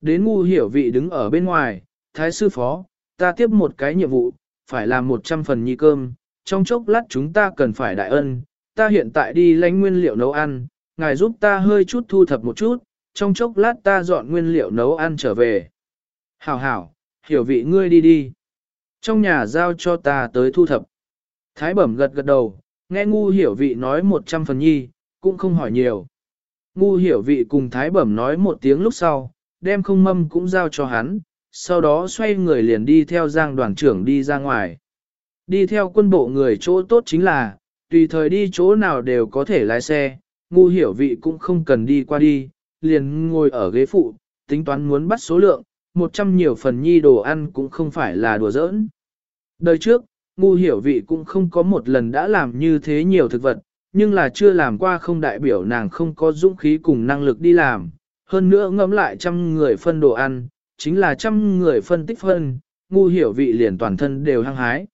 Đến ngu hiểu vị đứng ở bên ngoài, thái sư phó, ta tiếp một cái nhiệm vụ, phải làm 100 phần nhi cơm, trong chốc lát chúng ta cần phải đại ân, ta hiện tại đi lấy nguyên liệu nấu ăn, ngài giúp ta hơi chút thu thập một chút, trong chốc lát ta dọn nguyên liệu nấu ăn trở về. Hảo hảo, hiểu vị ngươi đi đi. Trong nhà giao cho ta tới thu thập. Thái bẩm gật gật đầu, nghe ngu hiểu vị nói 100 phần nhi, cũng không hỏi nhiều. Ngu hiểu vị cùng thái bẩm nói một tiếng lúc sau, đem không mâm cũng giao cho hắn, sau đó xoay người liền đi theo giang đoàn trưởng đi ra ngoài. Đi theo quân bộ người chỗ tốt chính là, tùy thời đi chỗ nào đều có thể lái xe, ngu hiểu vị cũng không cần đi qua đi, liền ngồi ở ghế phụ, tính toán muốn bắt số lượng, một trăm nhiều phần nhi đồ ăn cũng không phải là đùa giỡn. Đời trước, ngu hiểu vị cũng không có một lần đã làm như thế nhiều thực vật, nhưng là chưa làm qua không đại biểu nàng không có dũng khí cùng năng lực đi làm. Hơn nữa ngẫm lại trăm người phân đồ ăn, chính là trăm người phân tích phân, ngu hiểu vị liền toàn thân đều hăng hái.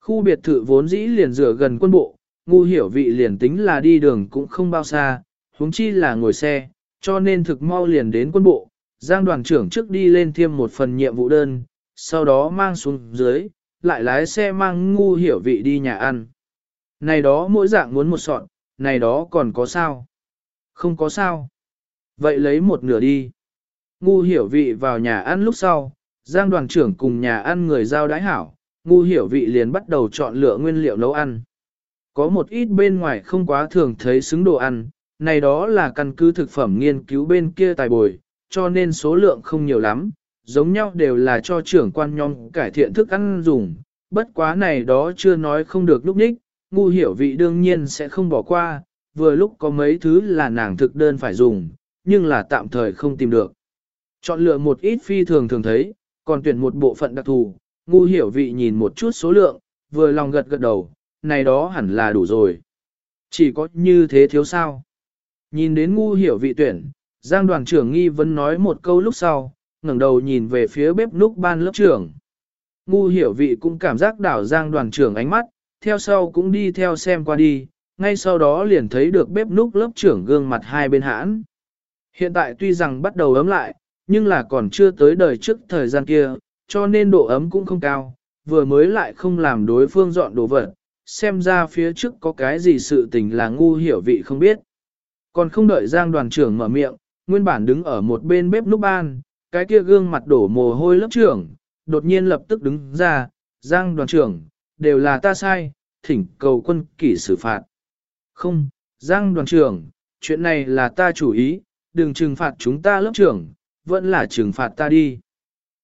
Khu biệt thự vốn dĩ liền rửa gần quân bộ, ngu hiểu vị liền tính là đi đường cũng không bao xa, huống chi là ngồi xe, cho nên thực mau liền đến quân bộ. Giang đoàn trưởng trước đi lên thêm một phần nhiệm vụ đơn, sau đó mang xuống dưới, lại lái xe mang ngu hiểu vị đi nhà ăn. Này đó mỗi dạng muốn một sọn, này đó còn có sao? Không có sao. Vậy lấy một nửa đi. Ngu hiểu vị vào nhà ăn lúc sau, Giang đoàn trưởng cùng nhà ăn người giao đái hảo, ngu hiểu vị liền bắt đầu chọn lựa nguyên liệu nấu ăn. Có một ít bên ngoài không quá thường thấy xứng đồ ăn, này đó là căn cứ thực phẩm nghiên cứu bên kia tài bồi, cho nên số lượng không nhiều lắm, giống nhau đều là cho trưởng quan nhóm cải thiện thức ăn dùng, bất quá này đó chưa nói không được lúc ních, ngu hiểu vị đương nhiên sẽ không bỏ qua, vừa lúc có mấy thứ là nàng thực đơn phải dùng, nhưng là tạm thời không tìm được. Chọn lựa một ít phi thường thường thấy, còn tuyển một bộ phận đặc thù, ngu hiểu vị nhìn một chút số lượng, vừa lòng gật gật đầu, này đó hẳn là đủ rồi. Chỉ có như thế thiếu sao. Nhìn đến ngu hiểu vị tuyển, Giang đoàn trưởng nghi vấn nói một câu lúc sau, ngẩng đầu nhìn về phía bếp núc ban lớp trưởng. Ngu hiểu vị cũng cảm giác đảo Giang đoàn trưởng ánh mắt, theo sau cũng đi theo xem qua đi, ngay sau đó liền thấy được bếp núc lớp trưởng gương mặt hai bên hãn. Hiện tại tuy rằng bắt đầu ấm lại, nhưng là còn chưa tới đời trước thời gian kia, cho nên độ ấm cũng không cao, vừa mới lại không làm đối phương dọn đồ vật, xem ra phía trước có cái gì sự tình là ngu hiểu vị không biết. Còn không đợi Giang đoàn trưởng mở miệng, nguyên bản đứng ở một bên bếp núc ban, cái kia gương mặt đổ mồ hôi lớp trưởng, đột nhiên lập tức đứng ra, Giang đoàn trưởng, đều là ta sai, thỉnh cầu quân kỷ xử phạt. Không, Giang đoàn trưởng, chuyện này là ta chủ ý, đừng trừng phạt chúng ta lớp trưởng, vẫn là trừng phạt ta đi.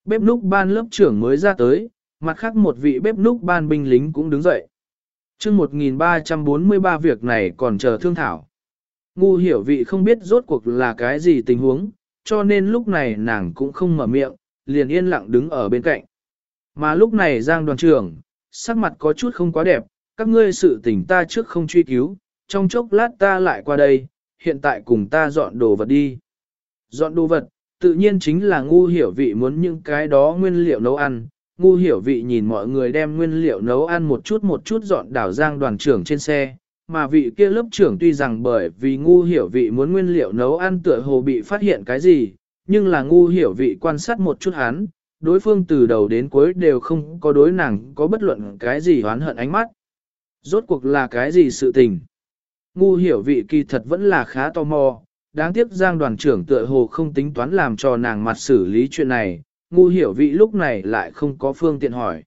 Bếp núc ban lớp trưởng mới ra tới, mặt khác một vị bếp núc ban binh lính cũng đứng dậy. chương 1343 việc này còn chờ thương thảo. Ngu hiểu vị không biết rốt cuộc là cái gì tình huống, cho nên lúc này nàng cũng không mở miệng, liền yên lặng đứng ở bên cạnh. Mà lúc này Giang đoàn trưởng, sắc mặt có chút không quá đẹp, các ngươi sự tình ta trước không truy cứu, trong chốc lát ta lại qua đây, hiện tại cùng ta dọn đồ vật đi. Dọn đồ vật, tự nhiên chính là ngu hiểu vị muốn những cái đó nguyên liệu nấu ăn. Ngu hiểu vị nhìn mọi người đem nguyên liệu nấu ăn một chút một chút dọn đảo giang đoàn trưởng trên xe, mà vị kia lớp trưởng tuy rằng bởi vì ngu hiểu vị muốn nguyên liệu nấu ăn tựa hồ bị phát hiện cái gì, nhưng là ngu hiểu vị quan sát một chút hắn, đối phương từ đầu đến cuối đều không có đối nàng có bất luận cái gì oán hận ánh mắt. Rốt cuộc là cái gì sự tình? Ngu hiểu vị kỳ thật vẫn là khá tò mò, đáng tiếc giang đoàn trưởng tựa hồ không tính toán làm cho nàng mặt xử lý chuyện này, ngu hiểu vị lúc này lại không có phương tiện hỏi.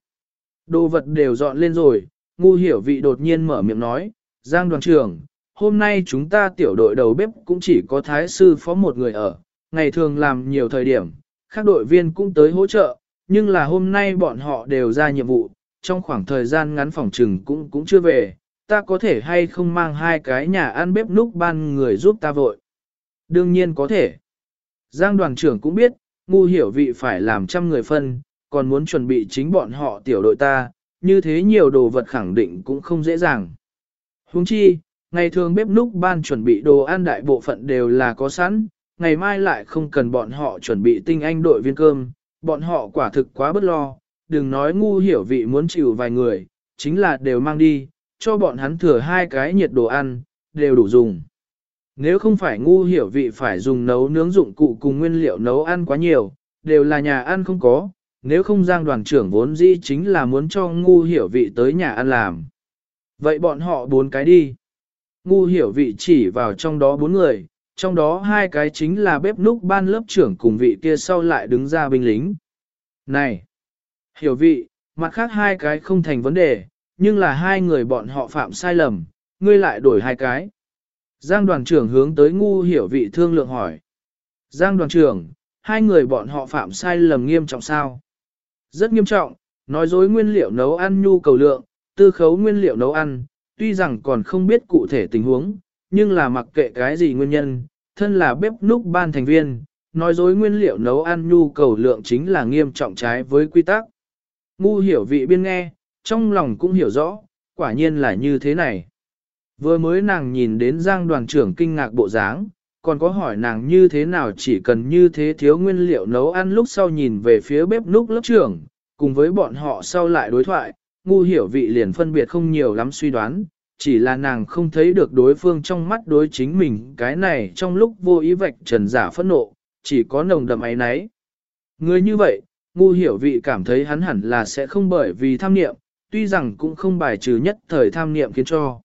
Đồ vật đều dọn lên rồi, ngu hiểu vị đột nhiên mở miệng nói, giang đoàn trưởng, hôm nay chúng ta tiểu đội đầu bếp cũng chỉ có thái sư phó một người ở, ngày thường làm nhiều thời điểm, các đội viên cũng tới hỗ trợ, nhưng là hôm nay bọn họ đều ra nhiệm vụ, trong khoảng thời gian ngắn phòng trừng cũng cũng chưa về, ta có thể hay không mang hai cái nhà ăn bếp núc ban người giúp ta vội. Đương nhiên có thể. Giang đoàn trưởng cũng biết, ngu hiểu vị phải làm trăm người phân, còn muốn chuẩn bị chính bọn họ tiểu đội ta, như thế nhiều đồ vật khẳng định cũng không dễ dàng. Huống chi, ngày thường bếp núc ban chuẩn bị đồ ăn đại bộ phận đều là có sẵn, ngày mai lại không cần bọn họ chuẩn bị tinh anh đội viên cơm, bọn họ quả thực quá bất lo, đừng nói ngu hiểu vị muốn chịu vài người, chính là đều mang đi, cho bọn hắn thừa hai cái nhiệt đồ ăn, đều đủ dùng. Nếu không phải ngu hiểu vị phải dùng nấu nướng dụng cụ cùng nguyên liệu nấu ăn quá nhiều, đều là nhà ăn không có, nếu không giang đoàn trưởng vốn dĩ chính là muốn cho ngu hiểu vị tới nhà ăn làm. Vậy bọn họ bốn cái đi. Ngu hiểu vị chỉ vào trong đó bốn người, trong đó hai cái chính là bếp núc ban lớp trưởng cùng vị kia sau lại đứng ra binh lính. Này! Hiểu vị, mặt khác hai cái không thành vấn đề, nhưng là hai người bọn họ phạm sai lầm, ngươi lại đổi hai cái. Giang đoàn trưởng hướng tới ngu hiểu vị thương lượng hỏi. Giang đoàn trưởng, hai người bọn họ phạm sai lầm nghiêm trọng sao? Rất nghiêm trọng, nói dối nguyên liệu nấu ăn nhu cầu lượng, tư khấu nguyên liệu nấu ăn, tuy rằng còn không biết cụ thể tình huống, nhưng là mặc kệ cái gì nguyên nhân, thân là bếp núc ban thành viên, nói dối nguyên liệu nấu ăn nhu cầu lượng chính là nghiêm trọng trái với quy tắc. Ngu hiểu vị biên nghe, trong lòng cũng hiểu rõ, quả nhiên là như thế này. Vừa mới nàng nhìn đến giang đoàn trưởng kinh ngạc bộ dáng, còn có hỏi nàng như thế nào chỉ cần như thế thiếu nguyên liệu nấu ăn lúc sau nhìn về phía bếp núc lớp trưởng, cùng với bọn họ sau lại đối thoại, ngu hiểu vị liền phân biệt không nhiều lắm suy đoán, chỉ là nàng không thấy được đối phương trong mắt đối chính mình cái này trong lúc vô ý vạch trần giả phẫn nộ, chỉ có nồng đậm ấy nấy. Người như vậy, ngu hiểu vị cảm thấy hắn hẳn là sẽ không bởi vì tham niệm, tuy rằng cũng không bài trừ nhất thời tham niệm khiến cho.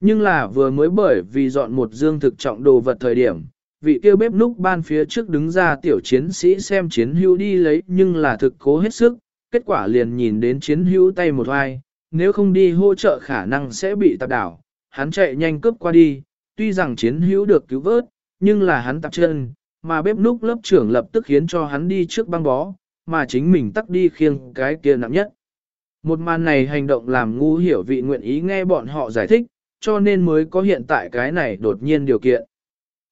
Nhưng là vừa mới bởi vì dọn một dương thực trọng đồ vật thời điểm, vị kêu bếp núc ban phía trước đứng ra tiểu chiến sĩ xem chiến hữu đi lấy nhưng là thực cố hết sức, kết quả liền nhìn đến chiến hữu tay một vai, nếu không đi hỗ trợ khả năng sẽ bị tạp đảo, hắn chạy nhanh cướp qua đi, tuy rằng chiến hữu được cứu vớt, nhưng là hắn tạp chân, mà bếp núc lớp trưởng lập tức khiến cho hắn đi trước băng bó, mà chính mình tắt đi khiêng cái kia nặng nhất. Một màn này hành động làm ngu hiểu vị nguyện ý nghe bọn họ giải thích, cho nên mới có hiện tại cái này đột nhiên điều kiện.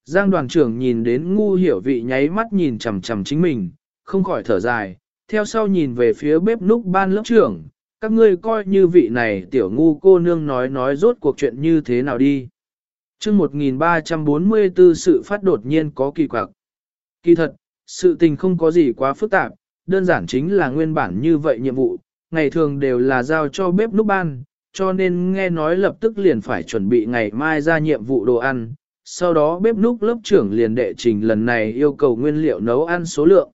Giang đoàn trưởng nhìn đến ngu hiểu vị nháy mắt nhìn chằm chằm chính mình, không khỏi thở dài, theo sau nhìn về phía bếp núc ban lớp trưởng, các ngươi coi như vị này tiểu ngu cô nương nói nói rốt cuộc chuyện như thế nào đi. chương 1344 sự phát đột nhiên có kỳ quặc. Kỳ thật, sự tình không có gì quá phức tạp, đơn giản chính là nguyên bản như vậy nhiệm vụ, ngày thường đều là giao cho bếp núc ban, cho nên nghe nói lập tức liền phải chuẩn bị ngày mai ra nhiệm vụ đồ ăn. Sau đó bếp núc lớp trưởng liền đệ trình lần này yêu cầu nguyên liệu nấu ăn số lượng.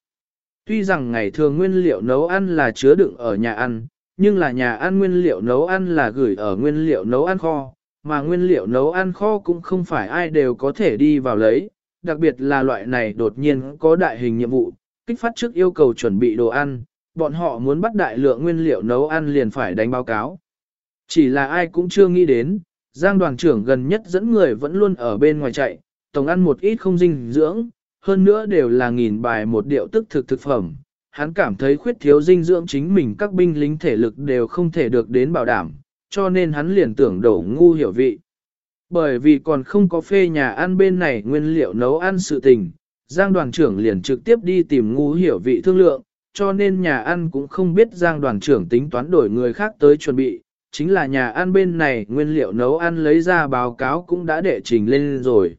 Tuy rằng ngày thường nguyên liệu nấu ăn là chứa đựng ở nhà ăn, nhưng là nhà ăn nguyên liệu nấu ăn là gửi ở nguyên liệu nấu ăn kho, mà nguyên liệu nấu ăn kho cũng không phải ai đều có thể đi vào lấy, đặc biệt là loại này đột nhiên có đại hình nhiệm vụ, kích phát trước yêu cầu chuẩn bị đồ ăn, bọn họ muốn bắt đại lượng nguyên liệu nấu ăn liền phải đánh báo cáo. Chỉ là ai cũng chưa nghĩ đến, Giang đoàn trưởng gần nhất dẫn người vẫn luôn ở bên ngoài chạy, tổng ăn một ít không dinh dưỡng, hơn nữa đều là nghìn bài một điệu tức thực thực phẩm. Hắn cảm thấy khuyết thiếu dinh dưỡng chính mình các binh lính thể lực đều không thể được đến bảo đảm, cho nên hắn liền tưởng đổ ngu hiểu vị. Bởi vì còn không có phê nhà ăn bên này nguyên liệu nấu ăn sự tình, Giang đoàn trưởng liền trực tiếp đi tìm ngu hiểu vị thương lượng, cho nên nhà ăn cũng không biết Giang đoàn trưởng tính toán đổi người khác tới chuẩn bị, chính là nhà ăn bên này nguyên liệu nấu ăn lấy ra báo cáo cũng đã đệ trình lên rồi.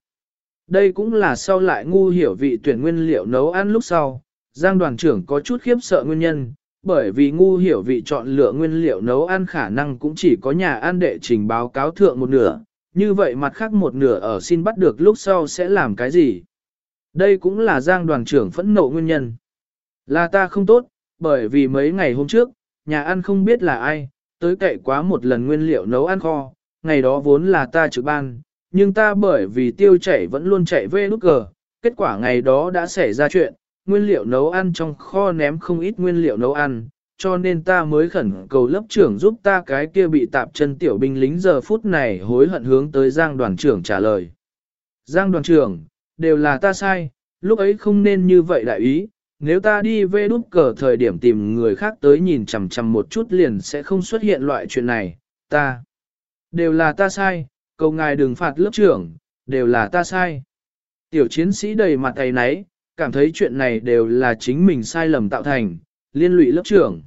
Đây cũng là sau lại ngu hiểu vị tuyển nguyên liệu nấu ăn lúc sau, Giang đoàn trưởng có chút khiếp sợ nguyên nhân, bởi vì ngu hiểu vị chọn lựa nguyên liệu nấu ăn khả năng cũng chỉ có nhà ăn đệ trình báo cáo thượng một nửa, như vậy mặt khác một nửa ở xin bắt được lúc sau sẽ làm cái gì. Đây cũng là Giang đoàn trưởng phẫn nộ nguyên nhân. Là ta không tốt, bởi vì mấy ngày hôm trước, nhà ăn không biết là ai, tới cậy quá một lần nguyên liệu nấu ăn kho, ngày đó vốn là ta trực ban, nhưng ta bởi vì tiêu chảy vẫn luôn chạy về nút cờ, kết quả ngày đó đã xảy ra chuyện, nguyên liệu nấu ăn trong kho ném không ít nguyên liệu nấu ăn, cho nên ta mới khẩn cầu lớp trưởng giúp ta cái kia bị tạp chân tiểu binh lính giờ phút này hối hận hướng tới Giang đoàn trưởng trả lời. Giang đoàn trưởng, đều là ta sai, lúc ấy không nên như vậy đại ý, nếu ta đi về đút cờ thời điểm tìm người khác tới nhìn chằm chằm một chút liền sẽ không xuất hiện loại chuyện này, ta. Đều là ta sai, cầu ngài đừng phạt lớp trưởng, đều là ta sai. Tiểu chiến sĩ đầy mặt tay náy, cảm thấy chuyện này đều là chính mình sai lầm tạo thành, liên lụy lớp trưởng.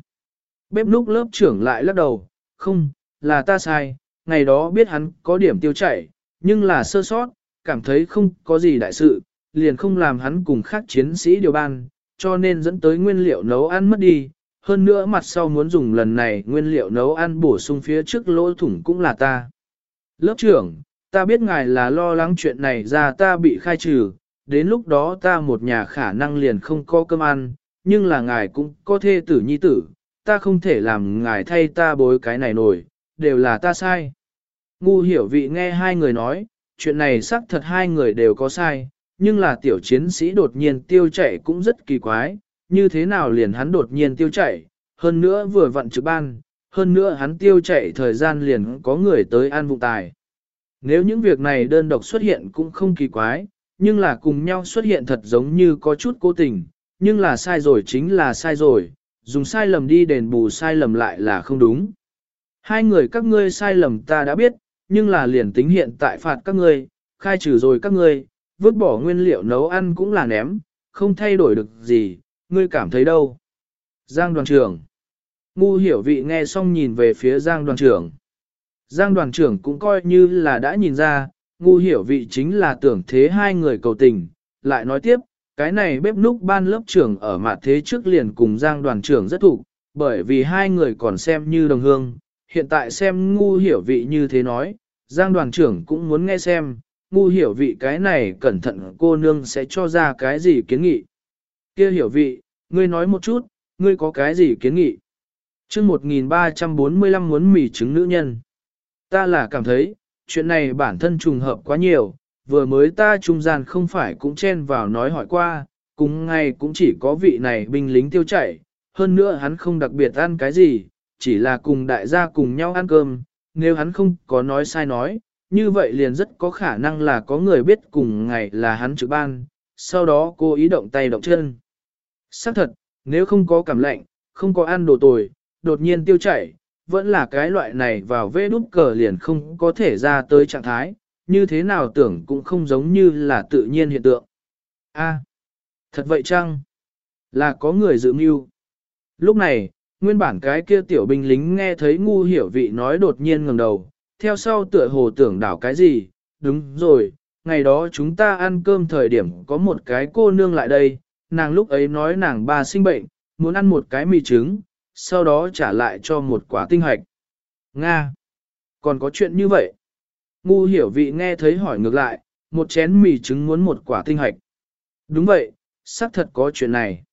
Bếp núc lớp trưởng lại lắc đầu, không, là ta sai, ngày đó biết hắn có điểm tiêu chảy, nhưng là sơ sót, cảm thấy không có gì đại sự, liền không làm hắn cùng khác chiến sĩ điều ban, cho nên dẫn tới nguyên liệu nấu ăn mất đi. Hơn nữa mặt sau muốn dùng lần này nguyên liệu nấu ăn bổ sung phía trước lỗ thủng cũng là ta. Lớp trưởng, ta biết ngài là lo lắng chuyện này ra ta bị khai trừ, đến lúc đó ta một nhà khả năng liền không có cơm ăn, nhưng là ngài cũng có thê tử nhi tử, ta không thể làm ngài thay ta bối cái này nổi, đều là ta sai. Ngu hiểu vị nghe hai người nói, chuyện này xác thật hai người đều có sai, nhưng là tiểu chiến sĩ đột nhiên tiêu chạy cũng rất kỳ quái, như thế nào liền hắn đột nhiên tiêu chạy, hơn nữa vừa vặn trực ban, hơn nữa hắn tiêu chạy thời gian liền có người tới an vụ tài. Nếu những việc này đơn độc xuất hiện cũng không kỳ quái, nhưng là cùng nhau xuất hiện thật giống như có chút cố tình, nhưng là sai rồi chính là sai rồi, dùng sai lầm đi đền bù sai lầm lại là không đúng. Hai người các ngươi sai lầm ta đã biết, nhưng là liền tính hiện tại phạt các ngươi, khai trừ rồi các ngươi, vứt bỏ nguyên liệu nấu ăn cũng là ném, không thay đổi được gì, ngươi cảm thấy đâu. Giang đoàn trưởng. Ngu hiểu vị nghe xong nhìn về phía Giang đoàn trưởng. Giang đoàn trưởng cũng coi như là đã nhìn ra, ngu hiểu vị chính là tưởng thế hai người cầu tình, lại nói tiếp, cái này bếp núc ban lớp trưởng ở mặt thế trước liền cùng Giang đoàn trưởng rất thủ, bởi vì hai người còn xem như đồng hương, hiện tại xem ngu hiểu vị như thế nói, Giang đoàn trưởng cũng muốn nghe xem, ngu hiểu vị cái này cẩn thận cô nương sẽ cho ra cái gì kiến nghị. kia hiểu vị, ngươi nói một chút, ngươi có cái gì kiến nghị? chương 1345 muốn mỉ trứng nữ nhân. Ta là cảm thấy, chuyện này bản thân trùng hợp quá nhiều, vừa mới ta trung gian không phải cũng chen vào nói hỏi qua, cùng ngay cũng chỉ có vị này binh lính tiêu chảy, hơn nữa hắn không đặc biệt ăn cái gì, chỉ là cùng đại gia cùng nhau ăn cơm, nếu hắn không có nói sai nói, như vậy liền rất có khả năng là có người biết cùng ngày là hắn trực ban, sau đó cô ý động tay động chân. Xác thật, nếu không có cảm lạnh, không có ăn đồ tồi, đột nhiên tiêu chảy, vẫn là cái loại này vào vê đút cờ liền không có thể ra tới trạng thái, như thế nào tưởng cũng không giống như là tự nhiên hiện tượng. A, thật vậy chăng? Là có người dự mưu. Lúc này, nguyên bản cái kia tiểu binh lính nghe thấy ngu hiểu vị nói đột nhiên ngẩng đầu, theo sau tựa hồ tưởng đảo cái gì, đúng rồi, ngày đó chúng ta ăn cơm thời điểm có một cái cô nương lại đây, nàng lúc ấy nói nàng ba sinh bệnh, muốn ăn một cái mì trứng, sau đó trả lại cho một quả tinh hạch. Nga! Còn có chuyện như vậy? Ngu hiểu vị nghe thấy hỏi ngược lại, một chén mì trứng muốn một quả tinh hạch. Đúng vậy, xác thật có chuyện này.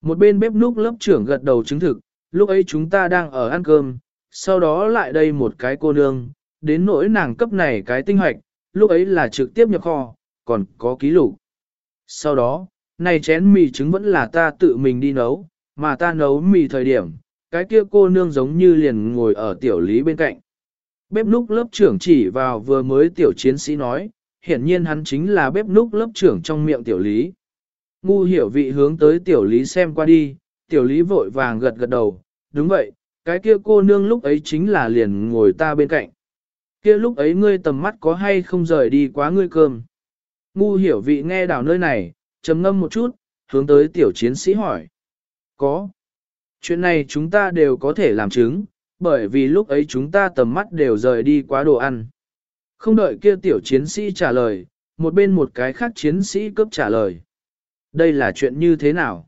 Một bên bếp núc lớp trưởng gật đầu chứng thực, lúc ấy chúng ta đang ở ăn cơm, sau đó lại đây một cái cô nương, đến nỗi nàng cấp này cái tinh hoạch, lúc ấy là trực tiếp nhập kho, còn có ký lục. Sau đó, này chén mì trứng vẫn là ta tự mình đi nấu, mà ta nấu mì thời điểm, cái kia cô nương giống như liền ngồi ở tiểu lý bên cạnh. Bếp núc lớp trưởng chỉ vào vừa mới tiểu chiến sĩ nói, hiển nhiên hắn chính là bếp núc lớp trưởng trong miệng tiểu lý. Ngu hiểu vị hướng tới tiểu lý xem qua đi, tiểu lý vội vàng gật gật đầu, đúng vậy, cái kia cô nương lúc ấy chính là liền ngồi ta bên cạnh. Kia lúc ấy ngươi tầm mắt có hay không rời đi quá ngươi cơm. Ngu hiểu vị nghe đảo nơi này, trầm ngâm một chút, hướng tới tiểu chiến sĩ hỏi. Có. Chuyện này chúng ta đều có thể làm chứng, bởi vì lúc ấy chúng ta tầm mắt đều rời đi quá đồ ăn. Không đợi kia tiểu chiến sĩ trả lời, một bên một cái khác chiến sĩ cấp trả lời. Đây là chuyện như thế nào?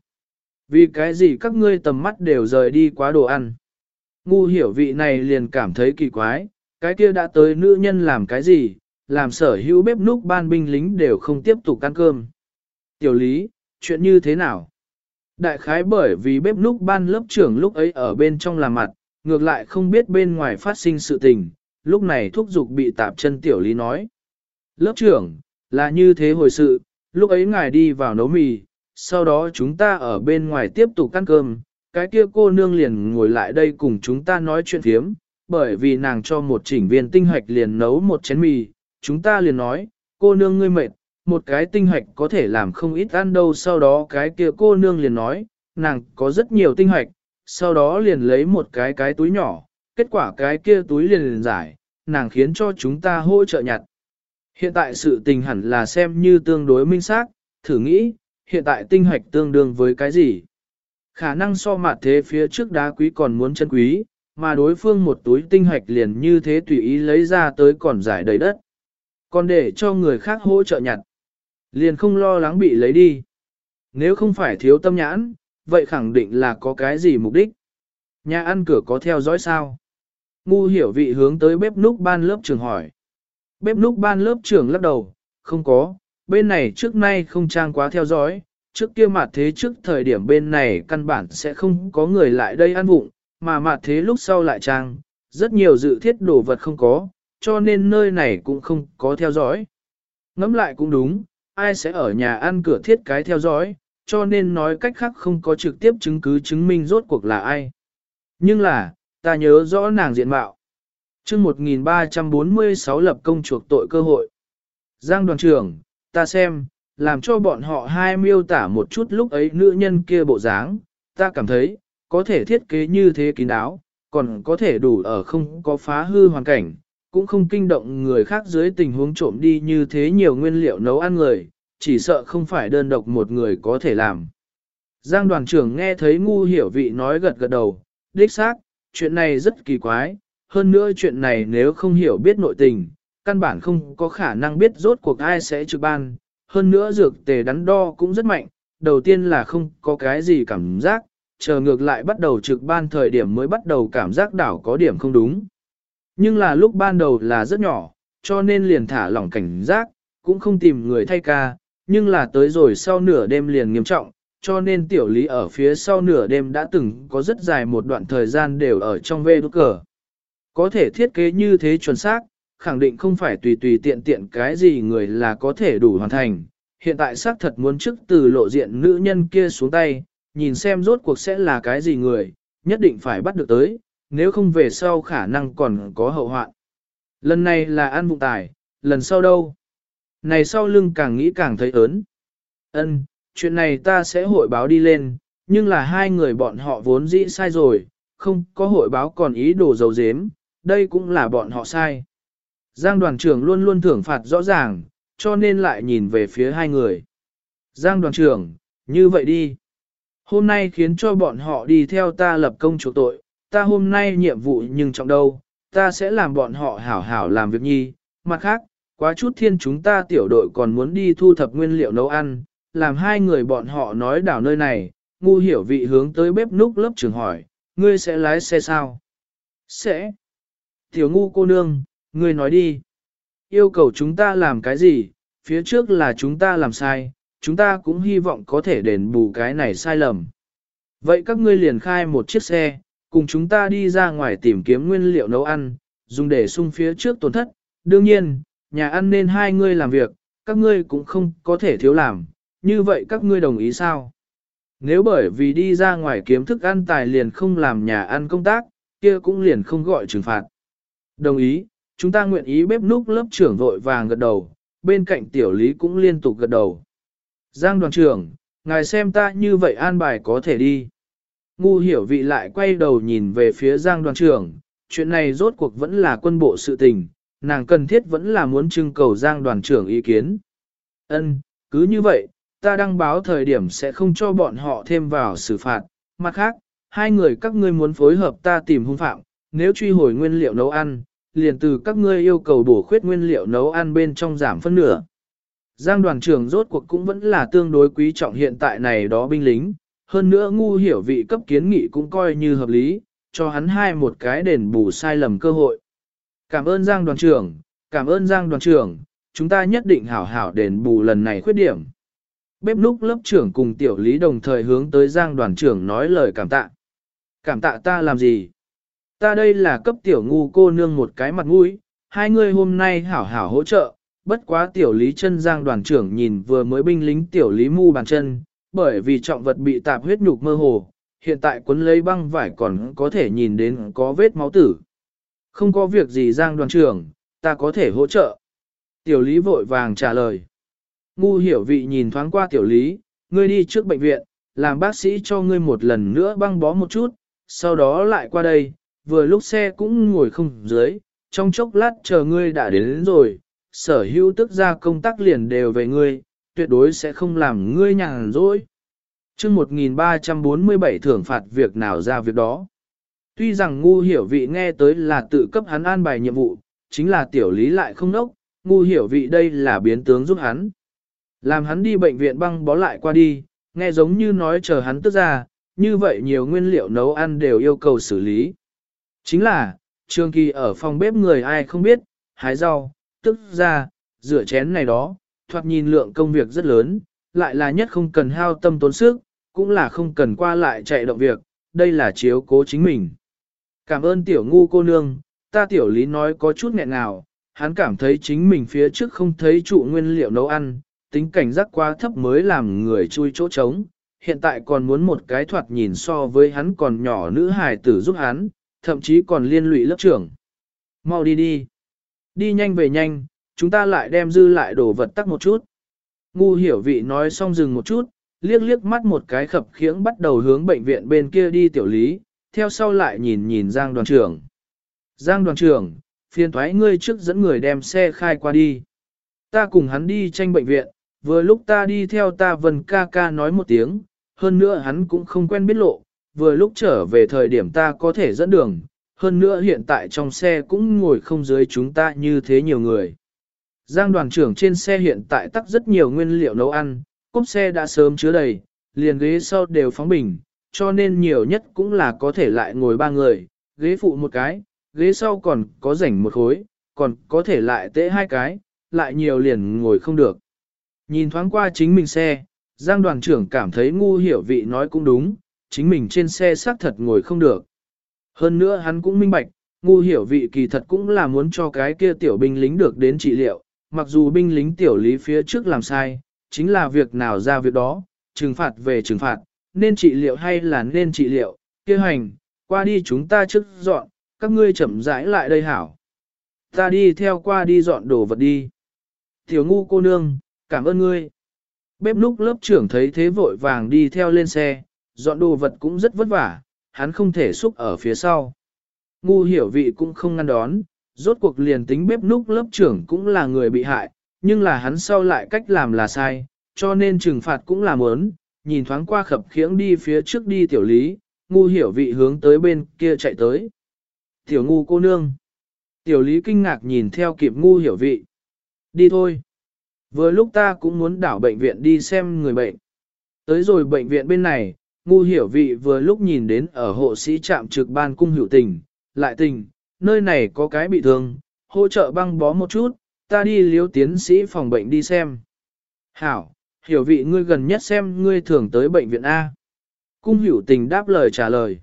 Vì cái gì các ngươi tầm mắt đều rời đi quá đồ ăn? Ngu hiểu vị này liền cảm thấy kỳ quái, cái kia đã tới nữ nhân làm cái gì, làm sở hữu bếp núc ban binh lính đều không tiếp tục ăn cơm. Tiểu lý, chuyện như thế nào? Đại khái bởi vì bếp núc ban lớp trưởng lúc ấy ở bên trong làm mặt, ngược lại không biết bên ngoài phát sinh sự tình, lúc này thúc giục bị tạp chân tiểu lý nói. Lớp trưởng, là như thế hồi sự, lúc ấy ngài đi vào nấu mì, sau đó chúng ta ở bên ngoài tiếp tục ăn cơm, cái kia cô nương liền ngồi lại đây cùng chúng ta nói chuyện thiếm, bởi vì nàng cho một chỉnh viên tinh hoạch liền nấu một chén mì, chúng ta liền nói, cô nương ngươi mệt, một cái tinh hoạch có thể làm không ít ăn đâu sau đó cái kia cô nương liền nói, nàng có rất nhiều tinh hoạch, sau đó liền lấy một cái cái túi nhỏ, kết quả cái kia túi liền liền giải, nàng khiến cho chúng ta hỗ trợ nhặt. Hiện tại sự tình hẳn là xem như tương đối minh xác, thử nghĩ, hiện tại tinh hoạch tương đương với cái gì? Khả năng so mặt thế phía trước đá quý còn muốn chân quý, mà đối phương một túi tinh hoạch liền như thế tùy ý lấy ra tới còn giải đầy đất. Còn để cho người khác hỗ trợ nhặt. Liền không lo lắng bị lấy đi. Nếu không phải thiếu tâm nhãn, vậy khẳng định là có cái gì mục đích. Nhà ăn cửa có theo dõi sao? Ngu hiểu vị hướng tới bếp núc ban lớp trường hỏi. Bếp núc ban lớp trưởng lắc đầu, không có, bên này trước nay không trang quá theo dõi, trước kia mặt thế trước thời điểm bên này căn bản sẽ không có người lại đây ăn vụng, mà mặt thế lúc sau lại trang, rất nhiều dự thiết đồ vật không có, cho nên nơi này cũng không có theo dõi. Ngắm lại cũng đúng, ai sẽ ở nhà ăn cửa thiết cái theo dõi, cho nên nói cách khác không có trực tiếp chứng cứ chứng minh rốt cuộc là ai. Nhưng là, ta nhớ rõ nàng diện mạo. chương 1346 lập công chuộc tội cơ hội. Giang đoàn trưởng, ta xem, làm cho bọn họ hai miêu tả một chút lúc ấy nữ nhân kia bộ dáng, ta cảm thấy, có thể thiết kế như thế kín đáo, còn có thể đủ ở không có phá hư hoàn cảnh, cũng không kinh động người khác dưới tình huống trộm đi như thế nhiều nguyên liệu nấu ăn người, chỉ sợ không phải đơn độc một người có thể làm. Giang đoàn trưởng nghe thấy ngu hiểu vị nói gật gật đầu, đích xác, chuyện này rất kỳ quái, hơn nữa chuyện này nếu không hiểu biết nội tình, căn bản không có khả năng biết rốt cuộc ai sẽ trực ban, hơn nữa dược tề đắn đo cũng rất mạnh, đầu tiên là không có cái gì cảm giác, chờ ngược lại bắt đầu trực ban thời điểm mới bắt đầu cảm giác đảo có điểm không đúng. Nhưng là lúc ban đầu là rất nhỏ, cho nên liền thả lỏng cảnh giác, cũng không tìm người thay ca, nhưng là tới rồi sau nửa đêm liền nghiêm trọng, cho nên tiểu lý ở phía sau nửa đêm đã từng có rất dài một đoạn thời gian đều ở trong vê đốt cờ. Có thể thiết kế như thế chuẩn xác, khẳng định không phải tùy tùy tiện tiện cái gì người là có thể đủ hoàn thành. Hiện tại xác thật muốn trước từ lộ diện nữ nhân kia xuống tay, nhìn xem rốt cuộc sẽ là cái gì người, nhất định phải bắt được tới, nếu không về sau khả năng còn có hậu hoạn. Lần này là ăn bụng tài, lần sau đâu? Này sau lưng càng nghĩ càng thấy ớn. Ân, chuyện này ta sẽ hội báo đi lên, nhưng là hai người bọn họ vốn dĩ sai rồi, không có hội báo còn ý đồ dầu dếm, đây cũng là bọn họ sai. Giang đoàn trưởng luôn luôn thưởng phạt rõ ràng, cho nên lại nhìn về phía hai người. Giang đoàn trưởng, như vậy đi. Hôm nay khiến cho bọn họ đi theo ta lập công chủ tội, ta hôm nay nhiệm vụ nhưng trọng đâu, ta sẽ làm bọn họ hảo hảo làm việc nhi. Mặt khác, quá chút thiên chúng ta tiểu đội còn muốn đi thu thập nguyên liệu nấu ăn, làm hai người bọn họ nói đảo nơi này, ngu hiểu vị hướng tới bếp núc lớp trường hỏi, ngươi sẽ lái xe sao? Sẽ. Tiểu ngu cô nương, ngươi nói đi. Yêu cầu chúng ta làm cái gì, phía trước là chúng ta làm sai, chúng ta cũng hy vọng có thể đền bù cái này sai lầm. Vậy các ngươi liền khai một chiếc xe, cùng chúng ta đi ra ngoài tìm kiếm nguyên liệu nấu ăn, dùng để sung phía trước tổn thất. Đương nhiên, nhà ăn nên hai ngươi làm việc, các ngươi cũng không có thể thiếu làm, như vậy các ngươi đồng ý sao? Nếu bởi vì đi ra ngoài kiếm thức ăn tài liền không làm nhà ăn công tác, kia cũng liền không gọi trừng phạt. Đồng ý, chúng ta nguyện ý bếp núc lớp trưởng vội vàng gật đầu, bên cạnh tiểu lý cũng liên tục gật đầu. Giang đoàn trưởng, ngài xem ta như vậy an bài có thể đi. Ngu hiểu vị lại quay đầu nhìn về phía Giang đoàn trưởng, chuyện này rốt cuộc vẫn là quân bộ sự tình, nàng cần thiết vẫn là muốn trưng cầu Giang đoàn trưởng ý kiến. Ân, cứ như vậy, ta đăng báo thời điểm sẽ không cho bọn họ thêm vào xử phạt. Mặt khác, hai người các ngươi muốn phối hợp ta tìm hung phạm, nếu truy hồi nguyên liệu nấu ăn, liền từ các ngươi yêu cầu bổ khuyết nguyên liệu nấu ăn bên trong giảm phân nửa. Giang đoàn trưởng rốt cuộc cũng vẫn là tương đối quý trọng hiện tại này đó binh lính, hơn nữa ngu hiểu vị cấp kiến nghị cũng coi như hợp lý, cho hắn hai một cái đền bù sai lầm cơ hội. Cảm ơn Giang đoàn trưởng, cảm ơn Giang đoàn trưởng, chúng ta nhất định hảo hảo đền bù lần này khuyết điểm. Bếp lúc lớp trưởng cùng tiểu lý đồng thời hướng tới Giang đoàn trưởng nói lời cảm tạ. Cảm tạ ta làm gì? Ta đây là cấp tiểu ngu cô nương một cái mặt mũi, hai người hôm nay hảo hảo hỗ trợ, bất quá tiểu lý chân giang đoàn trưởng nhìn vừa mới binh lính tiểu lý mu bàn chân, bởi vì trọng vật bị tạp huyết nhục mơ hồ, hiện tại quấn lấy băng vải còn có thể nhìn đến có vết máu tử. Không có việc gì giang đoàn trưởng, ta có thể hỗ trợ. Tiểu lý vội vàng trả lời. Ngu hiểu vị nhìn thoáng qua tiểu lý, ngươi đi trước bệnh viện, làm bác sĩ cho ngươi một lần nữa băng bó một chút, sau đó lại qua đây, vừa lúc xe cũng ngồi không dưới, trong chốc lát chờ ngươi đã đến, đến rồi, sở hữu tức ra công tác liền đều về ngươi, tuyệt đối sẽ không làm ngươi nhàn rỗi. chương 1347 thưởng phạt việc nào ra việc đó. Tuy rằng ngu hiểu vị nghe tới là tự cấp hắn an bài nhiệm vụ, chính là tiểu lý lại không nốc, ngu hiểu vị đây là biến tướng giúp hắn. Làm hắn đi bệnh viện băng bó lại qua đi, nghe giống như nói chờ hắn tức ra, như vậy nhiều nguyên liệu nấu ăn đều yêu cầu xử lý. Chính là, trường kỳ ở phòng bếp người ai không biết, hái rau, tức ra, rửa chén này đó, thoạt nhìn lượng công việc rất lớn, lại là nhất không cần hao tâm tốn sức, cũng là không cần qua lại chạy động việc, đây là chiếu cố chính mình. Cảm ơn tiểu ngu cô nương, ta tiểu lý nói có chút nghẹn nào, hắn cảm thấy chính mình phía trước không thấy trụ nguyên liệu nấu ăn, tính cảnh giác quá thấp mới làm người chui chỗ trống, hiện tại còn muốn một cái thoạt nhìn so với hắn còn nhỏ nữ hài tử giúp hắn, thậm chí còn liên lụy lớp trưởng. Mau đi đi. Đi nhanh về nhanh, chúng ta lại đem dư lại đồ vật tắc một chút. Ngu hiểu vị nói xong dừng một chút, liếc liếc mắt một cái khập khiễng bắt đầu hướng bệnh viện bên kia đi tiểu lý, theo sau lại nhìn nhìn Giang đoàn trưởng. Giang đoàn trưởng, phiền thoái ngươi trước dẫn người đem xe khai qua đi. Ta cùng hắn đi tranh bệnh viện, vừa lúc ta đi theo ta vần ca ca nói một tiếng, hơn nữa hắn cũng không quen biết lộ, vừa lúc trở về thời điểm ta có thể dẫn đường, hơn nữa hiện tại trong xe cũng ngồi không dưới chúng ta như thế nhiều người. Giang đoàn trưởng trên xe hiện tại tắc rất nhiều nguyên liệu nấu ăn, cốp xe đã sớm chứa đầy, liền ghế sau đều phóng bình, cho nên nhiều nhất cũng là có thể lại ngồi ba người, ghế phụ một cái, ghế sau còn có rảnh một khối, còn có thể lại tễ hai cái, lại nhiều liền ngồi không được. Nhìn thoáng qua chính mình xe, Giang đoàn trưởng cảm thấy ngu hiểu vị nói cũng đúng, chính mình trên xe xác thật ngồi không được. Hơn nữa hắn cũng minh bạch, ngu hiểu vị kỳ thật cũng là muốn cho cái kia tiểu binh lính được đến trị liệu, mặc dù binh lính tiểu lý phía trước làm sai, chính là việc nào ra việc đó, trừng phạt về trừng phạt, nên trị liệu hay là nên trị liệu, kia hành, qua đi chúng ta trước dọn, các ngươi chậm rãi lại đây hảo. Ta đi theo qua đi dọn đồ vật đi. Tiểu ngu cô nương, cảm ơn ngươi. Bếp núc lớp trưởng thấy thế vội vàng đi theo lên xe, dọn đồ vật cũng rất vất vả, hắn không thể xúc ở phía sau. Ngu hiểu vị cũng không ngăn đón, rốt cuộc liền tính bếp núc lớp trưởng cũng là người bị hại, nhưng là hắn sau lại cách làm là sai, cho nên trừng phạt cũng là mớn, nhìn thoáng qua khập khiễng đi phía trước đi tiểu lý, ngu hiểu vị hướng tới bên kia chạy tới. Tiểu ngu cô nương. Tiểu lý kinh ngạc nhìn theo kịp ngu hiểu vị. Đi thôi. Vừa lúc ta cũng muốn đảo bệnh viện đi xem người bệnh. Tới rồi bệnh viện bên này, ngu hiểu vị vừa lúc nhìn đến ở hộ sĩ trạm trực ban cung hữu tình, lại tình, nơi này có cái bị thương, hỗ trợ băng bó một chút, ta đi liếu tiến sĩ phòng bệnh đi xem. Hảo, hiểu vị ngươi gần nhất xem ngươi thường tới bệnh viện A. Cung hữu tình đáp lời trả lời.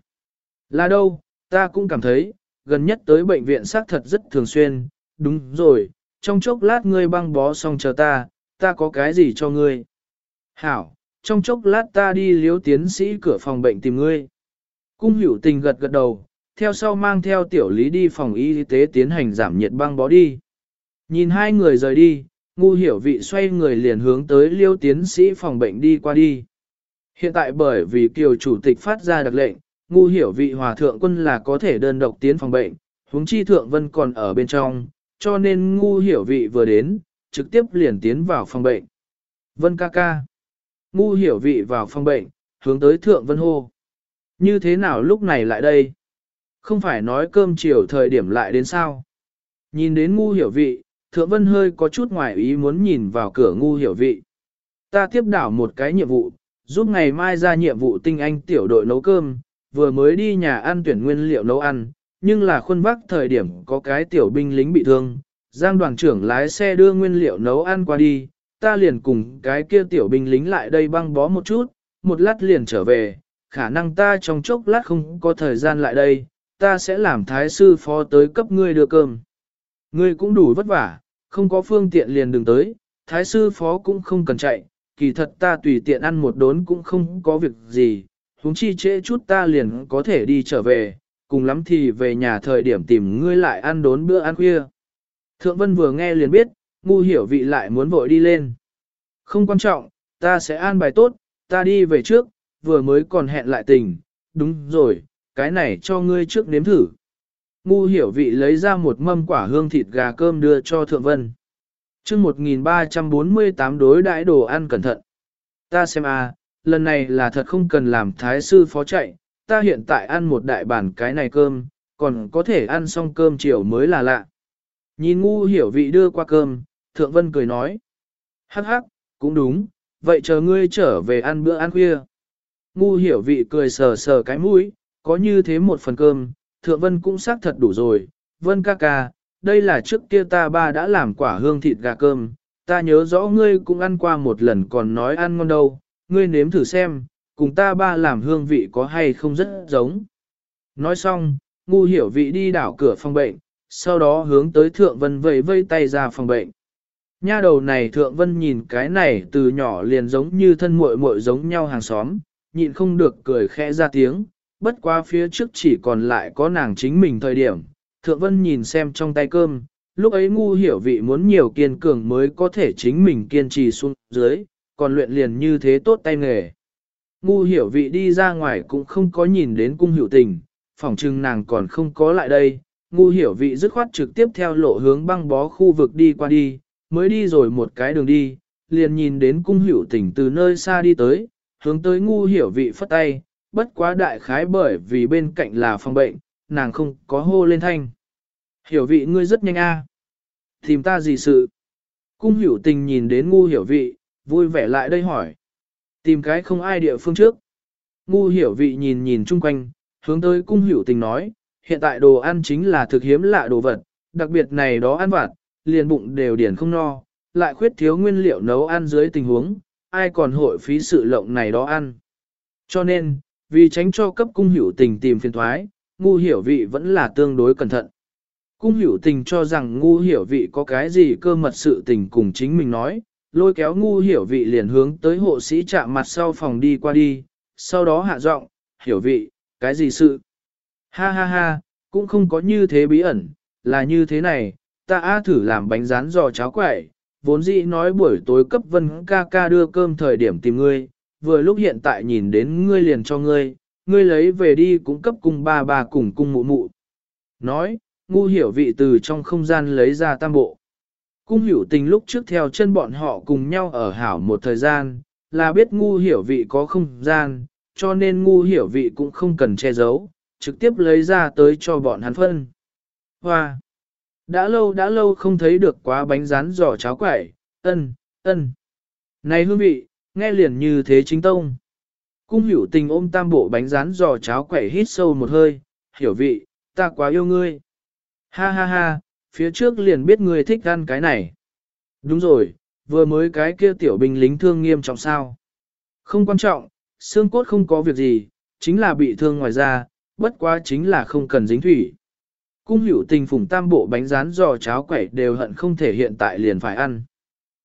Là đâu, ta cũng cảm thấy, gần nhất tới bệnh viện xác thật rất thường xuyên, đúng rồi, trong chốc lát ngươi băng bó xong chờ ta, ta có cái gì cho ngươi. Hảo, trong chốc lát ta đi liếu tiến sĩ cửa phòng bệnh tìm ngươi. Cung hữu tình gật gật đầu, theo sau mang theo tiểu lý đi phòng y tế tiến hành giảm nhiệt băng bó đi. Nhìn hai người rời đi, ngu hiểu vị xoay người liền hướng tới liêu tiến sĩ phòng bệnh đi qua đi. Hiện tại bởi vì kiều chủ tịch phát ra đặc lệnh, ngu hiểu vị hòa thượng quân là có thể đơn độc tiến phòng bệnh, huống chi thượng vân còn ở bên trong, cho nên ngu hiểu vị vừa đến, trực tiếp liền tiến vào phòng bệnh. Vân ca ca. Ngu hiểu vị vào phòng bệnh, hướng tới thượng vân hô. Như thế nào lúc này lại đây? Không phải nói cơm chiều thời điểm lại đến sao? Nhìn đến ngu hiểu vị, thượng vân hơi có chút ngoài ý muốn nhìn vào cửa ngu hiểu vị. Ta tiếp đảo một cái nhiệm vụ, giúp ngày mai ra nhiệm vụ tinh anh tiểu đội nấu cơm, vừa mới đi nhà ăn tuyển nguyên liệu nấu ăn, nhưng là khuôn vác thời điểm có cái tiểu binh lính bị thương, Giang đoàn trưởng lái xe đưa nguyên liệu nấu ăn qua đi, ta liền cùng cái kia tiểu binh lính lại đây băng bó một chút, một lát liền trở về, khả năng ta trong chốc lát không có thời gian lại đây, ta sẽ làm thái sư phó tới cấp ngươi đưa cơm. Ngươi cũng đủ vất vả, không có phương tiện liền đừng tới, thái sư phó cũng không cần chạy, kỳ thật ta tùy tiện ăn một đốn cũng không có việc gì, huống chi trễ chút ta liền có thể đi trở về, cùng lắm thì về nhà thời điểm tìm ngươi lại ăn đốn bữa ăn khuya. Thượng Vân vừa nghe liền biết, ngu hiểu vị lại muốn vội đi lên. Không quan trọng, ta sẽ an bài tốt, ta đi về trước, vừa mới còn hẹn lại tình, đúng rồi, cái này cho ngươi trước nếm thử. Ngu hiểu vị lấy ra một mâm quả hương thịt gà cơm đưa cho Thượng Vân. chương 1348 đối đãi đồ ăn cẩn thận. Ta xem à, lần này là thật không cần làm thái sư phó chạy, ta hiện tại ăn một đại bản cái này cơm, còn có thể ăn xong cơm chiều mới là lạ. Nhìn ngu hiểu vị đưa qua cơm, Thượng Vân cười nói. Hắc hắc, cũng đúng, vậy chờ ngươi trở về ăn bữa ăn khuya. Ngu hiểu vị cười sờ sờ cái mũi, có như thế một phần cơm, Thượng Vân cũng xác thật đủ rồi. Vân ca ca, đây là trước kia ta ba đã làm quả hương thịt gà cơm, ta nhớ rõ ngươi cũng ăn qua một lần còn nói ăn ngon đâu, ngươi nếm thử xem, cùng ta ba làm hương vị có hay không rất giống. Nói xong, ngu hiểu vị đi đảo cửa phòng bệnh, sau đó hướng tới thượng vân vẫy vây tay ra phòng bệnh. Nha đầu này thượng vân nhìn cái này từ nhỏ liền giống như thân muội muội giống nhau hàng xóm, nhịn không được cười khẽ ra tiếng, bất qua phía trước chỉ còn lại có nàng chính mình thời điểm. Thượng vân nhìn xem trong tay cơm, lúc ấy ngu hiểu vị muốn nhiều kiên cường mới có thể chính mình kiên trì xuống dưới, còn luyện liền như thế tốt tay nghề. Ngu hiểu vị đi ra ngoài cũng không có nhìn đến cung hiểu tình, phỏng chừng nàng còn không có lại đây, ngu hiểu vị dứt khoát trực tiếp theo lộ hướng băng bó khu vực đi qua đi, mới đi rồi một cái đường đi, liền nhìn đến cung hiểu tình từ nơi xa đi tới, hướng tới ngu hiểu vị phất tay, bất quá đại khái bởi vì bên cạnh là phòng bệnh, nàng không có hô lên thanh. Hiểu vị ngươi rất nhanh a, Tìm ta gì sự? Cung hiểu tình nhìn đến ngu hiểu vị, vui vẻ lại đây hỏi. Tìm cái không ai địa phương trước. Ngu hiểu vị nhìn nhìn chung quanh, hướng tới cung hiểu tình nói, hiện tại đồ ăn chính là thực hiếm lạ đồ vật, đặc biệt này đó ăn vặt, liền bụng đều điển không no, lại khuyết thiếu nguyên liệu nấu ăn dưới tình huống, ai còn hội phí sự lộng này đó ăn. Cho nên, vì tránh cho cấp cung hiểu tình tìm phiền thoái, ngu hiểu vị vẫn là tương đối cẩn thận. Cung hiểu tình cho rằng ngu hiểu vị có cái gì cơ mật sự tình cùng chính mình nói, lôi kéo ngu hiểu vị liền hướng tới hộ sĩ chạm mặt sau phòng đi qua đi, sau đó hạ giọng, hiểu vị, cái gì sự? Ha ha ha, cũng không có như thế bí ẩn, là như thế này, ta a thử làm bánh rán giò cháo quẩy, vốn dĩ nói buổi tối cấp vân ca ca đưa cơm thời điểm tìm ngươi, vừa lúc hiện tại nhìn đến ngươi liền cho ngươi, ngươi lấy về đi cũng cấp cùng ba bà cùng cung mụ mụ. Nói, ngu hiểu vị từ trong không gian lấy ra tam bộ. Cung hiểu tình lúc trước theo chân bọn họ cùng nhau ở hảo một thời gian, là biết ngu hiểu vị có không gian, cho nên ngu hiểu vị cũng không cần che giấu, trực tiếp lấy ra tới cho bọn hắn phân. Hoa! Đã lâu đã lâu không thấy được quá bánh rán giò cháo quẩy, ân, ân. Này hương vị, nghe liền như thế chính tông. Cung hiểu tình ôm tam bộ bánh rán giò cháo quẩy hít sâu một hơi, hiểu vị, ta quá yêu ngươi. Ha ha ha, phía trước liền biết ngươi thích ăn cái này. Đúng rồi, vừa mới cái kia tiểu binh lính thương nghiêm trọng sao. Không quan trọng, xương cốt không có việc gì, chính là bị thương ngoài da, bất quá chính là không cần dính thủy. Cung hữu tình phùng tam bộ bánh rán giò cháo quẩy đều hận không thể hiện tại liền phải ăn.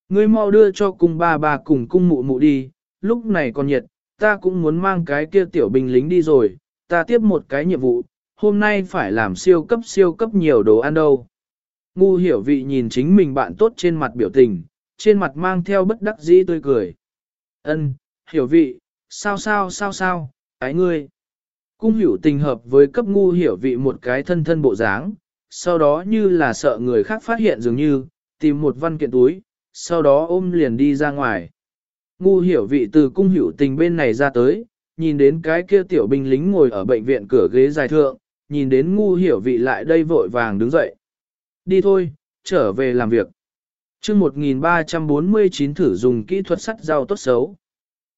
Ngươi mau đưa cho cung ba ba cùng cung mụ mụ đi, lúc này còn nhiệt, ta cũng muốn mang cái kia tiểu binh lính đi rồi, ta tiếp một cái nhiệm vụ, hôm nay phải làm siêu cấp siêu cấp nhiều đồ ăn đâu. Ngu hiểu vị nhìn chính mình bạn tốt trên mặt biểu tình, trên mặt mang theo bất đắc dĩ tươi cười. Ân, hiểu vị, sao sao sao sao, cái ngươi. Cung hiểu tình hợp với cấp ngu hiểu vị một cái thân thân bộ dáng, sau đó như là sợ người khác phát hiện dường như, tìm một văn kiện túi, sau đó ôm liền đi ra ngoài. Ngu hiểu vị từ cung hiểu tình bên này ra tới, nhìn đến cái kia tiểu binh lính ngồi ở bệnh viện cửa ghế dài thượng, nhìn đến ngu hiểu vị lại đây vội vàng đứng dậy. Đi thôi, trở về làm việc. chương 1349 thử dùng kỹ thuật sắt rau tốt xấu.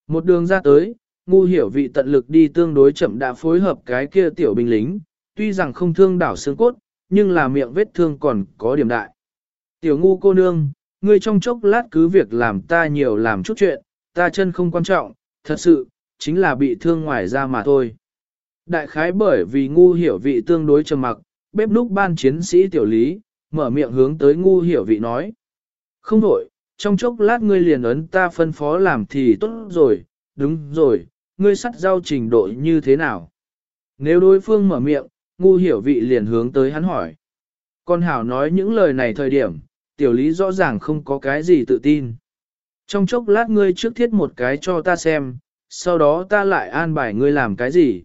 Một đường ra tới, ngu hiểu vị tận lực đi tương đối chậm đã phối hợp cái kia tiểu binh lính, tuy rằng không thương đảo xương cốt, nhưng là miệng vết thương còn có điểm đại. Tiểu ngu cô nương, ngươi trong chốc lát cứ việc làm ta nhiều làm chút chuyện, ta chân không quan trọng, thật sự, chính là bị thương ngoài ra mà thôi. Đại khái bởi vì ngu hiểu vị tương đối trầm mặc, bếp núc ban chiến sĩ tiểu lý, mở miệng hướng tới ngu hiểu vị nói. Không đổi, trong chốc lát ngươi liền ấn ta phân phó làm thì tốt rồi, đúng rồi, ngươi sắt rau trình độ như thế nào? Nếu đối phương mở miệng, ngu hiểu vị liền hướng tới hắn hỏi. Con Hảo nói những lời này thời điểm, tiểu lý rõ ràng không có cái gì tự tin. Trong chốc lát ngươi trước thiết một cái cho ta xem, sau đó ta lại an bài ngươi làm cái gì.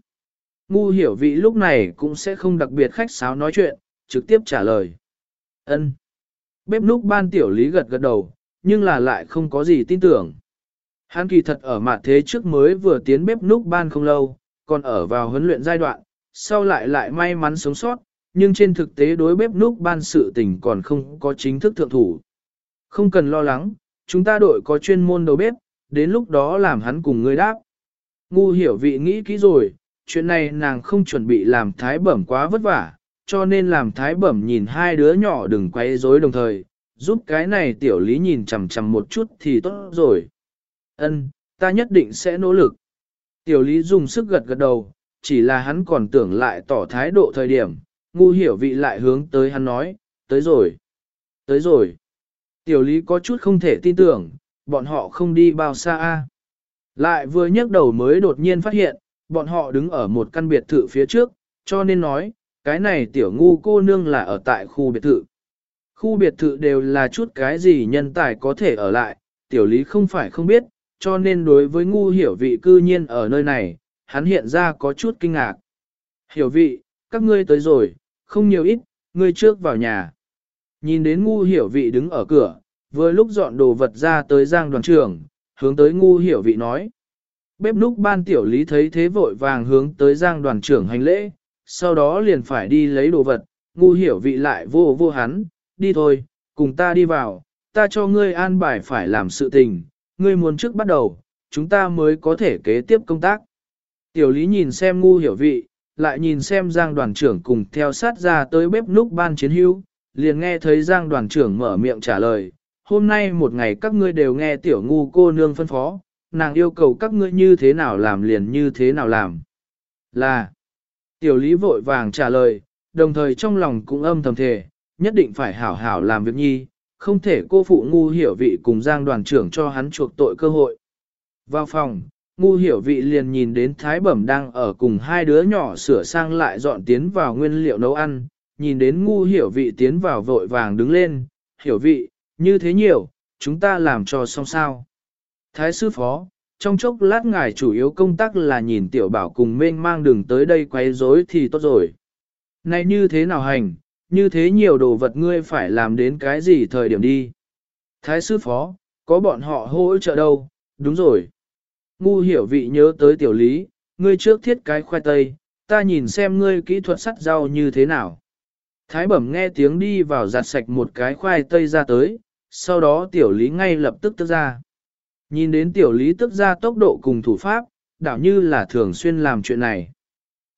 Ngu hiểu vị lúc này cũng sẽ không đặc biệt khách sáo nói chuyện, trực tiếp trả lời. ân Bếp núc ban tiểu lý gật gật đầu, nhưng là lại không có gì tin tưởng. Hắn kỳ thật ở mặt thế trước mới vừa tiến bếp núc ban không lâu, còn ở vào huấn luyện giai đoạn, sau lại lại may mắn sống sót, nhưng trên thực tế đối bếp núc ban sự tình còn không có chính thức thượng thủ. Không cần lo lắng, chúng ta đội có chuyên môn đầu bếp, đến lúc đó làm hắn cùng ngươi đáp. Ngu hiểu vị nghĩ kỹ rồi, chuyện này nàng không chuẩn bị làm thái bẩm quá vất vả, cho nên làm thái bẩm nhìn hai đứa nhỏ đừng quay rối đồng thời, giúp cái này tiểu lý nhìn chằm chằm một chút thì tốt rồi. Ân, ta nhất định sẽ nỗ lực. Tiểu lý dùng sức gật gật đầu, chỉ là hắn còn tưởng lại tỏ thái độ thời điểm, ngu hiểu vị lại hướng tới hắn nói, tới rồi, tới rồi. Tiểu lý có chút không thể tin tưởng, bọn họ không đi bao xa a. Lại vừa nhấc đầu mới đột nhiên phát hiện, bọn họ đứng ở một căn biệt thự phía trước, cho nên nói, cái này tiểu ngu cô nương là ở tại khu biệt thự. Khu biệt thự đều là chút cái gì nhân tài có thể ở lại, tiểu lý không phải không biết, cho nên đối với ngu hiểu vị cư nhiên ở nơi này, hắn hiện ra có chút kinh ngạc. Hiểu vị, các ngươi tới rồi, không nhiều ít, ngươi trước vào nhà. Nhìn đến ngu hiểu vị đứng ở cửa, vừa lúc dọn đồ vật ra tới giang đoàn trưởng, hướng tới ngu hiểu vị nói. Bếp núc ban tiểu lý thấy thế vội vàng hướng tới giang đoàn trưởng hành lễ, sau đó liền phải đi lấy đồ vật, ngu hiểu vị lại vô vô hắn, đi thôi, cùng ta đi vào, ta cho ngươi an bài phải làm sự tình, ngươi muốn trước bắt đầu, chúng ta mới có thể kế tiếp công tác. Tiểu lý nhìn xem ngu hiểu vị, lại nhìn xem giang đoàn trưởng cùng theo sát ra tới bếp núc ban chiến hữu, liền nghe thấy giang đoàn trưởng mở miệng trả lời, hôm nay một ngày các ngươi đều nghe tiểu ngu cô nương phân phó, nàng yêu cầu các ngươi như thế nào làm liền như thế nào làm. Là, tiểu lý vội vàng trả lời, đồng thời trong lòng cũng âm thầm thề, nhất định phải hảo hảo làm việc nhi, không thể cô phụ ngu hiểu vị cùng giang đoàn trưởng cho hắn chuộc tội cơ hội. Vào phòng, ngu hiểu vị liền nhìn đến thái bẩm đang ở cùng hai đứa nhỏ sửa sang lại dọn tiến vào nguyên liệu nấu ăn, nhìn đến ngu hiểu vị tiến vào vội vàng đứng lên, hiểu vị, như thế nhiều, chúng ta làm cho xong sao. Thái sư phó, trong chốc lát ngài chủ yếu công tác là nhìn tiểu bảo cùng mênh mang đường tới đây quấy rối thì tốt rồi. Này như thế nào hành, như thế nhiều đồ vật ngươi phải làm đến cái gì thời điểm đi. Thái sư phó, có bọn họ hỗ trợ đâu, đúng rồi. Ngu hiểu vị nhớ tới tiểu lý, ngươi trước thiết cái khoai tây, ta nhìn xem ngươi kỹ thuật sắt rau như thế nào. Thái bẩm nghe tiếng đi vào giặt sạch một cái khoai tây ra tới, sau đó tiểu lý ngay lập tức tức ra. Nhìn đến tiểu lý tức ra tốc độ cùng thủ pháp, đảo như là thường xuyên làm chuyện này.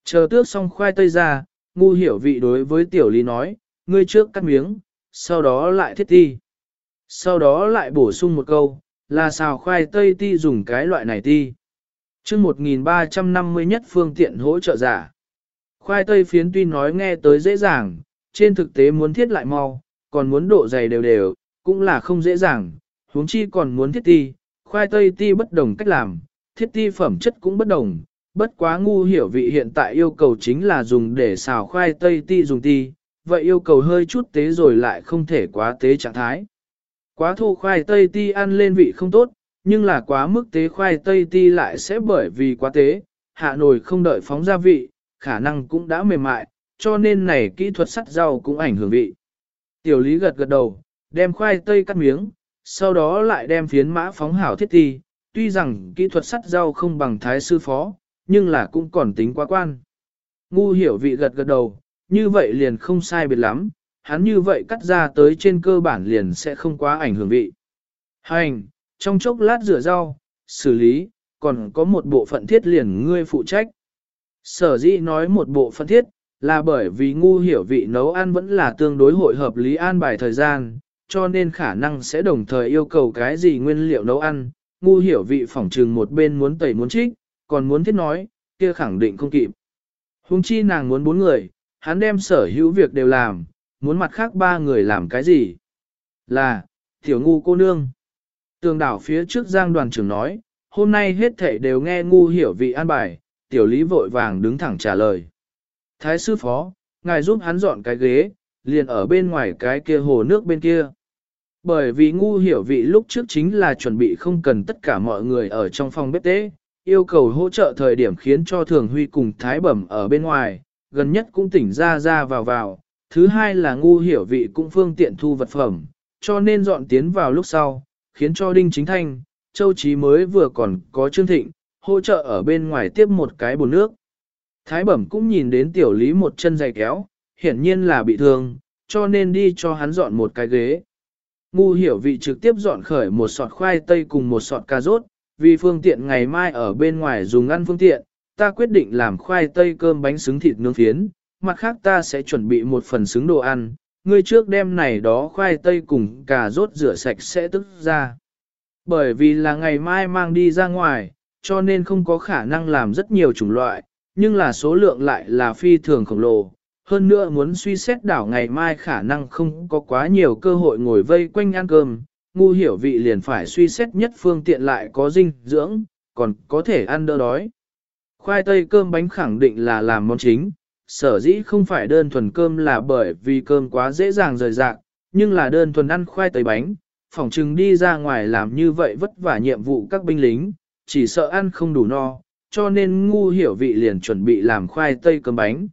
Chờ tước xong khoai tây ra, ngu hiểu vị đối với tiểu lý nói, ngươi trước cắt miếng, sau đó lại thiết ti. Sau đó lại bổ sung một câu, là xào khoai tây ti dùng cái loại này ti. chương 1350 nhất phương tiện hỗ trợ giả. Khoai tây phiến tuy nói nghe tới dễ dàng, trên thực tế muốn thiết lại mau, còn muốn độ dày đều đều, cũng là không dễ dàng, huống chi còn muốn thiết ti, khoai tây ti bất đồng cách làm, thiết ti phẩm chất cũng bất đồng, bất quá ngu hiểu vị hiện tại yêu cầu chính là dùng để xào khoai tây ti dùng ti, vậy yêu cầu hơi chút tế rồi lại không thể quá tế trạng thái. Quá thô khoai tây ti ăn lên vị không tốt, nhưng là quá mức tế khoai tây ti lại sẽ bởi vì quá tế, hạ nồi không đợi phóng gia vị, khả năng cũng đã mềm mại, cho nên này kỹ thuật sắt rau cũng ảnh hưởng vị. Tiểu lý gật gật đầu, đem khoai tây cắt miếng, sau đó lại đem phiến mã phóng hảo thiết ti, tuy rằng kỹ thuật sắt rau không bằng thái sư phó, nhưng là cũng còn tính quá quan. Ngu hiểu vị gật gật đầu, như vậy liền không sai biệt lắm, hắn như vậy cắt ra tới trên cơ bản liền sẽ không quá ảnh hưởng vị. Hành, trong chốc lát rửa rau, xử lý, còn có một bộ phận thiết liền ngươi phụ trách. Sở dĩ nói một bộ phận thiết, là bởi vì ngu hiểu vị nấu ăn vẫn là tương đối hội hợp lý an bài thời gian, cho nên khả năng sẽ đồng thời yêu cầu cái gì nguyên liệu nấu ăn, ngu hiểu vị phỏng trừng một bên muốn tẩy muốn trích, còn muốn thiết nói, kia khẳng định không kịp. Hùng chi nàng muốn bốn người, hắn đem sở hữu việc đều làm, muốn mặt khác ba người làm cái gì? Là, tiểu ngu cô nương. Tường đảo phía trước giang đoàn trưởng nói, hôm nay hết thảy đều nghe ngu hiểu vị an bài, tiểu lý vội vàng đứng thẳng trả lời. Thái sư phó, ngài giúp hắn dọn cái ghế, liền ở bên ngoài cái kia hồ nước bên kia. Bởi vì ngu hiểu vị lúc trước chính là chuẩn bị không cần tất cả mọi người ở trong phòng bếp tế, yêu cầu hỗ trợ thời điểm khiến cho thường huy cùng thái bẩm ở bên ngoài, gần nhất cũng tỉnh ra ra vào vào, thứ hai là ngu hiểu vị cũng phương tiện thu vật phẩm, cho nên dọn tiến vào lúc sau, khiến cho Đinh Chính Thanh, Châu Chí mới vừa còn có Trương Thịnh, hỗ trợ ở bên ngoài tiếp một cái bồn nước. Thái bẩm cũng nhìn đến tiểu lý một chân dày kéo, hiển nhiên là bị thương, cho nên đi cho hắn dọn một cái ghế. Ngu hiểu vị trực tiếp dọn khởi một sọt khoai tây cùng một sọt cà rốt, vì phương tiện ngày mai ở bên ngoài dùng ăn phương tiện, ta quyết định làm khoai tây cơm bánh xứng thịt nướng phiến, mặt khác ta sẽ chuẩn bị một phần xứng đồ ăn, ngươi trước đem này đó khoai tây cùng cà rốt rửa sạch sẽ tức ra. Bởi vì là ngày mai mang đi ra ngoài, cho nên không có khả năng làm rất nhiều chủng loại, nhưng là số lượng lại là phi thường khổng lồ. Hơn nữa muốn suy xét đảo ngày mai khả năng không có quá nhiều cơ hội ngồi vây quanh ăn cơm, ngu hiểu vị liền phải suy xét nhất phương tiện lại có dinh dưỡng, còn có thể ăn đỡ đói. Khoai tây cơm bánh khẳng định là làm món chính, sở dĩ không phải đơn thuần cơm là bởi vì cơm quá dễ dàng rời rạc, nhưng là đơn thuần ăn khoai tây bánh, phỏng chừng đi ra ngoài làm như vậy vất vả nhiệm vụ các binh lính, chỉ sợ ăn không đủ no, cho nên ngu hiểu vị liền chuẩn bị làm khoai tây cơm bánh.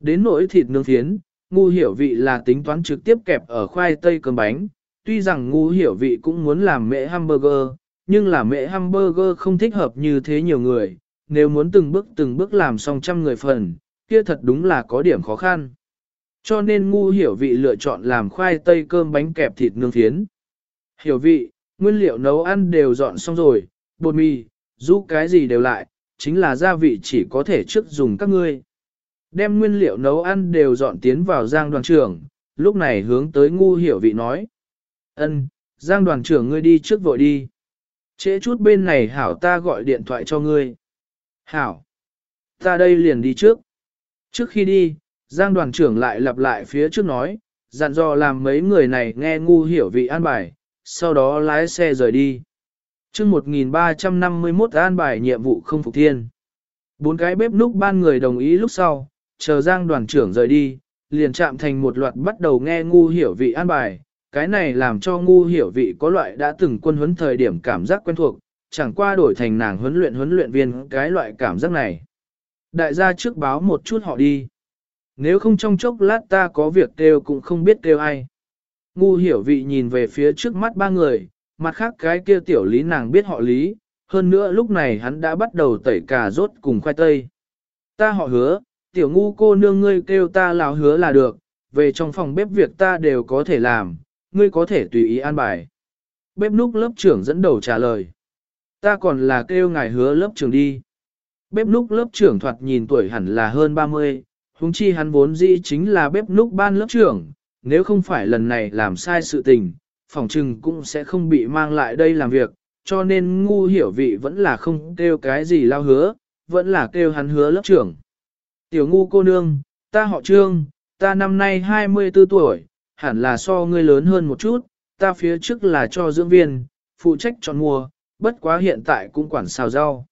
Đến nỗi thịt nướng thiến, ngu hiểu vị là tính toán trực tiếp kẹp ở khoai tây cơm bánh, tuy rằng ngu hiểu vị cũng muốn làm mẹ hamburger, nhưng là mẹ hamburger không thích hợp như thế nhiều người, nếu muốn từng bước từng bước làm xong trăm người phần, kia thật đúng là có điểm khó khăn. Cho nên ngu hiểu vị lựa chọn làm khoai tây cơm bánh kẹp thịt nướng phiến. Hiểu vị, nguyên liệu nấu ăn đều dọn xong rồi, bột mì, rũ cái gì đều lại, chính là gia vị chỉ có thể trước dùng các ngươi. Đem nguyên liệu nấu ăn đều dọn tiến vào giang đoàn trưởng, lúc này hướng tới ngu hiểu vị nói ân giang đoàn trưởng ngươi đi trước vội đi. Trễ chút bên này hảo ta gọi điện thoại cho ngươi. Hảo, ta đây liền đi trước. Trước khi đi, giang đoàn trưởng lại lặp lại phía trước nói, dặn dò làm mấy người này nghe ngu hiểu vị an bài, sau đó lái xe rời đi. chương 1351 an bài nhiệm vụ không phục thiên. Bốn cái bếp núc ban người đồng ý lúc sau, chờ giang đoàn trưởng rời đi, liền chạm thành một loạt bắt đầu nghe ngu hiểu vị an bài. Cái này làm cho ngu hiểu vị có loại đã từng quân huấn thời điểm cảm giác quen thuộc, chẳng qua đổi thành nàng huấn luyện huấn luyện viên cái loại cảm giác này. Đại gia trước báo một chút họ đi. Nếu không trong chốc lát ta có việc kêu cũng không biết kêu ai. Ngu hiểu vị nhìn về phía trước mắt ba người, mặt khác cái kia tiểu lý nàng biết họ lý, hơn nữa lúc này hắn đã bắt đầu tẩy cà rốt cùng khoai tây. Ta họ hứa, tiểu ngu cô nương ngươi kêu ta là hứa là được, về trong phòng bếp việc ta đều có thể làm, ngươi có thể tùy ý an bài. Bếp núc lớp trưởng dẫn đầu trả lời. Ta còn là kêu ngài hứa lớp trưởng đi. Bếp núc lớp trưởng thoạt nhìn tuổi hẳn là hơn 30, huống chi hắn vốn dĩ chính là bếp núc ban lớp trưởng, nếu không phải lần này làm sai sự tình, phòng trừng cũng sẽ không bị mang lại đây làm việc, cho nên ngu hiểu vị vẫn là không kêu cái gì lao hứa, vẫn là kêu hắn hứa lớp trưởng. Tiểu ngu cô nương, ta họ trương, ta năm nay 24 tuổi, hẳn là so ngươi lớn hơn một chút, ta phía trước là cho dưỡng viên, phụ trách chọn mua, bất quá hiện tại cũng quản xào rau.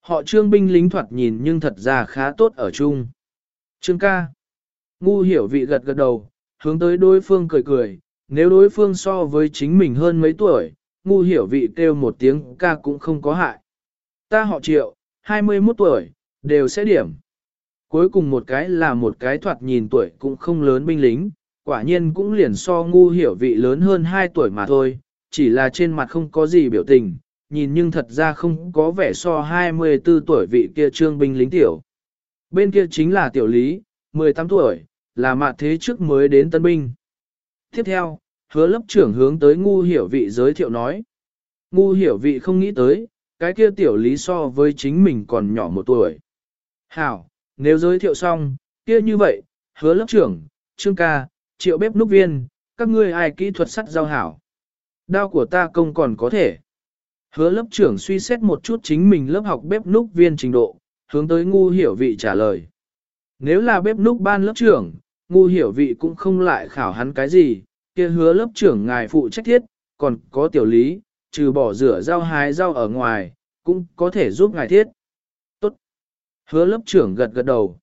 Họ trương binh lính thoạt nhìn nhưng thật ra khá tốt ở chung. Trương ca. Ngu hiểu vị gật gật đầu, hướng tới đối phương cười cười, nếu đối phương so với chính mình hơn mấy tuổi, ngu hiểu vị kêu một tiếng ca cũng không có hại. Ta họ triệu, 21 tuổi, đều sẽ điểm. Cuối cùng một cái là một cái thoạt nhìn tuổi cũng không lớn binh lính, quả nhiên cũng liền so ngu hiểu vị lớn hơn 2 tuổi mà thôi, chỉ là trên mặt không có gì biểu tình, nhìn nhưng thật ra không có vẻ so 24 tuổi vị kia trương binh lính tiểu. Bên kia chính là tiểu lý, 18 tuổi, là mạ thế trước mới đến tân binh. Tiếp theo, hứa lớp trưởng hướng tới ngu hiểu vị giới thiệu nói. Ngu hiểu vị không nghĩ tới, cái kia tiểu lý so với chính mình còn nhỏ một tuổi. Hảo, nếu giới thiệu xong, kia như vậy, hứa lớp trưởng, trương ca, triệu bếp núc viên, các ngươi ai kỹ thuật sắt giao hảo. Đao của ta công còn có thể. Hứa lớp trưởng suy xét một chút chính mình lớp học bếp núc viên trình độ, hướng tới ngu hiểu vị trả lời. Nếu là bếp núc ban lớp trưởng, ngu hiểu vị cũng không lại khảo hắn cái gì, kia hứa lớp trưởng ngài phụ trách thiết, còn có tiểu lý, trừ bỏ rửa rau hái rau ở ngoài, cũng có thể giúp ngài thiết. Tốt. Hứa lớp trưởng gật gật đầu.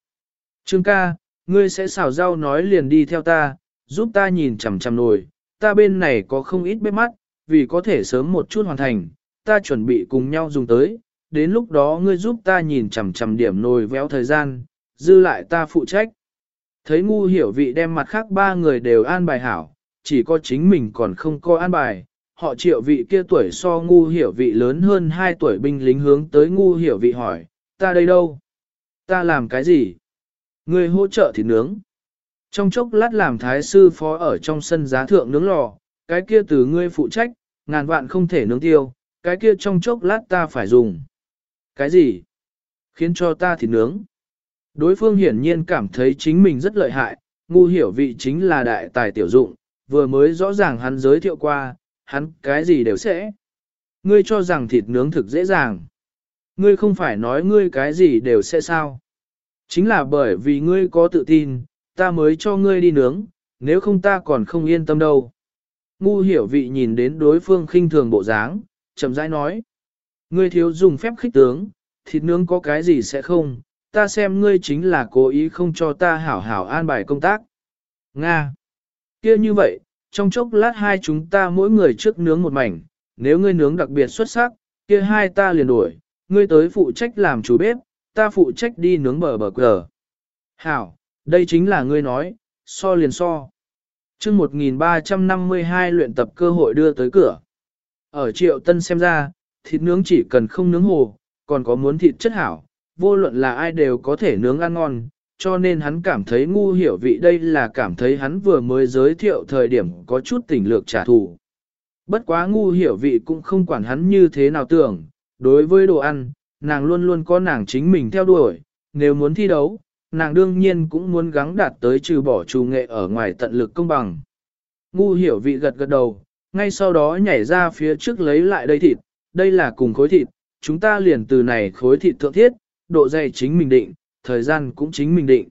Trương ca, ngươi sẽ xào rau nói liền đi theo ta, giúp ta nhìn chằm chằm nồi, ta bên này có không ít bếp mắt, vì có thể sớm một chút hoàn thành, ta chuẩn bị cùng nhau dùng tới, đến lúc đó ngươi giúp ta nhìn chằm chằm điểm nồi véo thời gian, dư lại ta phụ trách. Thấy ngu hiểu vị đem mặt khác ba người đều an bài hảo, chỉ có chính mình còn không có an bài, họ triệu vị kia tuổi so ngu hiểu vị lớn hơn 2 tuổi binh lính hướng tới ngu hiểu vị hỏi, ta đây đâu? Ta làm cái gì? Ngươi hỗ trợ thì nướng. Trong chốc lát làm thái sư phó ở trong sân giá thượng nướng lò, cái kia từ ngươi phụ trách, ngàn vạn không thể nướng tiêu, cái kia trong chốc lát ta phải dùng. Cái gì? Khiến cho ta thịt nướng. Đối phương hiển nhiên cảm thấy chính mình rất lợi hại, ngu hiểu vị chính là đại tài tiểu dụng, vừa mới rõ ràng hắn giới thiệu qua, hắn cái gì đều sẽ. Ngươi cho rằng thịt nướng thực dễ dàng. Ngươi không phải nói ngươi cái gì đều sẽ sao. Chính là bởi vì ngươi có tự tin, ta mới cho ngươi đi nướng, nếu không ta còn không yên tâm đâu. Ngu hiểu vị nhìn đến đối phương khinh thường bộ dáng, chậm rãi nói. Ngươi thiếu dùng phép khích tướng, thịt nướng có cái gì sẽ không, ta xem ngươi chính là cố ý không cho ta hảo hảo an bài công tác. Nga. kia như vậy, trong chốc lát hai chúng ta mỗi người trước nướng một mảnh, nếu ngươi nướng đặc biệt xuất sắc, kia hai ta liền đuổi, ngươi tới phụ trách làm chủ bếp, ta phụ trách đi nướng bờ bờ cờ. Hảo, đây chính là ngươi nói, so liền so. chương 1352 luyện tập cơ hội đưa tới cửa. Ở triệu tân xem ra, thịt nướng chỉ cần không nướng hồ, còn có muốn thịt chất hảo, vô luận là ai đều có thể nướng ăn ngon, cho nên hắn cảm thấy ngu hiểu vị đây là cảm thấy hắn vừa mới giới thiệu thời điểm có chút tình lược trả thù. Bất quá ngu hiểu vị cũng không quản hắn như thế nào tưởng, đối với đồ ăn, nàng luôn luôn có nàng chính mình theo đuổi, nếu muốn thi đấu, nàng đương nhiên cũng muốn gắng đạt tới trừ bỏ trù nghệ ở ngoài tận lực công bằng. Ngu hiểu vị gật gật đầu, ngay sau đó nhảy ra phía trước lấy lại đây thịt, đây là cùng khối thịt, chúng ta liền từ này khối thịt thượng thiết, độ dày chính mình định, thời gian cũng chính mình định.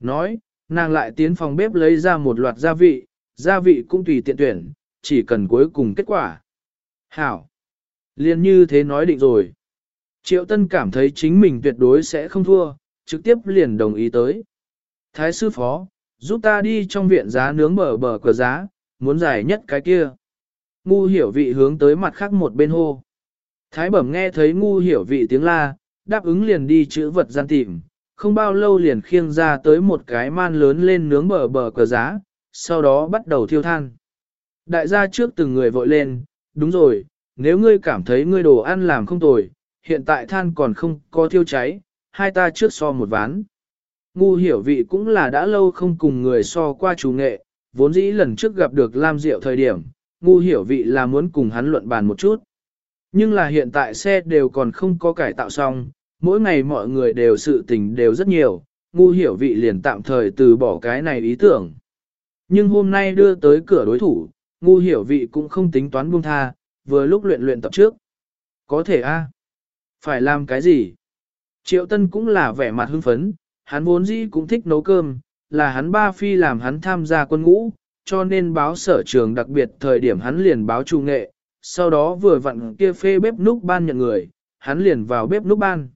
Nói, nàng lại tiến phòng bếp lấy ra một loạt gia vị, gia vị cũng tùy tiện tuyển, chỉ cần cuối cùng kết quả. Hảo! Liên như thế nói định rồi. Triệu Tân cảm thấy chính mình tuyệt đối sẽ không thua, trực tiếp liền đồng ý tới. Thái sư phó, giúp ta đi trong viện giá nướng bờ bờ cửa giá, muốn giải nhất cái kia. Ngu hiểu vị hướng tới mặt khác một bên hô. Thái bẩm nghe thấy ngu hiểu vị tiếng la, đáp ứng liền đi chữ vật gian tìm, không bao lâu liền khiêng ra tới một cái man lớn lên nướng bờ bờ cửa giá, sau đó bắt đầu thiêu than. Đại gia trước từng người vội lên, đúng rồi, nếu ngươi cảm thấy ngươi đồ ăn làm không tồi, hiện tại than còn không có thiêu cháy, hai ta trước so một ván. Ngu hiểu vị cũng là đã lâu không cùng người so qua chủ nghệ, vốn dĩ lần trước gặp được Lam Diệu thời điểm, ngu hiểu vị là muốn cùng hắn luận bàn một chút. Nhưng là hiện tại xe đều còn không có cải tạo xong, mỗi ngày mọi người đều sự tình đều rất nhiều, ngu hiểu vị liền tạm thời từ bỏ cái này ý tưởng. Nhưng hôm nay đưa tới cửa đối thủ, ngu hiểu vị cũng không tính toán buông tha, vừa lúc luyện luyện tập trước. Có thể a Phải làm cái gì? Triệu Tân cũng là vẻ mặt hưng phấn, hắn vốn dĩ cũng thích nấu cơm, là hắn ba phi làm hắn tham gia quân ngũ, cho nên báo sở trường đặc biệt thời điểm hắn liền báo trung nghệ, sau đó vừa vặn kia phê bếp núc ban nhận người, hắn liền vào bếp núc ban.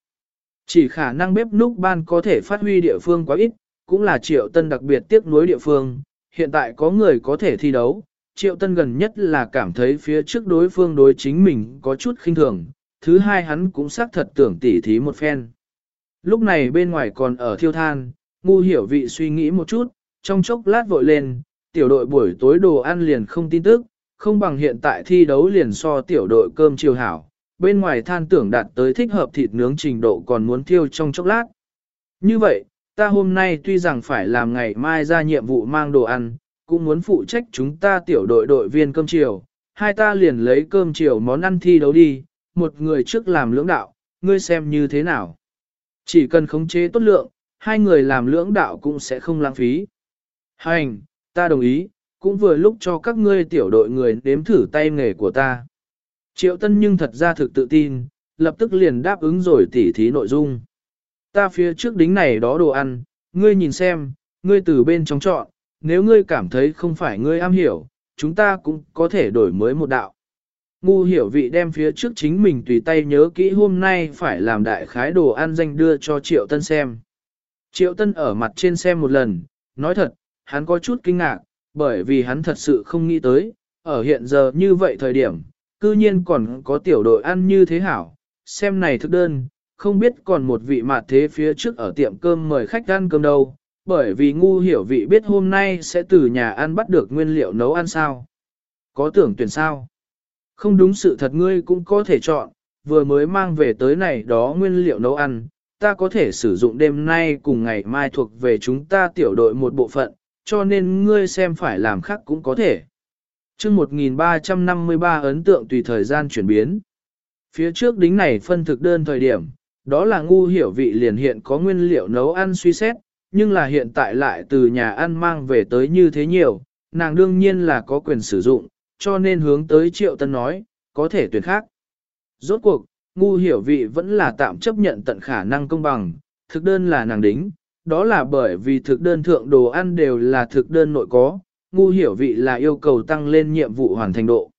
Chỉ khả năng bếp núc ban có thể phát huy địa phương quá ít, cũng là triệu tân đặc biệt tiếc nuối địa phương, hiện tại có người có thể thi đấu, triệu tân gần nhất là cảm thấy phía trước đối phương đối chính mình có chút khinh thường, thứ hai hắn cũng xác thật tưởng tỉ thí một phen. Lúc này bên ngoài còn ở thiêu than, ngu hiểu vị suy nghĩ một chút, trong chốc lát vội lên, tiểu đội buổi tối đồ ăn liền không tin tức, không bằng hiện tại thi đấu liền so tiểu đội cơm chiều hảo, bên ngoài than tưởng đạt tới thích hợp thịt nướng trình độ còn muốn thiêu trong chốc lát. Như vậy, ta hôm nay tuy rằng phải làm ngày mai ra nhiệm vụ mang đồ ăn, cũng muốn phụ trách chúng ta tiểu đội đội viên cơm chiều, hai ta liền lấy cơm chiều món ăn thi đấu đi, một người trước làm lưỡng đạo, ngươi xem như thế nào. Chỉ cần khống chế tốt lượng, hai người làm lưỡng đạo cũng sẽ không lãng phí. Hành, ta đồng ý, cũng vừa lúc cho các ngươi tiểu đội người nếm thử tay nghề của ta. Triệu Tân nhưng thật ra thực tự tin, lập tức liền đáp ứng rồi tỉ thí nội dung. Ta phía trước đính này đó đồ ăn, ngươi nhìn xem, ngươi từ bên trong chọn, nếu ngươi cảm thấy không phải ngươi am hiểu, chúng ta cũng có thể đổi mới một đạo. Ngu hiểu vị đem phía trước chính mình tùy tay nhớ kỹ hôm nay phải làm đại khái đồ ăn danh đưa cho Triệu Tân xem. Triệu Tân ở mặt trên xem một lần, nói thật, hắn có chút kinh ngạc, bởi vì hắn thật sự không nghĩ tới, ở hiện giờ như vậy thời điểm, cư nhiên còn có tiểu đội ăn như thế hảo, xem này thức đơn, không biết còn một vị mạt thế phía trước ở tiệm cơm mời khách ăn cơm đâu, bởi vì ngu hiểu vị biết hôm nay sẽ từ nhà ăn bắt được nguyên liệu nấu ăn sao. Có tưởng tuyển sao? Không đúng sự thật ngươi cũng có thể chọn, vừa mới mang về tới này đó nguyên liệu nấu ăn, ta có thể sử dụng đêm nay cùng ngày mai thuộc về chúng ta tiểu đội một bộ phận, cho nên ngươi xem phải làm khác cũng có thể. chương 1353 ấn tượng tùy thời gian chuyển biến. Phía trước đính này phân thực đơn thời điểm, đó là ngu hiểu vị liền hiện có nguyên liệu nấu ăn suy xét, nhưng là hiện tại lại từ nhà ăn mang về tới như thế nhiều, nàng đương nhiên là có quyền sử dụng, cho nên hướng tới triệu tân nói, có thể tuyển khác. Rốt cuộc, ngu hiểu vị vẫn là tạm chấp nhận tận khả năng công bằng, thực đơn là nàng đính, đó là bởi vì thực đơn thượng đồ ăn đều là thực đơn nội có, ngu hiểu vị là yêu cầu tăng lên nhiệm vụ hoàn thành độ.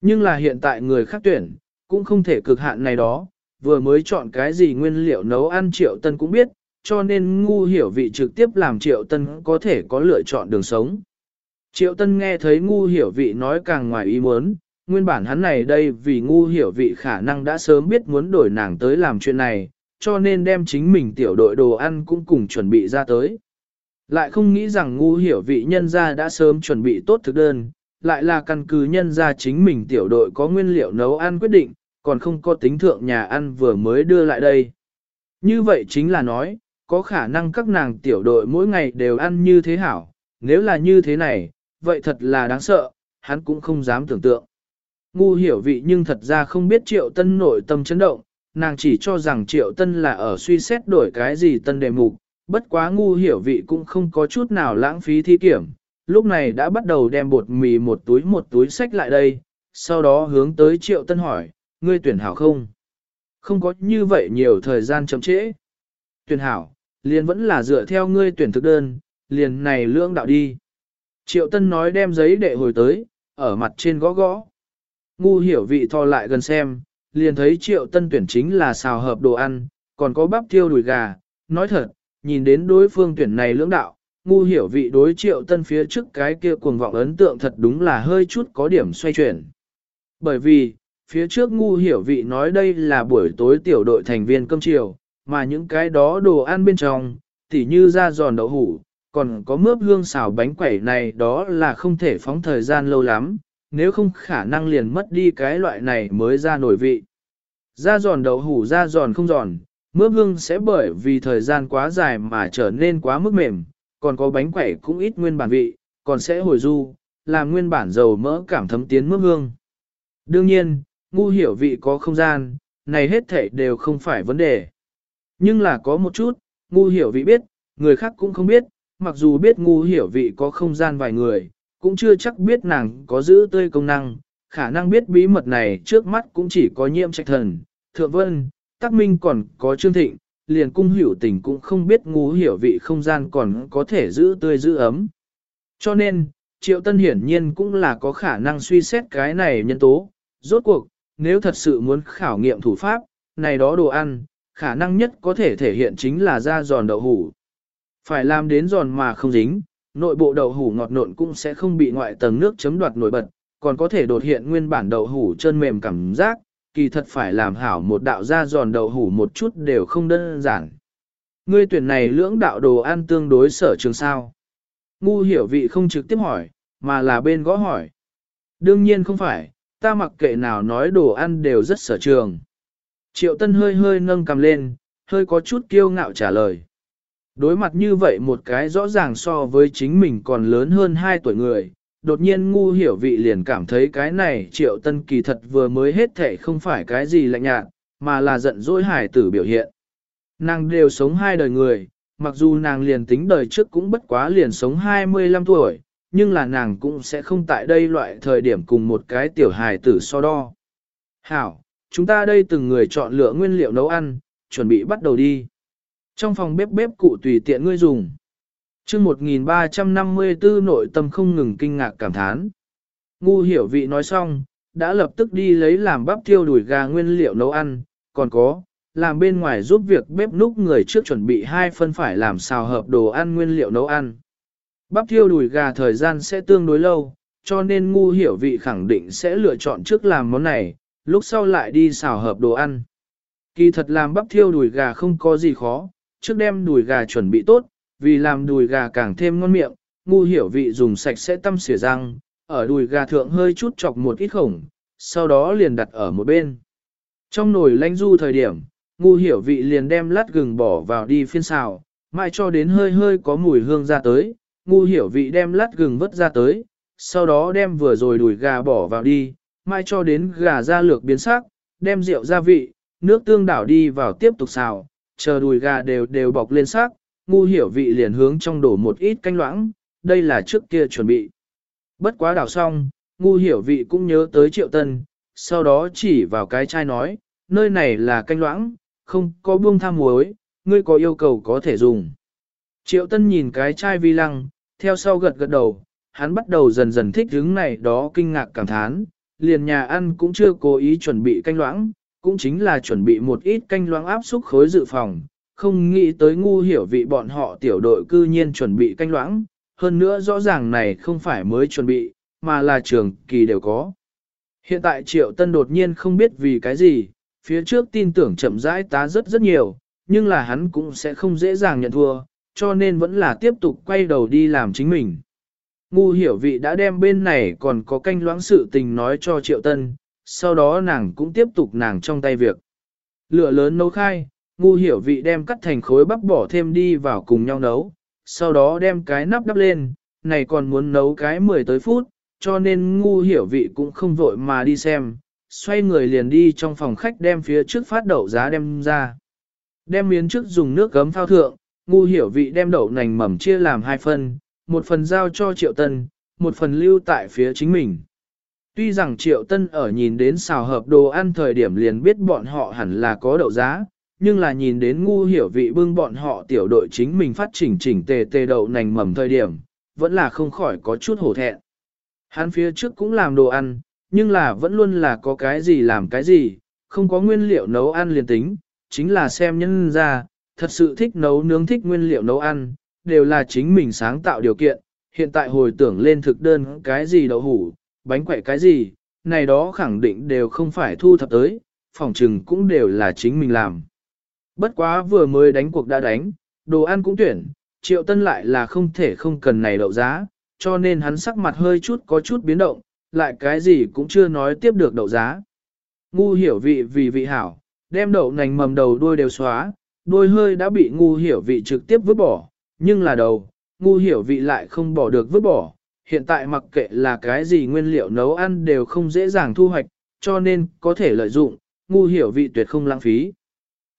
Nhưng là hiện tại người khác tuyển, cũng không thể cực hạn này đó, vừa mới chọn cái gì nguyên liệu nấu ăn triệu tân cũng biết, cho nên ngu hiểu vị trực tiếp làm triệu tân có thể có lựa chọn đường sống. Triệu tân nghe thấy ngu hiểu vị nói càng ngoài ý muốn, nguyên bản hắn này đây vì ngu hiểu vị khả năng đã sớm biết muốn đổi nàng tới làm chuyện này, cho nên đem chính mình tiểu đội đồ ăn cũng cùng chuẩn bị ra tới. Lại không nghĩ rằng ngu hiểu vị nhân gia đã sớm chuẩn bị tốt thực đơn, lại là căn cứ nhân gia chính mình tiểu đội có nguyên liệu nấu ăn quyết định, còn không có tính thượng nhà ăn vừa mới đưa lại đây. Như vậy chính là nói, có khả năng các nàng tiểu đội mỗi ngày đều ăn như thế hảo, nếu là như thế này, vậy thật là đáng sợ, hắn cũng không dám tưởng tượng. Ngu hiểu vị nhưng thật ra không biết triệu tân nội tâm chấn động, nàng chỉ cho rằng triệu tân là ở suy xét đổi cái gì tân đề mục, bất quá ngu hiểu vị cũng không có chút nào lãng phí thi kiểm, lúc này đã bắt đầu đem bột mì một túi một túi sách lại đây, sau đó hướng tới triệu tân hỏi, ngươi tuyển hảo không? Không có như vậy nhiều thời gian chậm trễ. Tuyển hảo, liền vẫn là dựa theo ngươi tuyển thực đơn, liền này lưỡng đạo đi. Triệu tân nói đem giấy đệ hồi tới, ở mặt trên gõ gõ. Ngu hiểu vị thò lại gần xem, liền thấy triệu tân tuyển chính là xào hợp đồ ăn, còn có bắp thiêu đùi gà. Nói thật, nhìn đến đối phương tuyển này lưỡng đạo, ngu hiểu vị đối triệu tân phía trước cái kia cuồng vọng ấn tượng thật đúng là hơi chút có điểm xoay chuyển. Bởi vì, phía trước ngu hiểu vị nói đây là buổi tối tiểu đội thành viên cơm chiều, mà những cái đó đồ ăn bên trong, tỉ như da giòn đậu hủ, còn có mướp hương xào bánh quẩy này đó là không thể phóng thời gian lâu lắm, nếu không khả năng liền mất đi cái loại này mới ra nổi vị. Da giòn đậu hủ da giòn không giòn, mướp hương sẽ bởi vì thời gian quá dài mà trở nên quá mức mềm, còn có bánh quẩy cũng ít nguyên bản vị, còn sẽ hồi du, làm nguyên bản dầu mỡ cảm thấm tiến mướp hương. Đương nhiên, ngu hiểu vị có không gian, này hết thể đều không phải vấn đề. Nhưng là có một chút, ngu hiểu vị biết, người khác cũng không biết, mặc dù biết ngu hiểu vị có không gian vài người, cũng chưa chắc biết nàng có giữ tươi công năng, khả năng biết bí mật này trước mắt cũng chỉ có nhiễm trạch thần, thượng vân, tắc minh còn có trương thịnh, liền cung hiểu tình cũng không biết ngu hiểu vị không gian còn có thể giữ tươi giữ ấm. Cho nên, triệu tân hiển nhiên cũng là có khả năng suy xét cái này nhân tố, rốt cuộc, nếu thật sự muốn khảo nghiệm thủ pháp, này đó đồ ăn, khả năng nhất có thể thể hiện chính là da giòn đậu hủ. Phải làm đến giòn mà không dính, nội bộ đậu hủ ngọt nộn cũng sẽ không bị ngoại tầng nước chấm đoạt nổi bật, còn có thể đột hiện nguyên bản đậu hủ chân mềm cảm giác, kỳ thật phải làm hảo một đạo da giòn đậu hủ một chút đều không đơn giản. Ngươi tuyển này lưỡng đạo đồ ăn tương đối sở trường sao. Ngu hiểu vị không trực tiếp hỏi, mà là bên gõ hỏi. Đương nhiên không phải, ta mặc kệ nào nói đồ ăn đều rất sở trường. Triệu Tân hơi hơi nâng cầm lên, hơi có chút kiêu ngạo trả lời. Đối mặt như vậy một cái rõ ràng so với chính mình còn lớn hơn 2 tuổi người, đột nhiên ngu hiểu vị liền cảm thấy cái này triệu tân kỳ thật vừa mới hết thể không phải cái gì lạnh nhạt, mà là giận dỗi hải tử biểu hiện. Nàng đều sống hai đời người, mặc dù nàng liền tính đời trước cũng bất quá liền sống 25 tuổi, nhưng là nàng cũng sẽ không tại đây loại thời điểm cùng một cái tiểu hài tử so đo. Hảo, chúng ta đây từng người chọn lựa nguyên liệu nấu ăn, chuẩn bị bắt đầu đi. Trong phòng bếp bếp cụ tùy tiện ngươi dùng. chương 1354 nội tâm không ngừng kinh ngạc cảm thán. Ngu hiểu vị nói xong, đã lập tức đi lấy làm bắp thiêu đùi gà nguyên liệu nấu ăn, còn có, làm bên ngoài giúp việc bếp núc người trước chuẩn bị hai phân phải làm xào hợp đồ ăn nguyên liệu nấu ăn. Bắp thiêu đùi gà thời gian sẽ tương đối lâu, cho nên ngu hiểu vị khẳng định sẽ lựa chọn trước làm món này, lúc sau lại đi xào hợp đồ ăn. Kỳ thật làm bắp thiêu đùi gà không có gì khó, trước đem đùi gà chuẩn bị tốt, vì làm đùi gà càng thêm ngon miệng, ngu hiểu vị dùng sạch sẽ tâm xỉa răng, ở đùi gà thượng hơi chút chọc một ít khổng, sau đó liền đặt ở một bên. Trong nồi lanh du thời điểm, ngu hiểu vị liền đem lát gừng bỏ vào đi phiên xào, mãi cho đến hơi hơi có mùi hương ra tới, ngu hiểu vị đem lát gừng vớt ra tới, sau đó đem vừa rồi đùi gà bỏ vào đi, mai cho đến gà ra lược biến sắc, đem rượu gia vị, nước tương đảo đi vào tiếp tục xào, chờ đùi gà đều đều bọc lên xác, ngu hiểu vị liền hướng trong đổ một ít canh loãng, đây là trước kia chuẩn bị. Bất quá đảo xong, ngu hiểu vị cũng nhớ tới triệu tân, sau đó chỉ vào cái chai nói, nơi này là canh loãng, không có buông tham muối, ngươi có yêu cầu có thể dùng. Triệu tân nhìn cái chai vi lăng, theo sau gật gật đầu, hắn bắt đầu dần dần thích hứng này đó kinh ngạc cảm thán, liền nhà ăn cũng chưa cố ý chuẩn bị canh loãng, cũng chính là chuẩn bị một ít canh loãng áp xúc khối dự phòng, không nghĩ tới ngu hiểu vị bọn họ tiểu đội cư nhiên chuẩn bị canh loãng, hơn nữa rõ ràng này không phải mới chuẩn bị, mà là trường kỳ đều có. Hiện tại Triệu Tân đột nhiên không biết vì cái gì, phía trước tin tưởng chậm rãi tá rất rất nhiều, nhưng là hắn cũng sẽ không dễ dàng nhận thua, cho nên vẫn là tiếp tục quay đầu đi làm chính mình. Ngu hiểu vị đã đem bên này còn có canh loãng sự tình nói cho Triệu Tân, sau đó nàng cũng tiếp tục nàng trong tay việc. Lửa lớn nấu khai, ngu hiểu vị đem cắt thành khối bắp bỏ thêm đi vào cùng nhau nấu, sau đó đem cái nắp đắp lên, này còn muốn nấu cái 10 tới phút, cho nên ngu hiểu vị cũng không vội mà đi xem, xoay người liền đi trong phòng khách đem phía trước phát đậu giá đem ra. Đem miếng trước dùng nước gấm phao thượng, ngu hiểu vị đem đậu nành mầm chia làm hai phần, một phần giao cho triệu tân, một phần lưu tại phía chính mình. Tuy rằng triệu tân ở nhìn đến xào hợp đồ ăn thời điểm liền biết bọn họ hẳn là có đậu giá, nhưng là nhìn đến ngu hiểu vị bưng bọn họ tiểu đội chính mình phát chỉnh chỉnh tề tề đậu nành mầm thời điểm, vẫn là không khỏi có chút hổ thẹn. Hắn phía trước cũng làm đồ ăn, nhưng là vẫn luôn là có cái gì làm cái gì, không có nguyên liệu nấu ăn liền tính, chính là xem nhân ra, thật sự thích nấu nướng thích nguyên liệu nấu ăn, đều là chính mình sáng tạo điều kiện, hiện tại hồi tưởng lên thực đơn cái gì đậu hủ, bánh quậy cái gì, này đó khẳng định đều không phải thu thập tới, phòng trừng cũng đều là chính mình làm. Bất quá vừa mới đánh cuộc đã đánh, đồ ăn cũng tuyển, triệu tân lại là không thể không cần này đậu giá, cho nên hắn sắc mặt hơi chút có chút biến động, lại cái gì cũng chưa nói tiếp được đậu giá. Ngu hiểu vị vì vị hảo, đem đậu nành mầm đầu đuôi đều xóa, đuôi hơi đã bị ngu hiểu vị trực tiếp vứt bỏ, nhưng là đầu, ngu hiểu vị lại không bỏ được vứt bỏ. Hiện tại mặc kệ là cái gì nguyên liệu nấu ăn đều không dễ dàng thu hoạch, cho nên có thể lợi dụng, ngu hiểu vị tuyệt không lãng phí.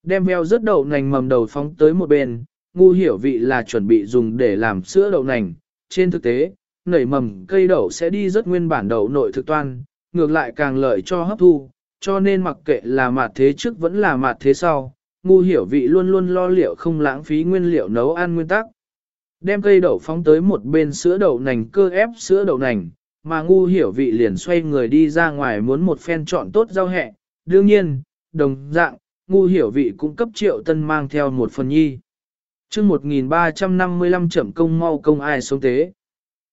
Đem veo rớt đậu nành mầm đầu phóng tới một bên, ngu hiểu vị là chuẩn bị dùng để làm sữa đậu nành. Trên thực tế, nảy mầm cây đậu sẽ đi rất nguyên bản đậu nội thực toan, ngược lại càng lợi cho hấp thu, cho nên mặc kệ là mạt thế trước vẫn là mạt thế sau, ngu hiểu vị luôn luôn lo liệu không lãng phí nguyên liệu nấu ăn nguyên tắc. Đem cây đậu phóng tới một bên sữa đậu nành cơ ép sữa đậu nành, mà ngu hiểu vị liền xoay người đi ra ngoài muốn một phen chọn tốt rau hẹ. Đương nhiên, đồng dạng, ngu hiểu vị cũng cấp triệu tân mang theo một phần nhi. chương 1355 trẩm công mau công ai sống tế.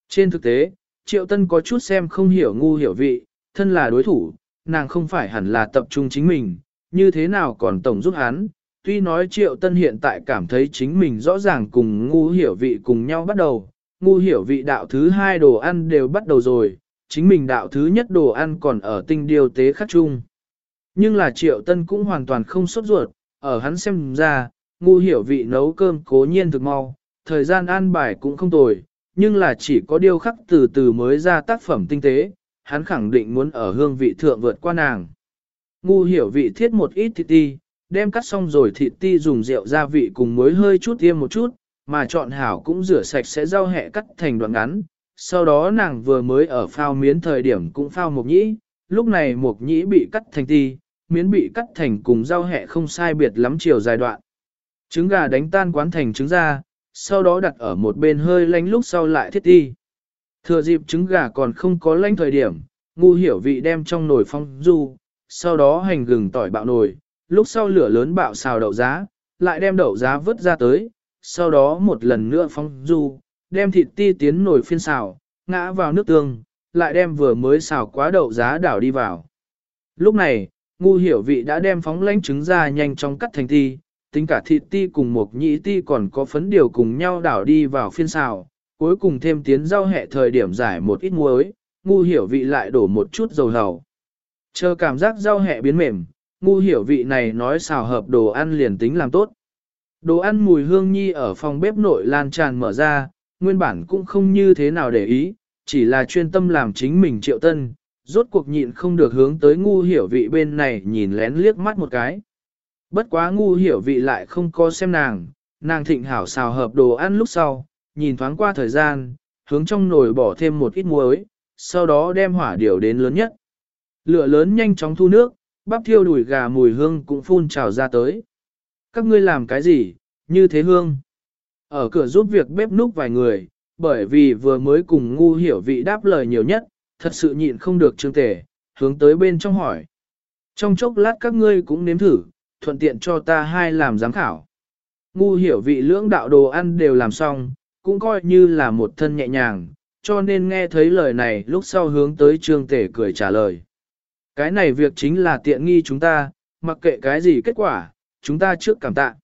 Trên thực tế, triệu tân có chút xem không hiểu ngu hiểu vị, thân là đối thủ, nàng không phải hẳn là tập trung chính mình, như thế nào còn tổng giúp hắn. Tuy nói triệu tân hiện tại cảm thấy chính mình rõ ràng cùng ngu hiểu vị cùng nhau bắt đầu, ngu hiểu vị đạo thứ hai đồ ăn đều bắt đầu rồi, chính mình đạo thứ nhất đồ ăn còn ở tinh điều tế khắc chung. Nhưng là triệu tân cũng hoàn toàn không sốt ruột, ở hắn xem ra, ngu hiểu vị nấu cơm cố nhiên thực mau, thời gian ăn bài cũng không tồi, nhưng là chỉ có điều khắc từ từ mới ra tác phẩm tinh tế, hắn khẳng định muốn ở hương vị thượng vượt qua nàng. Ngu hiểu vị thiết một ít thịt ti, đem cắt xong rồi thịt ti dùng rượu gia vị cùng muối hơi chút tiêm một chút, mà chọn hảo cũng rửa sạch sẽ rau hẹ cắt thành đoạn ngắn. Sau đó nàng vừa mới ở phao miến thời điểm cũng phao một nhĩ, lúc này một nhĩ bị cắt thành ti, miến bị cắt thành cùng rau hẹ không sai biệt lắm chiều dài đoạn. Trứng gà đánh tan quán thành trứng ra, sau đó đặt ở một bên hơi lánh lúc sau lại thiết ti. Thừa dịp trứng gà còn không có lánh thời điểm, ngu hiểu vị đem trong nồi phong du, sau đó hành gừng tỏi bạo nồi, lúc sau lửa lớn bạo xào đậu giá, lại đem đậu giá vớt ra tới, sau đó một lần nữa phong du, đem thịt ti tiến nồi phiên xào, ngã vào nước tương, lại đem vừa mới xào quá đậu giá đảo đi vào. Lúc này, ngu hiểu vị đã đem phóng lánh trứng ra nhanh chóng cắt thành ti, tính cả thịt ti cùng một nhị ti còn có phấn điều cùng nhau đảo đi vào phiên xào, cuối cùng thêm tiến rau hẹ thời điểm giải một ít muối, ngu hiểu vị lại đổ một chút dầu hầu. Chờ cảm giác rau hẹ biến mềm, ngu hiểu vị này nói xào hợp đồ ăn liền tính làm tốt. Đồ ăn mùi hương nhi ở phòng bếp nội lan tràn mở ra, nguyên bản cũng không như thế nào để ý, chỉ là chuyên tâm làm chính mình triệu tân, rốt cuộc nhịn không được hướng tới ngu hiểu vị bên này nhìn lén liếc mắt một cái. Bất quá ngu hiểu vị lại không có xem nàng, nàng thịnh hảo xào hợp đồ ăn lúc sau, nhìn thoáng qua thời gian, hướng trong nồi bỏ thêm một ít muối, sau đó đem hỏa điều đến lớn nhất. Lửa lớn nhanh chóng thu nước, bắp thiêu đùi gà mùi hương cũng phun trào ra tới. Các ngươi làm cái gì, như thế hương? Ở cửa giúp việc bếp núc vài người, bởi vì vừa mới cùng ngu hiểu vị đáp lời nhiều nhất, thật sự nhịn không được trương tể, hướng tới bên trong hỏi. Trong chốc lát các ngươi cũng nếm thử, thuận tiện cho ta hai làm giám khảo. Ngu hiểu vị lưỡng đạo đồ ăn đều làm xong, cũng coi như là một thân nhẹ nhàng, cho nên nghe thấy lời này lúc sau hướng tới trương tể cười trả lời. Cái này việc chính là tiện nghi chúng ta, mặc kệ cái gì kết quả, chúng ta trước cảm tạ.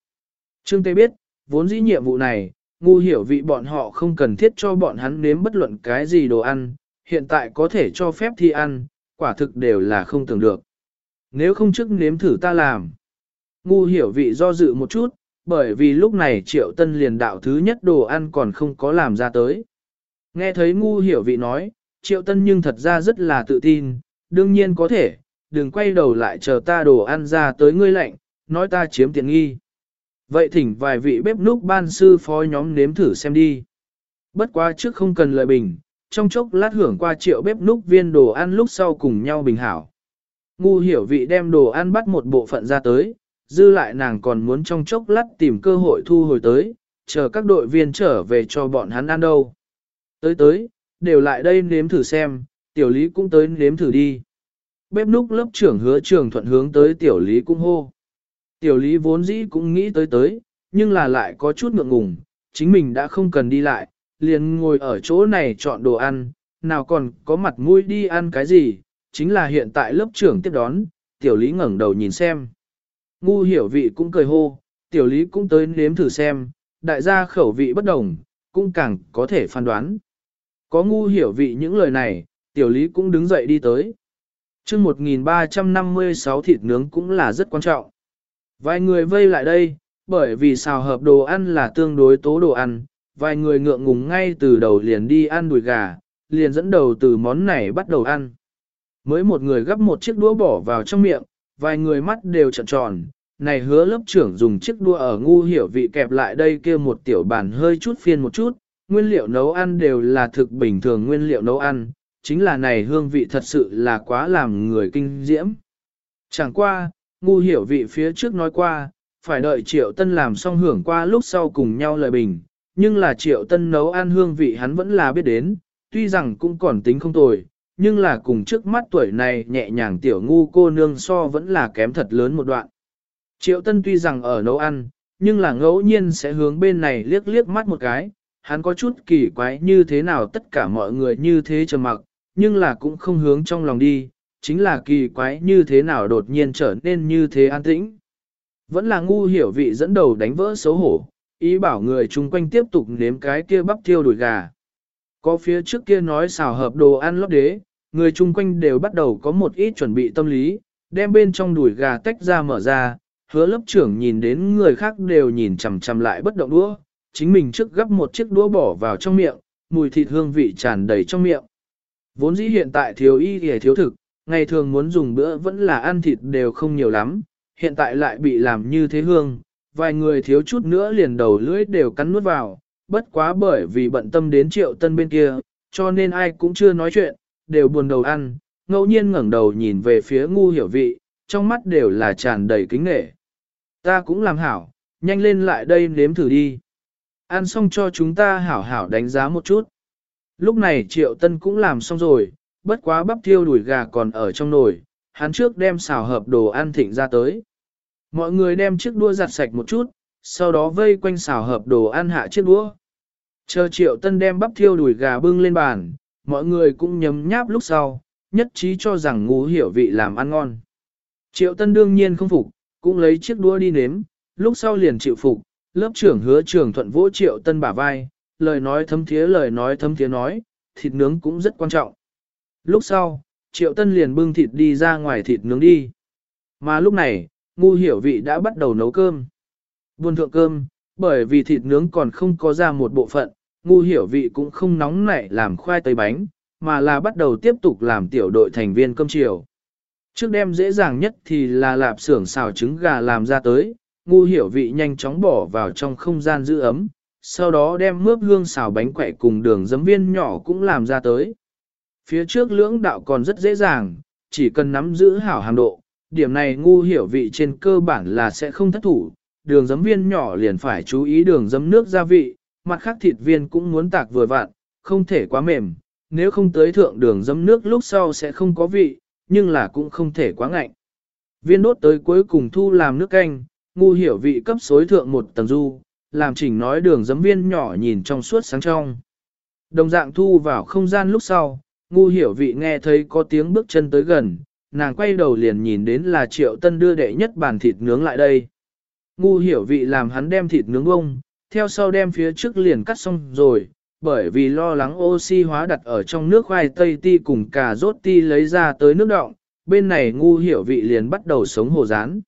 Trương Tê biết, vốn dĩ nhiệm vụ này, ngu hiểu vị bọn họ không cần thiết cho bọn hắn nếm bất luận cái gì đồ ăn, hiện tại có thể cho phép thi ăn, quả thực đều là không tưởng được. Nếu không trước nếm thử ta làm. Ngu hiểu vị do dự một chút, bởi vì lúc này triệu tân liền đạo thứ nhất đồ ăn còn không có làm ra tới. Nghe thấy ngu hiểu vị nói, triệu tân nhưng thật ra rất là tự tin, đương nhiên có thể, đừng quay đầu lại chờ ta đồ ăn ra tới ngươi lạnh, nói ta chiếm tiện nghi. Vậy thỉnh vài vị bếp núc ban sư phó nhóm nếm thử xem đi. Bất quá trước không cần lợi bình, trong chốc lát hưởng qua triệu bếp núc viên đồ ăn lúc sau cùng nhau bình hảo. Ngu hiểu vị đem đồ ăn bắt một bộ phận ra tới, dư lại nàng còn muốn trong chốc lát tìm cơ hội thu hồi tới, chờ các đội viên trở về cho bọn hắn ăn đâu. Tới tới, đều lại đây nếm thử xem, tiểu lý cũng tới nếm thử đi. Bếp núc lớp trưởng hứa trường thuận hướng tới tiểu lý cũng hô. Tiểu lý vốn dĩ cũng nghĩ tới tới, nhưng là lại có chút ngượng ngùng, chính mình đã không cần đi lại, liền ngồi ở chỗ này chọn đồ ăn, nào còn có mặt mũi đi ăn cái gì, chính là hiện tại lớp trưởng tiếp đón, tiểu lý ngẩng đầu nhìn xem. Ngu hiểu vị cũng cười hô, tiểu lý cũng tới nếm thử xem, đại gia khẩu vị bất đồng, cũng càng có thể phán đoán. Có ngu hiểu vị những lời này, tiểu lý cũng đứng dậy đi tới. chương 1356 thịt nướng cũng là rất quan trọng. Vài người vây lại đây, bởi vì xào hợp đồ ăn là tương đối tố đồ ăn, vài người ngượng ngùng ngay từ đầu liền đi ăn đùi gà, liền dẫn đầu từ món này bắt đầu ăn. Mới một người gấp một chiếc đũa bỏ vào trong miệng, vài người mắt đều trợn tròn, này hứa lớp trưởng dùng chiếc đũa ở ngu hiểu vị kẹp lại đây kia một tiểu bản hơi chút phiên một chút, nguyên liệu nấu ăn đều là thực bình thường nguyên liệu nấu ăn, chính là này hương vị thật sự là quá làm người kinh diễm. Chẳng qua, ngu hiểu vị phía trước nói qua, phải đợi triệu tân làm xong hưởng qua lúc sau cùng nhau lời bình, nhưng là triệu tân nấu ăn hương vị hắn vẫn là biết đến, tuy rằng cũng còn tính không tồi, nhưng là cùng trước mắt tuổi này nhẹ nhàng tiểu ngu cô nương so vẫn là kém thật lớn một đoạn. Triệu tân tuy rằng ở nấu ăn, nhưng là ngẫu nhiên sẽ hướng bên này liếc liếc mắt một cái, hắn có chút kỳ quái như thế nào tất cả mọi người như thế trầm mặc, nhưng là cũng không hướng trong lòng đi, chính là kỳ quái như thế nào đột nhiên trở nên như thế an tĩnh. Vẫn là ngu hiểu vị dẫn đầu đánh vỡ xấu hổ, ý bảo người chung quanh tiếp tục nếm cái kia bắp thiêu đùi gà. Có phía trước kia nói xào hợp đồ ăn lót đế, người chung quanh đều bắt đầu có một ít chuẩn bị tâm lý, đem bên trong đùi gà tách ra mở ra, hứa lớp trưởng nhìn đến người khác đều nhìn chằm chằm lại bất động đũa, chính mình trước gấp một chiếc đũa bỏ vào trong miệng, mùi thịt hương vị tràn đầy trong miệng. Vốn dĩ hiện tại thiếu y thì thiếu thực, ngày thường muốn dùng bữa vẫn là ăn thịt đều không nhiều lắm, hiện tại lại bị làm như thế hương, vài người thiếu chút nữa liền đầu lưỡi đều cắn nuốt vào, bất quá bởi vì bận tâm đến triệu tân bên kia, cho nên ai cũng chưa nói chuyện, đều buồn đầu ăn, ngẫu nhiên ngẩng đầu nhìn về phía ngu hiểu vị, trong mắt đều là tràn đầy kính nghệ. Ta cũng làm hảo, nhanh lên lại đây nếm thử đi. Ăn xong cho chúng ta hảo hảo đánh giá một chút. Lúc này triệu tân cũng làm xong rồi, bất quá bắp thiêu đùi gà còn ở trong nồi, hắn trước đem xào hợp đồ ăn thịnh ra tới. Mọi người đem chiếc đũa giặt sạch một chút, sau đó vây quanh xào hợp đồ ăn hạ chiếc đũa. Chờ triệu tân đem bắp thiêu đùi gà bưng lên bàn, mọi người cũng nhấm nháp lúc sau, nhất trí cho rằng ngũ hiểu vị làm ăn ngon. Triệu tân đương nhiên không phục, cũng lấy chiếc đũa đi nếm, lúc sau liền chịu phục, lớp trưởng hứa trưởng thuận vỗ triệu tân bả vai, lời nói thấm thiế lời nói thấm thiế nói, thịt nướng cũng rất quan trọng. Lúc sau, triệu tân liền bưng thịt đi ra ngoài thịt nướng đi. Mà lúc này, ngu hiểu vị đã bắt đầu nấu cơm. Buồn thượng cơm, bởi vì thịt nướng còn không có ra một bộ phận, ngu hiểu vị cũng không nóng nảy làm khoai tây bánh, mà là bắt đầu tiếp tục làm tiểu đội thành viên cơm chiều. Trước đêm dễ dàng nhất thì là lạp xưởng xào trứng gà làm ra tới, ngu hiểu vị nhanh chóng bỏ vào trong không gian giữ ấm, sau đó đem mướp hương xào bánh quậy cùng đường giấm viên nhỏ cũng làm ra tới. Phía trước lưỡng đạo còn rất dễ dàng, chỉ cần nắm giữ hảo hàm độ, điểm này ngu hiểu vị trên cơ bản là sẽ không thất thủ, đường giấm viên nhỏ liền phải chú ý đường giấm nước gia vị, mặt khác thịt viên cũng muốn tạc vừa vặn, không thể quá mềm, nếu không tới thượng đường giấm nước lúc sau sẽ không có vị, nhưng là cũng không thể quá ngạnh. Viên đốt tới cuối cùng thu làm nước canh, ngu hiểu vị cấp xối thượng một tầng du, làm chỉnh nói đường giấm viên nhỏ nhìn trong suốt sáng trong. Đồng dạng thu vào không gian lúc sau, ngu hiểu vị nghe thấy có tiếng bước chân tới gần, nàng quay đầu liền nhìn đến là triệu tân đưa đệ nhất bàn thịt nướng lại đây. Ngu hiểu vị làm hắn đem thịt nướng bông, theo sau đem phía trước liền cắt xong rồi, bởi vì lo lắng oxy hóa đặt ở trong nước khoai tây ti cùng cà rốt ti lấy ra tới nước đọng, bên này ngu hiểu vị liền bắt đầu sống hồ rán.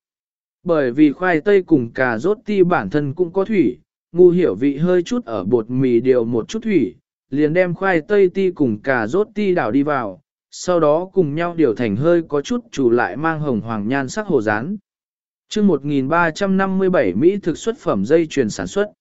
Bởi vì khoai tây cùng cà rốt ti bản thân cũng có thủy, ngu hiểu vị hơi chút ở bột mì điều một chút thủy, liền đem khoai tây ti cùng cà rốt ti đảo đi vào, sau đó cùng nhau điều thành hơi có chút chủ lại mang hồng hoàng nhan sắc hồ rán. chương 1357 Mỹ thực xuất phẩm dây chuyền sản xuất.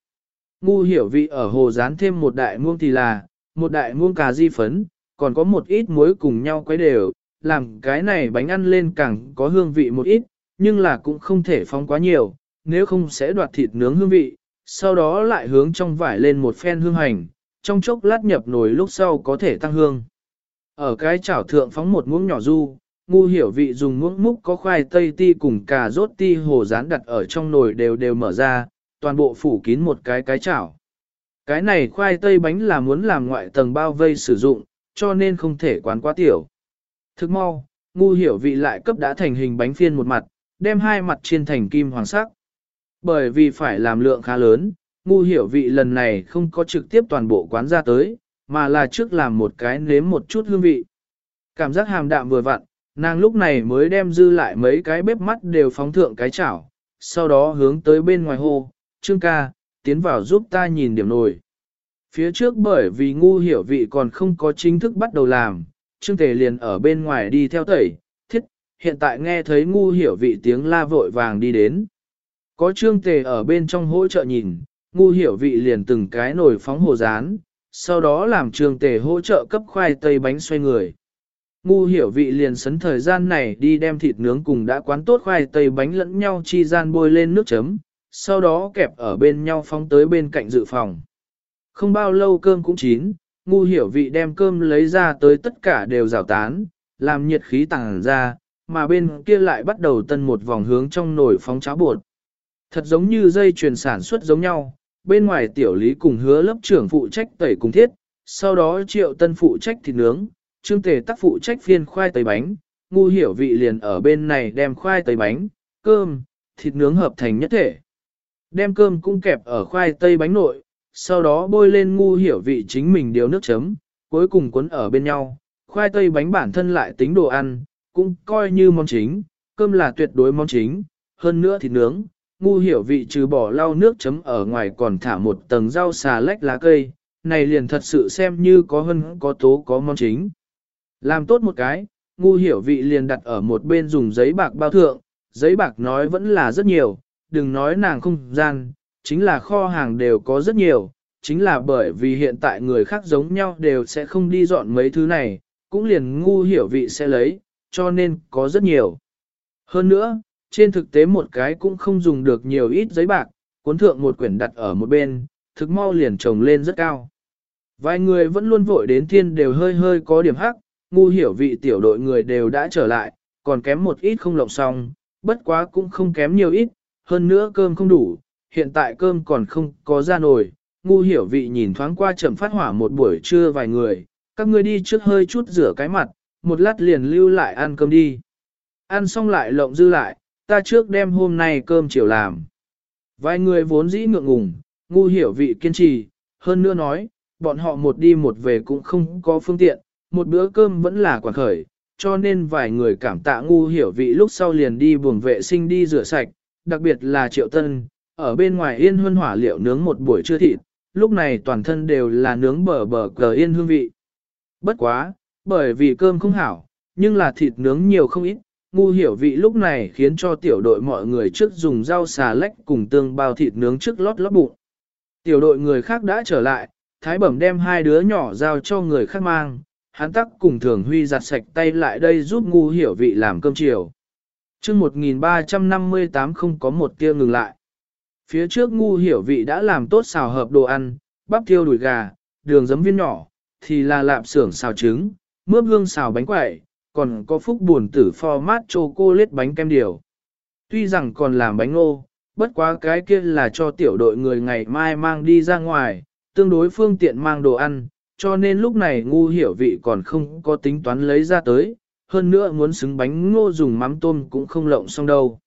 Ngu hiểu vị ở hồ rán thêm một đại muông thì là, một đại muông cà di phấn, còn có một ít muối cùng nhau quấy đều, làm cái này bánh ăn lên càng có hương vị một ít, nhưng là cũng không thể phong quá nhiều, nếu không sẽ đoạt thịt nướng hương vị, sau đó lại hướng trong vải lên một phen hương hành, trong chốc lát nhập nồi lúc sau có thể tăng hương. Ở cái chảo thượng phóng một muỗng nhỏ du, ngu hiểu vị dùng muỗng múc có khoai tây ti cùng cà rốt ti hồ rán đặt ở trong nồi đều đều mở ra, toàn bộ phủ kín một cái cái chảo. Cái này khoai tây bánh là muốn làm ngoại tầng bao vây sử dụng, cho nên không thể quán quá tiểu. Thức mau, ngu hiểu vị lại cấp đã thành hình bánh phiên một mặt, đem hai mặt chiên thành kim hoàng sắc. Bởi vì phải làm lượng khá lớn, ngu hiểu vị lần này không có trực tiếp toàn bộ quán ra tới, mà là trước làm một cái nếm một chút hương vị. Cảm giác hàm đạm vừa vặn, nàng lúc này mới đem dư lại mấy cái bếp mắt đều phóng thượng cái chảo, sau đó hướng tới bên ngoài hồ, Trương ca, tiến vào giúp ta nhìn điểm nổi. Phía trước bởi vì ngu hiểu vị còn không có chính thức bắt đầu làm, Trương Tề liền ở bên ngoài đi theo tẩy, hiện tại nghe thấy ngu hiểu vị tiếng la vội vàng đi đến. Có Trương Tề ở bên trong hỗ trợ nhìn, ngu hiểu vị liền từng cái nồi phóng hồ rán, sau đó làm Trương Tề hỗ trợ cấp khoai tây bánh xoay người. Ngu hiểu vị liền sấn thời gian này đi đem thịt nướng cùng đã quán tốt khoai tây bánh lẫn nhau chi gian bôi lên nước chấm, sau đó kẹp ở bên nhau phóng tới bên cạnh dự phòng. Không bao lâu cơm cũng chín, ngu hiểu vị đem cơm lấy ra tới tất cả đều rào tán, làm nhiệt khí tàng ra, mà bên kia lại bắt đầu tân một vòng hướng trong nồi phóng cháo bột. Thật giống như dây chuyền sản xuất giống nhau, bên ngoài tiểu lý cùng hứa lớp trưởng phụ trách tẩy cùng thiết, sau đó triệu tân phụ trách thịt nướng, trương tề tác phụ trách phiên khoai tây bánh, ngu hiểu vị liền ở bên này đem khoai tây bánh, cơm, thịt nướng hợp thành nhất thể. Đem cơm cũng kẹp ở khoai tây bánh nội, sau đó bôi lên ngu hiểu vị chính mình điều nước chấm, cuối cùng cuốn ở bên nhau. Khoai tây bánh bản thân lại tính đồ ăn, cũng coi như món chính, cơm là tuyệt đối món chính, hơn nữa thịt nướng. Ngu hiểu vị trừ bỏ lau nước chấm ở ngoài còn thả một tầng rau xà lách lá cây, này liền thật sự xem như có hơn có tố có món chính. Làm tốt một cái, ngu hiểu vị liền đặt ở một bên dùng giấy bạc bao thượng, giấy bạc nói vẫn là rất nhiều, đừng nói nàng không gian, chính là kho hàng đều có rất nhiều, chính là bởi vì hiện tại người khác giống nhau đều sẽ không đi dọn mấy thứ này, cũng liền ngu hiểu vị sẽ lấy, cho nên có rất nhiều. Hơn nữa, trên thực tế một cái cũng không dùng được nhiều ít giấy bạc, cuốn thượng một quyển đặt ở một bên, thực mau liền trồng lên rất cao. Vài người vẫn luôn vội đến thiên đều hơi hơi có điểm hắc, ngu hiểu vị tiểu đội người đều đã trở lại, còn kém một ít không lộng xong, bất quá cũng không kém nhiều ít, hơn nữa cơm không đủ, hiện tại cơm còn không có ra nồi, ngu hiểu vị nhìn thoáng qua chậm phát hỏa một buổi trưa vài người, các ngươi đi trước hơi chút rửa cái mặt, một lát liền lưu lại ăn cơm đi. Ăn xong lại lộng dư lại, ta trước đem hôm nay cơm chiều làm. Vài người vốn dĩ ngượng ngùng, ngu hiểu vị kiên trì, hơn nữa nói, bọn họ một đi một về cũng không có phương tiện, một bữa cơm vẫn là quả khởi, cho nên vài người cảm tạ ngu hiểu vị lúc sau liền đi buồng vệ sinh đi rửa sạch, đặc biệt là triệu tân, ở bên ngoài yên huân hỏa liệu nướng một buổi trưa thịt, lúc này toàn thân đều là nướng bờ bờ cờ yên hương vị. Bất quá, bởi vì cơm không hảo, nhưng là thịt nướng nhiều không ít, ngu hiểu vị lúc này khiến cho tiểu đội mọi người trước dùng rau xà lách cùng tương bao thịt nướng trước lót lót bụng. Tiểu đội người khác đã trở lại, thái bẩm đem hai đứa nhỏ giao cho người khác mang, hắn tắc cùng thường huy giặt sạch tay lại đây giúp ngu hiểu vị làm cơm chiều. chương 1358 không có một tia ngừng lại. Phía trước ngu hiểu vị đã làm tốt xào hợp đồ ăn, bắp tiêu đùi gà, đường giấm viên nhỏ, thì là lạp xưởng xào trứng, mướp hương xào bánh quẩy, còn có phúc buồn tử format chocolate bánh kem điều. Tuy rằng còn làm bánh ngô, bất quá cái kia là cho tiểu đội người ngày mai mang đi ra ngoài, tương đối phương tiện mang đồ ăn, cho nên lúc này ngu hiểu vị còn không có tính toán lấy ra tới, hơn nữa muốn xứng bánh ngô dùng mắm tôm cũng không lộng xong đâu.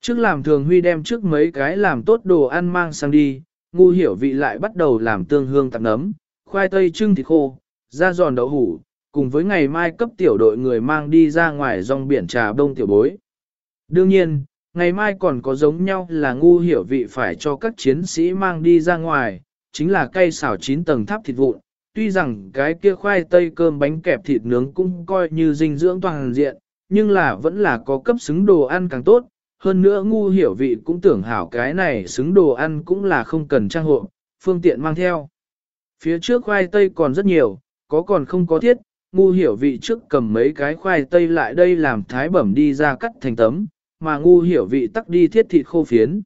Trước làm thường huy đem trước mấy cái làm tốt đồ ăn mang sang đi, ngu hiểu vị lại bắt đầu làm tương hương tạp nấm, khoai tây trưng thịt khô, da giòn đậu hủ, cùng với ngày mai cấp tiểu đội người mang đi ra ngoài dòng biển trà đông tiểu bối. Đương nhiên, ngày mai còn có giống nhau là ngu hiểu vị phải cho các chiến sĩ mang đi ra ngoài, chính là cây xào 9 tầng tháp thịt vụn. Tuy rằng cái kia khoai tây cơm bánh kẹp thịt nướng cũng coi như dinh dưỡng toàn diện, nhưng là vẫn là có cấp xứng đồ ăn càng tốt. Hơn nữa ngu hiểu vị cũng tưởng hảo cái này xứng đồ ăn cũng là không cần trang hộ, phương tiện mang theo. Phía trước khoai tây còn rất nhiều, có còn không có thiết, ngu hiểu vị trước cầm mấy cái khoai tây lại đây làm thái bẩm đi ra cắt thành tấm, mà ngu hiểu vị tắc đi thiết thịt khô phiến.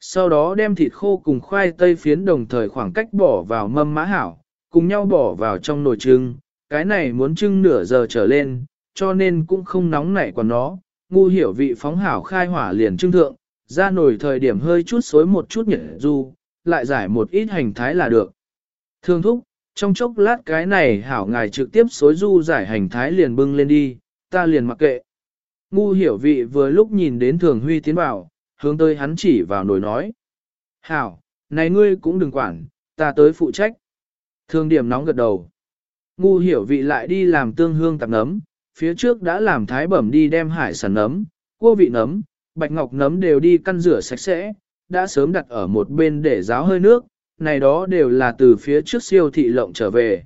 Sau đó đem thịt khô cùng khoai tây phiến đồng thời khoảng cách bỏ vào mâm mã hảo, cùng nhau bỏ vào trong nồi trưng, cái này muốn trưng nửa giờ trở lên, cho nên cũng không nóng nảy quả nó, ngu hiểu vị phóng hảo khai hỏa liền trưng thượng, ra nồi thời điểm hơi chút xối một chút nhỉ du, lại giải một ít hành thái là được. Thương thúc, trong chốc lát cái này hảo ngài trực tiếp xối du giải hành thái liền bưng lên đi, ta liền mặc kệ. Ngu hiểu vị vừa lúc nhìn đến thường huy tiến vào, hướng tới hắn chỉ vào nồi nói. Hảo, này ngươi cũng đừng quản, ta tới phụ trách. Thường điểm nóng gật đầu. Ngu hiểu vị lại đi làm tương hương tạp nấm, phía trước đã làm thái bẩm đi đem hải sản nấm, cua vị nấm, bạch ngọc nấm đều đi căn rửa sạch sẽ, đã sớm đặt ở một bên để ráo hơi nước, này đó đều là từ phía trước siêu thị lộng trở về.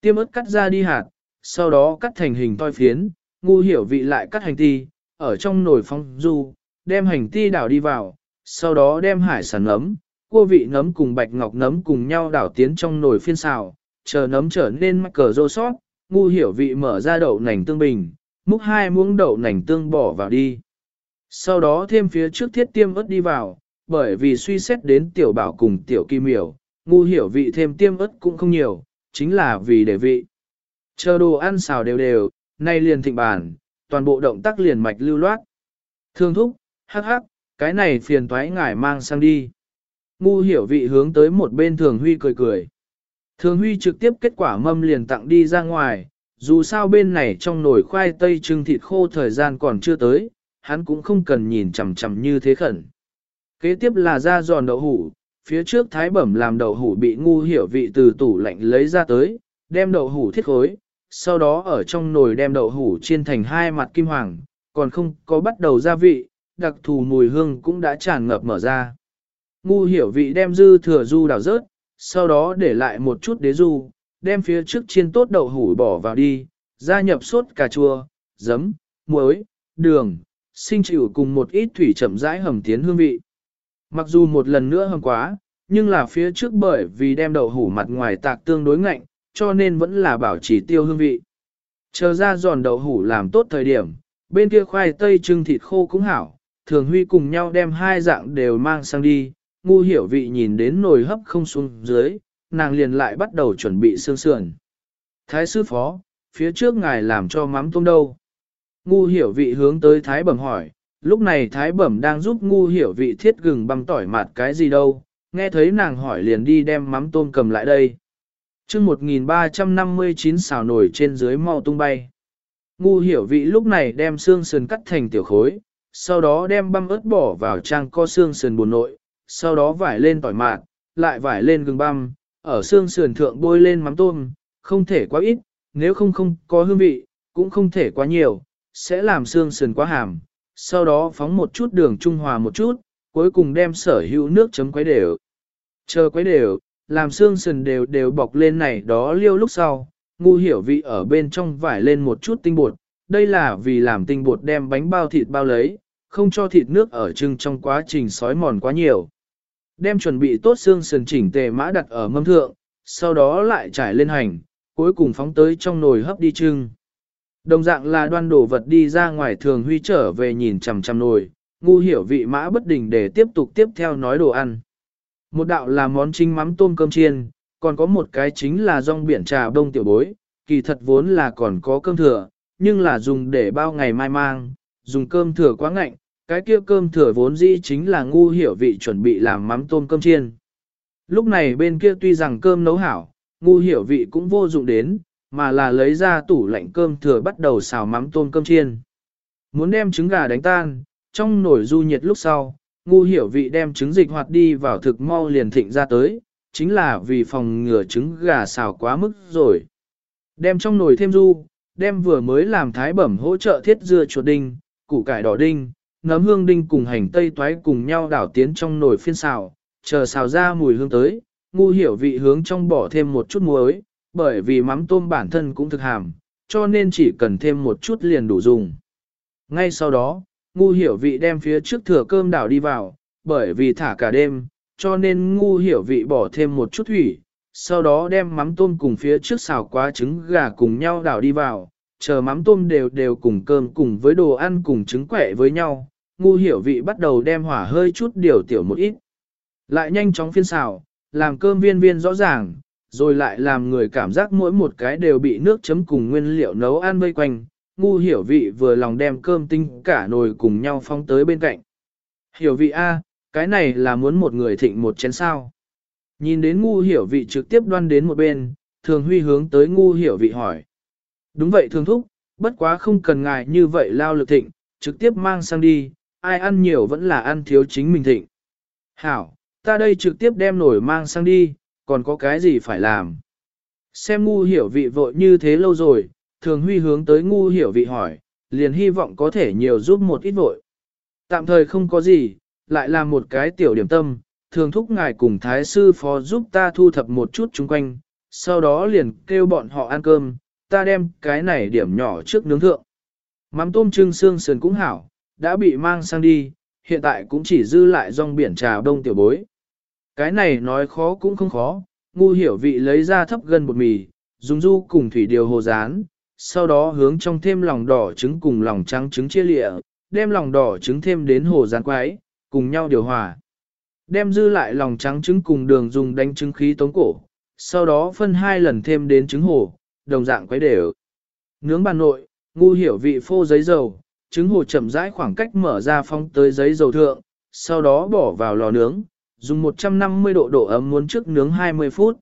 Tiêm ớt cắt ra đi hạt, sau đó cắt thành hình toi phiến, ngu hiểu vị lại cắt hành ti, ở trong nồi phong du, đem hành ti đảo đi vào, sau đó đem hải sản nấm, cua vị nấm cùng bạch ngọc nấm cùng nhau đảo tiến trong nồi phiên xào, chờ nấm trở nên mắc cờ rô sót, ngu hiểu vị mở ra đậu nành tương bình, múc hai muỗng đậu nành tương bỏ vào đi. Sau đó thêm phía trước thiết tiêm ớt đi vào, bởi vì suy xét đến tiểu bảo cùng tiểu kim miểu, ngu hiểu vị thêm tiêm ớt cũng không nhiều, chính là vì để vị. Chờ đồ ăn xào đều đều, nay liền thịnh bàn, toàn bộ động tác liền mạch lưu loát. Thương thúc, hắc hắc, cái này phiền toái ngải mang sang đi. Ngu hiểu vị hướng tới một bên thường huy cười cười. Thường huy trực tiếp kết quả mâm liền tặng đi ra ngoài, dù sao bên này trong nồi khoai tây trưng thịt khô thời gian còn chưa tới, hắn cũng không cần nhìn chằm chằm như thế khẩn. Kế tiếp là da giòn đậu hủ, phía trước thái bẩm làm đậu hủ bị ngu hiểu vị từ tủ lạnh lấy ra tới, đem đậu hủ thiết khối, sau đó ở trong nồi đem đậu hủ chiên thành hai mặt kim hoàng, còn không có bắt đầu gia vị, đặc thù mùi hương cũng đã tràn ngập mở ra. Ngu hiểu vị đem dư thừa du đào rớt, sau đó để lại một chút đế du, đem phía trước chiên tốt đậu hủ bỏ vào đi, gia nhập sốt cà chua, giấm, muối, đường, sinh chịu cùng một ít thủy chậm rãi hầm tiến hương vị. Mặc dù một lần nữa hầm quá, nhưng là phía trước bởi vì đem đậu hủ mặt ngoài tạc tương đối ngạnh, cho nên vẫn là bảo trì tiêu hương vị. Chờ ra giòn đậu hủ làm tốt thời điểm, bên kia khoai tây trưng thịt khô cũng hảo, thường huy cùng nhau đem hai dạng đều mang sang đi, ngu hiểu vị nhìn đến nồi hấp không xuống dưới, nàng liền lại bắt đầu chuẩn bị xương sườn. Thái sư phó, phía trước ngài làm cho mắm tôm đâu? Ngu hiểu vị hướng tới thái bẩm hỏi, lúc này thái bẩm đang giúp ngu hiểu vị thiết gừng băm tỏi mặt cái gì đâu, nghe thấy nàng hỏi liền đi đem mắm tôm cầm lại đây. chương 1359 xào nổi trên dưới mau tung bay. Ngu hiểu vị lúc này đem xương sườn cắt thành tiểu khối, sau đó đem băm ớt bỏ vào trang co xương sườn buồn nội, sau đó vải lên tỏi mạt, lại vải lên gừng băm, ở xương sườn thượng bôi lên mắm tôm, không thể quá ít, nếu không không có hương vị, cũng không thể quá nhiều, sẽ làm xương sườn quá hàm. Sau đó phóng một chút đường trung hòa một chút, cuối cùng đem sở hữu nước chấm quấy đều. Chờ quấy đều, làm xương sườn đều đều bọc lên này đó liêu lúc sau, ngu hiểu vị ở bên trong vải lên một chút tinh bột, đây là vì làm tinh bột đem bánh bao thịt bao lấy, không cho thịt nước ở trưng trong quá trình sói mòn quá nhiều. Đem chuẩn bị tốt xương sườn chỉnh tề mã đặt ở mâm thượng, sau đó lại trải lên hành, cuối cùng phóng tới trong nồi hấp đi trưng. Đồng dạng là đoan đồ vật đi ra ngoài thường huy trở về nhìn chằm chằm nồi, ngu hiểu vị mã bất đình để tiếp tục tiếp theo nói đồ ăn. Một đạo là món chính mắm tôm cơm chiên, còn có một cái chính là rong biển trà đông tiểu bối, kỳ thật vốn là còn có cơm thừa, nhưng là dùng để bao ngày mai mang, dùng cơm thừa quá ngạnh, cái kia cơm thừa vốn dĩ chính là ngu hiểu vị chuẩn bị làm mắm tôm cơm chiên. Lúc này bên kia tuy rằng cơm nấu hảo, ngu hiểu vị cũng vô dụng đến, mà là lấy ra tủ lạnh cơm thừa bắt đầu xào mắm tôm cơm chiên. Muốn đem trứng gà đánh tan, trong nồi du nhiệt lúc sau, ngu hiểu vị đem trứng dịch hoạt đi vào thực mau liền thịnh ra tới, chính là vì phòng ngừa trứng gà xào quá mức rồi. Đem trong nồi thêm du, đem vừa mới làm thái bẩm hỗ trợ thiết dưa chuột đinh, củ cải đỏ đinh, nấm hương đinh cùng hành tây toái cùng nhau đảo tiến trong nồi phiên xào, chờ xào ra mùi hương tới, ngu hiểu vị hướng trong bỏ thêm một chút muối, bởi vì mắm tôm bản thân cũng thực hàm, cho nên chỉ cần thêm một chút liền đủ dùng. Ngay sau đó, ngu hiểu vị đem phía trước thừa cơm đảo đi vào, bởi vì thả cả đêm, cho nên ngu hiểu vị bỏ thêm một chút thủy, sau đó đem mắm tôm cùng phía trước xào quá trứng gà cùng nhau đảo đi vào, chờ mắm tôm đều đều cùng cơm cùng với đồ ăn cùng trứng quẻ với nhau, ngu hiểu vị bắt đầu đem hỏa hơi chút điều tiểu một ít. Lại nhanh chóng phiên xào, làm cơm viên viên rõ ràng, rồi lại làm người cảm giác mỗi một cái đều bị nước chấm cùng nguyên liệu nấu ăn vây quanh, ngu hiểu vị vừa lòng đem cơm tinh cả nồi cùng nhau phong tới bên cạnh. Hiểu vị A, cái này là muốn một người thịnh một chén sao. Nhìn đến ngu hiểu vị trực tiếp đoan đến một bên, thường huy hướng tới ngu hiểu vị hỏi. Đúng vậy thường thúc, bất quá không cần ngài như vậy lao lực thịnh, trực tiếp mang sang đi, ai ăn nhiều vẫn là ăn thiếu chính mình thịnh. Hảo, ta đây trực tiếp đem nổi mang sang đi, còn có cái gì phải làm. Xem ngu hiểu vị vội như thế lâu rồi, thường huy hướng tới ngu hiểu vị hỏi, liền hy vọng có thể nhiều giúp một ít vội. Tạm thời không có gì, lại làm một cái tiểu điểm tâm, thường thúc ngài cùng thái sư phó giúp ta thu thập một chút chung quanh, sau đó liền kêu bọn họ ăn cơm, ta đem cái này điểm nhỏ trước nướng thượng. Mắm tôm trưng xương sườn cũng hảo, đã bị mang sang đi, hiện tại cũng chỉ dư lại rong biển trà đông tiểu bối. Cái này nói khó cũng không khó, ngu hiểu vị lấy ra thấp gần bột mì, dùng du cùng thủy điều hồ rán, sau đó hướng trong thêm lòng đỏ trứng cùng lòng trắng trứng chia lịa, đem lòng đỏ trứng thêm đến hồ rán quái, cùng nhau điều hòa. Đem dư lại lòng trắng trứng cùng đường dùng đánh trứng khí tống cổ, sau đó phân hai lần thêm đến trứng hồ, đồng dạng quấy đều. Nướng bàn nội, ngu hiểu vị phô giấy dầu, trứng hồ chậm rãi khoảng cách mở ra phong tới giấy dầu thượng, sau đó bỏ vào lò nướng, dùng 150 độ độ ấm muốn trước nướng 20 phút.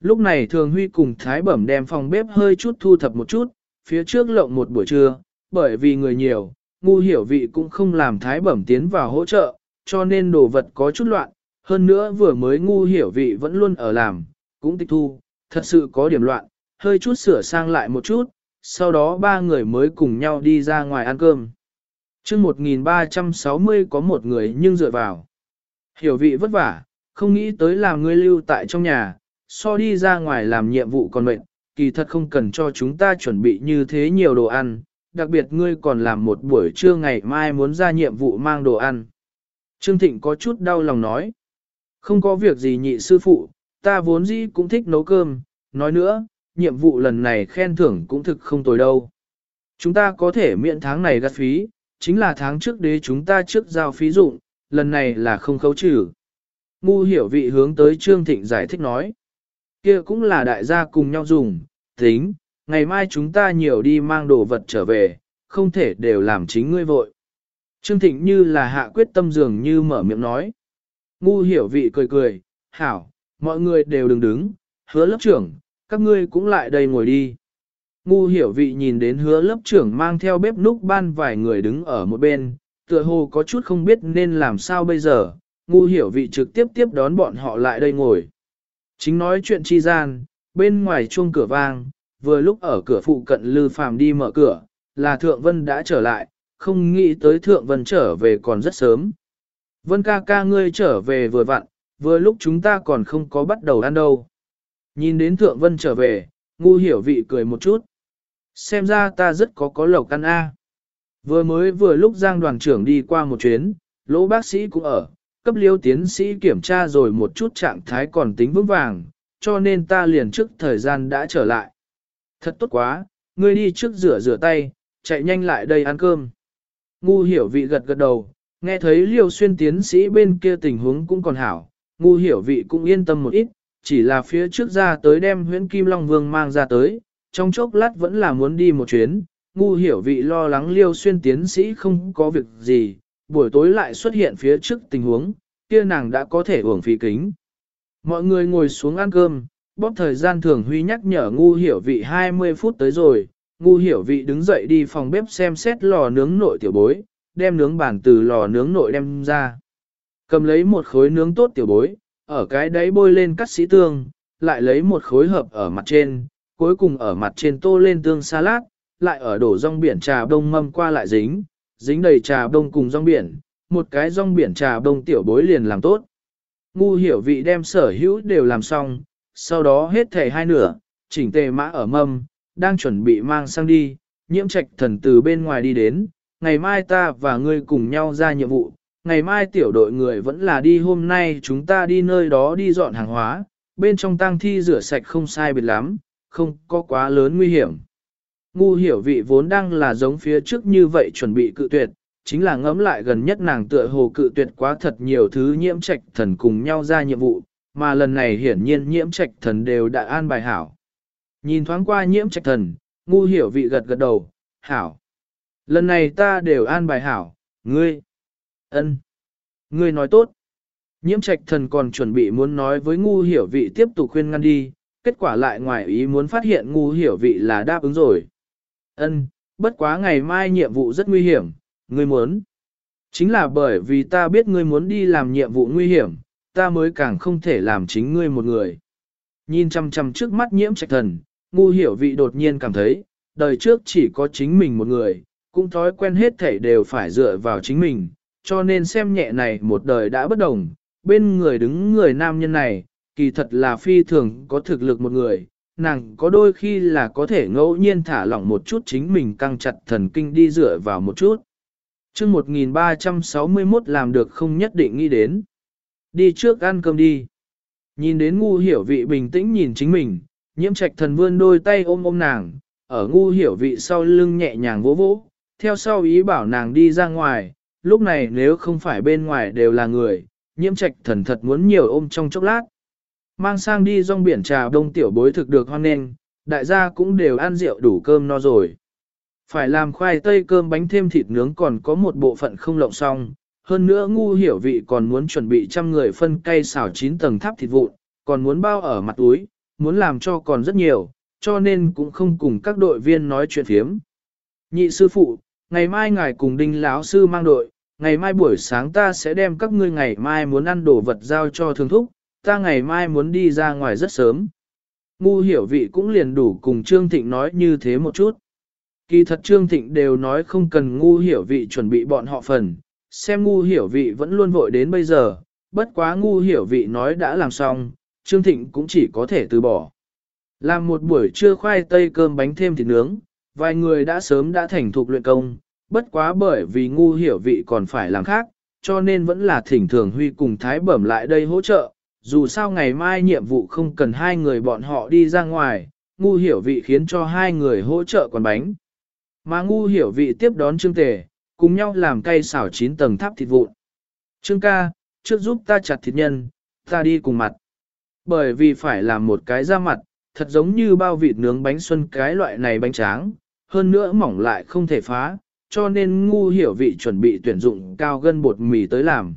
Lúc này Thường Huy cùng Thái Bẩm đem phòng bếp hơi chút thu thập một chút, phía trước lộng một buổi trưa, bởi vì người nhiều, ngu hiểu vị cũng không làm Thái Bẩm tiến vào hỗ trợ, cho nên đồ vật có chút loạn, hơn nữa vừa mới ngu hiểu vị vẫn luôn ở làm, cũng tịch thu, thật sự có điểm loạn, hơi chút sửa sang lại một chút, sau đó ba người mới cùng nhau đi ra ngoài ăn cơm. chương 1360 có một người nhưng dựa vào. Hiểu vị vất vả, không nghĩ tới làm ngươi lưu tại trong nhà, so đi ra ngoài làm nhiệm vụ còn mệnh, kỳ thật không cần cho chúng ta chuẩn bị như thế nhiều đồ ăn, đặc biệt ngươi còn làm một buổi trưa ngày mai muốn ra nhiệm vụ mang đồ ăn. Trương Thịnh có chút đau lòng nói, không có việc gì nhị sư phụ, ta vốn dĩ cũng thích nấu cơm, nói nữa, nhiệm vụ lần này khen thưởng cũng thực không tồi đâu. Chúng ta có thể miễn tháng này gắt phí, chính là tháng trước đế chúng ta trước giao phí dụng, lần này là không khấu trừ. Ngu hiểu vị hướng tới Trương Thịnh giải thích nói. kia cũng là đại gia cùng nhau dùng, tính, ngày mai chúng ta nhiều đi mang đồ vật trở về, không thể đều làm chính ngươi vội. Trương Thịnh như là hạ quyết tâm dường như mở miệng nói. Ngu hiểu vị cười cười, hảo, mọi người đều đừng đứng, hứa lớp trưởng, các ngươi cũng lại đây ngồi đi. Ngu hiểu vị nhìn đến hứa lớp trưởng mang theo bếp núc ban vài người đứng ở một bên, tựa hồ có chút không biết nên làm sao bây giờ, ngu hiểu vị trực tiếp tiếp đón bọn họ lại đây ngồi. Chính nói chuyện chi gian, bên ngoài chuông cửa vang, vừa lúc ở cửa phụ cận Lư Phàm đi mở cửa, là Thượng Vân đã trở lại, không nghĩ tới Thượng Vân trở về còn rất sớm. Vân ca ca ngươi trở về vừa vặn, vừa lúc chúng ta còn không có bắt đầu ăn đâu. Nhìn đến Thượng Vân trở về, ngu hiểu vị cười một chút. xem ra ta rất có có lộc căn A. Vừa mới vừa lúc Giang đoàn trưởng đi qua một chuyến, lỗ bác sĩ cũng ở, cấp liêu tiến sĩ kiểm tra rồi một chút trạng thái còn tính vững vàng, cho nên ta liền trước thời gian đã trở lại. Thật tốt quá, ngươi đi trước rửa rửa tay, chạy nhanh lại đây ăn cơm. Ngu hiểu vị gật gật đầu, nghe thấy liêu xuyên tiến sĩ bên kia tình huống cũng còn hảo, ngu hiểu vị cũng yên tâm một ít, chỉ là phía trước ra tới đem huyễn Kim Long Vương mang ra tới, trong chốc lát vẫn là muốn đi một chuyến, ngu hiểu vị lo lắng liêu xuyên tiến sĩ không có việc gì, buổi tối lại xuất hiện phía trước tình huống, kia nàng đã có thể uổng phí kính. Mọi người ngồi xuống ăn cơm, bóp thời gian thường huy nhắc nhở ngu hiểu vị 20 phút tới rồi, ngu hiểu vị đứng dậy đi phòng bếp xem xét lò nướng nội tiểu bối, đem nướng bản từ lò nướng nội đem ra. Cầm lấy một khối nướng tốt tiểu bối, ở cái đáy bôi lên cắt sĩ tương, lại lấy một khối hợp ở mặt trên, cuối cùng ở mặt trên tô lên tương salad, lại ở đổ rong biển trà đông mâm qua lại dính, dính đầy trà đông cùng rong biển, một cái rong biển trà đông tiểu bối liền làm tốt. Ngu hiểu vị đem sở hữu đều làm xong, sau đó hết thể hai nửa, chỉnh tề mã ở mâm, đang chuẩn bị mang sang đi, nhiễm trạch thần từ bên ngoài đi đến, ngày mai ta và ngươi cùng nhau ra nhiệm vụ, ngày mai tiểu đội người vẫn là đi hôm nay chúng ta đi nơi đó đi dọn hàng hóa, bên trong tang thi rửa sạch không sai biệt lắm, không có quá lớn nguy hiểm. Ngu hiểu vị vốn đang là giống phía trước như vậy chuẩn bị cự tuyệt, chính là ngẫm lại gần nhất nàng tựa hồ cự tuyệt quá thật nhiều thứ nhiễm trạch thần cùng nhau ra nhiệm vụ, mà lần này hiển nhiên nhiễm trạch thần đều đã an bài hảo. Nhìn thoáng qua nhiễm trạch thần, ngu hiểu vị gật gật đầu, hảo. Lần này ta đều an bài hảo, ngươi, ân, ngươi nói tốt. Nhiễm trạch thần còn chuẩn bị muốn nói với ngu hiểu vị tiếp tục khuyên ngăn đi, kết quả lại ngoài ý muốn phát hiện ngu hiểu vị là đáp ứng rồi. Ân, bất quá ngày mai nhiệm vụ rất nguy hiểm, ngươi muốn. Chính là bởi vì ta biết ngươi muốn đi làm nhiệm vụ nguy hiểm, ta mới càng không thể làm chính ngươi một người. Nhìn chăm chăm trước mắt nhiễm trạch thần, ngu hiểu vị đột nhiên cảm thấy, đời trước chỉ có chính mình một người, cũng thói quen hết thể đều phải dựa vào chính mình, cho nên xem nhẹ này một đời đã bất đồng, bên người đứng người nam nhân này, kỳ thật là phi thường có thực lực một người, nàng có đôi khi là có thể ngẫu nhiên thả lỏng một chút chính mình căng chặt thần kinh đi dựa vào một chút. chương 1361 làm được không nhất định nghĩ đến. Đi trước ăn cơm đi. Nhìn đến ngu hiểu vị bình tĩnh nhìn chính mình, nhiễm trạch thần vươn đôi tay ôm ôm nàng, ở ngu hiểu vị sau lưng nhẹ nhàng vỗ vỗ, theo sau ý bảo nàng đi ra ngoài, lúc này nếu không phải bên ngoài đều là người, nhiễm trạch thần thật muốn nhiều ôm trong chốc lát. Mang sang đi rong biển trà đông tiểu bối thực được hoan nghênh, đại gia cũng đều ăn rượu đủ cơm no rồi. Phải làm khoai tây cơm bánh thêm thịt nướng còn có một bộ phận không lộng xong, hơn nữa ngu hiểu vị còn muốn chuẩn bị trăm người phân cây xào chín tầng tháp thịt vụn, còn muốn bao ở mặt túi, muốn làm cho còn rất nhiều, cho nên cũng không cùng các đội viên nói chuyện phiếm. Nhị sư phụ, ngày mai ngài cùng đinh lão sư mang đội, ngày mai buổi sáng ta sẽ đem các ngươi ngày mai muốn ăn đồ vật giao cho thường thúc, ta ngày mai muốn đi ra ngoài rất sớm. Ngu hiểu vị cũng liền đủ cùng Trương Thịnh nói như thế một chút. Kỳ thật Trương Thịnh đều nói không cần ngu hiểu vị chuẩn bị bọn họ phần, xem ngu hiểu vị vẫn luôn vội đến bây giờ, bất quá ngu hiểu vị nói đã làm xong, Trương Thịnh cũng chỉ có thể từ bỏ. Làm một buổi trưa khoai tây cơm bánh thêm thịt nướng, vài người đã sớm đã thành thục luyện công, bất quá bởi vì ngu hiểu vị còn phải làm khác, cho nên vẫn là thỉnh thường Huy cùng Thái Bẩm lại đây hỗ trợ. Dù sao ngày mai nhiệm vụ không cần hai người bọn họ đi ra ngoài, ngu hiểu vị khiến cho hai người hỗ trợ quán bánh. Mà ngu hiểu vị tiếp đón Trương Tề, cùng nhau làm cây xảo chín tầng tháp thịt vụn. Trương ca, trước giúp ta chặt thịt nhân, ta đi cùng mặt. Bởi vì phải làm một cái da mặt, thật giống như bao vịt nướng bánh xuân cái loại này bánh tráng, hơn nữa mỏng lại không thể phá, cho nên ngu hiểu vị chuẩn bị tuyển dụng cao gân bột mì tới làm.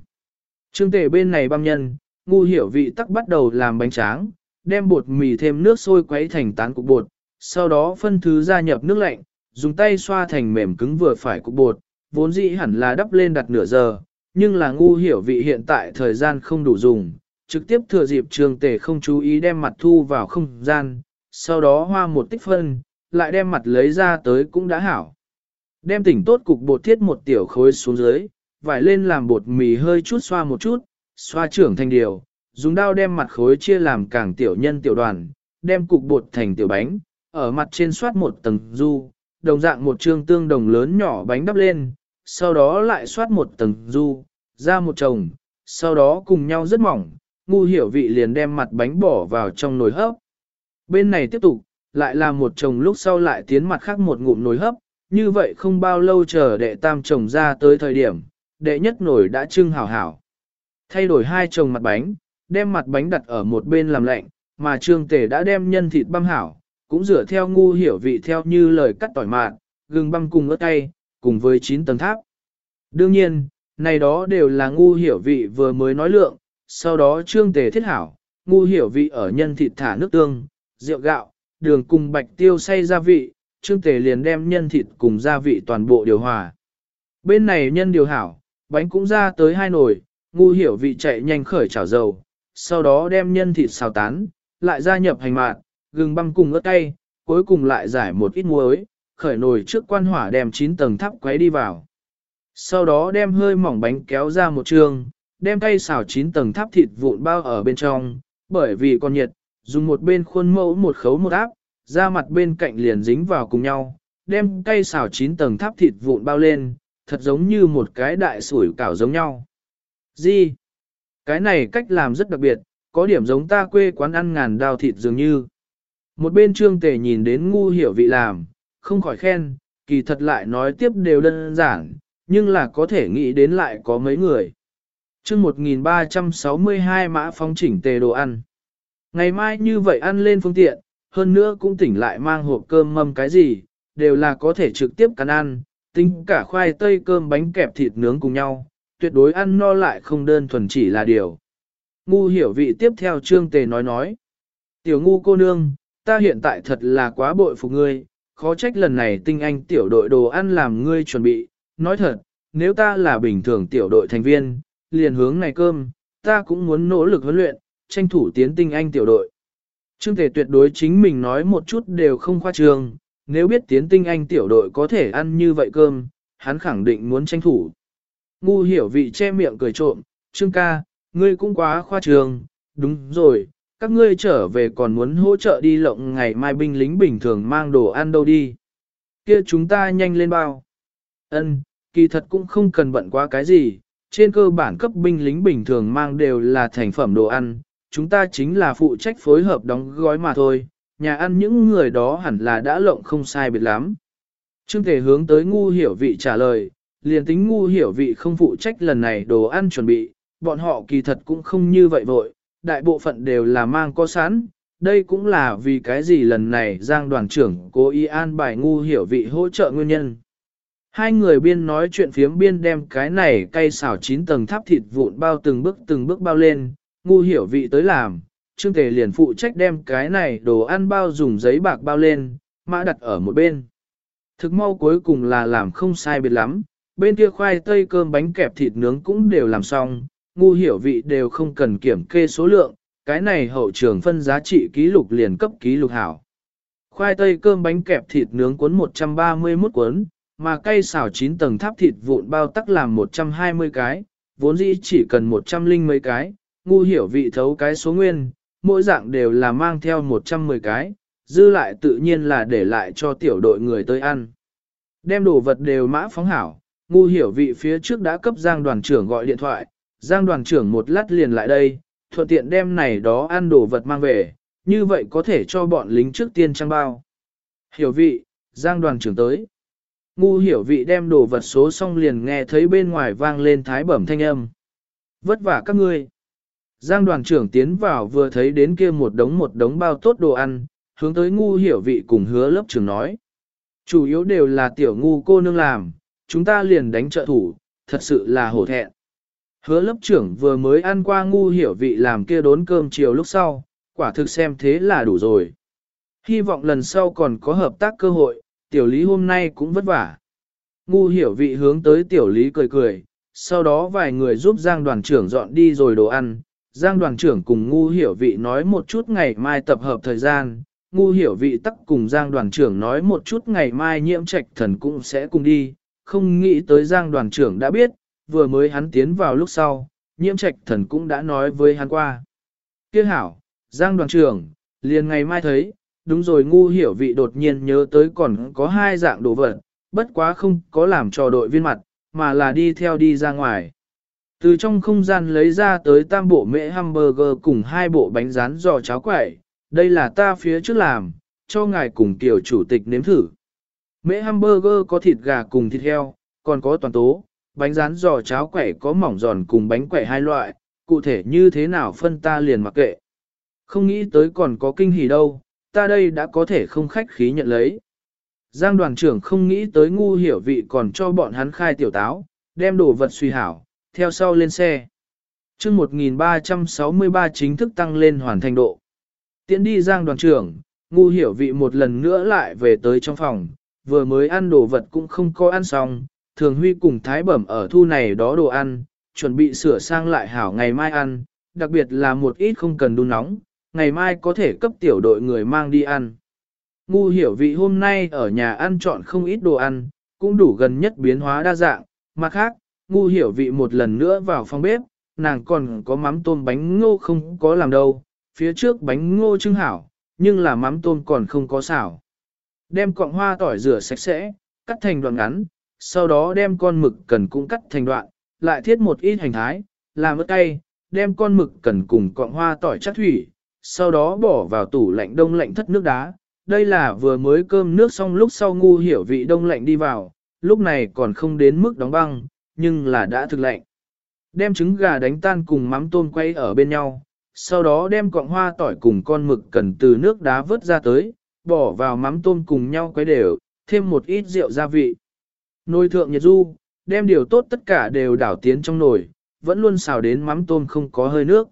Trương tề bên này băm nhân, ngu hiểu vị tắc bắt đầu làm bánh tráng, đem bột mì thêm nước sôi quấy thành tán cục bột, sau đó phân thứ gia nhập nước lạnh, dùng tay xoa thành mềm cứng vừa phải cục bột, vốn dĩ hẳn là đắp lên đặt nửa giờ, nhưng là ngu hiểu vị hiện tại thời gian không đủ dùng, trực tiếp thừa dịp trường tể không chú ý đem mặt thu vào không gian, sau đó hoa một tích phân, lại đem mặt lấy ra tới cũng đã hảo. Đem tỉnh tốt cục bột thiết một tiểu khối xuống dưới, vải lên làm bột mì hơi chút xoa một chút, xoa trưởng thành điều, dùng đao đem mặt khối chia làm càng tiểu nhân tiểu đoàn, đem cục bột thành tiểu bánh, ở mặt trên soát một tầng du, đồng dạng một trương tương đồng lớn nhỏ bánh đắp lên, sau đó lại soát một tầng du, ra một chồng, sau đó cùng nhau rất mỏng, ngu hiểu vị liền đem mặt bánh bỏ vào trong nồi hấp. Bên này tiếp tục, lại làm một chồng lúc sau lại tiến mặt khác một ngụm nồi hấp, như vậy không bao lâu chờ đệ tam chồng ra tới thời điểm, đệ nhất nồi đã trưng hảo hảo. Thay đổi hai chồng mặt bánh, đem mặt bánh đặt ở một bên làm lạnh, mà trương tề đã đem nhân thịt băm hảo, cũng rửa theo ngu hiểu vị theo như lời cắt tỏi mạn, gừng băm cùng ớt cay, cùng với 9 tầng tháp. Đương nhiên, này đó đều là ngu hiểu vị vừa mới nói lượng, sau đó trương tề thiết hảo, ngu hiểu vị ở nhân thịt thả nước tương, rượu gạo, đường cùng bạch tiêu xay gia vị, trương tề liền đem nhân thịt cùng gia vị toàn bộ điều hòa. Bên này nhân điều hảo, bánh cũng ra tới hai nồi, ngu hiểu vị chạy nhanh khởi chảo dầu, sau đó đem nhân thịt xào tán, lại gia nhập hành mạn, gừng băm cùng ớt cay, cuối cùng lại giải một ít muối, khởi nồi trước quan hỏa đem 9 tầng tháp quấy đi vào. Sau đó đem hơi mỏng bánh kéo ra một trường, đem cây xào 9 tầng tháp thịt vụn bao ở bên trong, bởi vì còn nhiệt, dùng một bên khuôn mẫu một khấu một áp, ra mặt bên cạnh liền dính vào cùng nhau, đem cây xào 9 tầng tháp thịt vụn bao lên, thật giống như một cái đại sủi cảo giống nhau. Gì? Cái này cách làm rất đặc biệt, có điểm giống ta quê quán ăn ngàn đào thịt dường như. Một bên trương tề nhìn đến ngu hiểu vị làm, không khỏi khen, kỳ thật lại nói tiếp đều đơn giản, nhưng là có thể nghĩ đến lại có mấy người. chương 1362 mã phóng chỉnh tề đồ ăn. Ngày mai như vậy ăn lên phương tiện, hơn nữa cũng tỉnh lại mang hộp cơm mâm cái gì, đều là có thể trực tiếp cắn ăn, tính cả khoai tây cơm bánh kẹp thịt nướng cùng nhau, tuyệt đối ăn no lại không đơn thuần chỉ là điều. Ngu hiểu vị tiếp theo trương tề nói nói. Tiểu ngu cô nương, ta hiện tại thật là quá bội phục ngươi, khó trách lần này tinh anh tiểu đội đồ ăn làm ngươi chuẩn bị, nói thật, nếu ta là bình thường tiểu đội thành viên, liền hướng này cơm, ta cũng muốn nỗ lực huấn luyện, tranh thủ tiến tinh anh tiểu đội. Trương Tề tuyệt đối chính mình nói một chút đều không khoa trương, nếu biết tiến tinh anh tiểu đội có thể ăn như vậy cơm, hắn khẳng định muốn tranh thủ. Ngu hiểu vị che miệng cười trộm, Trương ca, ngươi cũng quá khoa trương, đúng rồi, các ngươi trở về còn muốn hỗ trợ đi lộng ngày mai binh lính bình thường mang đồ ăn đâu đi. Kia chúng ta nhanh lên bao. Ân, kỳ thật cũng không cần bận quá cái gì, trên cơ bản cấp binh lính bình thường mang đều là thành phẩm đồ ăn, chúng ta chính là phụ trách phối hợp đóng gói mà thôi, nhà ăn những người đó hẳn là đã lộng không sai biệt lắm. Trương thể hướng tới ngu hiểu vị trả lời, liền tính ngu hiểu vị không phụ trách lần này đồ ăn chuẩn bị, bọn họ kỳ thật cũng không như vậy vội, đại bộ phận đều là mang có sẵn, đây cũng là vì cái gì lần này Giang đoàn trưởng cố ý an bài ngu hiểu vị hỗ trợ nguyên nhân. Hai người biên nói chuyện phiếm biên đem cái này cây xào chín tầng tháp thịt vụn bao từng bước từng bước bao lên, ngu hiểu vị tới làm, Trương Tề liền phụ trách đem cái này đồ ăn bao dùng giấy bạc bao lên, mã đặt ở một bên. Thực mau cuối cùng là làm không sai biệt lắm, bên kia khoai tây cơm bánh kẹp thịt nướng cũng đều làm xong, ngu hiểu vị đều không cần kiểm kê số lượng, cái này hậu trường phân giá trị ký lục liền cấp ký lục hảo. Khoai tây cơm bánh kẹp thịt nướng cuốn 131 cuốn, mà cây xào 9 tầng tháp thịt vụn bao tắc làm 120 cái, vốn dĩ chỉ cần 100 linh mấy cái, ngu hiểu vị thấu cái số nguyên, mỗi dạng đều là mang theo 110 cái, dư lại tự nhiên là để lại cho tiểu đội người tới ăn. Đem đồ vật đều mã phóng hảo, ngu hiểu vị phía trước đã cấp giang đoàn trưởng gọi điện thoại, giang đoàn trưởng một lát liền lại đây, thuận tiện đem này đó ăn đồ vật mang về, như vậy có thể cho bọn lính trước tiên trang bao. Hiểu vị, giang đoàn trưởng tới. Ngu hiểu vị đem đồ vật số xong liền nghe thấy bên ngoài vang lên thái bẩm thanh âm. Vất vả các ngươi. Giang đoàn trưởng tiến vào vừa thấy đến kia một đống một đống bao tốt đồ ăn, hướng tới ngu hiểu vị cùng hứa lớp trưởng nói. Chủ yếu đều là tiểu ngu cô nương làm, chúng ta liền đánh trợ thủ, thật sự là hổ thẹn. Hứa lớp trưởng vừa mới ăn qua ngu hiểu vị làm kia đốn cơm chiều lúc sau, quả thực xem thế là đủ rồi. Hy vọng lần sau còn có hợp tác cơ hội, tiểu lý hôm nay cũng vất vả. Ngu hiểu vị hướng tới tiểu lý cười cười, sau đó vài người giúp Giang đoàn trưởng dọn đi rồi đồ ăn. Giang đoàn trưởng cùng ngu hiểu vị nói một chút ngày mai tập hợp thời gian, ngu hiểu vị tắc cùng Giang đoàn trưởng nói một chút ngày mai nhiễm trạch thần cũng sẽ cùng đi, không nghĩ tới Giang đoàn trưởng đã biết, vừa mới hắn tiến vào lúc sau, nhiễm trạch thần cũng đã nói với hắn qua. Kiếc hảo, Giang đoàn trưởng, liền ngày mai thấy, đúng rồi ngu hiểu vị đột nhiên nhớ tới còn có hai dạng đồ vật, bất quá không có làm cho đội viên mặt, mà là đi theo đi ra ngoài. Từ trong không gian lấy ra tới tam bộ mễ hamburger cùng hai bộ bánh rán giò cháo quẩy, đây là ta phía trước làm, cho ngài cùng tiểu chủ tịch nếm thử. Mễ hamburger có thịt gà cùng thịt heo, còn có toàn tố, bánh rán giò cháo quẩy có mỏng giòn cùng bánh quẩy hai loại, cụ thể như thế nào phân ta liền mặc kệ. Không nghĩ tới còn có kinh hỉ đâu, ta đây đã có thể không khách khí nhận lấy. Giang đoàn trưởng không nghĩ tới ngu hiểu vị còn cho bọn hắn khai tiểu táo, đem đồ vật suy hảo, theo sau lên xe. chương 1363 chính thức tăng lên hoàn thành độ. Tiến đi Giang đoàn trưởng, ngu hiểu vị một lần nữa lại về tới trong phòng, vừa mới ăn đồ vật cũng không có ăn xong, thường huy cùng thái bẩm ở thu này đó đồ ăn, chuẩn bị sửa sang lại hảo ngày mai ăn, đặc biệt là một ít không cần đun nóng, ngày mai có thể cấp tiểu đội người mang đi ăn. Ngu hiểu vị hôm nay ở nhà ăn chọn không ít đồ ăn, cũng đủ gần nhất biến hóa đa dạng, mặt khác, ngu hiểu vị một lần nữa vào phòng bếp, nàng còn có mắm tôm bánh ngô không có làm đâu, phía trước bánh ngô trưng hảo, nhưng là mắm tôm còn không có xảo. Đem cọng hoa tỏi rửa sạch sẽ, cắt thành đoạn ngắn, sau đó đem con mực cần cũng cắt thành đoạn, lại thiết một ít hành thái, làm ớt cay, đem con mực cần cùng cọng hoa tỏi chắc thủy, sau đó bỏ vào tủ lạnh đông lạnh thất nước đá. Đây là vừa mới cơm nước xong lúc sau ngu hiểu vị đông lạnh đi vào, lúc này còn không đến mức đóng băng, nhưng là đã thực lạnh. Đem trứng gà đánh tan cùng mắm tôm quay ở bên nhau, sau đó đem cọng hoa tỏi cùng con mực cần từ nước đá vớt ra tới, bỏ vào mắm tôm cùng nhau quấy đều, thêm một ít rượu gia vị. Nồi thượng nhiệt du, đem điều tốt tất cả đều đảo tiến trong nồi, vẫn luôn xào đến mắm tôm không có hơi nước.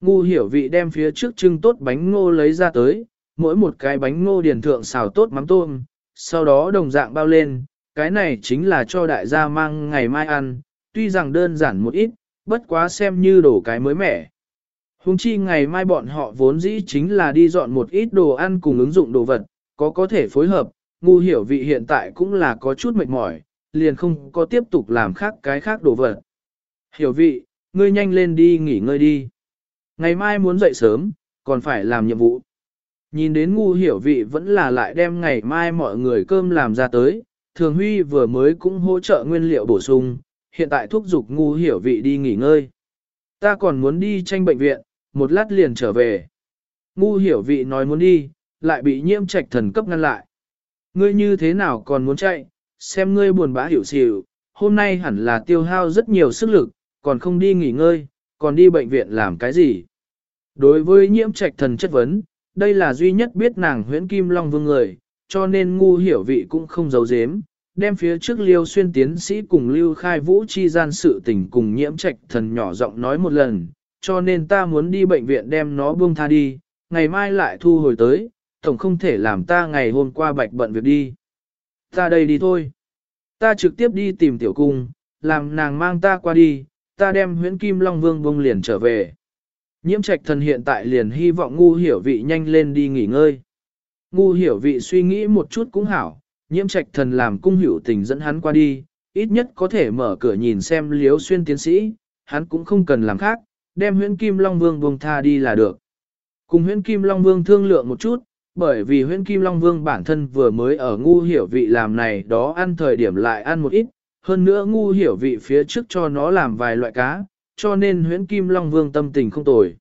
Ngu hiểu vị đem phía trước trưng tốt bánh ngô lấy ra tới, mỗi một cái bánh ngô điền thượng xào tốt mắm tôm, sau đó đồng dạng bao lên, cái này chính là cho đại gia mang ngày mai ăn, tuy rằng đơn giản một ít, bất quá xem như đổ cái mới mẻ. Hùng chi ngày mai bọn họ vốn dĩ chính là đi dọn một ít đồ ăn cùng ứng dụng đồ vật, có có thể phối hợp, ngu hiểu vị hiện tại cũng là có chút mệt mỏi, liền không có tiếp tục làm khác cái khác đồ vật. Hiểu vị, ngươi nhanh lên đi nghỉ ngơi đi. Ngày mai muốn dậy sớm, còn phải làm nhiệm vụ. Nhìn đến ngu hiểu vị vẫn là lại đem ngày mai mọi người cơm làm ra tới, thường huy vừa mới cũng hỗ trợ nguyên liệu bổ sung, hiện tại thúc giục ngu hiểu vị đi nghỉ ngơi. Ta còn muốn đi tranh bệnh viện, một lát liền trở về. Ngu hiểu vị nói muốn đi, lại bị nhiễm trạch thần cấp ngăn lại. Ngươi như thế nào còn muốn chạy, xem ngươi buồn bã hiểu xỉu, hôm nay hẳn là tiêu hao rất nhiều sức lực, còn không đi nghỉ ngơi, còn đi bệnh viện làm cái gì. Đối với nhiễm trạch thần chất vấn, đây là duy nhất biết nàng huyễn kim long vương người, cho nên ngu hiểu vị cũng không giấu giếm, đem phía trước liêu xuyên tiến sĩ cùng lưu khai vũ chi gian sự tình cùng nhiễm trạch thần nhỏ giọng nói một lần, cho nên ta muốn đi bệnh viện đem nó buông tha đi, ngày mai lại thu hồi tới, tổng không thể làm ta ngày hôm qua bạch bận việc đi. Ta đây đi thôi. Ta trực tiếp đi tìm tiểu cung, làm nàng mang ta qua đi, ta đem huyễn kim long vương buông liền trở về. Nhiễm trạch thần hiện tại liền hy vọng ngu hiểu vị nhanh lên đi nghỉ ngơi. Ngu hiểu vị suy nghĩ một chút cũng hảo, nhiễm trạch thần làm cung hiểu tình dẫn hắn qua đi, ít nhất có thể mở cửa nhìn xem liếu xuyên tiến sĩ, hắn cũng không cần làm khác, đem huyễn kim long vương buông tha đi là được. Cùng huyễn kim long vương thương lượng một chút, bởi vì huyễn kim long vương bản thân vừa mới ở ngu hiểu vị làm này đó ăn thời điểm lại ăn một ít, hơn nữa ngu hiểu vị phía trước cho nó làm vài loại cá, cho nên huyễn kim long vương tâm tình không tồi.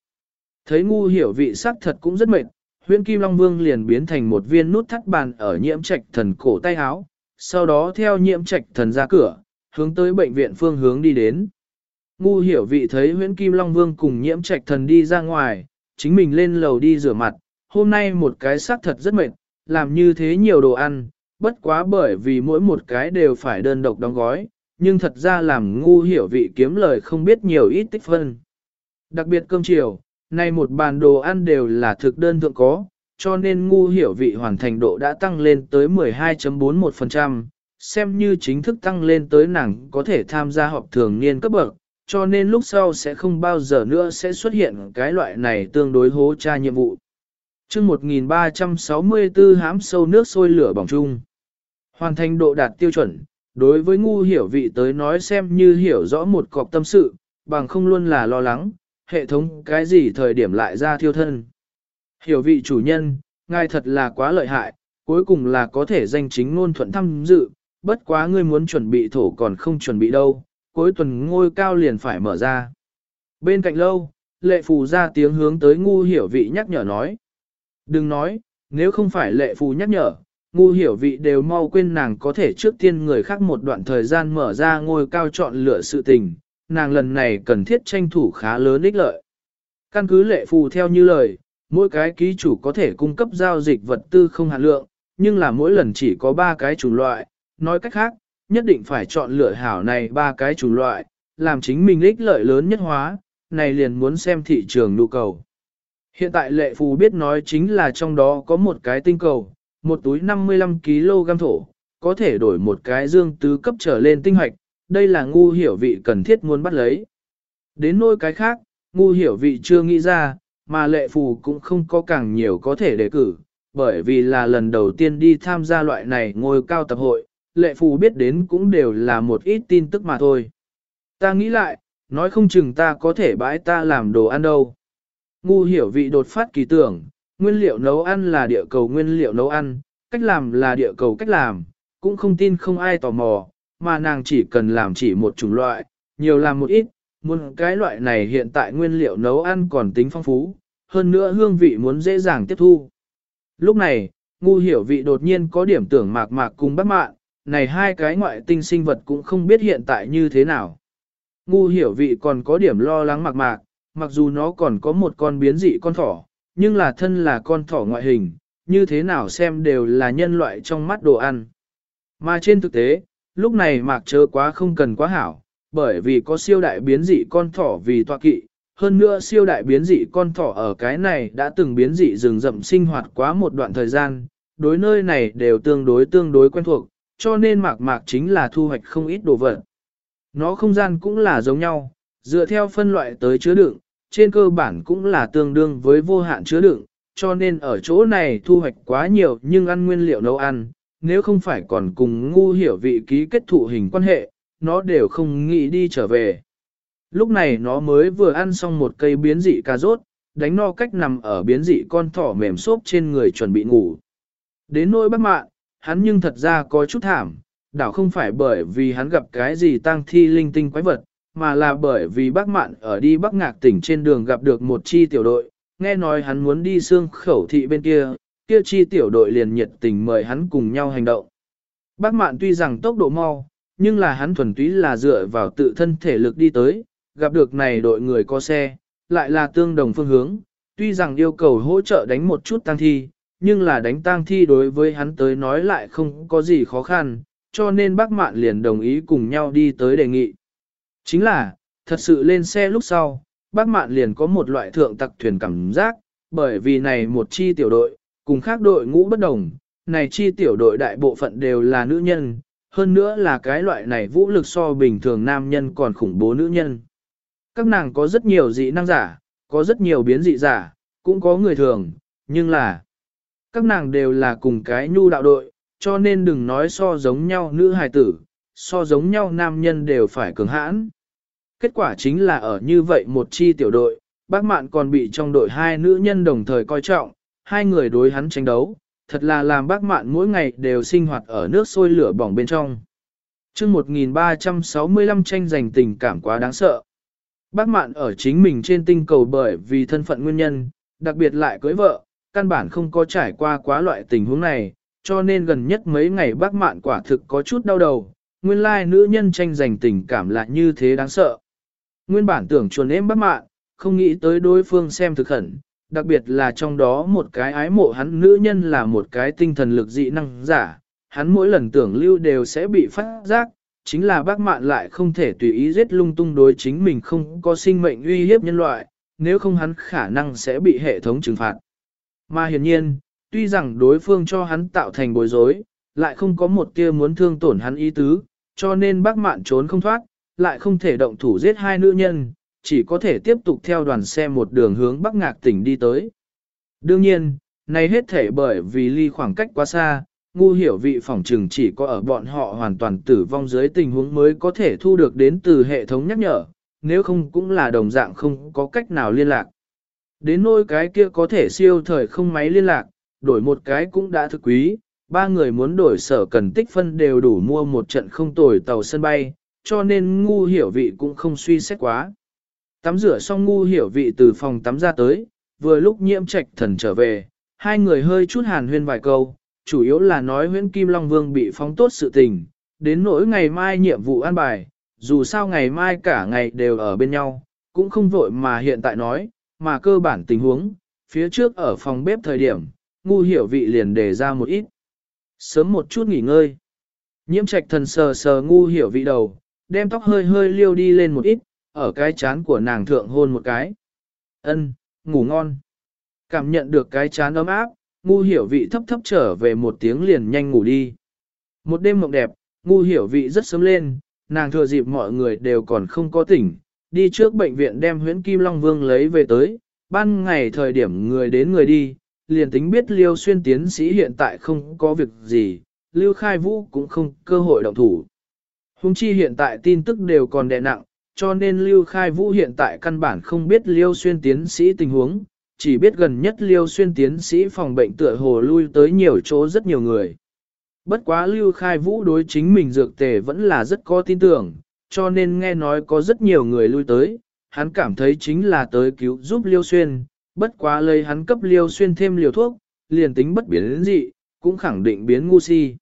Thấy ngu hiểu vị sắc thật cũng rất mệt, huyễn kim long vương liền biến thành một viên nút thắt bàn ở nhiễm trạch thần cổ tay áo, sau đó theo nhiễm trạch thần ra cửa, hướng tới bệnh viện phương hướng đi đến. Ngu hiểu vị thấy huyễn kim long vương cùng nhiễm trạch thần đi ra ngoài, chính mình lên lầu đi rửa mặt, hôm nay một cái sắc thật rất mệt, làm như thế nhiều đồ ăn, bất quá bởi vì mỗi một cái đều phải đơn độc đóng gói, nhưng thật ra làm ngu hiểu vị kiếm lời không biết nhiều ít tích phân. Đặc biệt cơm chiều, nay một bàn đồ ăn đều là thực đơn thượng có, cho nên ngu hiểu vị hoàn thành độ đã tăng lên tới 12.41%, xem như chính thức tăng lên tới nàng có thể tham gia họp thường niên cấp bậc, cho nên lúc sau sẽ không bao giờ nữa sẽ xuất hiện cái loại này tương đối hố tra nhiệm vụ. chương 1364 hám sâu nước sôi lửa bỏng chung. Hoàn thành độ đạt tiêu chuẩn, đối với ngu hiểu vị tới nói xem như hiểu rõ một cọc tâm sự, bằng không luôn là lo lắng, hệ thống cái gì thời điểm lại ra thiêu thân. Hiểu vị chủ nhân, ngài thật là quá lợi hại, cuối cùng là có thể danh chính ngôn thuận tham dự, bất quá ngươi muốn chuẩn bị thổ còn không chuẩn bị đâu, cuối tuần ngôi cao liền phải mở ra. Bên cạnh lâu, lệ phù ra tiếng hướng tới ngu hiểu vị nhắc nhở nói. Đừng nói, nếu không phải lệ phù nhắc nhở, ngu hiểu vị đều mau quên nàng có thể trước tiên người khác một đoạn thời gian mở ra ngôi cao chọn lựa sự tình, nàng lần này cần thiết tranh thủ khá lớn ích lợi. Căn cứ lệ phù theo như lời, mỗi cái ký chủ có thể cung cấp giao dịch vật tư không hạn lượng, nhưng là mỗi lần chỉ có 3 cái chủng loại, nói cách khác, nhất định phải chọn lựa hảo này ba cái chủng loại, làm chính mình ích lợi lớn nhất hóa, này liền muốn xem thị trường nhu cầu. Hiện tại lệ phù biết nói chính là trong đó có một cái tinh cầu, một túi 55kg thổ, có thể đổi một cái dương tứ cấp trở lên tinh hoạch, đây là ngu hiểu vị cần thiết muốn bắt lấy. Đến nôi cái khác, ngu hiểu vị chưa nghĩ ra, mà lệ phù cũng không có càng nhiều có thể đề cử, bởi vì là lần đầu tiên đi tham gia loại này ngôi cao tập hội, lệ phù biết đến cũng đều là một ít tin tức mà thôi. Ta nghĩ lại, nói không chừng ta có thể bãi ta làm đồ ăn đâu. Ngu hiểu vị đột phát kỳ tưởng, nguyên liệu nấu ăn là địa cầu nguyên liệu nấu ăn, cách làm là địa cầu cách làm, cũng không tin không ai tò mò, mà nàng chỉ cần làm chỉ một chủng loại, nhiều làm một ít, muốn cái loại này hiện tại nguyên liệu nấu ăn còn tính phong phú, hơn nữa hương vị muốn dễ dàng tiếp thu. Lúc này, ngu hiểu vị đột nhiên có điểm tưởng mạc mạc cùng bắt mạng, này hai cái ngoại tinh sinh vật cũng không biết hiện tại như thế nào. Ngu hiểu vị còn có điểm lo lắng mạc mạc, mặc dù nó còn có một con biến dị con thỏ, nhưng là thân là con thỏ ngoại hình, như thế nào xem đều là nhân loại trong mắt đồ ăn. Mà trên thực tế, lúc này mạc chớ quá không cần quá hảo, bởi vì có siêu đại biến dị con thỏ vì tọa kỵ, hơn nữa siêu đại biến dị con thỏ ở cái này đã từng biến dị rừng rậm sinh hoạt quá một đoạn thời gian, đối nơi này đều tương đối tương đối quen thuộc, cho nên mạc mạc chính là thu hoạch không ít đồ vật. Nó không gian cũng là giống nhau, dựa theo phân loại tới chứa đựng, trên cơ bản cũng là tương đương với vô hạn chứa đựng, cho nên ở chỗ này thu hoạch quá nhiều nhưng ăn nguyên liệu nấu ăn, nếu không phải còn cùng ngu hiểu vị ký kết thụ hình quan hệ, nó đều không nghĩ đi trở về. Lúc này nó mới vừa ăn xong một cây biến dị cà rốt, đánh no cách nằm ở biến dị con thỏ mềm xốp trên người chuẩn bị ngủ. Đến nỗi bác mạng, hắn nhưng thật ra có chút thảm, đảo không phải bởi vì hắn gặp cái gì tăng thi linh tinh quái vật, mà là bởi vì bác mạn ở đi bắc ngạc tỉnh trên đường gặp được một chi tiểu đội, nghe nói hắn muốn đi xương khẩu thị bên kia, kia chi tiểu đội liền nhiệt tình mời hắn cùng nhau hành động. Bác mạn tuy rằng tốc độ mau, nhưng là hắn thuần túy là dựa vào tự thân thể lực đi tới, gặp được này đội người có xe, lại là tương đồng phương hướng, tuy rằng yêu cầu hỗ trợ đánh một chút tăng thi, nhưng là đánh tang thi đối với hắn tới nói lại không có gì khó khăn, cho nên bác mạn liền đồng ý cùng nhau đi tới đề nghị. Chính là, thật sự lên xe lúc sau, bác mạn liền có một loại thượng tặc thuyền cảm giác, bởi vì này một chi tiểu đội, cùng khác đội ngũ bất đồng, này chi tiểu đội đại bộ phận đều là nữ nhân, hơn nữa là cái loại này vũ lực so bình thường nam nhân còn khủng bố nữ nhân. Các nàng có rất nhiều dị năng giả, có rất nhiều biến dị giả, cũng có người thường, nhưng là các nàng đều là cùng cái nhu đạo đội, cho nên đừng nói so giống nhau nữ hài tử, so giống nhau nam nhân đều phải cường hãn. Kết quả chính là ở như vậy một chi tiểu đội, bác mạn còn bị trong đội hai nữ nhân đồng thời coi trọng, hai người đối hắn tranh đấu, thật là làm bác mạn mỗi ngày đều sinh hoạt ở nước sôi lửa bỏng bên trong. chương 1365 tranh giành tình cảm quá đáng sợ. Bác mạn ở chính mình trên tinh cầu bởi vì thân phận nguyên nhân, đặc biệt lại cưới vợ, căn bản không có trải qua quá loại tình huống này, cho nên gần nhất mấy ngày bác mạn quả thực có chút đau đầu, nguyên lai nữ nhân tranh giành tình cảm lại như thế đáng sợ. Nguyên bản tưởng chuồn êm bác mạn, không nghĩ tới đối phương xem thực khẩn, đặc biệt là trong đó một cái ái mộ hắn nữ nhân là một cái tinh thần lực dị năng giả, hắn mỗi lần tưởng lưu đều sẽ bị phát giác, chính là bác mạn lại không thể tùy ý giết lung tung đối chính mình không có sinh mệnh uy hiếp nhân loại, nếu không hắn khả năng sẽ bị hệ thống trừng phạt. Mà hiển nhiên, tuy rằng đối phương cho hắn tạo thành bối rối, lại không có một tia muốn thương tổn hắn ý tứ, cho nên bác mạn trốn không thoát, lại không thể động thủ giết hai nữ nhân, chỉ có thể tiếp tục theo đoàn xe một đường hướng bắc ngạc tỉnh đi tới. Đương nhiên, này hết thể bởi vì ly khoảng cách quá xa, ngu hiểu vị phỏng trừng chỉ có ở bọn họ hoàn toàn tử vong dưới tình huống mới có thể thu được đến từ hệ thống nhắc nhở, nếu không cũng là đồng dạng không có cách nào liên lạc. Đến nôi cái kia có thể siêu thời không máy liên lạc, đổi một cái cũng đã thực quý, ba người muốn đổi sở cần tích phân đều đủ mua một trận không tồi tàu sân bay, cho nên ngu hiểu vị cũng không suy xét quá. Tắm rửa xong ngu hiểu vị từ phòng tắm ra tới, vừa lúc nhiễm trạch thần trở về, hai người hơi chút hàn huyên vài câu, chủ yếu là nói huyễn Kim Long Vương bị phóng tốt sự tình, đến nỗi ngày mai nhiệm vụ an bài, dù sao ngày mai cả ngày đều ở bên nhau, cũng không vội mà hiện tại nói, mà cơ bản tình huống, phía trước ở phòng bếp thời điểm, ngu hiểu vị liền đề ra một ít. Sớm một chút nghỉ ngơi. Nhiễm trạch thần sờ sờ ngu hiểu vị đầu, đem tóc hơi hơi liêu đi lên một ít, ở cái chán của nàng thượng hôn một cái. Ân, ngủ ngon. Cảm nhận được cái chán ấm áp, ngu hiểu vị thấp thấp trở về một tiếng liền nhanh ngủ đi. Một đêm mộng đẹp, ngu hiểu vị rất sớm lên, nàng thừa dịp mọi người đều còn không có tỉnh, đi trước bệnh viện đem huyễn Kim Long Vương lấy về tới, ban ngày thời điểm người đến người đi, liền tính biết Liêu Xuyên tiến sĩ hiện tại không có việc gì, Lưu Khai Vũ cũng không cơ hội động thủ. Hùng chi hiện tại tin tức đều còn đè nặng, cho nên Lưu Khai Vũ hiện tại căn bản không biết Liêu Xuyên tiến sĩ tình huống, chỉ biết gần nhất Liêu Xuyên tiến sĩ phòng bệnh tựa hồ lui tới nhiều chỗ rất nhiều người. Bất quá Lưu Khai Vũ đối chính mình dược tề vẫn là rất có tin tưởng, cho nên nghe nói có rất nhiều người lui tới, hắn cảm thấy chính là tới cứu giúp Liêu Xuyên, bất quá lấy hắn cấp Liêu Xuyên thêm liều thuốc, liền tính bất biến đến dị, cũng khẳng định biến ngu si.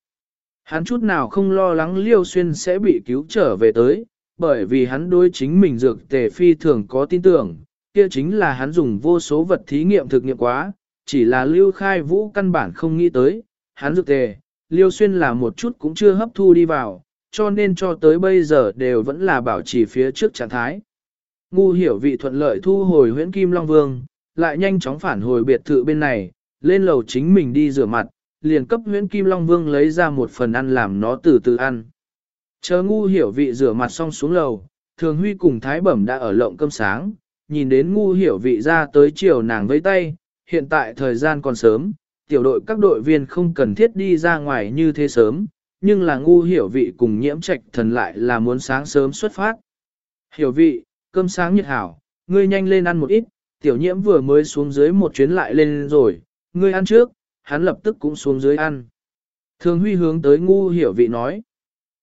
Hắn chút nào không lo lắng Liêu Xuyên sẽ bị cứu trở về tới, bởi vì hắn đối chính mình dược tề phi thường có tin tưởng, kia chính là hắn dùng vô số vật thí nghiệm thực nghiệm quá, chỉ là Lưu Khai Vũ căn bản không nghĩ tới, hắn dược tề, Liêu Xuyên là một chút cũng chưa hấp thu đi vào, cho nên cho tới bây giờ đều vẫn là bảo trì phía trước trạng thái. Ngu hiểu vị thuận lợi thu hồi huyễn Kim Long Vương, lại nhanh chóng phản hồi biệt thự bên này, lên lầu chính mình đi rửa mặt, liền cấp huyễn Kim Long Vương lấy ra một phần ăn làm nó từ từ ăn. Chờ ngu hiểu vị rửa mặt xong xuống lầu, thường huy cùng thái bẩm đã ở lộng cơm sáng, nhìn đến ngu hiểu vị ra tới chiều nàng với tay, hiện tại thời gian còn sớm, tiểu đội các đội viên không cần thiết đi ra ngoài như thế sớm, nhưng là ngu hiểu vị cùng nhiễm trạch thần lại là muốn sáng sớm xuất phát. Hiểu vị, cơm sáng nhiệt hảo, ngươi nhanh lên ăn một ít, tiểu nhiễm vừa mới xuống dưới một chuyến lại lên rồi, ngươi ăn trước, hắn lập tức cũng xuống dưới ăn. Thường huy hướng tới ngu hiểu vị nói.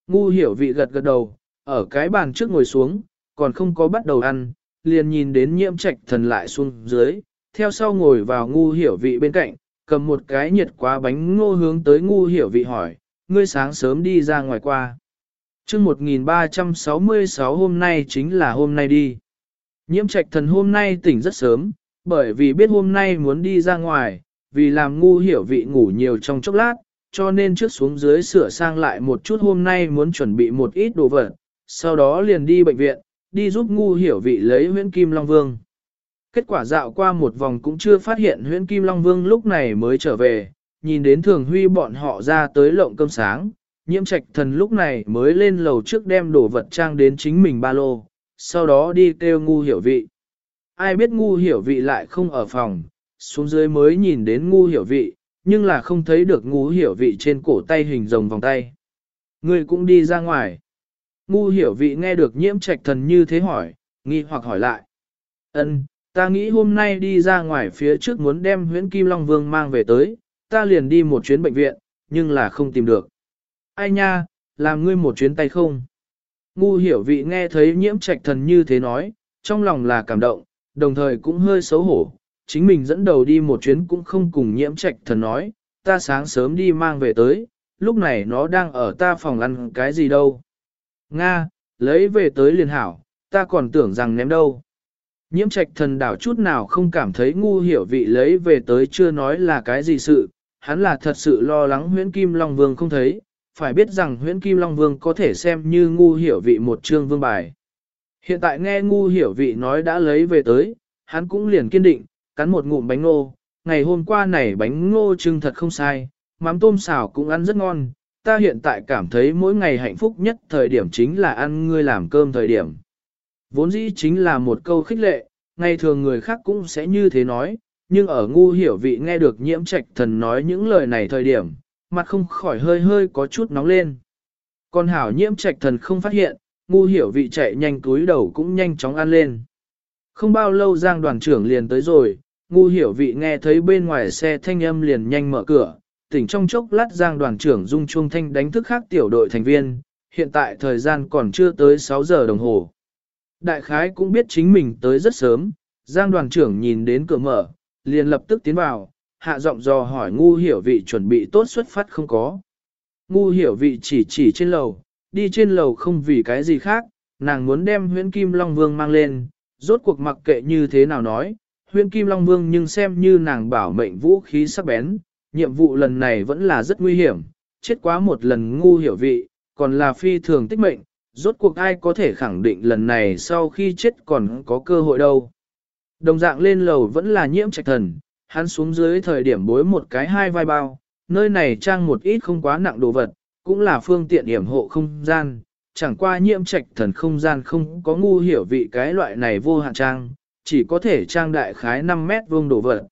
Ngu hiểu vị gật gật đầu, ở cái bàn trước ngồi xuống, còn không có bắt đầu ăn, liền nhìn đến nhiễm trạch thần lại xuống dưới, theo sau ngồi vào ngu hiểu vị bên cạnh, cầm một cái nhiệt quá bánh ngô hướng tới ngu hiểu vị hỏi, ngươi sáng sớm đi ra ngoài qua. chương 1366 hôm nay chính là hôm nay đi. Nhiễm trạch thần hôm nay tỉnh rất sớm, bởi vì biết hôm nay muốn đi ra ngoài, vì làm ngu hiểu vị ngủ nhiều trong chốc lát, cho nên trước xuống dưới sửa sang lại một chút hôm nay muốn chuẩn bị một ít đồ vật, sau đó liền đi bệnh viện, đi giúp ngu hiểu vị lấy huyễn kim long vương. Kết quả dạo qua một vòng cũng chưa phát hiện huyễn kim long vương lúc này mới trở về, nhìn đến thường huy bọn họ ra tới lộng cơm sáng, nhiễm trạch thần lúc này mới lên lầu trước đem đồ vật trang đến chính mình ba lô, sau đó đi kêu ngu hiểu vị. Ai biết ngu hiểu vị lại không ở phòng, xuống dưới mới nhìn đến ngu hiểu vị, nhưng là không thấy được ngu hiểu vị trên cổ tay hình rồng vòng tay. Người cũng đi ra ngoài. Ngu hiểu vị nghe được nhiễm trạch thần như thế hỏi, nghi hoặc hỏi lại. ân ta nghĩ hôm nay đi ra ngoài phía trước muốn đem huyễn Kim Long Vương mang về tới, ta liền đi một chuyến bệnh viện, nhưng là không tìm được. Ai nha, làm ngươi một chuyến tay không? Ngu hiểu vị nghe thấy nhiễm trạch thần như thế nói, trong lòng là cảm động, đồng thời cũng hơi xấu hổ. Chính mình dẫn đầu đi một chuyến cũng không cùng nhiễm trạch thần nói, ta sáng sớm đi mang về tới, lúc này nó đang ở ta phòng ăn cái gì đâu. Nga, lấy về tới liền hảo, ta còn tưởng rằng ném đâu. Nhiễm trạch thần đảo chút nào không cảm thấy ngu hiểu vị lấy về tới chưa nói là cái gì sự, hắn là thật sự lo lắng huyễn Kim Long Vương không thấy, phải biết rằng huyễn Kim Long Vương có thể xem như ngu hiểu vị một chương vương bài. Hiện tại nghe ngu hiểu vị nói đã lấy về tới, hắn cũng liền kiên định, cắn một ngụm bánh ngô, ngày hôm qua này bánh ngô trưng thật không sai, mắm tôm xào cũng ăn rất ngon, ta hiện tại cảm thấy mỗi ngày hạnh phúc nhất thời điểm chính là ăn ngươi làm cơm thời điểm. Vốn dĩ chính là một câu khích lệ, ngày thường người khác cũng sẽ như thế nói, nhưng ở ngu hiểu vị nghe được nhiễm trạch thần nói những lời này thời điểm, mặt không khỏi hơi hơi có chút nóng lên. Còn hảo nhiễm trạch thần không phát hiện, ngu hiểu vị chạy nhanh túi đầu cũng nhanh chóng ăn lên. Không bao lâu giang đoàn trưởng liền tới rồi, ngu hiểu vị nghe thấy bên ngoài xe thanh âm liền nhanh mở cửa, tỉnh trong chốc lát giang đoàn trưởng dung chuông thanh đánh thức khác tiểu đội thành viên, hiện tại thời gian còn chưa tới 6 giờ đồng hồ. Đại khái cũng biết chính mình tới rất sớm, giang đoàn trưởng nhìn đến cửa mở, liền lập tức tiến vào, hạ giọng dò hỏi ngu hiểu vị chuẩn bị tốt xuất phát không có. Ngu hiểu vị chỉ chỉ trên lầu, đi trên lầu không vì cái gì khác, nàng muốn đem huyễn kim long vương mang lên, rốt cuộc mặc kệ như thế nào nói, huyễn kim long vương nhưng xem như nàng bảo mệnh vũ khí sắc bén, nhiệm vụ lần này vẫn là rất nguy hiểm, chết quá một lần ngu hiểu vị, còn là phi thường tích mệnh, rốt cuộc ai có thể khẳng định lần này sau khi chết còn có cơ hội đâu. Đồng dạng lên lầu vẫn là nhiễm trạch thần, hắn xuống dưới thời điểm bối một cái hai vai bao, nơi này trang một ít không quá nặng đồ vật, cũng là phương tiện hiểm hộ không gian, chẳng qua nhiễm trạch thần không gian không có ngu hiểu vị cái loại này vô hạn trang, chỉ có thể trang đại khái 5 mét vuông đồ vật.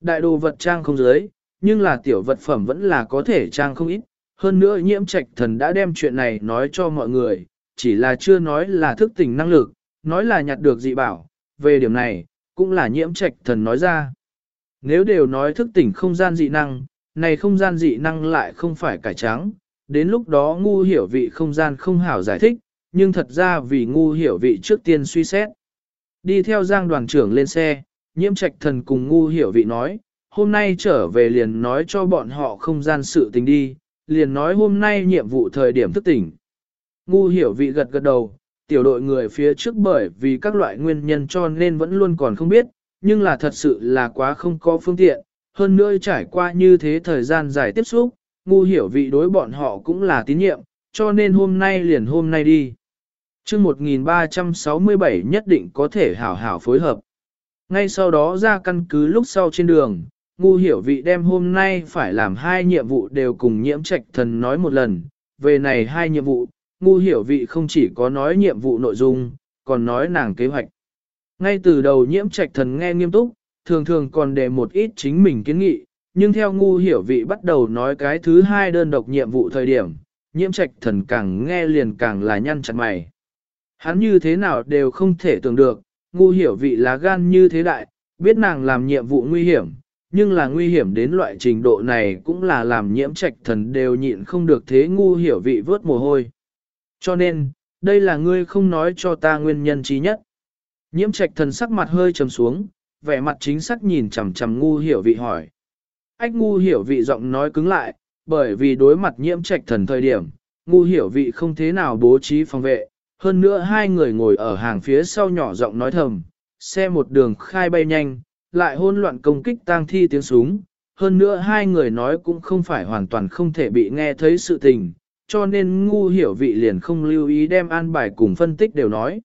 Đại đồ vật trang không dưới, nhưng là tiểu vật phẩm vẫn là có thể trang không ít, hơn nữa nhiễm trạch thần đã đem chuyện này nói cho mọi người, chỉ là chưa nói là thức tỉnh năng lực, nói là nhặt được dị bảo, về điểm này, cũng là nhiễm trạch thần nói ra. Nếu đều nói thức tỉnh không gian dị năng, này không gian dị năng lại không phải cải trắng, đến lúc đó ngu hiểu vị không gian không hảo giải thích, nhưng thật ra vì ngu hiểu vị trước tiên suy xét. Đi theo giang đoàn trưởng lên xe, nhiễm trạch thần cùng ngu hiểu vị nói, hôm nay trở về liền nói cho bọn họ không gian sự tình đi, liền nói hôm nay nhiệm vụ thời điểm thức tỉnh. Ngu hiểu vị gật gật đầu, tiểu đội người phía trước bởi vì các loại nguyên nhân cho nên vẫn luôn còn không biết, nhưng là thật sự là quá không có phương tiện, hơn nữa trải qua như thế thời gian dài tiếp xúc, ngu hiểu vị đối bọn họ cũng là tín nhiệm, cho nên hôm nay liền hôm nay đi. chương 1367 nhất định có thể hảo hảo phối hợp. Ngay sau đó ra căn cứ lúc sau trên đường, ngu hiểu vị đem hôm nay phải làm hai nhiệm vụ đều cùng nhiễm trạch thần nói một lần. Về này hai nhiệm vụ, ngu hiểu vị không chỉ có nói nhiệm vụ nội dung, còn nói nàng kế hoạch. Ngay từ đầu nhiễm trạch thần nghe nghiêm túc, thường thường còn để một ít chính mình kiến nghị, nhưng theo ngu hiểu vị bắt đầu nói cái thứ hai đơn độc nhiệm vụ thời điểm, nhiễm trạch thần càng nghe liền càng là nhăn chặt mày. Hắn như thế nào đều không thể tưởng được, ngu hiểu vị lá gan như thế đại, biết nàng làm nhiệm vụ nguy hiểm, nhưng là nguy hiểm đến loại trình độ này cũng là làm nhiễm trạch thần đều nhịn không được thế ngu hiểu vị vớt mồ hôi. Cho nên, đây là ngươi không nói cho ta nguyên nhân trí nhất. Nhiễm trạch thần sắc mặt hơi trầm xuống, vẻ mặt chính xác nhìn chằm chằm ngu hiểu vị hỏi. Ách ngu hiểu vị giọng nói cứng lại, bởi vì đối mặt nhiễm trạch thần thời điểm, ngu hiểu vị không thế nào bố trí phòng vệ, hơn nữa hai người ngồi ở hàng phía sau nhỏ giọng nói thầm, xe một đường khai bay nhanh, lại hôn loạn công kích tang thi tiếng súng, hơn nữa hai người nói cũng không phải hoàn toàn không thể bị nghe thấy sự tình, cho nên ngu hiểu vị liền không lưu ý đem an bài cùng phân tích đều nói.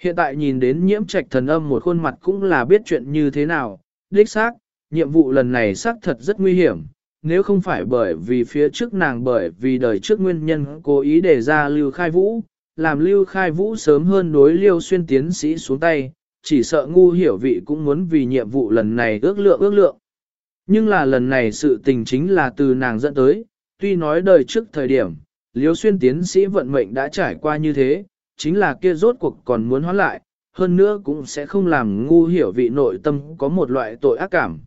Hiện tại nhìn đến nhiễm trạch thần âm một khuôn mặt cũng là biết chuyện như thế nào, đích xác, nhiệm vụ lần này xác thật rất nguy hiểm, nếu không phải bởi vì phía trước nàng bởi vì đời trước nguyên nhân cố ý để ra lưu khai vũ, làm lưu khai vũ sớm hơn đối liêu xuyên tiến sĩ xuống tay, chỉ sợ ngu hiểu vị cũng muốn vì nhiệm vụ lần này ước lượng ước lượng. Nhưng là lần này sự tình chính là từ nàng dẫn tới, tuy nói đời trước thời điểm, liêu xuyên tiến sĩ vận mệnh đã trải qua như thế, chính là kia rốt cuộc còn muốn hóa lại, hơn nữa cũng sẽ không làm ngu hiểu vị nội tâm có một loại tội ác cảm.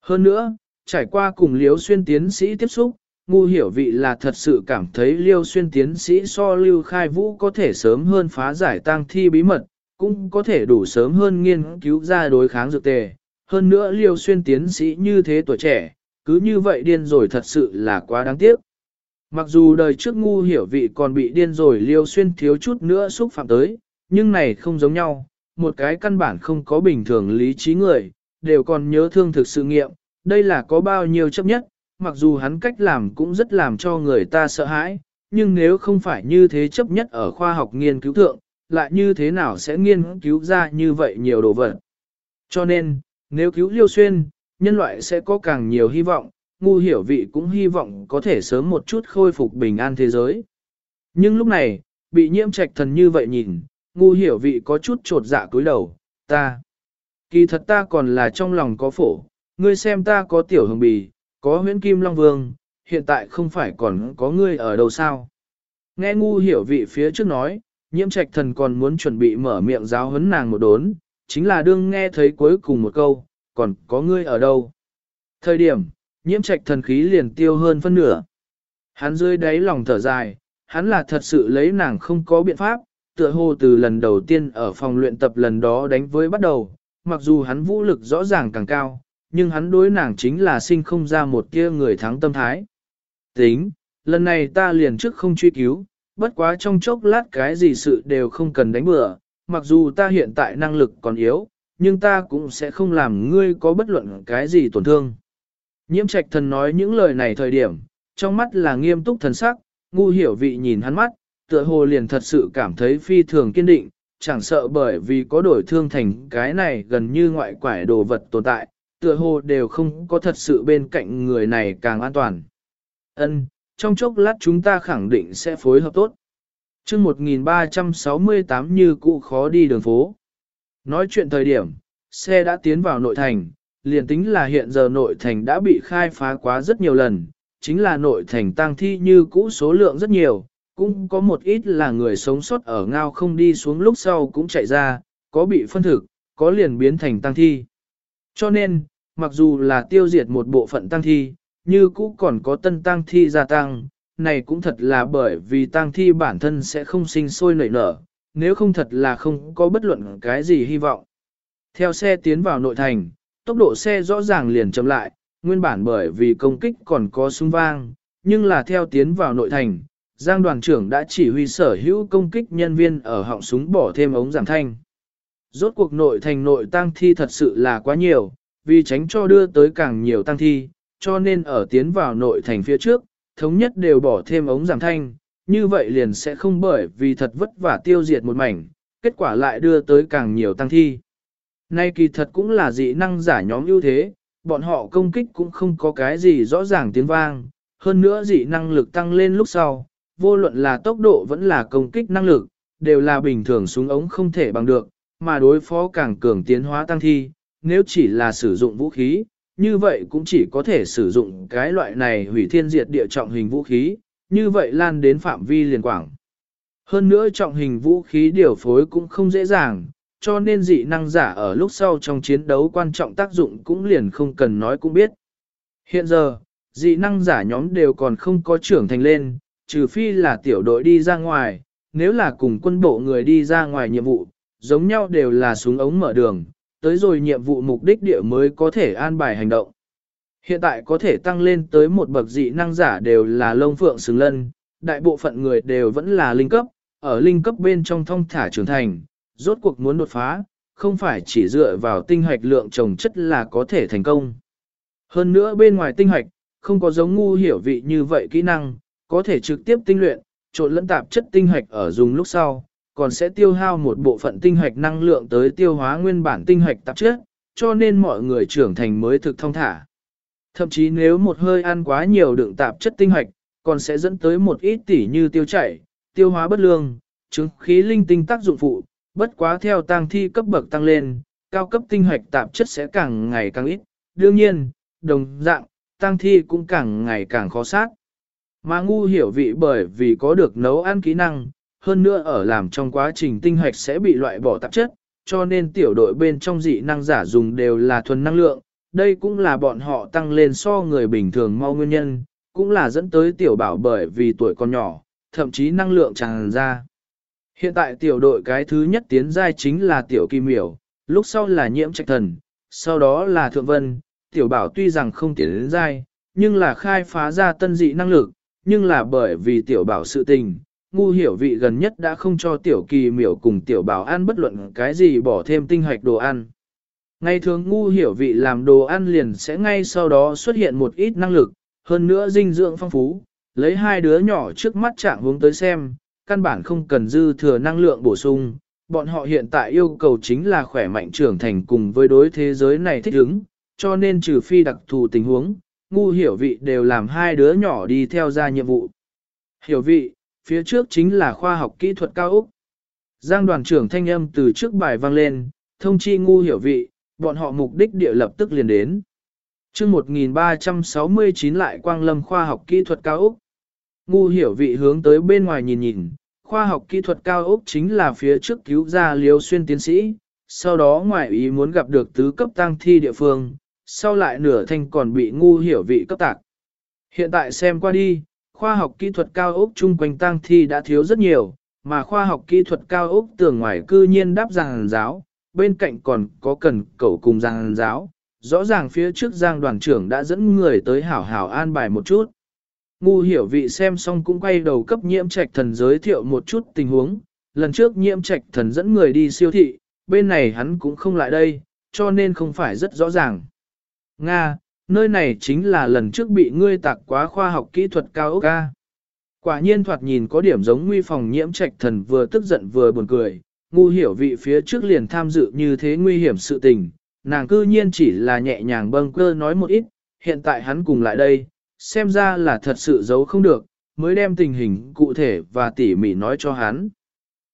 Hơn nữa, trải qua cùng liêu xuyên tiến sĩ tiếp xúc, ngu hiểu vị là thật sự cảm thấy liêu xuyên tiến sĩ so lưu khai vũ có thể sớm hơn phá giải tang thi bí mật, cũng có thể đủ sớm hơn nghiên cứu ra đối kháng dược tề. Hơn nữa liêu xuyên tiến sĩ như thế tuổi trẻ, cứ như vậy điên rồi thật sự là quá đáng tiếc. Mặc dù đời trước ngu hiểu vị còn bị điên rồi liêu xuyên thiếu chút nữa xúc phạm tới, nhưng này không giống nhau, một cái căn bản không có bình thường lý trí người, đều còn nhớ thương thực sự nghiệm, đây là có bao nhiêu chấp nhất, mặc dù hắn cách làm cũng rất làm cho người ta sợ hãi, nhưng nếu không phải như thế chấp nhất ở khoa học nghiên cứu thượng, lại như thế nào sẽ nghiên cứu ra như vậy nhiều đồ vật. Cho nên, nếu cứu liêu xuyên, nhân loại sẽ có càng nhiều hy vọng, ngu hiểu vị cũng hy vọng có thể sớm một chút khôi phục bình an thế giới. Nhưng lúc này, bị nhiễm trạch thần như vậy nhìn, ngu hiểu vị có chút trột dạ cúi đầu, ta. Kỳ thật ta còn là trong lòng có phổ, ngươi xem ta có tiểu hồng bì, có huyễn kim long vương, hiện tại không phải còn có ngươi ở đâu sao. Nghe ngu hiểu vị phía trước nói, nhiễm trạch thần còn muốn chuẩn bị mở miệng giáo huấn nàng một đốn, chính là đương nghe thấy cuối cùng một câu, còn có ngươi ở đâu. Thời điểm, nhiễm trạch thần khí liền tiêu hơn phân nửa. Hắn dưới đáy lòng thở dài, hắn là thật sự lấy nàng không có biện pháp, tựa hồ từ lần đầu tiên ở phòng luyện tập lần đó đánh với bắt đầu, mặc dù hắn vũ lực rõ ràng càng cao, nhưng hắn đối nàng chính là sinh không ra một kia người thắng tâm thái. Tính, lần này ta liền trước không truy cứu, bất quá trong chốc lát cái gì sự đều không cần đánh bừa, mặc dù ta hiện tại năng lực còn yếu, nhưng ta cũng sẽ không làm ngươi có bất luận cái gì tổn thương. Nhiễm trạch thần nói những lời này thời điểm, trong mắt là nghiêm túc thần sắc, ngu hiểu vị nhìn hắn mắt, tựa hồ liền thật sự cảm thấy phi thường kiên định, chẳng sợ bởi vì có đổi thương thành cái này gần như ngoại quải đồ vật tồn tại, tựa hồ đều không có thật sự bên cạnh người này càng an toàn. Ân, trong chốc lát chúng ta khẳng định sẽ phối hợp tốt. chương 1368 như cũ khó đi đường phố. Nói chuyện thời điểm, xe đã tiến vào nội thành, liền tính là hiện giờ nội thành đã bị khai phá quá rất nhiều lần, chính là nội thành tang thi như cũ số lượng rất nhiều, cũng có một ít là người sống sót ở ngao không đi xuống lúc sau cũng chạy ra, có bị phân thực, có liền biến thành tang thi. Cho nên, mặc dù là tiêu diệt một bộ phận tang thi, như cũ còn có tân tang thi gia tăng, này cũng thật là bởi vì tang thi bản thân sẽ không sinh sôi nảy nở, nếu không thật là không có bất luận cái gì hy vọng. Theo xe tiến vào nội thành, tốc độ xe rõ ràng liền chậm lại, nguyên bản bởi vì công kích còn có súng vang, nhưng là theo tiến vào nội thành, Giang đoàn trưởng đã chỉ huy sở hữu công kích nhân viên ở họng súng bỏ thêm ống giảm thanh. Rốt cuộc nội thành nội tăng thi thật sự là quá nhiều, vì tránh cho đưa tới càng nhiều tăng thi, cho nên ở tiến vào nội thành phía trước, thống nhất đều bỏ thêm ống giảm thanh, như vậy liền sẽ không bởi vì thật vất vả tiêu diệt một mảnh, kết quả lại đưa tới càng nhiều tăng thi. Nay kỳ thật cũng là dị năng giả nhóm ưu thế, bọn họ công kích cũng không có cái gì rõ ràng tiếng vang, hơn nữa dị năng lực tăng lên lúc sau, vô luận là tốc độ vẫn là công kích năng lực, đều là bình thường súng ống không thể bằng được, mà đối phó càng cường tiến hóa tăng thi, nếu chỉ là sử dụng vũ khí, như vậy cũng chỉ có thể sử dụng cái loại này hủy thiên diệt địa trọng hình vũ khí, như vậy lan đến phạm vi liền quảng. Hơn nữa trọng hình vũ khí điều phối cũng không dễ dàng, cho nên dị năng giả ở lúc sau trong chiến đấu quan trọng tác dụng cũng liền không cần nói cũng biết. Hiện giờ, dị năng giả nhóm đều còn không có trưởng thành lên, trừ phi là tiểu đội đi ra ngoài, nếu là cùng quân bộ người đi ra ngoài nhiệm vụ, giống nhau đều là súng ống mở đường, tới rồi nhiệm vụ mục đích địa mới có thể an bài hành động. Hiện tại có thể tăng lên tới một bậc dị năng giả đều là lông phượng xứng lân, đại bộ phận người đều vẫn là linh cấp, ở linh cấp bên trong thông thả trưởng thành, rốt cuộc muốn đột phá, không phải chỉ dựa vào tinh hạch lượng trồng chất là có thể thành công. Hơn nữa bên ngoài tinh hạch, không có giống ngu hiểu vị như vậy kỹ năng, có thể trực tiếp tinh luyện, trộn lẫn tạp chất tinh hạch ở dùng lúc sau, còn sẽ tiêu hao một bộ phận tinh hạch năng lượng tới tiêu hóa nguyên bản tinh hạch tạp chất, cho nên mọi người trưởng thành mới thực thông thả. Thậm chí nếu một hơi ăn quá nhiều đựng tạp chất tinh hạch, còn sẽ dẫn tới một ít tỉ như tiêu chảy, tiêu hóa bất lương, chứng khí linh tinh tác dụng phụ, bất quá theo tăng thi cấp bậc tăng lên, cao cấp tinh hoạch tạp chất sẽ càng ngày càng ít. Đương nhiên, đồng dạng, tăng thi cũng càng ngày càng khó sát. Mà ngu hiểu vị bởi vì có được nấu ăn kỹ năng, hơn nữa ở làm trong quá trình tinh hoạch sẽ bị loại bỏ tạp chất, cho nên tiểu đội bên trong dị năng giả dùng đều là thuần năng lượng, đây cũng là bọn họ tăng lên so người bình thường mau nguyên nhân, cũng là dẫn tới tiểu bảo bởi vì tuổi còn nhỏ, thậm chí năng lượng tràn ra. Hiện tại tiểu đội cái thứ nhất tiến giai chính là tiểu kim miểu, lúc sau là nhiễm trạch thần, sau đó là thượng vân, tiểu bảo tuy rằng không tiến đến giai, nhưng là khai phá ra tân dị năng lực, nhưng là bởi vì tiểu bảo sự tình, ngu hiểu vị gần nhất đã không cho tiểu kỳ miểu cùng tiểu bảo ăn bất luận cái gì bỏ thêm tinh hoạch đồ ăn. Ngày thường ngu hiểu vị làm đồ ăn liền sẽ ngay sau đó xuất hiện một ít năng lực, hơn nữa dinh dưỡng phong phú, lấy hai đứa nhỏ trước mắt trạng hướng tới xem, căn bản không cần dư thừa năng lượng bổ sung, bọn họ hiện tại yêu cầu chính là khỏe mạnh trưởng thành cùng với đối thế giới này thích ứng, cho nên trừ phi đặc thù tình huống, ngu hiểu vị đều làm hai đứa nhỏ đi theo ra nhiệm vụ. Hiểu vị, phía trước chính là khoa học kỹ thuật cao Úc. Giang đoàn trưởng thanh âm từ trước bài vang lên, thông chi ngu hiểu vị, bọn họ mục đích địa lập tức liền đến. chương 1369 lại quang lâm khoa học kỹ thuật cao Úc. Ngu hiểu vị hướng tới bên ngoài nhìn nhìn, khoa học kỹ thuật cao Úc chính là phía trước cứu ra Liêu xuyên tiến sĩ, Sau đó ngoại ý muốn gặp được tứ cấp tăng thi địa phương, sau lại nửa thanh còn bị ngu hiểu vị cấp tạc. Hiện tại xem qua đi, khoa học kỹ thuật cao ốc chung quanh tăng thi đã thiếu rất nhiều, mà khoa học kỹ thuật cao ốc tường ngoài cư nhiên đáp giảng giáo, bên cạnh còn có cần cầu cùng giảng giáo. Rõ ràng phía trước giang đoàn trưởng đã dẫn người tới hảo hảo an bài một chút. Ngu hiểu vị xem xong cũng quay đầu cấp nhiễm trạch thần giới thiệu một chút tình huống. Lần trước nhiễm trạch thần dẫn người đi siêu thị, bên này hắn cũng không lại đây, cho nên không phải rất rõ ràng. Nga, nơi này chính là lần trước bị ngươi tạc quá khoa học kỹ thuật cao ốc ca. Quả nhiên thoạt nhìn có điểm giống nguy phòng nhiễm trạch thần vừa tức giận vừa buồn cười, ngu hiểu vị phía trước liền tham dự như thế nguy hiểm sự tình, nàng cư nhiên chỉ là nhẹ nhàng bâng cơ nói một ít, hiện tại hắn cùng lại đây, xem ra là thật sự giấu không được, mới đem tình hình cụ thể và tỉ mỉ nói cho hắn.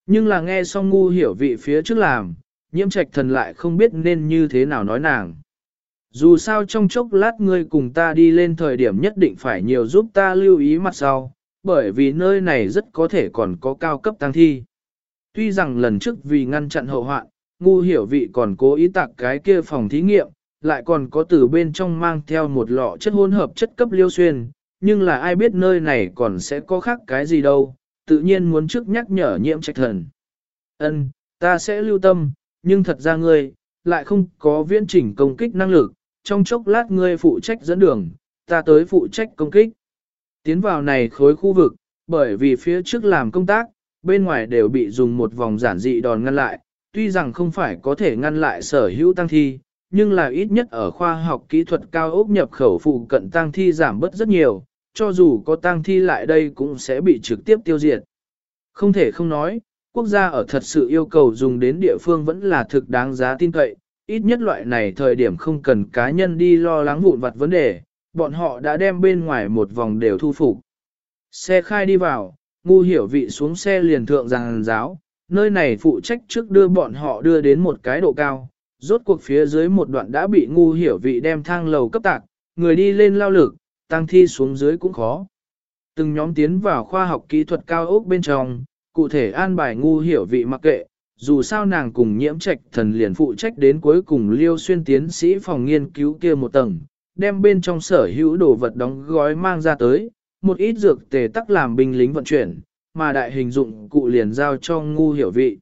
Nhưng là nghe xong ngu hiểu vị phía trước làm, nhiễm trạch thần lại không biết nên như thế nào nói nàng. Dù sao trong chốc lát ngươi cùng ta đi lên thời điểm nhất định phải nhiều giúp ta lưu ý mặt sau, bởi vì nơi này rất có thể còn có cao cấp tăng thi. Tuy rằng lần trước vì ngăn chặn hậu hoạn, ngu hiểu vị còn cố ý tặng cái kia phòng thí nghiệm, lại còn có từ bên trong mang theo một lọ chất hỗn hợp chất cấp liêu xuyên, nhưng là ai biết nơi này còn sẽ có khác cái gì đâu, tự nhiên muốn trước nhắc nhở nhiễm trạch thần. Ân, ta sẽ lưu tâm, nhưng thật ra ngươi, lại không có viễn chỉnh công kích năng lực, trong chốc lát ngươi phụ trách dẫn đường, ta tới phụ trách công kích. Tiến vào này khối khu vực, bởi vì phía trước làm công tác, bên ngoài đều bị dùng một vòng giản dị đòn ngăn lại, tuy rằng không phải có thể ngăn lại sở hữu tăng thi, nhưng là ít nhất ở khoa học kỹ thuật cao ốc nhập khẩu phụ cận tăng thi giảm bớt rất nhiều, cho dù có tăng thi lại đây cũng sẽ bị trực tiếp tiêu diệt. Không thể không nói, quốc gia ở thật sự yêu cầu dùng đến địa phương vẫn là thực đáng giá tin cậy, ít nhất loại này thời điểm không cần cá nhân đi lo lắng vụn vặt vấn đề, bọn họ đã đem bên ngoài một vòng đều thu phục. Xe khai đi vào, ngu hiểu vị xuống xe liền thượng rằng giáo, nơi này phụ trách trước đưa bọn họ đưa đến một cái độ cao, rốt cuộc phía dưới một đoạn đã bị ngu hiểu vị đem thang lầu cấp tạc, người đi lên lao lực, tăng thi xuống dưới cũng khó. Từng nhóm tiến vào khoa học kỹ thuật cao ốc bên trong, cụ thể an bài ngu hiểu vị mặc kệ, dù sao nàng cùng nhiễm trạch thần liền phụ trách đến cuối cùng liêu xuyên tiến sĩ phòng nghiên cứu kia một tầng, đem bên trong sở hữu đồ vật đóng gói mang ra tới, một ít dược tề tắc làm binh lính vận chuyển, mà đại hình dụng cụ liền giao cho ngu hiểu vị.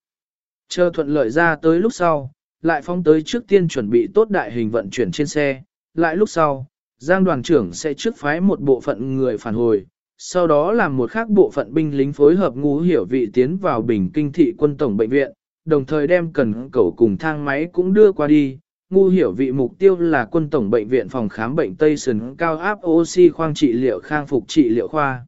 Chờ thuận lợi ra tới lúc sau, lại phong tới trước tiên chuẩn bị tốt đại hình vận chuyển trên xe, lại lúc sau, Giang đoàn trưởng sẽ trước phái một bộ phận người phản hồi, sau đó làm một khác bộ phận binh lính phối hợp ngũ hiểu vị tiến vào bình kinh thị quân tổng bệnh viện, đồng thời đem cần cầu cùng thang máy cũng đưa qua đi. Ngu hiểu vị mục tiêu là quân tổng bệnh viện phòng khám bệnh Tây Sơn cao áp oxy khoang trị liệu khang phục trị liệu khoa.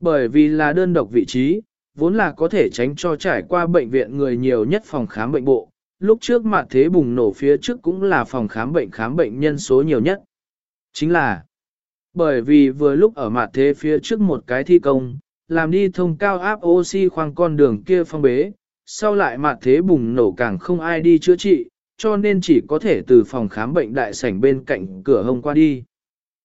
Bởi vì là đơn độc vị trí, vốn là có thể tránh cho trải qua bệnh viện người nhiều nhất phòng khám bệnh bộ. Lúc trước mặt thế bùng nổ phía trước cũng là phòng khám bệnh khám bệnh nhân số nhiều nhất. Chính là, bởi vì vừa lúc ở mặt thế phía trước một cái thi công, làm đi thông cao áp oxy khoang con đường kia phong bế, sau lại mặt thế bùng nổ càng không ai đi chữa trị, cho nên chỉ có thể từ phòng khám bệnh đại sảnh bên cạnh cửa hông qua đi.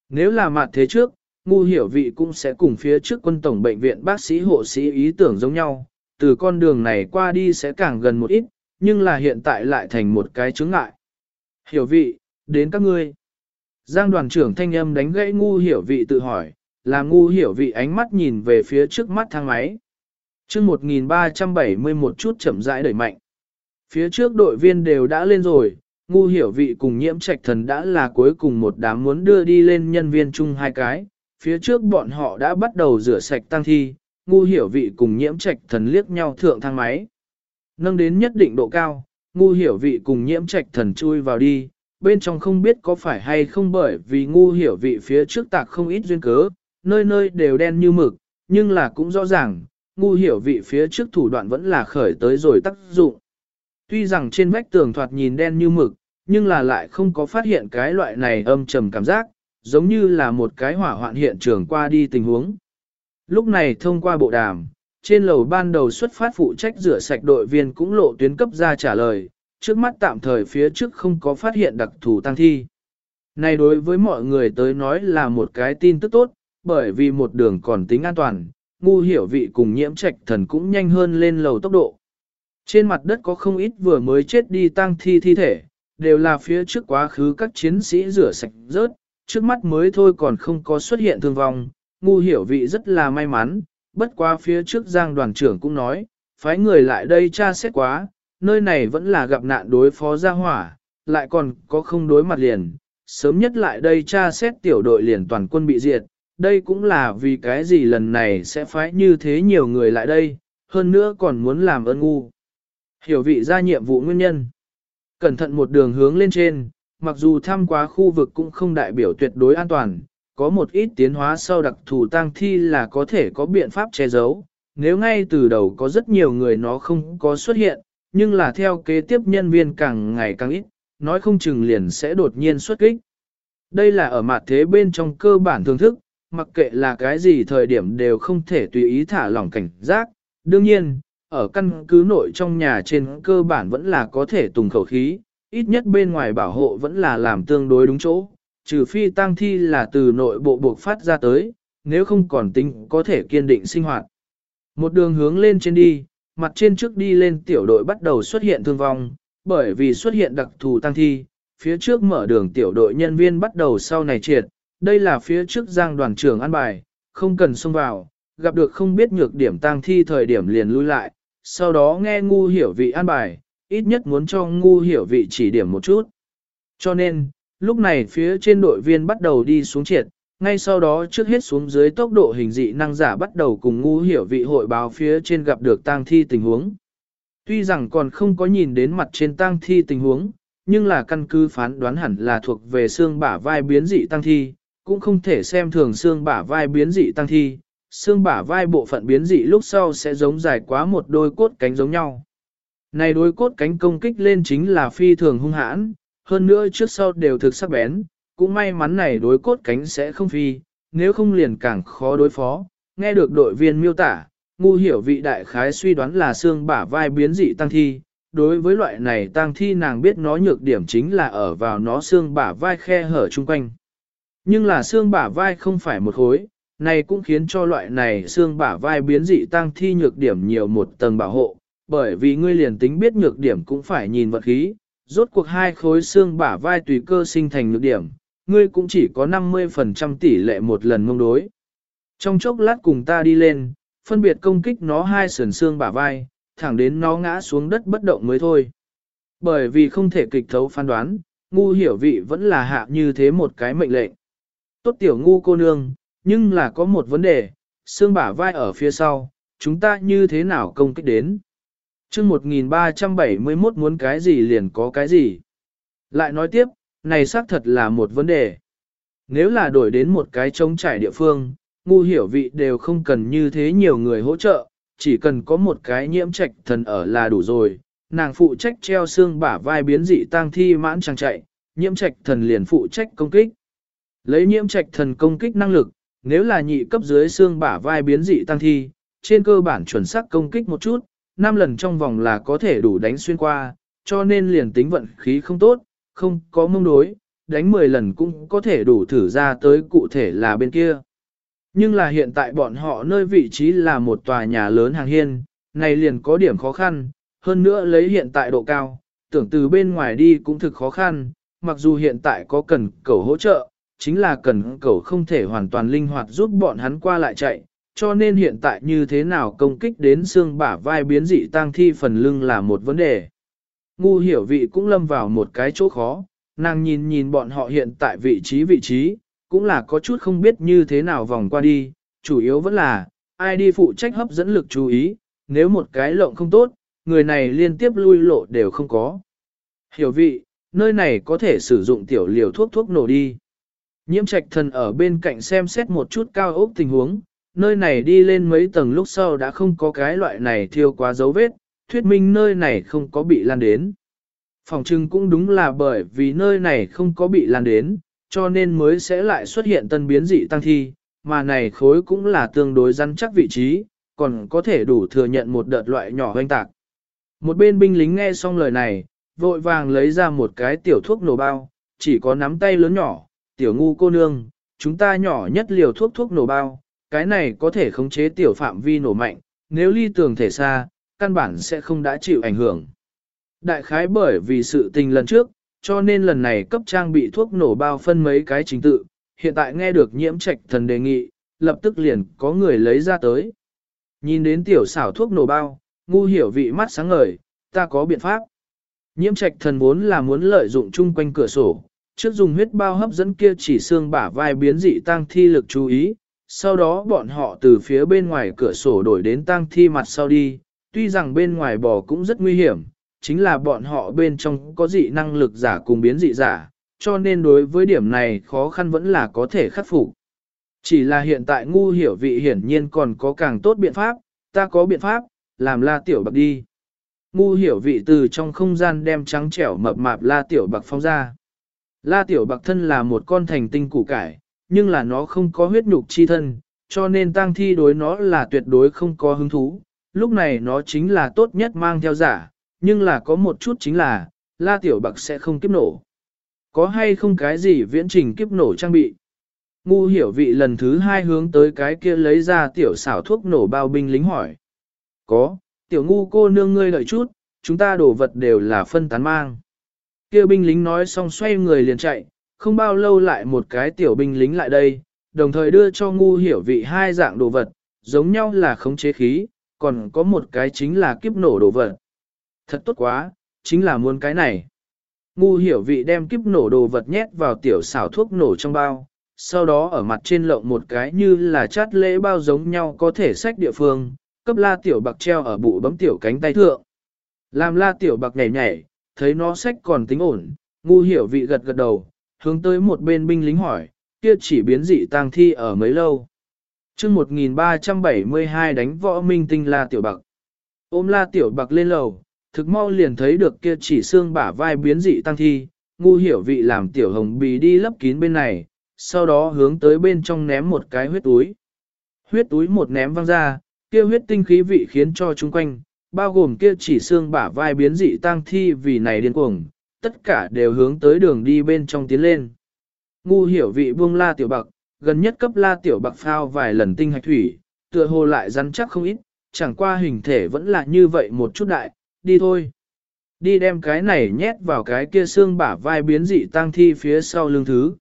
Nếu là mặt thế trước, ngu hiểu vị cũng sẽ cùng phía trước quân tổng bệnh viện bác sĩ hộ sĩ ý tưởng giống nhau, từ con đường này qua đi sẽ càng gần một ít, nhưng là hiện tại lại thành một cái chướng ngại. Hiểu vị, đến các ngươi. Giang đoàn trưởng thanh âm đánh gãy ngu hiểu vị tự hỏi, là ngu hiểu vị ánh mắt nhìn về phía trước mắt thang máy. chương 1371 chút chậm rãi đẩy mạnh. Phía trước đội viên đều đã lên rồi, ngu hiểu vị cùng nhiễm trạch thần đã là cuối cùng một đám muốn đưa đi lên nhân viên chung hai cái. Phía trước bọn họ đã bắt đầu rửa sạch tăng thi, ngu hiểu vị cùng nhiễm trạch thần liếc nhau thượng thang máy. Nâng đến nhất định độ cao, ngu hiểu vị cùng nhiễm trạch thần chui vào đi, bên trong không biết có phải hay không bởi vì ngu hiểu vị phía trước tạc không ít duyên cớ, nơi nơi đều đen như mực, nhưng là cũng rõ ràng, ngu hiểu vị phía trước thủ đoạn vẫn là khởi tới rồi tác dụng. Tuy rằng trên vách tường thoạt nhìn đen như mực, nhưng là lại không có phát hiện cái loại này âm trầm cảm giác, giống như là một cái hỏa hoạn hiện trường qua đi tình huống. Lúc này thông qua bộ đàm, trên lầu ban đầu xuất phát phụ trách rửa sạch đội viên cũng lộ tuyến cấp ra trả lời, trước mắt tạm thời phía trước không có phát hiện đặc thù tăng thi. Này đối với mọi người tới nói là một cái tin tức tốt, bởi vì một đường còn tính an toàn, ngu hiểu vị cùng nhiễm trạch thần cũng nhanh hơn lên lầu tốc độ. Trên mặt đất có không ít vừa mới chết đi tang thi thi thể, đều là phía trước quá khứ các chiến sĩ rửa sạch rớt, trước mắt mới thôi còn không có xuất hiện thương vong, ngu hiểu vị rất là may mắn, bất quá phía trước giang đoàn trưởng cũng nói, phái người lại đây tra xét quá, nơi này vẫn là gặp nạn đối phó gia hỏa, lại còn có không đối mặt liền, sớm nhất lại đây tra xét tiểu đội liền toàn quân bị diệt, đây cũng là vì cái gì lần này sẽ phái như thế nhiều người lại đây, hơn nữa còn muốn làm ơn ngu. Hiểu vị ra nhiệm vụ nguyên nhân. Cẩn thận một đường hướng lên trên, mặc dù thăm quá khu vực cũng không đại biểu tuyệt đối an toàn, có một ít tiến hóa sau đặc thù tang thi là có thể có biện pháp che giấu. Nếu ngay từ đầu có rất nhiều người nó không có xuất hiện, nhưng là theo kế tiếp nhân viên càng ngày càng ít, nói không chừng liền sẽ đột nhiên xuất kích. Đây là ở mặt thế bên trong cơ bản thưởng thức, mặc kệ là cái gì thời điểm đều không thể tùy ý thả lỏng cảnh giác. Đương nhiên, ở căn cứ nội trong nhà trên cơ bản vẫn là có thể tùng khẩu khí, ít nhất bên ngoài bảo hộ vẫn là làm tương đối đúng chỗ, trừ phi tang thi là từ nội bộ buộc phát ra tới, nếu không còn tính có thể kiên định sinh hoạt. Một đường hướng lên trên đi, mặt trên trước đi lên tiểu đội bắt đầu xuất hiện thương vong, bởi vì xuất hiện đặc thù tăng thi, phía trước mở đường tiểu đội nhân viên bắt đầu sau này triệt, đây là phía trước giang đoàn trưởng an bài, không cần xông vào, gặp được không biết nhược điểm tăng thi thời điểm liền lui lại, sau đó nghe ngu hiểu vị an bài, ít nhất muốn cho ngu hiểu vị chỉ điểm một chút. Cho nên, lúc này phía trên đội viên bắt đầu đi xuống triệt, ngay sau đó trước hết xuống dưới tốc độ hình dị năng giả bắt đầu cùng ngu hiểu vị hội báo phía trên gặp được tang thi tình huống. Tuy rằng còn không có nhìn đến mặt trên tang thi tình huống, nhưng là căn cứ phán đoán hẳn là thuộc về xương bả vai biến dị tăng thi, cũng không thể xem thường xương bả vai biến dị tăng thi, xương bả vai bộ phận biến dị lúc sau sẽ giống dài quá một đôi cốt cánh giống nhau. Này đôi cốt cánh công kích lên chính là phi thường hung hãn, hơn nữa trước sau đều thực sắc bén, cũng may mắn này đối cốt cánh sẽ không phi, nếu không liền càng khó đối phó. Nghe được đội viên miêu tả, ngu hiểu vị đại khái suy đoán là xương bả vai biến dị tăng thi. Đối với loại này tăng thi nàng biết nó nhược điểm chính là ở vào nó xương bả vai khe hở chung quanh. Nhưng là xương bả vai không phải một khối, này cũng khiến cho loại này xương bả vai biến dị tăng thi nhược điểm nhiều một tầng bảo hộ, bởi vì ngươi liền tính biết nhược điểm cũng phải nhìn vật khí, rốt cuộc hai khối xương bả vai tùy cơ sinh thành nhược điểm, ngươi cũng chỉ có 50% tỷ lệ một lần mông đối. Trong chốc lát cùng ta đi lên, phân biệt công kích nó hai sườn xương bả vai, thẳng đến nó ngã xuống đất bất động mới thôi. Bởi vì không thể kịch thấu phán đoán, ngu hiểu vị vẫn là hạ như thế một cái mệnh lệnh. Tốt tiểu ngu cô nương, nhưng là có một vấn đề, xương bả vai ở phía sau, chúng ta như thế nào công kích đến? Chương 1371 muốn cái gì liền có cái gì. Lại nói tiếp, này xác thật là một vấn đề. Nếu là đổi đến một cái trống trải địa phương, ngu hiểu vị đều không cần như thế nhiều người hỗ trợ, chỉ cần có một cái nhiễm trạch thần ở là đủ rồi. Nàng phụ trách treo xương bả vai biến dị tang thi mãn trang chạy, nhiễm trạch thần liền phụ trách công kích. Lấy nhiễm trạch thần công kích năng lực, nếu là nhị cấp dưới xương bả vai biến dị tăng thi, trên cơ bản chuẩn xác công kích một chút, Năm lần trong vòng là có thể đủ đánh xuyên qua, cho nên liền tính vận khí không tốt, không có mông đối, đánh 10 lần cũng có thể đủ thử ra tới cụ thể là bên kia. Nhưng là hiện tại bọn họ nơi vị trí là một tòa nhà lớn hàng hiên, này liền có điểm khó khăn, hơn nữa lấy hiện tại độ cao, tưởng từ bên ngoài đi cũng thực khó khăn, mặc dù hiện tại có cần cầu hỗ trợ, chính là cần cầu không thể hoàn toàn linh hoạt giúp bọn hắn qua lại chạy, cho nên hiện tại như thế nào công kích đến xương bả vai biến dị tăng thi phần lưng là một vấn đề. Ngu hiểu vị cũng lâm vào một cái chỗ khó, nàng nhìn nhìn bọn họ hiện tại vị trí vị trí, cũng là có chút không biết như thế nào vòng qua đi, chủ yếu vẫn là, ai đi phụ trách hấp dẫn lực chú ý, nếu một cái lộng không tốt, người này liên tiếp lui lộ đều không có. Hiểu vị, nơi này có thể sử dụng tiểu liều thuốc thuốc nổ đi. Nhiễm trạch thần ở bên cạnh xem xét một chút cao ốc tình huống, nơi này đi lên mấy tầng lúc sau đã không có cái loại này thiêu quá dấu vết, thuyết minh nơi này không có bị lan đến. Phòng trưng cũng đúng là bởi vì nơi này không có bị lan đến, cho nên mới sẽ lại xuất hiện tân biến dị tăng thi, mà này khối cũng là tương đối rắn chắc vị trí, còn có thể đủ thừa nhận một đợt loại nhỏ hoanh tạc. Một bên binh lính nghe xong lời này, vội vàng lấy ra một cái tiểu thuốc nổ bao, chỉ có nắm tay lớn nhỏ, tiểu ngu cô nương, chúng ta nhỏ nhất liều thuốc thuốc nổ bao, cái này có thể khống chế tiểu phạm vi nổ mạnh, nếu ly tường thể xa, căn bản sẽ không đã chịu ảnh hưởng. Đại khái bởi vì sự tình lần trước, cho nên lần này cấp trang bị thuốc nổ bao phân mấy cái chính tự, hiện tại nghe được nhiễm trạch thần đề nghị, lập tức liền có người lấy ra tới. Nhìn đến tiểu xảo thuốc nổ bao, ngu hiểu vị mắt sáng ngời, ta có biện pháp. Nhiễm trạch thần vốn là muốn lợi dụng chung quanh cửa sổ, trước dùng huyết bao hấp dẫn kia chỉ xương bả vai biến dị tăng thi lực chú ý, sau đó bọn họ từ phía bên ngoài cửa sổ đổi đến tang thi mặt sau đi, tuy rằng bên ngoài bò cũng rất nguy hiểm, chính là bọn họ bên trong có dị năng lực giả cùng biến dị giả, cho nên đối với điểm này khó khăn vẫn là có thể khắc phục. Chỉ là hiện tại ngu hiểu vị hiển nhiên còn có càng tốt biện pháp, ta có biện pháp, làm la tiểu bạc đi. Ngu hiểu vị từ trong không gian đem trắng trẻo mập mạp la tiểu bạc phong ra. La tiểu bạc thân là một con thành tinh củ cải, nhưng là nó không có huyết nhục chi thân, cho nên tang thi đối nó là tuyệt đối không có hứng thú. Lúc này nó chính là tốt nhất mang theo giả, nhưng là có một chút chính là, la tiểu bạc sẽ không kiếp nổ. Có hay không cái gì viễn trình kiếp nổ trang bị? Ngu hiểu vị lần thứ hai hướng tới cái kia lấy ra tiểu xảo thuốc nổ bao binh lính hỏi. Có, tiểu ngu cô nương ngươi đợi chút, chúng ta đổ vật đều là phân tán mang. Kia binh lính nói xong xoay người liền chạy, không bao lâu lại một cái tiểu binh lính lại đây, đồng thời đưa cho ngu hiểu vị hai dạng đồ vật, giống nhau là khống chế khí, còn có một cái chính là kiếp nổ đồ vật. Thật tốt quá, chính là muốn cái này. Ngu hiểu vị đem kiếp nổ đồ vật nhét vào tiểu xảo thuốc nổ trong bao, sau đó ở mặt trên lộng một cái như là chát lễ bao giống nhau có thể sách địa phương, cấp la tiểu bạc treo ở bụ bấm tiểu cánh tay thượng. Làm la tiểu bạc nhảy nhảy, thấy nó sách còn tính ổn, ngu hiểu vị gật gật đầu, hướng tới một bên binh lính hỏi, kia chỉ biến dị tang thi ở mấy lâu. chương 1372 đánh võ minh tinh la tiểu bạc. Ôm la tiểu bạc lên lầu, thực mau liền thấy được kia chỉ xương bả vai biến dị tăng thi, ngu hiểu vị làm tiểu hồng bì đi lấp kín bên này, sau đó hướng tới bên trong ném một cái huyết túi. Huyết túi một ném văng ra, kia huyết tinh khí vị khiến cho chúng quanh, bao gồm kia chỉ xương bả vai biến dị tăng thi vì này điên cuồng, tất cả đều hướng tới đường đi bên trong tiến lên. Ngu hiểu vị buông la tiểu bạc, gần nhất cấp la tiểu bạc phao vài lần tinh hạch thủy, tựa hồ lại rắn chắc không ít, chẳng qua hình thể vẫn là như vậy một chút đại, đi thôi. Đi đem cái này nhét vào cái kia xương bả vai biến dị tăng thi phía sau lưng thứ.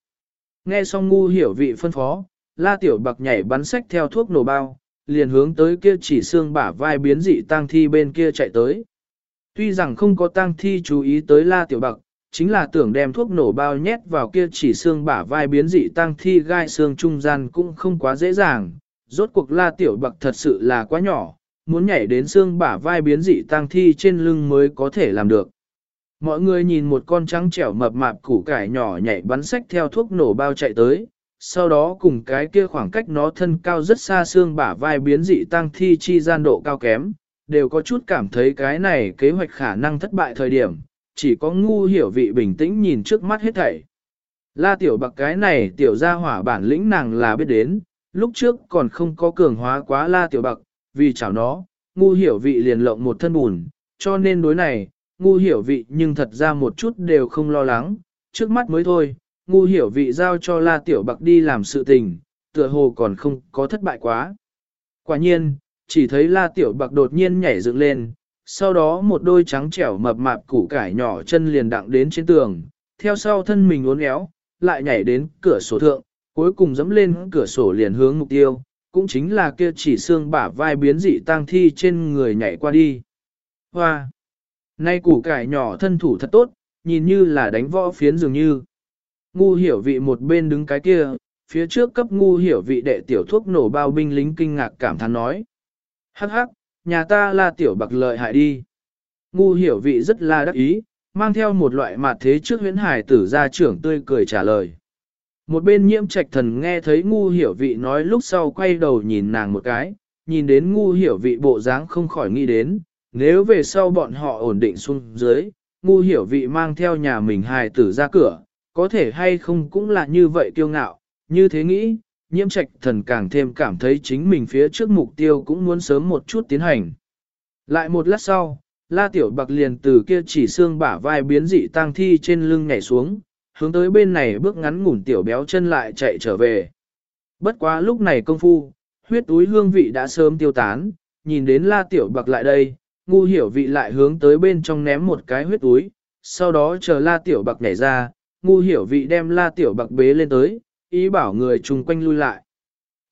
Nghe xong ngu hiểu vị phân phó, la tiểu bạc nhảy bắn sách theo thuốc nổ bao, liền hướng tới kia chỉ xương bả vai biến dị tăng thi bên kia chạy tới. Tuy rằng không có tang thi chú ý tới la tiểu bạc, chính là tưởng đem thuốc nổ bao nhét vào kia chỉ xương bả vai biến dị tang thi gai xương trung gian cũng không quá dễ dàng. Rốt cuộc la tiểu bạc thật sự là quá nhỏ, muốn nhảy đến xương bả vai biến dị tang thi trên lưng mới có thể làm được. Mọi người nhìn một con trắng trẻo mập mạp củ cải nhỏ nhảy bắn sách theo thuốc nổ bao chạy tới, sau đó cùng cái kia khoảng cách nó thân cao rất xa xương bả vai biến dị tăng thi chi gian độ cao kém, đều có chút cảm thấy cái này kế hoạch khả năng thất bại thời điểm, chỉ có ngu hiểu vị bình tĩnh nhìn trước mắt hết thảy. La tiểu bạc cái này tiểu gia hỏa bản lĩnh nàng là biết đến, lúc trước còn không có cường hóa quá la tiểu bạc, vì chảo nó, ngu hiểu vị liền lộng một thân bùn, cho nên đối này, ngu hiểu vị nhưng thật ra một chút đều không lo lắng, trước mắt mới thôi, ngu hiểu vị giao cho la tiểu bạc đi làm sự tình, tựa hồ còn không có thất bại quá. Quả nhiên, chỉ thấy la tiểu bạc đột nhiên nhảy dựng lên, sau đó một đôi trắng trẻo mập mạp củ cải nhỏ chân liền đặng đến trên tường, theo sau thân mình uốn éo, lại nhảy đến cửa sổ thượng, cuối cùng dẫm lên cửa sổ liền hướng mục tiêu, cũng chính là kia chỉ xương bả vai biến dị tang thi trên người nhảy qua đi. Hoa! Nay củ cải nhỏ thân thủ thật tốt, nhìn như là đánh võ phiến dường như. Ngu hiểu vị một bên đứng cái kia, phía trước cấp ngu hiểu vị đệ tiểu thuốc nổ bao binh lính kinh ngạc cảm thán nói. Hắc hắc, nhà ta là tiểu bạc lợi hại đi. Ngu hiểu vị rất là đắc ý, mang theo một loại mặt thế trước huyễn hải tử gia trưởng tươi cười trả lời. Một bên nhiễm trạch thần nghe thấy ngu hiểu vị nói lúc sau quay đầu nhìn nàng một cái, nhìn đến ngu hiểu vị bộ dáng không khỏi nghĩ đến, nếu về sau bọn họ ổn định xuống dưới, ngu hiểu vị mang theo nhà mình hài tử ra cửa, có thể hay không cũng là như vậy kiêu ngạo, như thế nghĩ, nhiễm trạch thần càng thêm cảm thấy chính mình phía trước mục tiêu cũng muốn sớm một chút tiến hành. Lại một lát sau, la tiểu bạc liền từ kia chỉ xương bả vai biến dị tang thi trên lưng nhảy xuống, hướng tới bên này bước ngắn ngủn tiểu béo chân lại chạy trở về. Bất quá lúc này công phu, huyết túi hương vị đã sớm tiêu tán, nhìn đến la tiểu bạc lại đây, ngu hiểu vị lại hướng tới bên trong ném một cái huyết túi, sau đó chờ la tiểu bạc nhảy ra, ngu hiểu vị đem la tiểu bạc bế lên tới, ý bảo người chung quanh lui lại.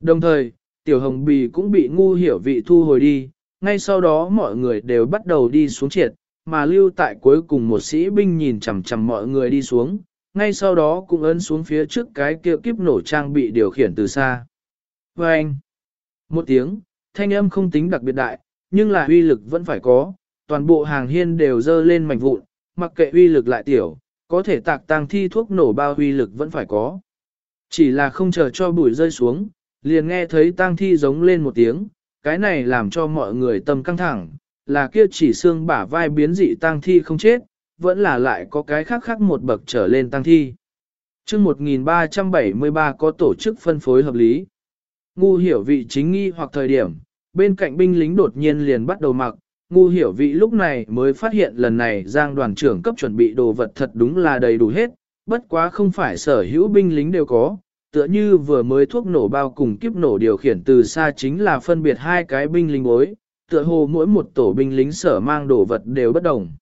Đồng thời, tiểu hồng bì cũng bị ngu hiểu vị thu hồi đi, ngay sau đó mọi người đều bắt đầu đi xuống triệt, mà lưu tại cuối cùng một sĩ binh nhìn chằm chằm mọi người đi xuống, ngay sau đó cũng ấn xuống phía trước cái kia kiếp nổ trang bị điều khiển từ xa. Và anh, một tiếng, thanh âm không tính đặc biệt đại, nhưng là uy lực vẫn phải có, toàn bộ hàng hiên đều dơ lên mảnh vụn, mặc kệ uy lực lại tiểu, có thể tạc tăng thi thuốc nổ bao uy lực vẫn phải có. Chỉ là không chờ cho bụi rơi xuống, liền nghe thấy tang thi giống lên một tiếng, cái này làm cho mọi người tâm căng thẳng, là kia chỉ xương bả vai biến dị tang thi không chết, vẫn là lại có cái khác khác một bậc trở lên tang thi. chương 1373 có tổ chức phân phối hợp lý. Ngu hiểu vị chính nghi hoặc thời điểm, bên cạnh binh lính đột nhiên liền bắt đầu mặc, ngu hiểu vị lúc này mới phát hiện lần này giang đoàn trưởng cấp chuẩn bị đồ vật thật đúng là đầy đủ hết, bất quá không phải sở hữu binh lính đều có, tựa như vừa mới thuốc nổ bao cùng kiếp nổ điều khiển từ xa chính là phân biệt hai cái binh lính bối, tựa hồ mỗi một tổ binh lính sở mang đồ vật đều bất đồng.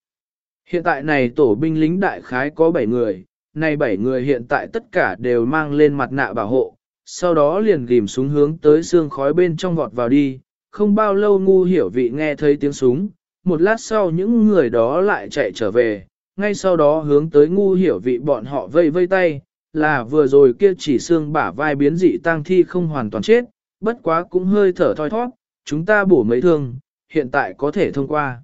Hiện tại này tổ binh lính đại khái có 7 người, này 7 người hiện tại tất cả đều mang lên mặt nạ bảo hộ, sau đó liền ghim súng hướng tới xương khói bên trong vọt vào đi, không bao lâu ngu hiểu vị nghe thấy tiếng súng, một lát sau những người đó lại chạy trở về, ngay sau đó hướng tới ngu hiểu vị bọn họ vây vây tay, là vừa rồi kia chỉ xương bả vai biến dị tang thi không hoàn toàn chết, bất quá cũng hơi thở thoi thoát, chúng ta bổ mấy thương, hiện tại có thể thông qua.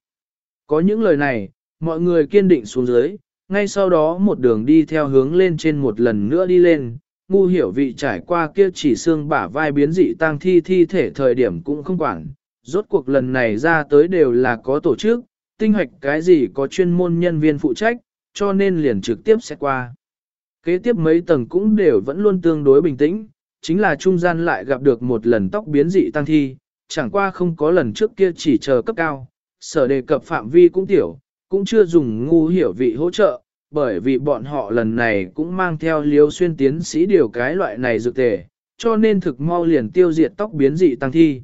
Có những lời này, mọi người kiên định xuống dưới, ngay sau đó một đường đi theo hướng lên trên một lần nữa đi lên, ngu hiểu vị trải qua kia chỉ xương bả vai biến dị tang thi thi thể thời điểm cũng không quản, rốt cuộc lần này ra tới đều là có tổ chức, tinh hoạch cái gì có chuyên môn nhân viên phụ trách, cho nên liền trực tiếp sẽ qua. Kế tiếp mấy tầng cũng đều vẫn luôn tương đối bình tĩnh, chính là trung gian lại gặp được một lần tóc biến dị tăng thi, chẳng qua không có lần trước kia chỉ chờ cấp cao, sở đề cập phạm vi cũng tiểu, cũng chưa dùng ngu hiểu vị hỗ trợ, bởi vì bọn họ lần này cũng mang theo liếu xuyên tiến sĩ điều cái loại này dược tề, cho nên thực mau liền tiêu diệt tóc biến dị tăng thi.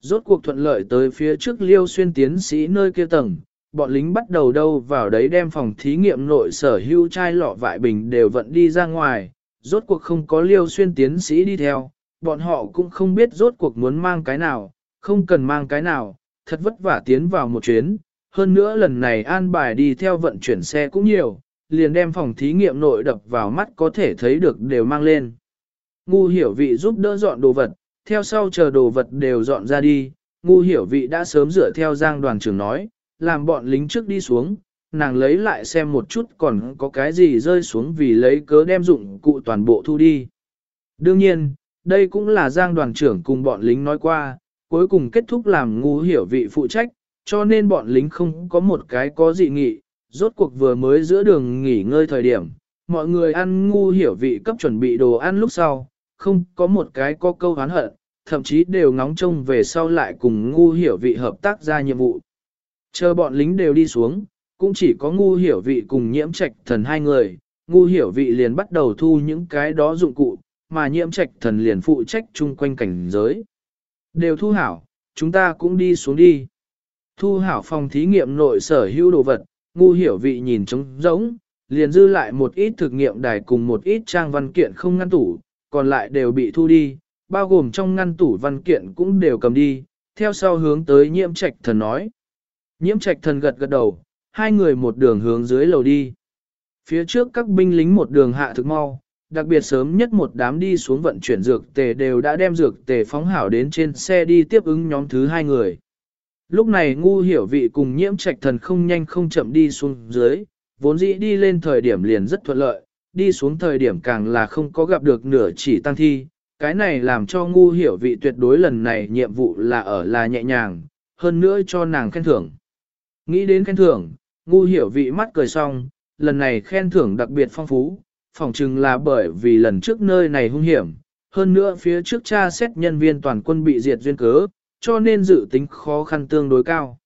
Rốt cuộc thuận lợi tới phía trước liêu xuyên tiến sĩ nơi kia tầng, bọn lính bắt đầu đâu vào đấy đem phòng thí nghiệm nội sở hữu chai lọ vại bình đều vận đi ra ngoài, rốt cuộc không có liêu xuyên tiến sĩ đi theo, bọn họ cũng không biết rốt cuộc muốn mang cái nào, không cần mang cái nào, thật vất vả tiến vào một chuyến, hơn nữa lần này an bài đi theo vận chuyển xe cũng nhiều, liền đem phòng thí nghiệm nội đập vào mắt có thể thấy được đều mang lên. Ngu hiểu vị giúp đỡ dọn đồ vật, theo sau chờ đồ vật đều dọn ra đi, ngu hiểu vị đã sớm dựa theo giang đoàn trưởng nói, làm bọn lính trước đi xuống, nàng lấy lại xem một chút còn có cái gì rơi xuống vì lấy cớ đem dụng cụ toàn bộ thu đi. Đương nhiên, đây cũng là giang đoàn trưởng cùng bọn lính nói qua, cuối cùng kết thúc làm ngu hiểu vị phụ trách, cho nên bọn lính không có một cái có dị nghị, rốt cuộc vừa mới giữa đường nghỉ ngơi thời điểm, mọi người ăn ngu hiểu vị cấp chuẩn bị đồ ăn lúc sau, không có một cái có câu hán hận, thậm chí đều ngóng trông về sau lại cùng ngu hiểu vị hợp tác ra nhiệm vụ. Chờ bọn lính đều đi xuống, cũng chỉ có ngu hiểu vị cùng nhiễm trạch thần hai người, ngu hiểu vị liền bắt đầu thu những cái đó dụng cụ, mà nhiễm trạch thần liền phụ trách chung quanh cảnh giới. Đều thu hảo, chúng ta cũng đi xuống đi. Thu hảo phòng thí nghiệm nội sở hữu đồ vật, ngu hiểu vị nhìn trống rỗng, liền dư lại một ít thực nghiệm đài cùng một ít trang văn kiện không ngăn tủ, còn lại đều bị thu đi, bao gồm trong ngăn tủ văn kiện cũng đều cầm đi, theo sau hướng tới nhiễm trạch thần nói. Nhiễm trạch thần gật gật đầu, hai người một đường hướng dưới lầu đi. Phía trước các binh lính một đường hạ thực mau, đặc biệt sớm nhất một đám đi xuống vận chuyển dược tề đều đã đem dược tề phóng hảo đến trên xe đi tiếp ứng nhóm thứ hai người. Lúc này ngu hiểu vị cùng nhiễm trạch thần không nhanh không chậm đi xuống dưới, vốn dĩ đi lên thời điểm liền rất thuận lợi, đi xuống thời điểm càng là không có gặp được nửa chỉ tăng thi, cái này làm cho ngu hiểu vị tuyệt đối lần này nhiệm vụ là ở là nhẹ nhàng, hơn nữa cho nàng khen thưởng. Nghĩ đến khen thưởng, ngu hiểu vị mắt cười xong, lần này khen thưởng đặc biệt phong phú, phỏng chừng là bởi vì lần trước nơi này hung hiểm, hơn nữa phía trước cha xét nhân viên toàn quân bị diệt duyên cớ, cho nên dự tính khó khăn tương đối cao.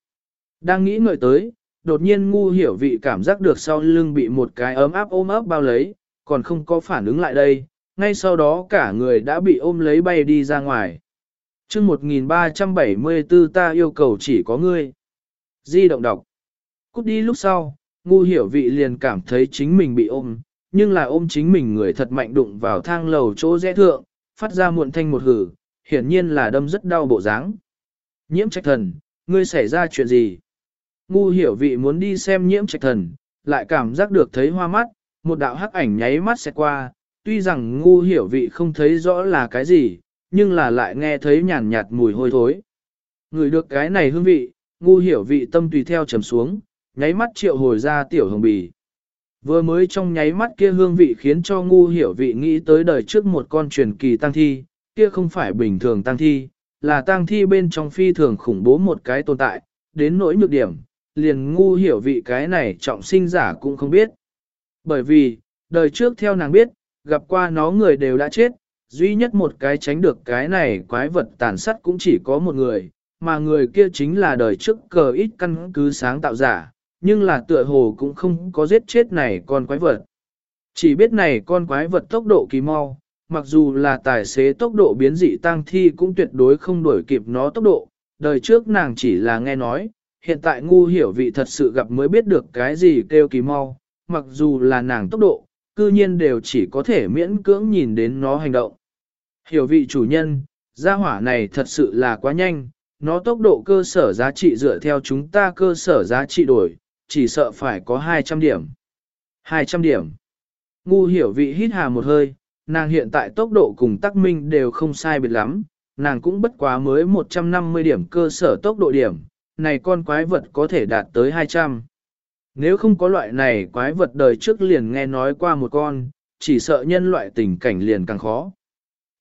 Đang nghĩ ngợi tới, đột nhiên ngu hiểu vị cảm giác được sau lưng bị một cái ấm áp ôm ấp bao lấy, còn không có phản ứng lại đây, ngay sau đó cả người đã bị ôm lấy bay đi ra ngoài. chương 1374 ta yêu cầu chỉ có ngươi. Di động đọc. Cút đi lúc sau, ngu hiểu vị liền cảm thấy chính mình bị ôm, nhưng là ôm chính mình người thật mạnh đụng vào thang lầu chỗ rẽ thượng, phát ra muộn thanh một hử, hiển nhiên là đâm rất đau bộ dáng. Nhiễm trạch thần, ngươi xảy ra chuyện gì? Ngu hiểu vị muốn đi xem nhiễm trạch thần, lại cảm giác được thấy hoa mắt, một đạo hắc ảnh nháy mắt sẽ qua, tuy rằng ngu hiểu vị không thấy rõ là cái gì, nhưng là lại nghe thấy nhàn nhạt mùi hôi thối. Người được cái này hương vị, ngu hiểu vị tâm tùy theo trầm xuống, nháy mắt triệu hồi ra tiểu hồng bì. Vừa mới trong nháy mắt kia hương vị khiến cho ngu hiểu vị nghĩ tới đời trước một con truyền kỳ tăng thi, kia không phải bình thường tăng thi, là tăng thi bên trong phi thường khủng bố một cái tồn tại, đến nỗi nhược điểm, liền ngu hiểu vị cái này trọng sinh giả cũng không biết. Bởi vì, đời trước theo nàng biết, gặp qua nó người đều đã chết, duy nhất một cái tránh được cái này quái vật tàn sát cũng chỉ có một người, mà người kia chính là đời trước cờ ít căn cứ sáng tạo giả, nhưng là tựa hồ cũng không có giết chết này con quái vật. Chỉ biết này con quái vật tốc độ kỳ mau, mặc dù là tài xế tốc độ biến dị tăng thi cũng tuyệt đối không đuổi kịp nó tốc độ, đời trước nàng chỉ là nghe nói, hiện tại ngu hiểu vị thật sự gặp mới biết được cái gì kêu kỳ mau, mặc dù là nàng tốc độ, cư nhiên đều chỉ có thể miễn cưỡng nhìn đến nó hành động. Hiểu vị chủ nhân, gia hỏa này thật sự là quá nhanh, nó tốc độ cơ sở giá trị dựa theo chúng ta cơ sở giá trị đổi, chỉ sợ phải có 200 điểm. 200 điểm. Ngu hiểu vị hít hà một hơi, nàng hiện tại tốc độ cùng tắc minh đều không sai biệt lắm, nàng cũng bất quá mới 150 điểm cơ sở tốc độ điểm, này con quái vật có thể đạt tới 200. Nếu không có loại này quái vật đời trước liền nghe nói qua một con, chỉ sợ nhân loại tình cảnh liền càng khó.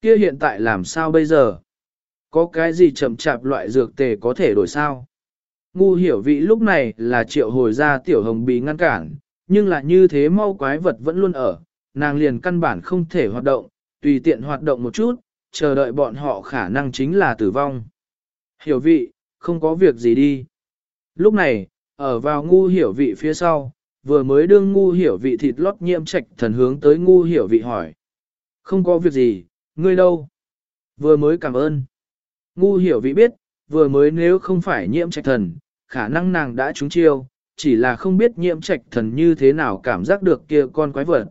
Kia hiện tại làm sao bây giờ? Có cái gì chậm chạp loại dược tề có thể đổi sao? Ngu hiểu vị lúc này là triệu hồi ra tiểu hồng bị ngăn cản, nhưng là như thế mau quái vật vẫn luôn ở, nàng liền căn bản không thể hoạt động, tùy tiện hoạt động một chút, chờ đợi bọn họ khả năng chính là tử vong. Hiểu vị, không có việc gì đi. Lúc này, ở vào ngu hiểu vị phía sau, vừa mới đương ngu hiểu vị thịt lót nhiễm trạch thần hướng tới ngu hiểu vị hỏi. Không có việc gì, ngươi đâu? Vừa mới cảm ơn. Ngu hiểu vị biết, vừa mới nếu không phải nhiễm trạch thần, khả năng nàng đã trúng chiêu, chỉ là không biết nhiễm trạch thần như thế nào cảm giác được kia con quái vật.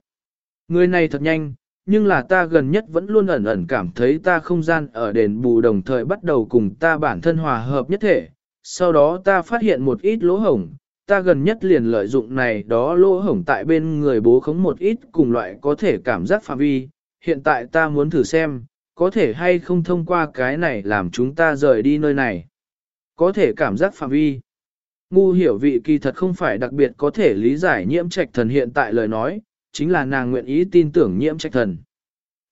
Người này thật nhanh, nhưng là ta gần nhất vẫn luôn ẩn ẩn cảm thấy ta không gian ở đền bù đồng thời bắt đầu cùng ta bản thân hòa hợp nhất thể. Sau đó ta phát hiện một ít lỗ hổng, ta gần nhất liền lợi dụng này đó lỗ hổng tại bên người bố khống một ít cùng loại có thể cảm giác phạm vi. Hiện tại ta muốn thử xem, có thể hay không thông qua cái này làm chúng ta rời đi nơi này. Có thể cảm giác phạm vi. Ngu hiểu vị kỳ thật không phải đặc biệt có thể lý giải nhiễm trạch thần hiện tại lời nói, chính là nàng nguyện ý tin tưởng nhiễm trạch thần.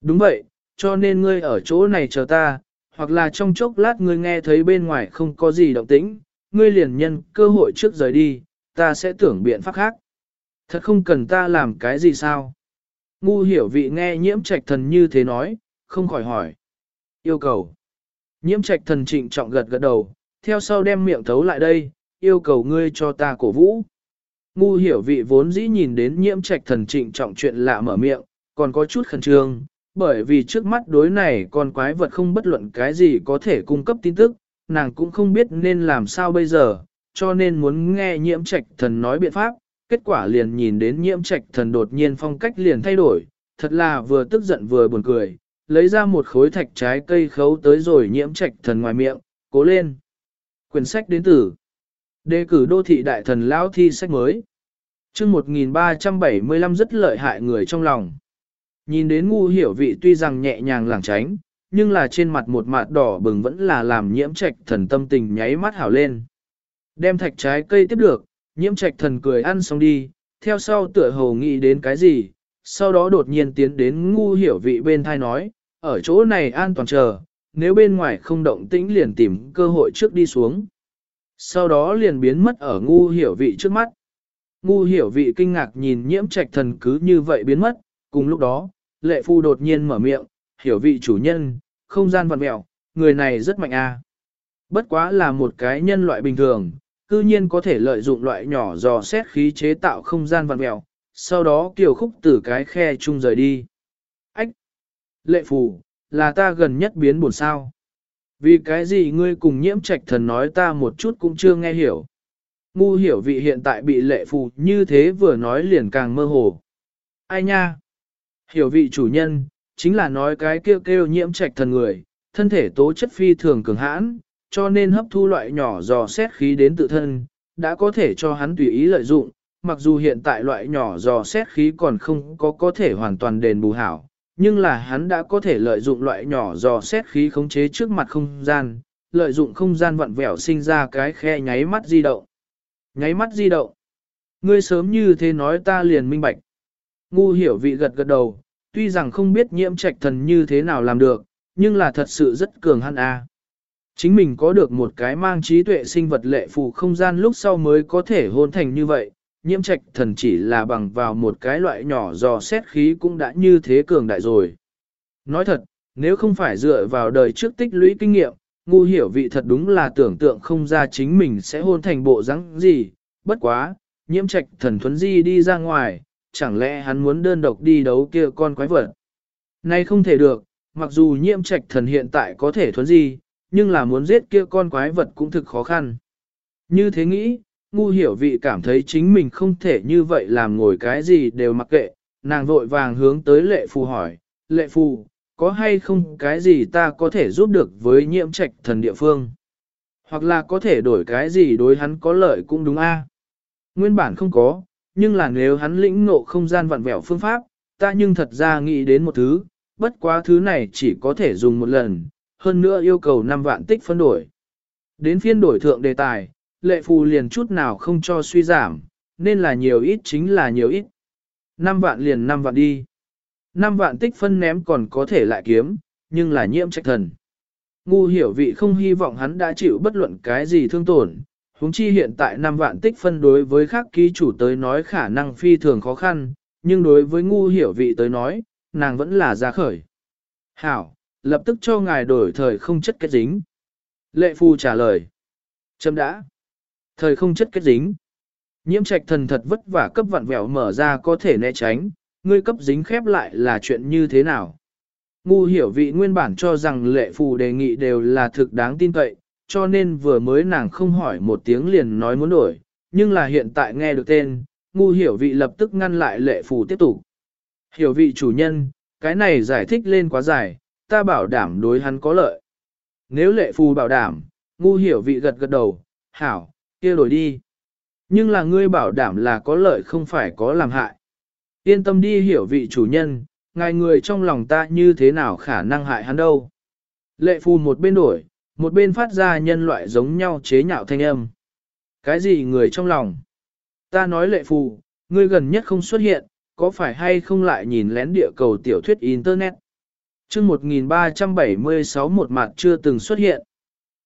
Đúng vậy, cho nên ngươi ở chỗ này chờ ta, hoặc là trong chốc lát ngươi nghe thấy bên ngoài không có gì động tĩnh, ngươi liền nhân cơ hội trước rời đi, ta sẽ tưởng biện pháp khác. Thật không cần ta làm cái gì sao? Ngu hiểu vị nghe nhiễm trạch thần như thế nói, không khỏi hỏi. Yêu cầu. Nhiễm trạch thần trịnh trọng gật gật đầu, theo sau đem miệng thấu lại đây, yêu cầu ngươi cho ta cổ vũ. Ngu hiểu vị vốn dĩ nhìn đến nhiễm trạch thần trịnh trọng chuyện lạ mở miệng, còn có chút khẩn trương, bởi vì trước mắt đối này con quái vật không bất luận cái gì có thể cung cấp tin tức, nàng cũng không biết nên làm sao bây giờ, cho nên muốn nghe nhiễm trạch thần nói biện pháp, kết quả liền nhìn đến nhiễm trạch thần đột nhiên phong cách liền thay đổi, thật là vừa tức giận vừa buồn cười, lấy ra một khối thạch trái cây khấu tới rồi nhiễm trạch thần ngoài miệng, cố lên. Quyển sách đến từ Đề cử đô thị đại thần lão thi sách mới. chương 1375 rất lợi hại người trong lòng. Nhìn đến ngu hiểu vị tuy rằng nhẹ nhàng lảng tránh, nhưng là trên mặt một mạt đỏ bừng vẫn là làm nhiễm trạch thần tâm tình nháy mắt hảo lên. Đem thạch trái cây tiếp được, nhiễm trạch thần cười ăn xong đi, theo sau tựa hồ nghĩ đến cái gì, sau đó đột nhiên tiến đến ngu hiểu vị bên thai nói, ở chỗ này an toàn chờ, nếu bên ngoài không động tĩnh liền tìm cơ hội trước đi xuống. Sau đó liền biến mất ở ngu hiểu vị trước mắt. Ngu hiểu vị kinh ngạc nhìn nhiễm trạch thần cứ như vậy biến mất, cùng lúc đó, lệ phu đột nhiên mở miệng, hiểu vị chủ nhân, không gian vặn mẹo, người này rất mạnh a. Bất quá là một cái nhân loại bình thường, cư nhiên có thể lợi dụng loại nhỏ dò xét khí chế tạo không gian vặn mẹo, sau đó kiều khúc từ cái khe chung rời đi. Ách! Lệ phù, là ta gần nhất biến buồn sao. Vì cái gì ngươi cùng nhiễm trạch thần nói ta một chút cũng chưa nghe hiểu. ngu hiểu vị hiện tại bị lệ phù như thế vừa nói liền càng mơ hồ. Ai nha? Hiểu vị chủ nhân, chính là nói cái kêu kêu nhiễm trạch thần người, thân thể tố chất phi thường cường hãn, cho nên hấp thu loại nhỏ dò xét khí đến tự thân, đã có thể cho hắn tùy ý lợi dụng, mặc dù hiện tại loại nhỏ dò xét khí còn không có có thể hoàn toàn đền bù hảo, nhưng là hắn đã có thể lợi dụng loại nhỏ dò xét khí khống chế trước mặt không gian, lợi dụng không gian vặn vẹo sinh ra cái khe nháy mắt di động. Nháy mắt di động. Ngươi sớm như thế nói ta liền minh bạch. Ngu hiểu vị gật gật đầu, tuy rằng không biết nhiễm trạch thần như thế nào làm được, nhưng là thật sự rất cường hắn a. Chính mình có được một cái mang trí tuệ sinh vật lệ phù không gian lúc sau mới có thể hôn thành như vậy, nhiễm trạch thần chỉ là bằng vào một cái loại nhỏ dò xét khí cũng đã như thế cường đại rồi. Nói thật, nếu không phải dựa vào đời trước tích lũy kinh nghiệm, ngu hiểu vị thật đúng là tưởng tượng không ra chính mình sẽ hôn thành bộ rắn gì, bất quá, nhiễm trạch thần thuấn di đi ra ngoài, chẳng lẽ hắn muốn đơn độc đi đấu kia con quái vật. Nay không thể được, mặc dù nhiễm trạch thần hiện tại có thể thuấn gì, nhưng là muốn giết kia con quái vật cũng thực khó khăn. Như thế nghĩ, ngu hiểu vị cảm thấy chính mình không thể như vậy làm ngồi cái gì đều mặc kệ, nàng vội vàng hướng tới lệ phù hỏi, lệ phù, có hay không cái gì ta có thể giúp được với nhiễm trạch thần địa phương? Hoặc là có thể đổi cái gì đối hắn có lợi cũng đúng a. Nguyên bản không có, nhưng là nếu hắn lĩnh ngộ không gian vặn vẹo phương pháp, ta nhưng thật ra nghĩ đến một thứ, bất quá thứ này chỉ có thể dùng một lần, hơn nữa yêu cầu 5 vạn tích phân đổi. Đến phiên đổi thượng đề tài, lệ phù liền chút nào không cho suy giảm, nên là nhiều ít chính là nhiều ít. 5 vạn liền 5 vạn đi. 5 vạn tích phân ném còn có thể lại kiếm, nhưng là nhiễm trách thần. Ngu hiểu vị không hy vọng hắn đã chịu bất luận cái gì thương tổn, huống chi hiện tại 5 vạn tích phân đối với khác ký chủ tới nói khả năng phi thường khó khăn, nhưng đối với ngu hiểu vị tới nói, nàng vẫn là ra khởi. Hảo, lập tức cho ngài đổi thời không chất kết dính. Lệ phu trả lời. Chấm đã. Thời không chất kết dính. Nhiễm trạch thần thật vất vả cấp vặn vẹo mở ra có thể né tránh, ngươi cấp dính khép lại là chuyện như thế nào? Ngu hiểu vị nguyên bản cho rằng lệ phù đề nghị đều là thực đáng tin cậy, cho nên vừa mới nàng không hỏi một tiếng liền nói muốn đổi, nhưng là hiện tại nghe được tên, ngu hiểu vị lập tức ngăn lại lệ phù tiếp tục. Hiểu vị chủ nhân, cái này giải thích lên quá dài, ta bảo đảm đối hắn có lợi. Nếu lệ phù bảo đảm, ngu hiểu vị gật gật đầu, hảo, kia đổi đi. Nhưng là ngươi bảo đảm là có lợi không phải có làm hại. Yên tâm đi hiểu vị chủ nhân, ngài người trong lòng ta như thế nào khả năng hại hắn đâu. Lệ phù một bên đổi, một bên phát ra nhân loại giống nhau chế nhạo thanh âm. Cái gì người trong lòng? Ta nói lệ phù, ngươi gần nhất không xuất hiện, có phải hay không lại nhìn lén địa cầu tiểu thuyết Internet? chương 1376 một mặt chưa từng xuất hiện.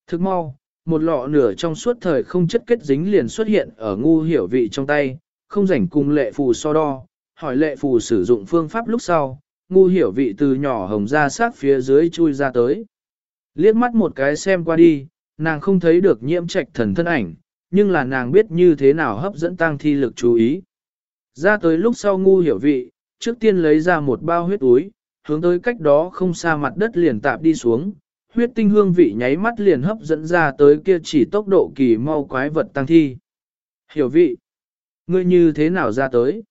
Thức mau, một lọ nửa trong suốt thời không chất kết dính liền xuất hiện ở ngu hiểu vị trong tay, không rảnh cùng lệ phù so đo, hỏi lệ phù sử dụng phương pháp lúc sau, ngu hiểu vị từ nhỏ hồng ra sát phía dưới chui ra tới. Liếc mắt một cái xem qua đi, nàng không thấy được nhiễm trạch thần thân ảnh, nhưng là nàng biết như thế nào hấp dẫn tăng thi lực chú ý. Ra tới lúc sau ngu hiểu vị, trước tiên lấy ra một bao huyết túi, hướng tới cách đó không xa mặt đất liền tạp đi xuống, huyết tinh hương vị nháy mắt liền hấp dẫn ra tới kia chỉ tốc độ kỳ mau quái vật tăng thi. Hiểu vị, ngươi như thế nào ra tới?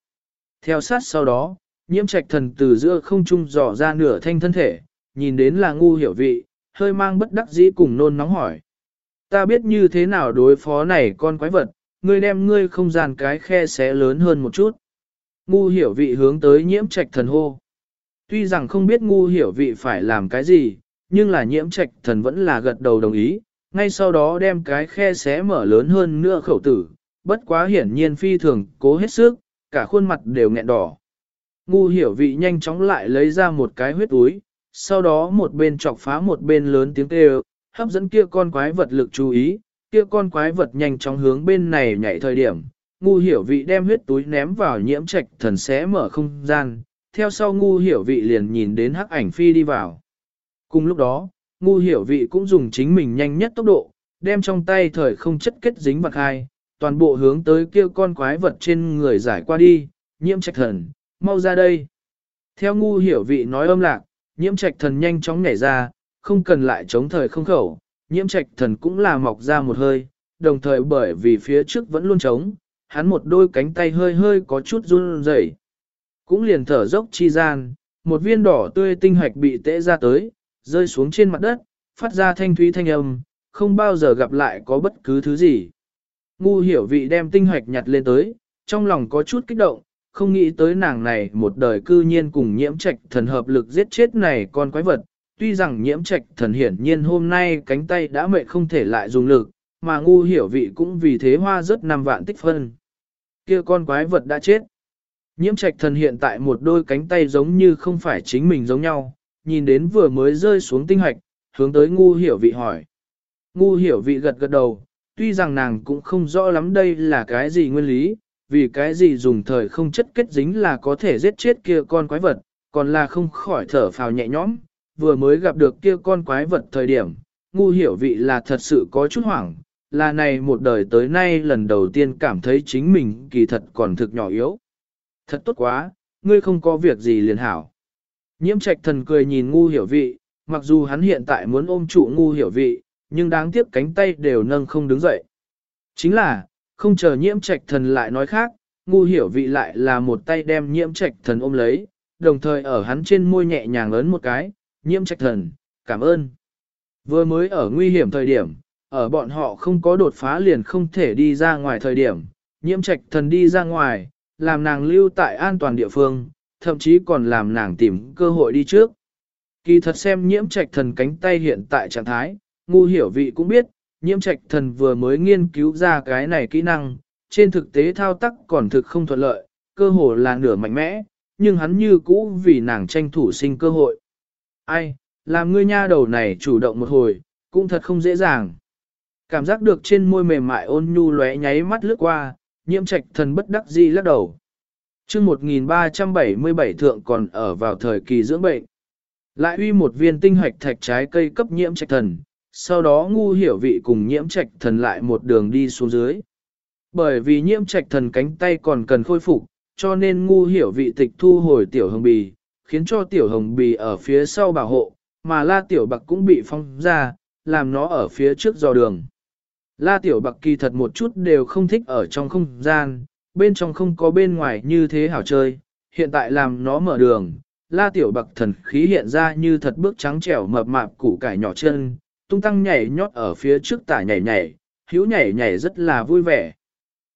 Theo sát sau đó, nhiễm trạch thần từ giữa không trung dò ra nửa thanh thân thể, nhìn đến là ngu hiểu vị, hơi mang bất đắc dĩ cùng nôn nóng hỏi. Ta biết như thế nào đối phó này con quái vật, ngươi đem ngươi không gian cái khe xé lớn hơn một chút. Ngu hiểu vị hướng tới nhiễm trạch thần hô. Tuy rằng không biết ngu hiểu vị phải làm cái gì, nhưng là nhiễm trạch thần vẫn là gật đầu đồng ý, ngay sau đó đem cái khe xé mở lớn hơn nữa khẩu tử, bất quá hiển nhiên phi thường cố hết sức, cả khuôn mặt đều nghẹn đỏ. Ngu hiểu vị nhanh chóng lại lấy ra một cái huyết túi, sau đó một bên chọc phá một bên lớn tiếng kêu, hấp dẫn kia con quái vật lực chú ý, kia con quái vật nhanh chóng hướng bên này nhảy thời điểm. Ngu hiểu vị đem huyết túi ném vào nhiễm trạch thần xé mở không gian, theo sau ngu hiểu vị liền nhìn đến hắc ảnh phi đi vào. Cùng lúc đó, ngu hiểu vị cũng dùng chính mình nhanh nhất tốc độ, đem trong tay thời không chất kết dính vật hai, toàn bộ hướng tới kia con quái vật trên người giải qua đi, nhiễm trạch thần, mau ra đây. Theo ngu hiểu vị nói âm lạc, nhiễm trạch thần nhanh chóng nhảy ra, không cần lại chống thời không khẩu, nhiễm trạch thần cũng là mọc ra một hơi, đồng thời bởi vì phía trước vẫn luôn trống, hắn một đôi cánh tay hơi hơi có chút run rẩy. Cũng liền thở dốc chi gian, một viên đỏ tươi tinh hoạch bị tễ ra tới, rơi xuống trên mặt đất, phát ra thanh thúy thanh âm, không bao giờ gặp lại có bất cứ thứ gì. Ngu hiểu vị đem tinh hoạch nhặt lên tới, trong lòng có chút kích động, không nghĩ tới nàng này một đời cư nhiên cùng nhiễm trạch thần hợp lực giết chết này con quái vật. Tuy rằng nhiễm trạch thần hiển nhiên hôm nay cánh tay đã mệt không thể lại dùng lực, mà ngu hiểu vị cũng vì thế hoa rất năm vạn tích phân. kia con quái vật đã chết. Nhiễm trạch thần hiện tại một đôi cánh tay giống như không phải chính mình giống nhau, nhìn đến vừa mới rơi xuống tinh hạch, hướng tới ngu hiểu vị hỏi. Ngu hiểu vị gật gật đầu, tuy rằng nàng cũng không rõ lắm đây là cái gì nguyên lý, vì cái gì dùng thời không chất kết dính là có thể giết chết kia con quái vật, còn là không khỏi thở phào nhẹ nhõm, vừa mới gặp được kia con quái vật thời điểm, ngu hiểu vị là thật sự có chút hoảng, là này một đời tới nay lần đầu tiên cảm thấy chính mình kỳ thật còn thực nhỏ yếu. Thật tốt quá, ngươi không có việc gì liền hảo. Nhiễm trạch thần cười nhìn ngu hiểu vị, mặc dù hắn hiện tại muốn ôm trụ ngu hiểu vị, nhưng đáng tiếc cánh tay đều nâng không đứng dậy. Chính là, không chờ nhiễm trạch thần lại nói khác, ngu hiểu vị lại là một tay đem nhiễm trạch thần ôm lấy, đồng thời ở hắn trên môi nhẹ nhàng ấn một cái, nhiễm trạch thần, cảm ơn. Vừa mới ở nguy hiểm thời điểm, ở bọn họ không có đột phá liền không thể đi ra ngoài thời điểm, nhiễm trạch thần đi ra ngoài, làm nàng lưu tại an toàn địa phương, thậm chí còn làm nàng tìm cơ hội đi trước. Kỳ thật xem nhiễm trạch thần cánh tay hiện tại trạng thái, ngu hiểu vị cũng biết, nhiễm trạch thần vừa mới nghiên cứu ra cái này kỹ năng, trên thực tế thao tác còn thực không thuận lợi, cơ hồ là nửa mạnh mẽ, nhưng hắn như cũ vì nàng tranh thủ sinh cơ hội. Ai, làm ngươi nha đầu này chủ động một hồi, cũng thật không dễ dàng. Cảm giác được trên môi mềm mại ôn nhu lóe nháy mắt lướt qua, nhiễm trạch thần bất đắc di lắc đầu. chương 1377 thượng còn ở vào thời kỳ dưỡng bệnh. Lại uy một viên tinh hoạch thạch trái cây cấp nhiễm trạch thần, sau đó ngu hiểu vị cùng nhiễm trạch thần lại một đường đi xuống dưới. Bởi vì nhiễm trạch thần cánh tay còn cần khôi phục, cho nên ngu hiểu vị tịch thu hồi tiểu hồng bì, khiến cho tiểu hồng bì ở phía sau bảo hộ, mà la tiểu bạc cũng bị phong ra, làm nó ở phía trước dò đường. La tiểu bạc kỳ thật một chút đều không thích ở trong không gian, bên trong không có bên ngoài như thế hảo chơi, hiện tại làm nó mở đường. La tiểu bạc thần khí hiện ra như thật bước trắng trẻo mập mạp củ cải nhỏ chân, tung tăng nhảy nhót ở phía trước tả nhảy nhảy, hữu nhảy nhảy rất là vui vẻ.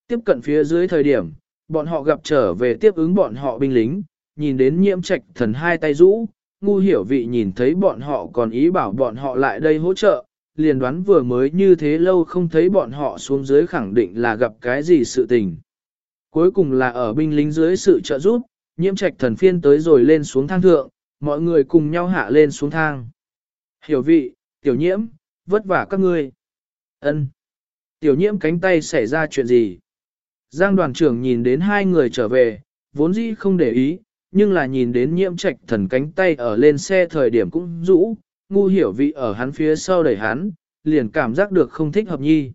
Tiếp cận phía dưới thời điểm, bọn họ gặp trở về tiếp ứng bọn họ binh lính, nhìn đến nhiễm trạch thần hai tay rũ, ngu hiểu vị nhìn thấy bọn họ còn ý bảo bọn họ lại đây hỗ trợ, liền đoán vừa mới như thế lâu không thấy bọn họ xuống dưới khẳng định là gặp cái gì sự tình. Cuối cùng là ở binh lính dưới sự trợ giúp, nhiễm trạch thần phiên tới rồi lên xuống thang thượng, mọi người cùng nhau hạ lên xuống thang. Hiểu vị, tiểu nhiễm, vất vả các ngươi. ân Tiểu nhiễm cánh tay xảy ra chuyện gì? Giang đoàn trưởng nhìn đến hai người trở về, vốn dĩ không để ý, nhưng là nhìn đến nhiễm trạch thần cánh tay ở lên xe thời điểm cũng rũ, ngu hiểu vị ở hắn phía sau đẩy hắn, liền cảm giác được không thích hợp nhi.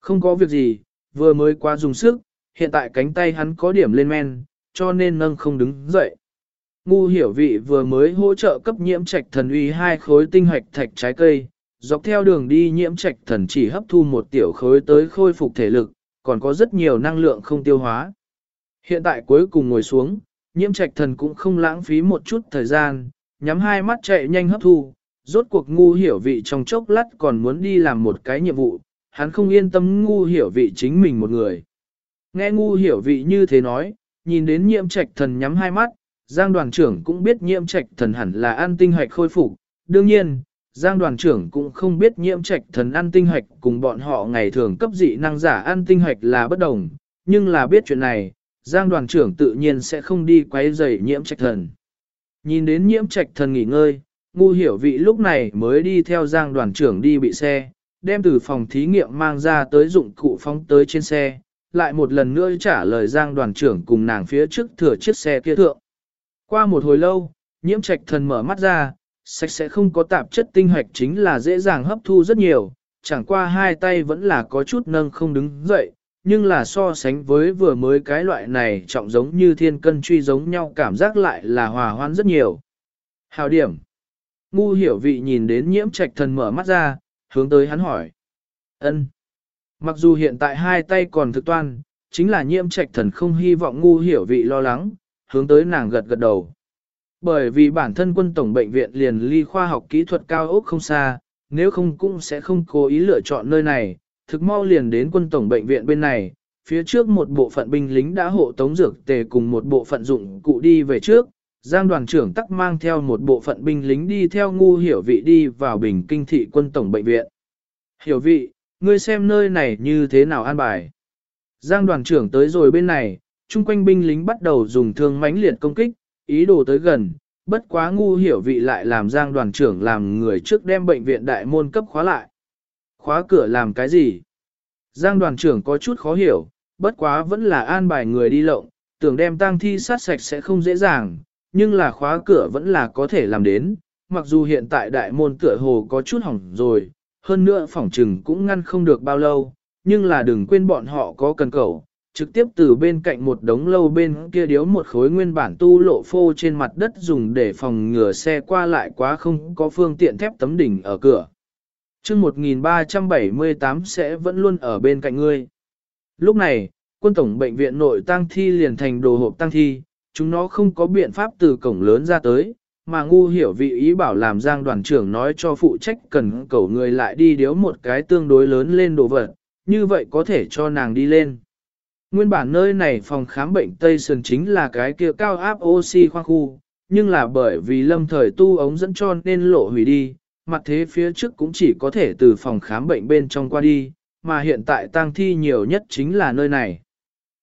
Không có việc gì, vừa mới qua dùng sức, hiện tại cánh tay hắn có điểm lên men, cho nên nâng không đứng dậy. Ngu hiểu vị vừa mới hỗ trợ cấp nhiễm trạch thần uy hai khối tinh hoạch thạch trái cây, dọc theo đường đi nhiễm trạch thần chỉ hấp thu một tiểu khối tới khôi phục thể lực, còn có rất nhiều năng lượng không tiêu hóa. Hiện tại cuối cùng ngồi xuống, nhiễm trạch thần cũng không lãng phí một chút thời gian, nhắm hai mắt chạy nhanh hấp thu, rốt cuộc ngu hiểu vị trong chốc lát còn muốn đi làm một cái nhiệm vụ, hắn không yên tâm ngu hiểu vị chính mình một người. Nghe ngu hiểu vị như thế nói, nhìn đến nhiễm trạch thần nhắm hai mắt, Giang đoàn trưởng cũng biết nhiễm trạch thần hẳn là ăn tinh hoạch khôi phục. Đương nhiên, Giang đoàn trưởng cũng không biết nhiễm trạch thần ăn tinh hoạch cùng bọn họ ngày thường cấp dị năng giả ăn tinh hoạch là bất đồng, nhưng là biết chuyện này, Giang đoàn trưởng tự nhiên sẽ không đi quấy rầy nhiễm trạch thần. Nhìn đến nhiễm trạch thần nghỉ ngơi, ngu hiểu vị lúc này mới đi theo Giang đoàn trưởng đi bị xe, đem từ phòng thí nghiệm mang ra tới dụng cụ phóng tới trên xe, lại một lần nữa trả lời Giang đoàn trưởng cùng nàng phía trước thừa chiếc xe kia thượng. Qua một hồi lâu, nhiễm trạch thần mở mắt ra, sạch sẽ không có tạp chất tinh hoạch chính là dễ dàng hấp thu rất nhiều, chẳng qua hai tay vẫn là có chút nâng không đứng dậy, nhưng là so sánh với vừa mới cái loại này trọng giống như thiên cân truy giống nhau cảm giác lại là hòa hoãn rất nhiều. Hào điểm. Ngu hiểu vị nhìn đến nhiễm trạch thần mở mắt ra, hướng tới hắn hỏi. ân Mặc dù hiện tại hai tay còn thực toan, chính là nhiễm trạch thần không hy vọng ngu hiểu vị lo lắng, hướng tới nàng gật gật đầu. Bởi vì bản thân quân tổng bệnh viện liền ly khoa học kỹ thuật cao ốc không xa, nếu không cũng sẽ không cố ý lựa chọn nơi này, thực mau liền đến quân tổng bệnh viện bên này, phía trước một bộ phận binh lính đã hộ tống dược tề cùng một bộ phận dụng cụ đi về trước, Giang đoàn trưởng tắc mang theo một bộ phận binh lính đi theo ngu hiểu vị đi vào bình kinh thị quân tổng bệnh viện. Hiểu vị, ngươi xem nơi này như thế nào an bài. Giang đoàn trưởng tới rồi bên này, chung quanh binh lính bắt đầu dùng thương mãnh liệt công kích, ý đồ tới gần, bất quá ngu hiểu vị lại làm Giang đoàn trưởng làm người trước đem bệnh viện đại môn cấp khóa lại. Khóa cửa làm cái gì? Giang đoàn trưởng có chút khó hiểu, bất quá vẫn là an bài người đi lộng, tưởng đem tang thi sát sạch sẽ không dễ dàng, nhưng là khóa cửa vẫn là có thể làm đến, mặc dù hiện tại đại môn cửa hồ có chút hỏng rồi, hơn nữa phỏng trừng cũng ngăn không được bao lâu, nhưng là đừng quên bọn họ có cần cầu, trực tiếp từ bên cạnh một đống lâu bên kia điếu một khối nguyên bản tu lộ phô trên mặt đất dùng để phòng ngừa xe qua lại quá không có phương tiện thép tấm đỉnh ở cửa. chương 1378 sẽ vẫn luôn ở bên cạnh ngươi. Lúc này, quân tổng bệnh viện nội tăng thi liền thành đồ hộp tăng thi, chúng nó không có biện pháp từ cổng lớn ra tới, mà ngu hiểu vị ý bảo làm giang đoàn trưởng nói cho phụ trách cần cầu người lại đi điếu một cái tương đối lớn lên đồ vật, như vậy có thể cho nàng đi lên. Nguyên bản nơi này phòng khám bệnh Tây Sơn chính là cái kia cao áp oxy khoang khu, nhưng là bởi vì lâm thời tu ống dẫn cho nên lộ hủy đi, mặt thế phía trước cũng chỉ có thể từ phòng khám bệnh bên trong qua đi, mà hiện tại tang thi nhiều nhất chính là nơi này.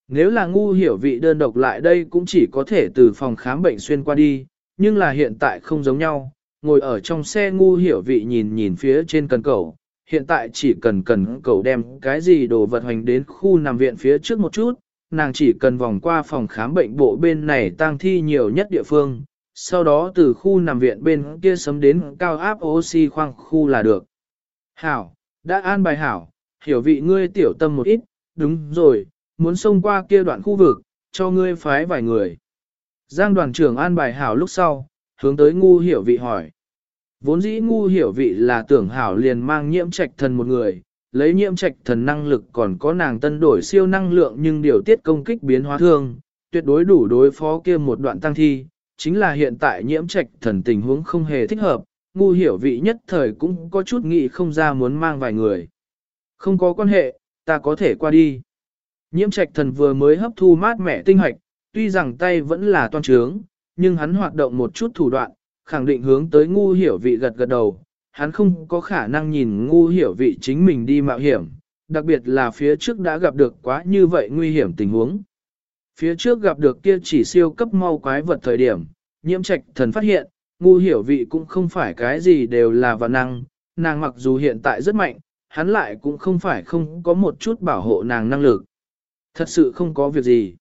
Nếu là ngu hiểu vị đơn độc lại đây cũng chỉ có thể từ phòng khám bệnh xuyên qua đi, nhưng là hiện tại không giống nhau, ngồi ở trong xe ngu hiểu vị nhìn nhìn phía trên cần cầu, hiện tại chỉ cần cần cầu đem cái gì đồ vật hoành đến khu nằm viện phía trước một chút, nàng chỉ cần vòng qua phòng khám bệnh bộ bên này tang thi nhiều nhất địa phương, sau đó từ khu nằm viện bên kia sấm đến cao áp oxy khoang khu là được. Hảo, đã an bài hảo, hiểu vị ngươi tiểu tâm một ít, đúng rồi, muốn xông qua kia đoạn khu vực, cho ngươi phái vài người. Giang đoàn trưởng an bài hảo lúc sau, hướng tới ngu hiểu vị hỏi. Vốn dĩ ngu hiểu vị là tưởng hảo liền mang nhiễm trạch thần một người, lấy nhiễm trạch thần năng lực còn có nàng tân đổi siêu năng lượng nhưng điều tiết công kích biến hóa thương, tuyệt đối đủ đối phó kia một đoạn tăng thi, chính là hiện tại nhiễm trạch thần tình huống không hề thích hợp, ngu hiểu vị nhất thời cũng có chút nghĩ không ra muốn mang vài người. Không có quan hệ, ta có thể qua đi. Nhiễm trạch thần vừa mới hấp thu mát mẻ tinh hoạch, tuy rằng tay vẫn là toan trướng, nhưng hắn hoạt động một chút thủ đoạn, khẳng định hướng tới ngu hiểu vị gật gật đầu. Hắn không có khả năng nhìn ngu hiểu vị chính mình đi mạo hiểm, đặc biệt là phía trước đã gặp được quá như vậy nguy hiểm tình huống. Phía trước gặp được kia chỉ siêu cấp mau quái vật thời điểm, nhiễm trạch thần phát hiện, ngu hiểu vị cũng không phải cái gì đều là vạn năng, nàng mặc dù hiện tại rất mạnh, hắn lại cũng không phải không có một chút bảo hộ nàng năng lực. Thật sự không có việc gì.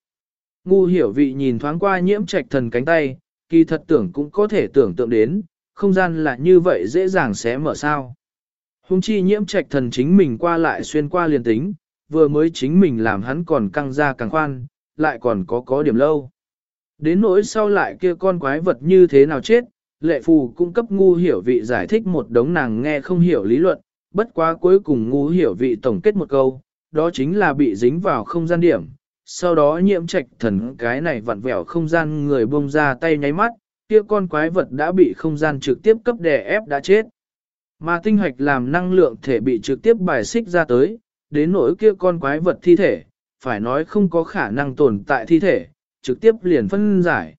Ngu hiểu vị nhìn thoáng qua nhiễm trạch thần cánh tay, kỳ thật tưởng cũng có thể tưởng tượng đến, không gian là như vậy dễ dàng sẽ mở sao. Hùng chi nhiễm trạch thần chính mình qua lại xuyên qua liền tính, vừa mới chính mình làm hắn còn căng ra càng khoan, lại còn có có điểm lâu. Đến nỗi sau lại kia con quái vật như thế nào chết, lệ phù cung cấp ngu hiểu vị giải thích một đống nàng nghe không hiểu lý luận, bất quá cuối cùng ngu hiểu vị tổng kết một câu, đó chính là bị dính vào không gian điểm. Sau đó nhiễm trạch thần cái này vặn vẹo không gian người bông ra tay nháy mắt, kia con quái vật đã bị không gian trực tiếp cấp đè ép đã chết. Mà tinh hoạch làm năng lượng thể bị trực tiếp bài xích ra tới, đến nỗi kia con quái vật thi thể, phải nói không có khả năng tồn tại thi thể, trực tiếp liền phân giải.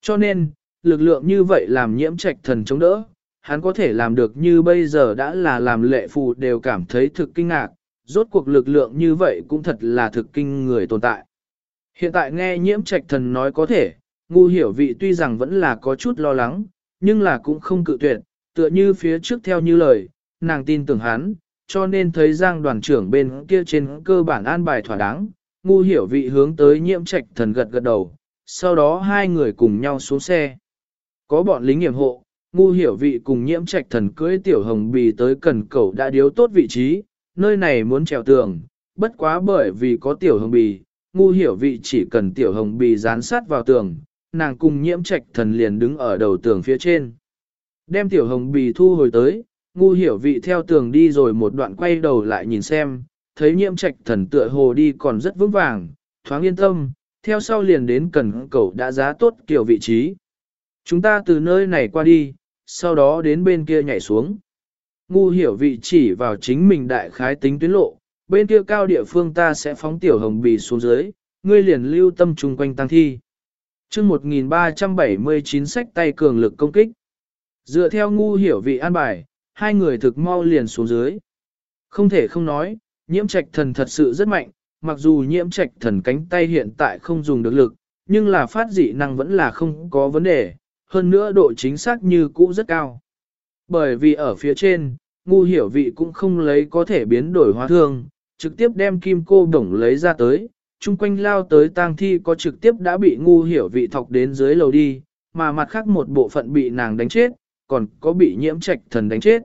Cho nên, lực lượng như vậy làm nhiễm trạch thần chống đỡ, hắn có thể làm được như bây giờ đã là làm lệ phù đều cảm thấy thực kinh ngạc, rốt cuộc lực lượng như vậy cũng thật là thực kinh người tồn tại. Hiện tại nghe nhiễm trạch thần nói có thể, ngu hiểu vị tuy rằng vẫn là có chút lo lắng, nhưng là cũng không cự tuyệt, tựa như phía trước theo như lời, nàng tin tưởng hắn, cho nên thấy giang đoàn trưởng bên kia trên cơ bản an bài thỏa đáng, ngu hiểu vị hướng tới nhiễm trạch thần gật gật đầu, sau đó hai người cùng nhau xuống xe. Có bọn lính nghiệm hộ, ngu hiểu vị cùng nhiễm trạch thần cưới tiểu hồng bì tới cần cầu đã điếu tốt vị trí, nơi này muốn trèo tường, bất quá bởi vì có tiểu hồng bì, ngu hiểu vị chỉ cần tiểu hồng bì dán sát vào tường, nàng cùng nhiễm trạch thần liền đứng ở đầu tường phía trên. Đem tiểu hồng bì thu hồi tới, ngu hiểu vị theo tường đi rồi một đoạn quay đầu lại nhìn xem, thấy nhiễm trạch thần tựa hồ đi còn rất vững vàng, thoáng yên tâm, theo sau liền đến cần cầu đã giá tốt kiểu vị trí. Chúng ta từ nơi này qua đi, sau đó đến bên kia nhảy xuống. Ngu hiểu vị chỉ vào chính mình đại khái tính tuyến lộ, bên kia cao địa phương ta sẽ phóng tiểu hồng bì xuống dưới, ngươi liền lưu tâm chung quanh tăng thi. chương 1379 sách tay cường lực công kích. Dựa theo ngu hiểu vị an bài, hai người thực mau liền xuống dưới. Không thể không nói, nhiễm trạch thần thật sự rất mạnh, mặc dù nhiễm trạch thần cánh tay hiện tại không dùng được lực, nhưng là phát dị năng vẫn là không có vấn đề, hơn nữa độ chính xác như cũ rất cao. Bởi vì ở phía trên, ngu hiểu vị cũng không lấy có thể biến đổi hóa thương, trực tiếp đem kim cô đồng lấy ra tới, chung quanh lao tới tang thi có trực tiếp đã bị ngu hiểu vị thọc đến dưới lầu đi, mà mặt khác một bộ phận bị nàng đánh chết, còn có bị nhiễm trạch thần đánh chết.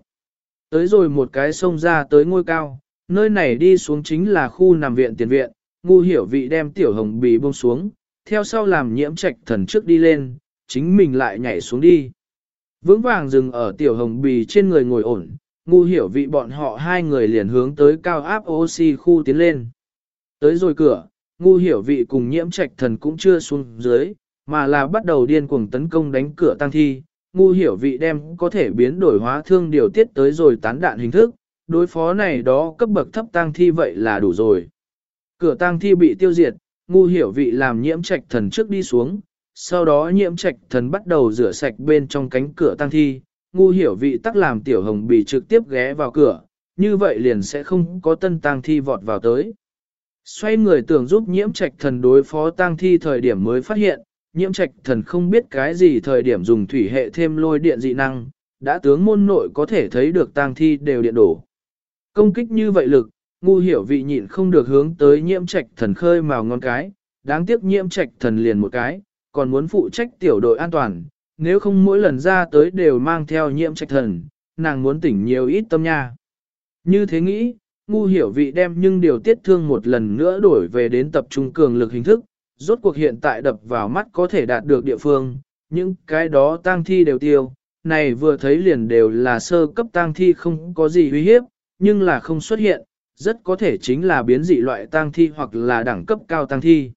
Tới rồi một cái sông ra tới ngôi cao, nơi này đi xuống chính là khu nằm viện tiền viện, ngu hiểu vị đem tiểu hồng bì buông xuống, theo sau làm nhiễm trạch thần trước đi lên, chính mình lại nhảy xuống đi. Vững vàng dừng ở tiểu hồng bì trên người ngồi ổn, ngu hiểu vị bọn họ hai người liền hướng tới cao áp oxy khu tiến lên. Tới rồi cửa, ngu hiểu vị cùng nhiễm trạch thần cũng chưa xuống dưới, mà là bắt đầu điên cuồng tấn công đánh cửa tăng thi. Ngu hiểu vị đem có thể biến đổi hóa thương điều tiết tới rồi tán đạn hình thức, đối phó này đó cấp bậc thấp tăng thi vậy là đủ rồi. Cửa tăng thi bị tiêu diệt, ngu hiểu vị làm nhiễm trạch thần trước đi xuống, sau đó nhiễm trạch thần bắt đầu rửa sạch bên trong cánh cửa tăng thi, ngu hiểu vị tắc làm tiểu hồng bị trực tiếp ghé vào cửa, như vậy liền sẽ không có tân tăng thi vọt vào tới. Xoay người tưởng giúp nhiễm trạch thần đối phó tăng thi thời điểm mới phát hiện, nhiễm trạch thần không biết cái gì thời điểm dùng thủy hệ thêm lôi điện dị năng, đã tướng môn nội có thể thấy được tăng thi đều điện đổ. Công kích như vậy lực, ngu hiểu vị nhịn không được hướng tới nhiễm trạch thần khơi màu ngón cái, đáng tiếc nhiễm trạch thần liền một cái, còn muốn phụ trách tiểu đội an toàn, nếu không mỗi lần ra tới đều mang theo nhiễm trạch thần, nàng muốn tỉnh nhiều ít tâm nha. Như thế nghĩ, ngu hiểu vị đem nhưng điều tiết thương một lần nữa đổi về đến tập trung cường lực hình thức, rốt cuộc hiện tại đập vào mắt có thể đạt được địa phương, những cái đó tang thi đều tiêu, này vừa thấy liền đều là sơ cấp tang thi không có gì uy hiếp, nhưng là không xuất hiện, rất có thể chính là biến dị loại tang thi hoặc là đẳng cấp cao tang thi.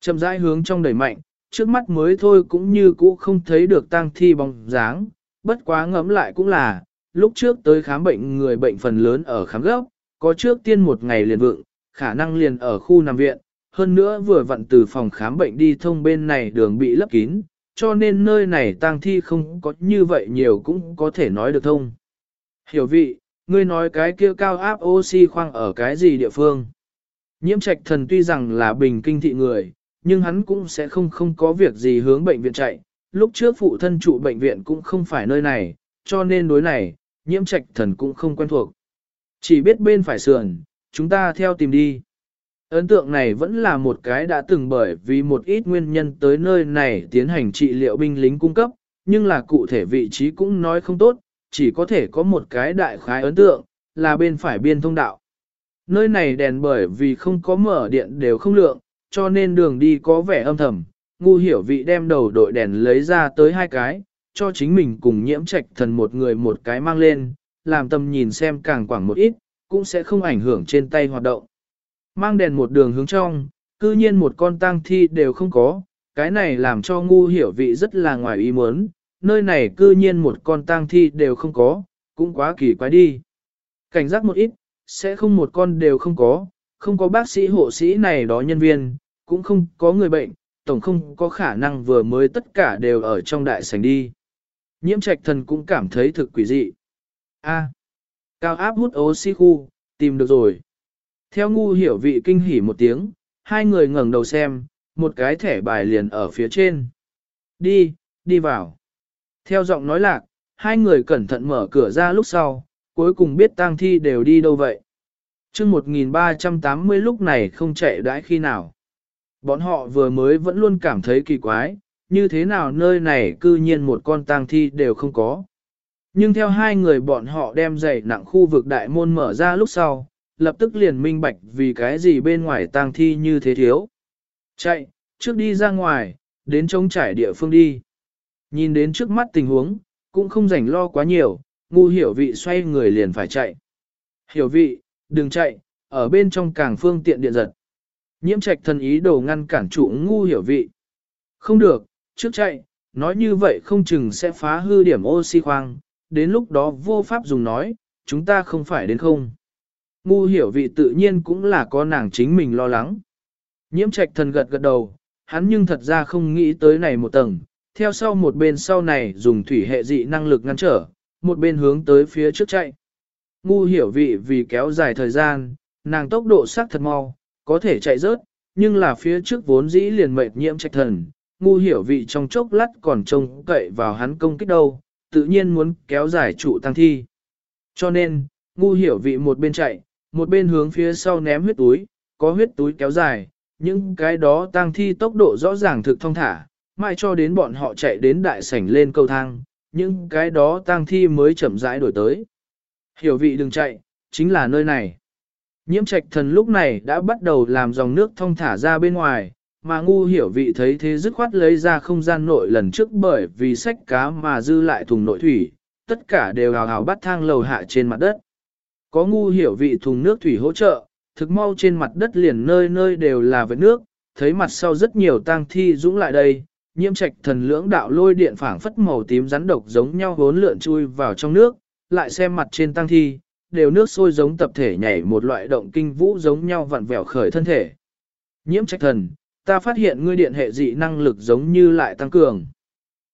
Chậm rãi hướng trong đẩy mạnh, trước mắt mới thôi cũng như cũ không thấy được tang thi bóng dáng, bất quá ngẫm lại cũng là, lúc trước tới khám bệnh người bệnh phần lớn ở khám gốc, có trước tiên một ngày liền vượng, khả năng liền ở khu nằm viện, hơn nữa vừa vặn từ phòng khám bệnh đi thông bên này đường bị lấp kín, cho nên nơi này tang thi không có như vậy nhiều cũng có thể nói được thông. Hiểu vị, ngươi nói cái kia cao áp oxy khoang ở cái gì địa phương? Nhiễm trạch thần tuy rằng là bình kinh thị người, nhưng hắn cũng sẽ không không có việc gì hướng bệnh viện chạy. Lúc trước phụ thân trụ bệnh viện cũng không phải nơi này, cho nên đối này, nhiễm trạch thần cũng không quen thuộc. Chỉ biết bên phải sườn, chúng ta theo tìm đi. Ấn tượng này vẫn là một cái đã từng bởi vì một ít nguyên nhân tới nơi này tiến hành trị liệu binh lính cung cấp, nhưng là cụ thể vị trí cũng nói không tốt, chỉ có thể có một cái đại khái ấn tượng, là bên phải biên thông đạo. Nơi này đèn bởi vì không có mở điện đều không lượng, cho nên đường đi có vẻ âm thầm, ngu hiểu vị đem đầu đội đèn lấy ra tới hai cái, cho chính mình cùng nhiễm trạch thần một người một cái mang lên, làm tầm nhìn xem càng quảng một ít, cũng sẽ không ảnh hưởng trên tay hoạt động. Mang đèn một đường hướng trong, cư nhiên một con tang thi đều không có, cái này làm cho ngu hiểu vị rất là ngoài ý muốn, nơi này cư nhiên một con tang thi đều không có, cũng quá kỳ quái đi. Cảnh giác một ít, sẽ không một con đều không có, không có bác sĩ hộ sĩ này đó nhân viên, cũng không có người bệnh, tổng không có khả năng vừa mới tất cả đều ở trong đại sảnh đi. Nhiễm trạch thần cũng cảm thấy thực quỷ dị. A. cao áp hút oxy khu, tìm được rồi. Theo ngu hiểu vị kinh hỉ một tiếng, hai người ngẩng đầu xem, một cái thẻ bài liền ở phía trên. Đi, đi vào. Theo giọng nói lạc, hai người cẩn thận mở cửa ra lúc sau, cuối cùng biết tang thi đều đi đâu vậy. chương 1380 lúc này không chạy đãi khi nào. Bọn họ vừa mới vẫn luôn cảm thấy kỳ quái, như thế nào nơi này cư nhiên một con tang thi đều không có. Nhưng theo hai người bọn họ đem dày nặng khu vực đại môn mở ra lúc sau, lập tức liền minh bạch vì cái gì bên ngoài tang thi như thế thiếu. Chạy, trước đi ra ngoài, đến trông trải địa phương đi. Nhìn đến trước mắt tình huống, cũng không rảnh lo quá nhiều, ngu hiểu vị xoay người liền phải chạy. Hiểu vị, đừng chạy, ở bên trong càng phương tiện điện giật. Nhiễm trạch thần ý đồ ngăn cản chủ ngu hiểu vị. Không được, trước chạy, nói như vậy không chừng sẽ phá hư điểm oxy khoang, đến lúc đó vô pháp dùng nói, chúng ta không phải đến không. Ngu hiểu vị tự nhiên cũng là có nàng chính mình lo lắng. Nhiễm trạch thần gật gật đầu, hắn nhưng thật ra không nghĩ tới này một tầng, theo sau một bên sau này dùng thủy hệ dị năng lực ngăn trở, một bên hướng tới phía trước chạy. Ngu hiểu vị vì kéo dài thời gian, nàng tốc độ sắc thật mau, có thể chạy rớt, nhưng là phía trước vốn dĩ liền mệt nhiễm trạch thần, ngu hiểu vị trong chốc lát còn trông cậy vào hắn công kích đâu, tự nhiên muốn kéo dài trụ tăng thi. Cho nên, ngu hiểu vị một bên chạy, một bên hướng phía sau ném huyết túi, có huyết túi kéo dài, những cái đó tăng thi tốc độ rõ ràng thực thông thả, mai cho đến bọn họ chạy đến đại sảnh lên cầu thang, những cái đó tăng thi mới chậm rãi đổi tới. Hiểu vị đừng chạy, chính là nơi này. Nhiễm trạch thần lúc này đã bắt đầu làm dòng nước thông thả ra bên ngoài, mà ngu hiểu vị thấy thế dứt khoát lấy ra không gian nội lần trước bởi vì sách cá mà dư lại thùng nội thủy, tất cả đều hào hào bắt thang lầu hạ trên mặt đất. Có ngu hiểu vị thùng nước thủy hỗ trợ, thực mau trên mặt đất liền nơi nơi đều là vết nước, thấy mặt sau rất nhiều tang thi dũng lại đây, nhiễm trạch thần lưỡng đạo lôi điện phảng phất màu tím rắn độc giống nhau hốn lượn chui vào trong nước, lại xem mặt trên tang thi, đều nước sôi giống tập thể nhảy một loại động kinh vũ giống nhau vặn vẹo khởi thân thể. Nhiễm trách thần, ta phát hiện ngươi điện hệ dị năng lực giống như lại tăng cường.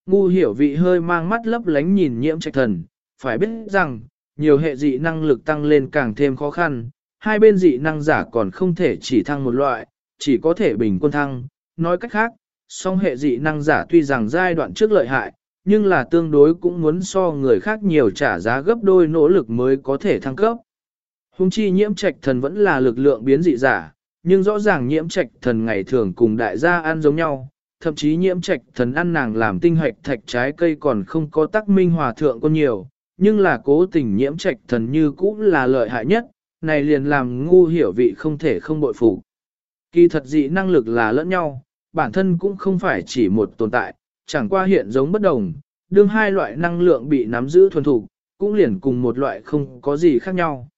Ngu hiểu vị hơi mang mắt lấp lánh nhìn nhiễm trạch thần, phải biết rằng, nhiều hệ dị năng lực tăng lên càng thêm khó khăn, hai bên dị năng giả còn không thể chỉ thăng một loại, chỉ có thể bình quân thăng. Nói cách khác, song hệ dị năng giả tuy rằng giai đoạn trước lợi hại, nhưng là tương đối cũng muốn so người khác nhiều trả giá gấp đôi nỗ lực mới có thể thăng cấp. Hùng chi nhiễm trạch thần vẫn là lực lượng biến dị giả, nhưng rõ ràng nhiễm trạch thần ngày thường cùng đại gia ăn giống nhau, thậm chí nhiễm trạch thần ăn nàng làm tinh hoạch thạch trái cây còn không có tác minh hòa thượng con nhiều, nhưng là cố tình nhiễm trạch thần như cũ là lợi hại nhất, này liền làm ngu hiểu vị không thể không bội phục. Kỳ thật dị năng lực là lẫn nhau, bản thân cũng không phải chỉ một tồn tại, chẳng qua hiện giống bất đồng, đương hai loại năng lượng bị nắm giữ thuần thủ, cũng liền cùng một loại không có gì khác nhau.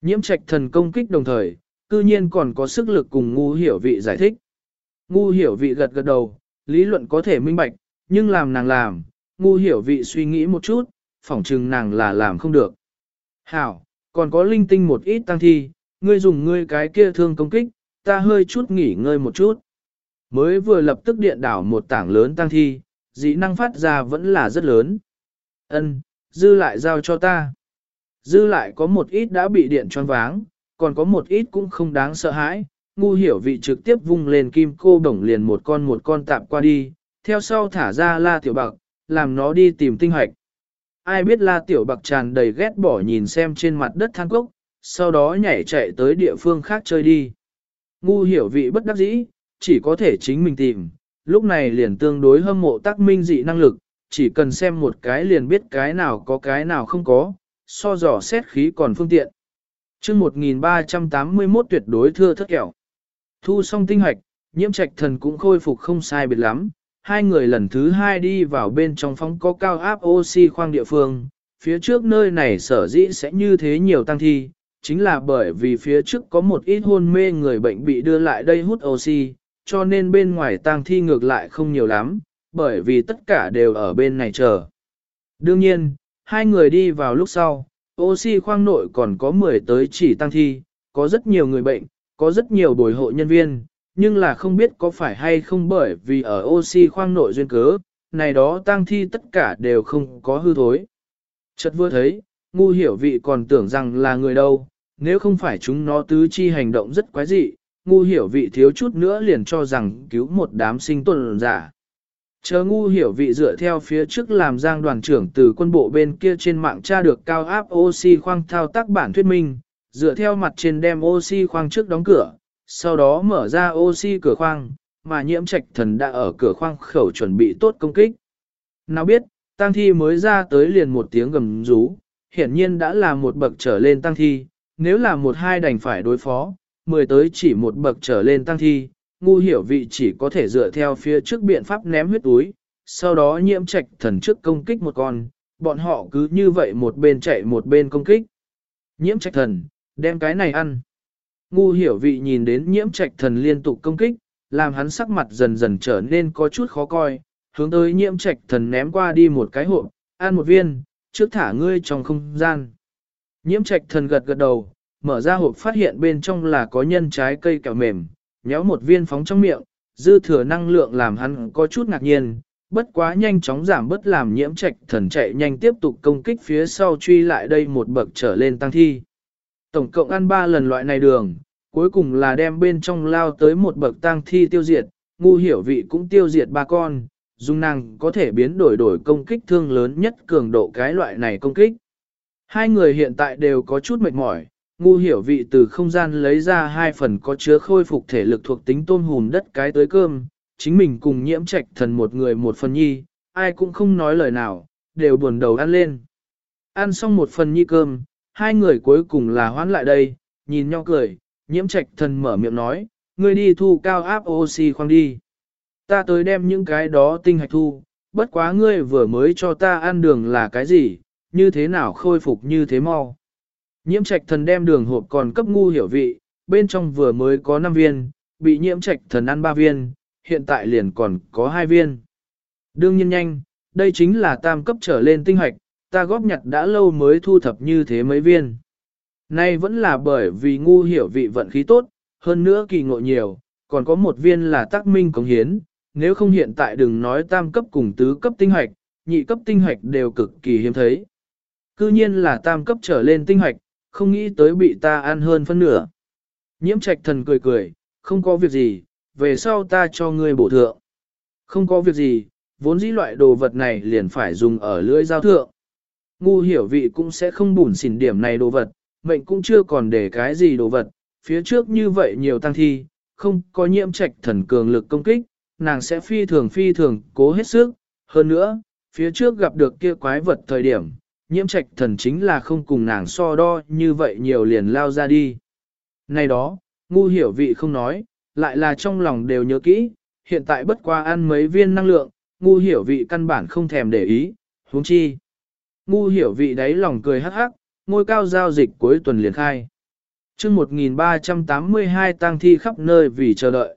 Nhiễm trạch thần công kích đồng thời, cư nhiên còn có sức lực cùng ngu hiểu vị giải thích. Ngu hiểu vị gật gật đầu, lý luận có thể minh bạch, nhưng làm nàng làm, ngu hiểu vị suy nghĩ một chút, phỏng chừng nàng là làm không được. Hảo, còn có linh tinh một ít tăng thi, ngươi dùng ngươi cái kia thương công kích, ta hơi chút nghỉ ngơi một chút. Mới vừa lập tức điện đảo một tảng lớn tăng thi, dĩ năng phát ra vẫn là rất lớn. Ân, dư lại giao cho ta. Dư lại có một ít đã bị điện choáng váng, còn có một ít cũng không đáng sợ hãi. Ngu hiểu vị trực tiếp vung lên kim cô đồng liền một con một con tạm qua đi, theo sau thả ra la tiểu bạc, làm nó đi tìm tinh hoạch. Ai biết la tiểu bạc tràn đầy ghét bỏ nhìn xem trên mặt đất than cốc, sau đó nhảy chạy tới địa phương khác chơi đi. Ngu hiểu vị bất đắc dĩ, chỉ có thể chính mình tìm, lúc này liền tương đối hâm mộ tác minh dị năng lực, chỉ cần xem một cái liền biết cái nào có cái nào không có, so dò xét khí còn phương tiện. chương 1381 tuyệt đối thưa thất kẹo. Thu xong tinh hoạch, nhiễm trạch thần cũng khôi phục không sai biệt lắm. Hai người lần thứ hai đi vào bên trong phóng có cao áp oxy khoang địa phương, phía trước nơi này sở dĩ sẽ như thế nhiều tăng thi, chính là bởi vì phía trước có một ít hôn mê người bệnh bị đưa lại đây hút oxy, cho nên bên ngoài tang thi ngược lại không nhiều lắm, bởi vì tất cả đều ở bên này chờ. Đương nhiên, hai người đi vào lúc sau, oxy khoang nội còn có 10 tới chỉ tăng thi, có rất nhiều người bệnh, có rất nhiều bồi hộ nhân viên, nhưng là không biết có phải hay không bởi vì ở oxy khoang nội duyên cớ, này đó tăng thi tất cả đều không có hư thối. Chợt vừa thấy, ngu hiểu vị còn tưởng rằng là người đâu, nếu không phải chúng nó tứ chi hành động rất quái dị, ngu hiểu vị thiếu chút nữa liền cho rằng cứu một đám sinh tồn giả. Chờ ngu hiểu vị dựa theo phía trước làm giang đoàn trưởng từ quân bộ bên kia trên mạng tra được cao áp oxy khoang thao tác bản thuyết minh, dựa theo mặt trên đem oxy khoang trước đóng cửa, sau đó mở ra oxy cửa khoang, mà nhiễm trạch thần đã ở cửa khoang khẩu chuẩn bị tốt công kích. Nào biết, tăng thi mới ra tới liền một tiếng gầm rú, hiển nhiên đã là một bậc trở lên tăng thi, nếu là một hai đành phải đối phó, mười tới chỉ một bậc trở lên tăng thi, ngu hiểu vị chỉ có thể dựa theo phía trước biện pháp ném huyết túi, sau đó nhiễm trạch thần trước công kích một con, bọn họ cứ như vậy một bên chạy một bên công kích. Nhiễm trạch thần, đem cái này ăn. Ngu hiểu vị nhìn đến nhiễm trạch thần liên tục công kích, làm hắn sắc mặt dần dần trở nên có chút khó coi, hướng tới nhiễm trạch thần ném qua đi một cái hộp, ăn một viên, trước thả ngươi trong không gian. Nhiễm trạch thần gật gật đầu, mở ra hộp phát hiện bên trong là có nhân trái cây kẹo mềm, nhéo một viên phóng trong miệng, dư thừa năng lượng làm hắn có chút ngạc nhiên, bất quá nhanh chóng giảm bớt làm nhiễm trạch thần chạy nhanh tiếp tục công kích phía sau truy lại đây một bậc trở lên tăng thi. Tổng cộng ăn 3 lần loại này đường, cuối cùng là đem bên trong lao tới một bậc tăng thi tiêu diệt, ngu hiểu vị cũng tiêu diệt ba con, dung năng có thể biến đổi đổi công kích thương lớn nhất cường độ cái loại này công kích. Hai người hiện tại đều có chút mệt mỏi, ngu hiểu vị từ không gian lấy ra hai phần có chứa khôi phục thể lực thuộc tính tôm hùm đất cái tới cơm, chính mình cùng nhiễm trạch thần một người một phần nhi, ai cũng không nói lời nào, đều buồn đầu ăn lên. Ăn xong một phần nhi cơm, hai người cuối cùng là hoán lại đây, nhìn nhau cười, nhiễm trạch thần mở miệng nói, ngươi đi thu cao áp oxy khoang đi. Ta tới đem những cái đó tinh hạch thu, bất quá ngươi vừa mới cho ta ăn đường là cái gì, như thế nào khôi phục như thế mau. Nhiễm trạch thần đem đường hộp còn cấp ngu hiểu vị, bên trong vừa mới có 5 viên, bị nhiễm trạch thần ăn 3 viên, hiện tại liền còn có 2 viên. Đương nhiên nhanh, đây chính là tam cấp trở lên tinh hoạch, ta góp nhặt đã lâu mới thu thập như thế mấy viên. Nay vẫn là bởi vì ngu hiểu vị vận khí tốt, hơn nữa kỳ ngộ nhiều, còn có một viên là tác minh cống hiến, nếu không hiện tại đừng nói tam cấp cùng tứ cấp tinh hoạch, nhị cấp tinh hoạch đều cực kỳ hiếm thấy. Cư nhiên là tam cấp trở lên tinh hoạch, không nghĩ tới bị ta ăn hơn phân nửa. Nhiễm trạch thần cười cười, không có việc gì, về sau ta cho ngươi bổ thượng. Không có việc gì, vốn dĩ loại đồ vật này liền phải dùng ở lưỡi giao thượng. Ngu hiểu vị cũng sẽ không bùn xỉn điểm này đồ vật, mệnh cũng chưa còn để cái gì đồ vật, phía trước như vậy nhiều tăng thi, không có nhiễm trạch thần cường lực công kích, nàng sẽ phi thường phi thường cố hết sức, hơn nữa, phía trước gặp được kia quái vật thời điểm, nhiễm trạch thần chính là không cùng nàng so đo như vậy nhiều liền lao ra đi. Này đó, ngu hiểu vị không nói, lại là trong lòng đều nhớ kỹ, hiện tại bất qua ăn mấy viên năng lượng, ngu hiểu vị căn bản không thèm để ý, huống chi. Ngu hiểu vị đấy lòng cười hắc hắc, ngôi cao giao dịch cuối tuần liền khai. chương 1382 tang thi khắp nơi vì chờ đợi.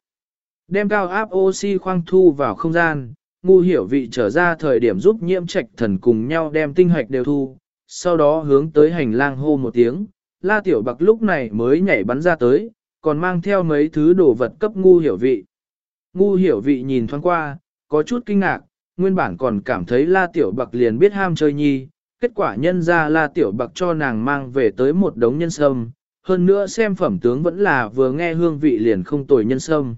Đem cao áp oxy khoang thu vào không gian, ngu hiểu vị trở ra thời điểm giúp nhiễm trạch thần cùng nhau đem tinh hoạch đều thu, sau đó hướng tới hành lang hô một tiếng, la tiểu bạc lúc này mới nhảy bắn ra tới, còn mang theo mấy thứ đồ vật cấp ngu hiểu vị. Ngu hiểu vị nhìn thoáng qua, có chút kinh ngạc, nguyên bản còn cảm thấy la tiểu bạc liền biết ham chơi nhi, kết quả nhân ra la tiểu bạc cho nàng mang về tới một đống nhân sâm, hơn nữa xem phẩm tướng vẫn là vừa nghe hương vị liền không tồi nhân sâm.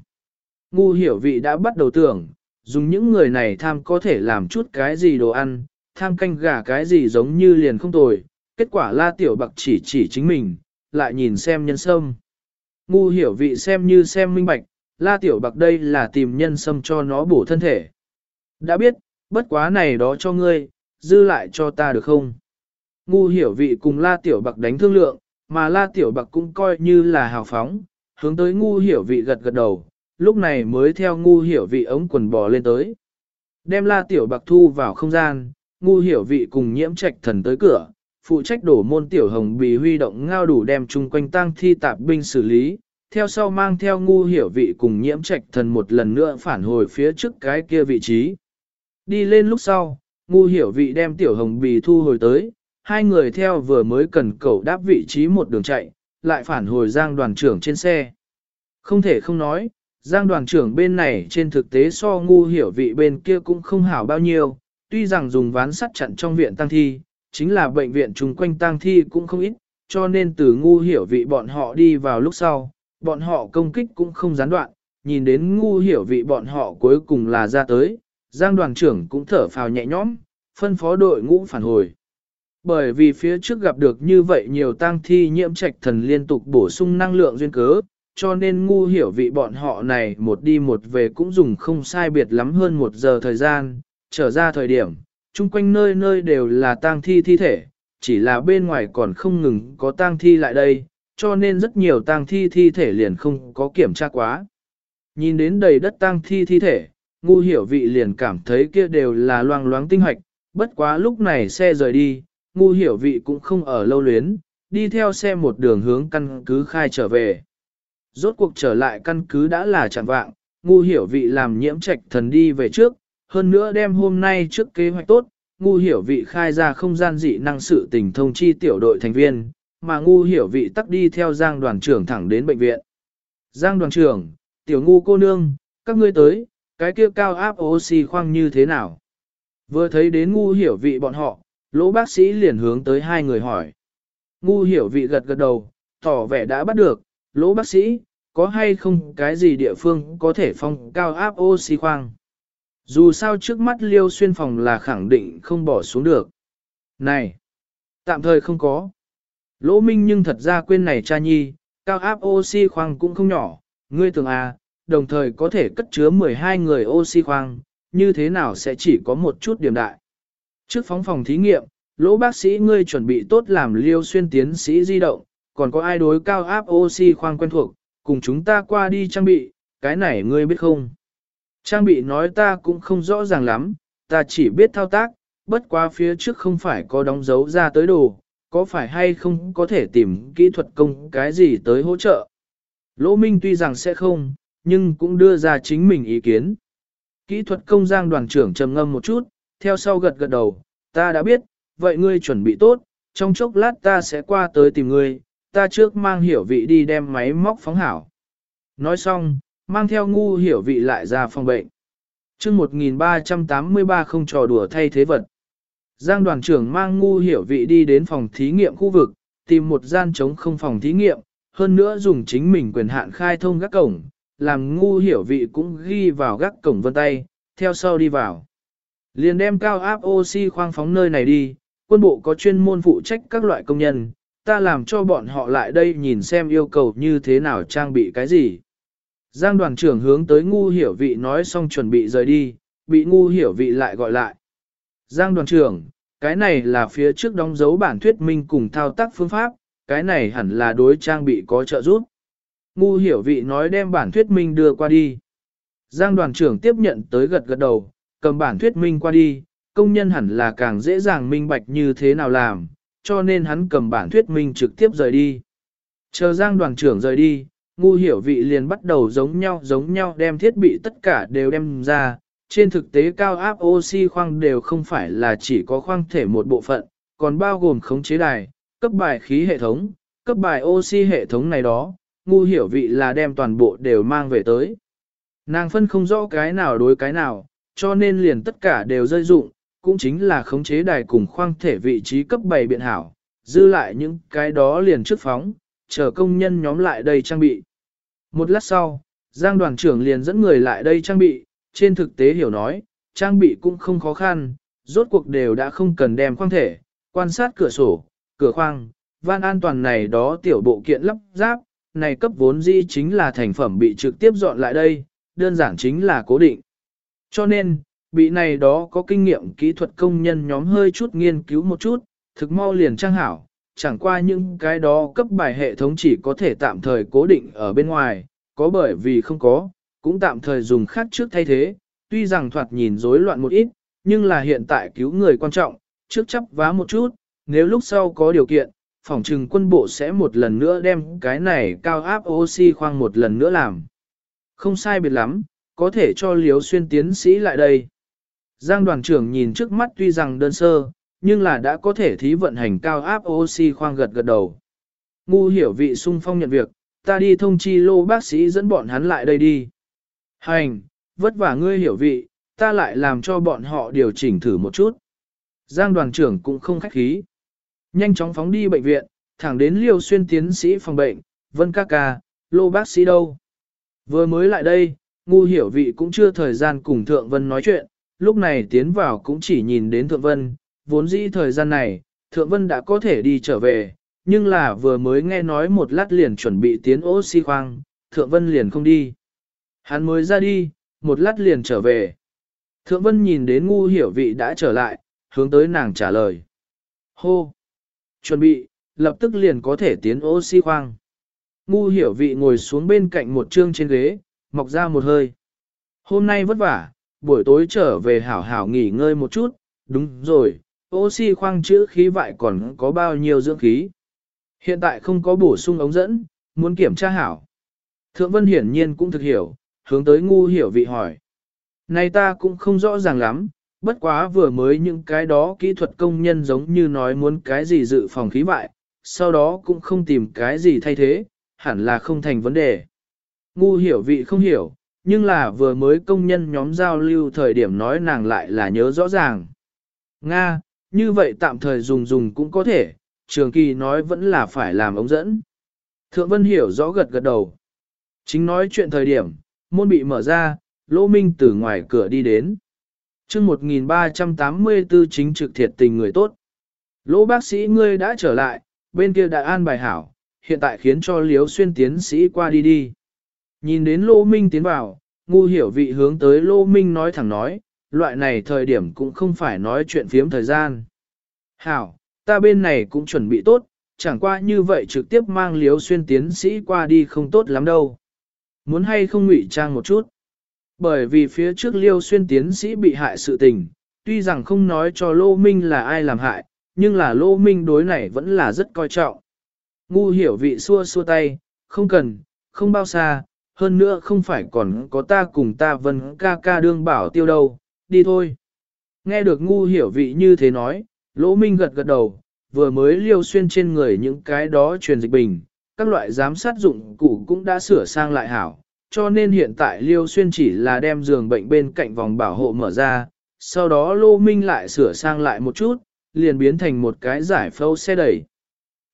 Ngu hiểu vị đã bắt đầu tưởng, dùng những người này tham có thể làm chút cái gì đồ ăn, tham canh gà cái gì giống như liền không tồi, kết quả la tiểu bạc chỉ chỉ chính mình, lại nhìn xem nhân sâm. Ngu hiểu vị xem như xem minh bạch, la tiểu bạc đây là tìm nhân sâm cho nó bổ thân thể. Đã biết, bất quá này đó cho ngươi, dư lại cho ta được không? Ngu hiểu vị cùng la tiểu bạc đánh thương lượng, mà la tiểu bạc cũng coi như là hào phóng, hướng tới ngu hiểu vị gật gật đầu, lúc này mới theo ngu hiểu vị ống quần bò lên tới. Đem la tiểu bạc thu vào không gian, ngu hiểu vị cùng nhiễm trạch thần tới cửa, phụ trách đổ môn tiểu hồng bì huy động ngao đủ đem chung quanh tang thi tạp binh xử lý, theo sau mang theo ngu hiểu vị cùng nhiễm trạch thần một lần nữa phản hồi phía trước cái kia vị trí. Đi lên lúc sau, ngu hiểu vị đem tiểu hồng bì thu hồi tới, hai người theo vừa mới cần cầu đáp vị trí một đường chạy, lại phản hồi giang đoàn trưởng trên xe. Không thể không nói, giang đoàn trưởng bên này trên thực tế so ngu hiểu vị bên kia cũng không hảo bao nhiêu, tuy rằng dùng ván sắt chặn trong viện tăng thi, chính là bệnh viện chung quanh tăng thi cũng không ít, cho nên từ ngu hiểu vị bọn họ đi vào lúc sau, bọn họ công kích cũng không gián đoạn, nhìn đến ngu hiểu vị bọn họ cuối cùng là ra tới, giang đoàn trưởng cũng thở phào nhẹ nhõm, phân phó đội ngũ phản hồi. Bởi vì phía trước gặp được như vậy nhiều tang thi nhiễm trạch thần liên tục bổ sung năng lượng duyên cớ, cho nên ngu hiểu vị bọn họ này một đi một về cũng dùng không sai biệt lắm hơn một giờ thời gian, trở ra thời điểm, chung quanh nơi nơi đều là tang thi thi thể, chỉ là bên ngoài còn không ngừng có tang thi lại đây, cho nên rất nhiều tang thi thi thể liền không có kiểm tra quá. Nhìn đến đầy đất tang thi thi thể, ngu hiểu vị liền cảm thấy kia đều là loang loáng tinh hoạch, bất quá lúc này xe rời đi, ngu hiểu vị cũng không ở lâu luyến, đi theo xe một đường hướng căn cứ khai trở về. Rốt cuộc trở lại căn cứ đã là chẳng vạng, ngu hiểu vị làm nhiễm trạch thần đi về trước, hơn nữa đem hôm nay trước kế hoạch tốt, ngu hiểu vị khai ra không gian dị năng sự tình thông chi tiểu đội thành viên, mà ngu hiểu vị tắc đi theo giang đoàn trưởng thẳng đến bệnh viện. Giang đoàn trưởng, tiểu ngu cô nương, các ngươi tới, cái kia cao áp oxy khoang như thế nào? Vừa thấy đến ngu hiểu vị bọn họ, lỗ bác sĩ liền hướng tới hai người hỏi. Ngu hiểu vị gật gật đầu, tỏ vẻ đã bắt được, lỗ bác sĩ, có hay không cái gì địa phương có thể phong cao áp oxy khoang? Dù sao trước mắt liêu xuyên phòng là khẳng định không bỏ xuống được. Này, tạm thời không có. Lỗ minh nhưng thật ra quên này cha nhi, cao áp oxy khoang cũng không nhỏ, ngươi tưởng à, đồng thời có thể cất chứa 12 người oxy khoang, như thế nào sẽ chỉ có một chút điểm đại. Trước phóng phòng thí nghiệm, lỗ bác sĩ ngươi chuẩn bị tốt làm liêu xuyên tiến sĩ di động, còn có ai đối cao áp oxy khoang quen thuộc, cùng chúng ta qua đi trang bị, cái này ngươi biết không? Trang bị nói ta cũng không rõ ràng lắm, ta chỉ biết thao tác, bất quá phía trước không phải có đóng dấu ra tới đồ, có phải hay không có thể tìm kỹ thuật công cái gì tới hỗ trợ. Lỗ Minh tuy rằng sẽ không, nhưng cũng đưa ra chính mình ý kiến. Kỹ thuật công giang đoàn trưởng trầm ngâm một chút, theo sau gật gật đầu, ta đã biết, vậy ngươi chuẩn bị tốt, trong chốc lát ta sẽ qua tới tìm ngươi, ta trước mang hiểu vị đi đem máy móc phóng hảo. Nói xong, mang theo ngu hiểu vị lại ra phòng bệnh. chương 1383 không trò đùa thay thế vật. Giang đoàn trưởng mang ngu hiểu vị đi đến phòng thí nghiệm khu vực, tìm một gian trống không phòng thí nghiệm, hơn nữa dùng chính mình quyền hạn khai thông gác cổng, làm ngu hiểu vị cũng ghi vào gác cổng vân tay, theo sau đi vào. Liền đem cao áp oxy khoang phóng nơi này đi, quân bộ có chuyên môn phụ trách các loại công nhân, ta làm cho bọn họ lại đây nhìn xem yêu cầu như thế nào trang bị cái gì. Giang đoàn trưởng hướng tới ngu hiểu vị nói xong chuẩn bị rời đi, bị ngu hiểu vị lại gọi lại. Giang đoàn trưởng, cái này là phía trước đóng dấu bản thuyết minh cùng thao tác phương pháp, cái này hẳn là đối trang bị có trợ giúp. Ngu hiểu vị nói đem bản thuyết minh đưa qua đi. Giang đoàn trưởng tiếp nhận tới gật gật đầu, cầm bản thuyết minh qua đi, công nhân hẳn là càng dễ dàng minh bạch như thế nào làm, cho nên hắn cầm bản thuyết minh trực tiếp rời đi. Chờ Giang đoàn trưởng rời đi, ngu hiểu vị liền bắt đầu giống nhau giống nhau đem thiết bị tất cả đều đem ra. Trên thực tế cao áp oxy khoang đều không phải là chỉ có khoang thể một bộ phận, còn bao gồm khống chế đài, cấp bài khí hệ thống, cấp bài oxy hệ thống này đó, ngu hiểu vị là đem toàn bộ đều mang về tới. Nàng phân không rõ cái nào đối cái nào, cho nên liền tất cả đều rơi dụng, cũng chính là khống chế đài cùng khoang thể vị trí cấp 7 biện hảo, dư lại những cái đó liền trước phóng, chờ công nhân nhóm lại đây trang bị. Một lát sau, Giang đoàn trưởng liền dẫn người lại đây trang bị, trên thực tế hiểu nói, trang bị cũng không khó khăn, rốt cuộc đều đã không cần đem khoang thể, quan sát cửa sổ, cửa khoang, van an toàn này đó tiểu bộ kiện lắp ráp, này cấp vốn di chính là thành phẩm bị trực tiếp dọn lại đây, đơn giản chính là cố định. Cho nên, bị này đó có kinh nghiệm kỹ thuật công nhân nhóm hơi chút nghiên cứu một chút, thực mau liền trang hảo, chẳng qua những cái đó cấp bài hệ thống chỉ có thể tạm thời cố định ở bên ngoài, có bởi vì không có, cũng tạm thời dùng khác trước thay thế, tuy rằng thoạt nhìn rối loạn một ít, nhưng là hiện tại cứu người quan trọng, trước chấp vá một chút, nếu lúc sau có điều kiện, phòng trừng quân bộ sẽ một lần nữa đem cái này cao áp oxy khoang một lần nữa làm. Không sai biệt lắm, có thể cho liếu xuyên tiến sĩ lại đây. Giang đoàn trưởng nhìn trước mắt tuy rằng đơn sơ, nhưng là đã có thể thí vận hành cao áp oxy khoang gật gật đầu. Ngu hiểu vị sung phong nhận việc, ta đi thông chi lô bác sĩ dẫn bọn hắn lại đây đi. Hành, vất vả ngươi hiểu vị, ta lại làm cho bọn họ điều chỉnh thử một chút. Giang đoàn trưởng cũng không khách khí. Nhanh chóng phóng đi bệnh viện, thẳng đến liều xuyên tiến sĩ phòng bệnh, vân ca ca, lô bác sĩ đâu. Vừa mới lại đây, ngu hiểu vị cũng chưa thời gian cùng thượng vân nói chuyện, lúc này tiến vào cũng chỉ nhìn đến thượng vân, vốn dĩ thời gian này, thượng vân đã có thể đi trở về, nhưng là vừa mới nghe nói một lát liền chuẩn bị tiến oxy khoang, thượng vân liền không đi. Hắn mới ra đi, một lát liền trở về. Thượng vân nhìn đến ngu hiểu vị đã trở lại, hướng tới nàng trả lời. Hô! Chuẩn bị, lập tức liền có thể tiến oxy khoang. Ngu hiểu vị ngồi xuống bên cạnh một chương trên ghế, mọc ra một hơi. Hôm nay vất vả, buổi tối trở về hảo hảo nghỉ ngơi một chút, đúng rồi, oxy khoang chữ khí vại còn có bao nhiêu dưỡng khí. Hiện tại không có bổ sung ống dẫn, muốn kiểm tra hảo. Thượng Vân hiển nhiên cũng thực hiểu, hướng tới ngu hiểu vị hỏi. Này ta cũng không rõ ràng lắm, bất quá vừa mới những cái đó kỹ thuật công nhân giống như nói muốn cái gì dự phòng khí vại, sau đó cũng không tìm cái gì thay thế, hẳn là không thành vấn đề. Ngu hiểu vị không hiểu, nhưng là vừa mới công nhân nhóm giao lưu thời điểm nói nàng lại là nhớ rõ ràng. Nga, như vậy tạm thời dùng dùng cũng có thể, trường kỳ nói vẫn là phải làm ống dẫn. Thượng Vân hiểu rõ gật gật đầu. Chính nói chuyện thời điểm, môn bị mở ra, Lỗ Minh từ ngoài cửa đi đến. chương 1384 chính trực thiệt tình người tốt. Lỗ bác sĩ ngươi đã trở lại, bên kia đã an bài hảo, hiện tại khiến cho Liếu Xuyên tiến sĩ qua đi đi. Nhìn đến Lô Minh tiến vào, ngu hiểu vị hướng tới Lô Minh nói thẳng nói, loại này thời điểm cũng không phải nói chuyện phiếm thời gian. Hảo, ta bên này cũng chuẩn bị tốt, chẳng qua như vậy trực tiếp mang Liếu Xuyên tiến sĩ qua đi không tốt lắm đâu. Muốn hay không ngụy trang một chút. Bởi vì phía trước Liêu Xuyên tiến sĩ bị hại sự tình, tuy rằng không nói cho Lô Minh là ai làm hại, nhưng là Lô Minh đối này vẫn là rất coi trọng. Ngu hiểu vị xua xua tay, không cần, không bao xa, hơn nữa không phải còn có ta cùng ta vân ca ca đương bảo tiêu đâu, đi thôi. Nghe được ngu hiểu vị như thế nói, Lỗ Minh gật gật đầu, vừa mới liêu xuyên trên người những cái đó truyền dịch bình, các loại giám sát dụng cụ cũng đã sửa sang lại hảo, cho nên hiện tại liêu xuyên chỉ là đem giường bệnh bên cạnh vòng bảo hộ mở ra, sau đó Lô Minh lại sửa sang lại một chút, liền biến thành một cái giải phâu xe đẩy.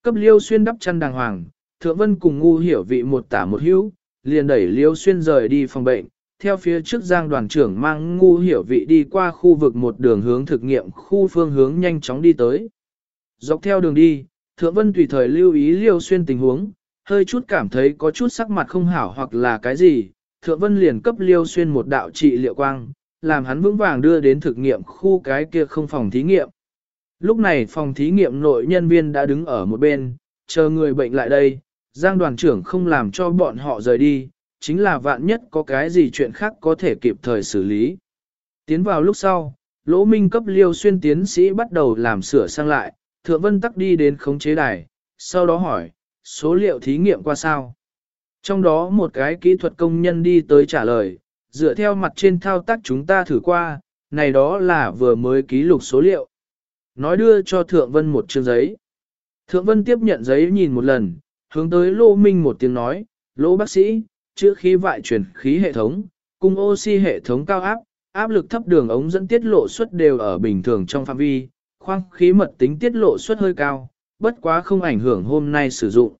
Cấp liêu xuyên đắp chăn đàng hoàng, thượng vân cùng ngu hiểu vị một tả một hữu, liền đẩy liêu xuyên rời đi phòng bệnh, theo phía trước giang đoàn trưởng mang ngu hiểu vị đi qua khu vực một đường hướng thực nghiệm khu phương hướng nhanh chóng đi tới. Dọc theo đường đi, thượng vân tùy thời lưu ý liêu xuyên tình huống, hơi chút cảm thấy có chút sắc mặt không hảo hoặc là cái gì, thượng vân liền cấp liêu xuyên một đạo trị liệu quang, làm hắn vững vàng đưa đến thực nghiệm khu cái kia không phòng thí nghiệm. Lúc này phòng thí nghiệm nội nhân viên đã đứng ở một bên, chờ người bệnh lại đây, giang đoàn trưởng không làm cho bọn họ rời đi, chính là vạn nhất có cái gì chuyện khác có thể kịp thời xử lý. Tiến vào lúc sau, Lỗ Minh cấp liêu xuyên tiến sĩ bắt đầu làm sửa sang lại, Thượng Vân tắc đi đến khống chế đài, sau đó hỏi, số liệu thí nghiệm qua sao? Trong đó một cái kỹ thuật công nhân đi tới trả lời, dựa theo mặt trên thao tác chúng ta thử qua, này đó là vừa mới ký lục số liệu. Nói đưa cho Thượng Vân một chương giấy. Thượng Vân tiếp nhận giấy nhìn một lần, hướng tới Lô Minh một tiếng nói, Lô bác sĩ, chữa khí vại truyền khí hệ thống, cung oxy hệ thống cao áp, áp lực thấp đường ống dẫn tiết lộ suất đều ở bình thường trong phạm vi, khoang khí mật tính tiết lộ suất hơi cao, bất quá không ảnh hưởng hôm nay sử dụng.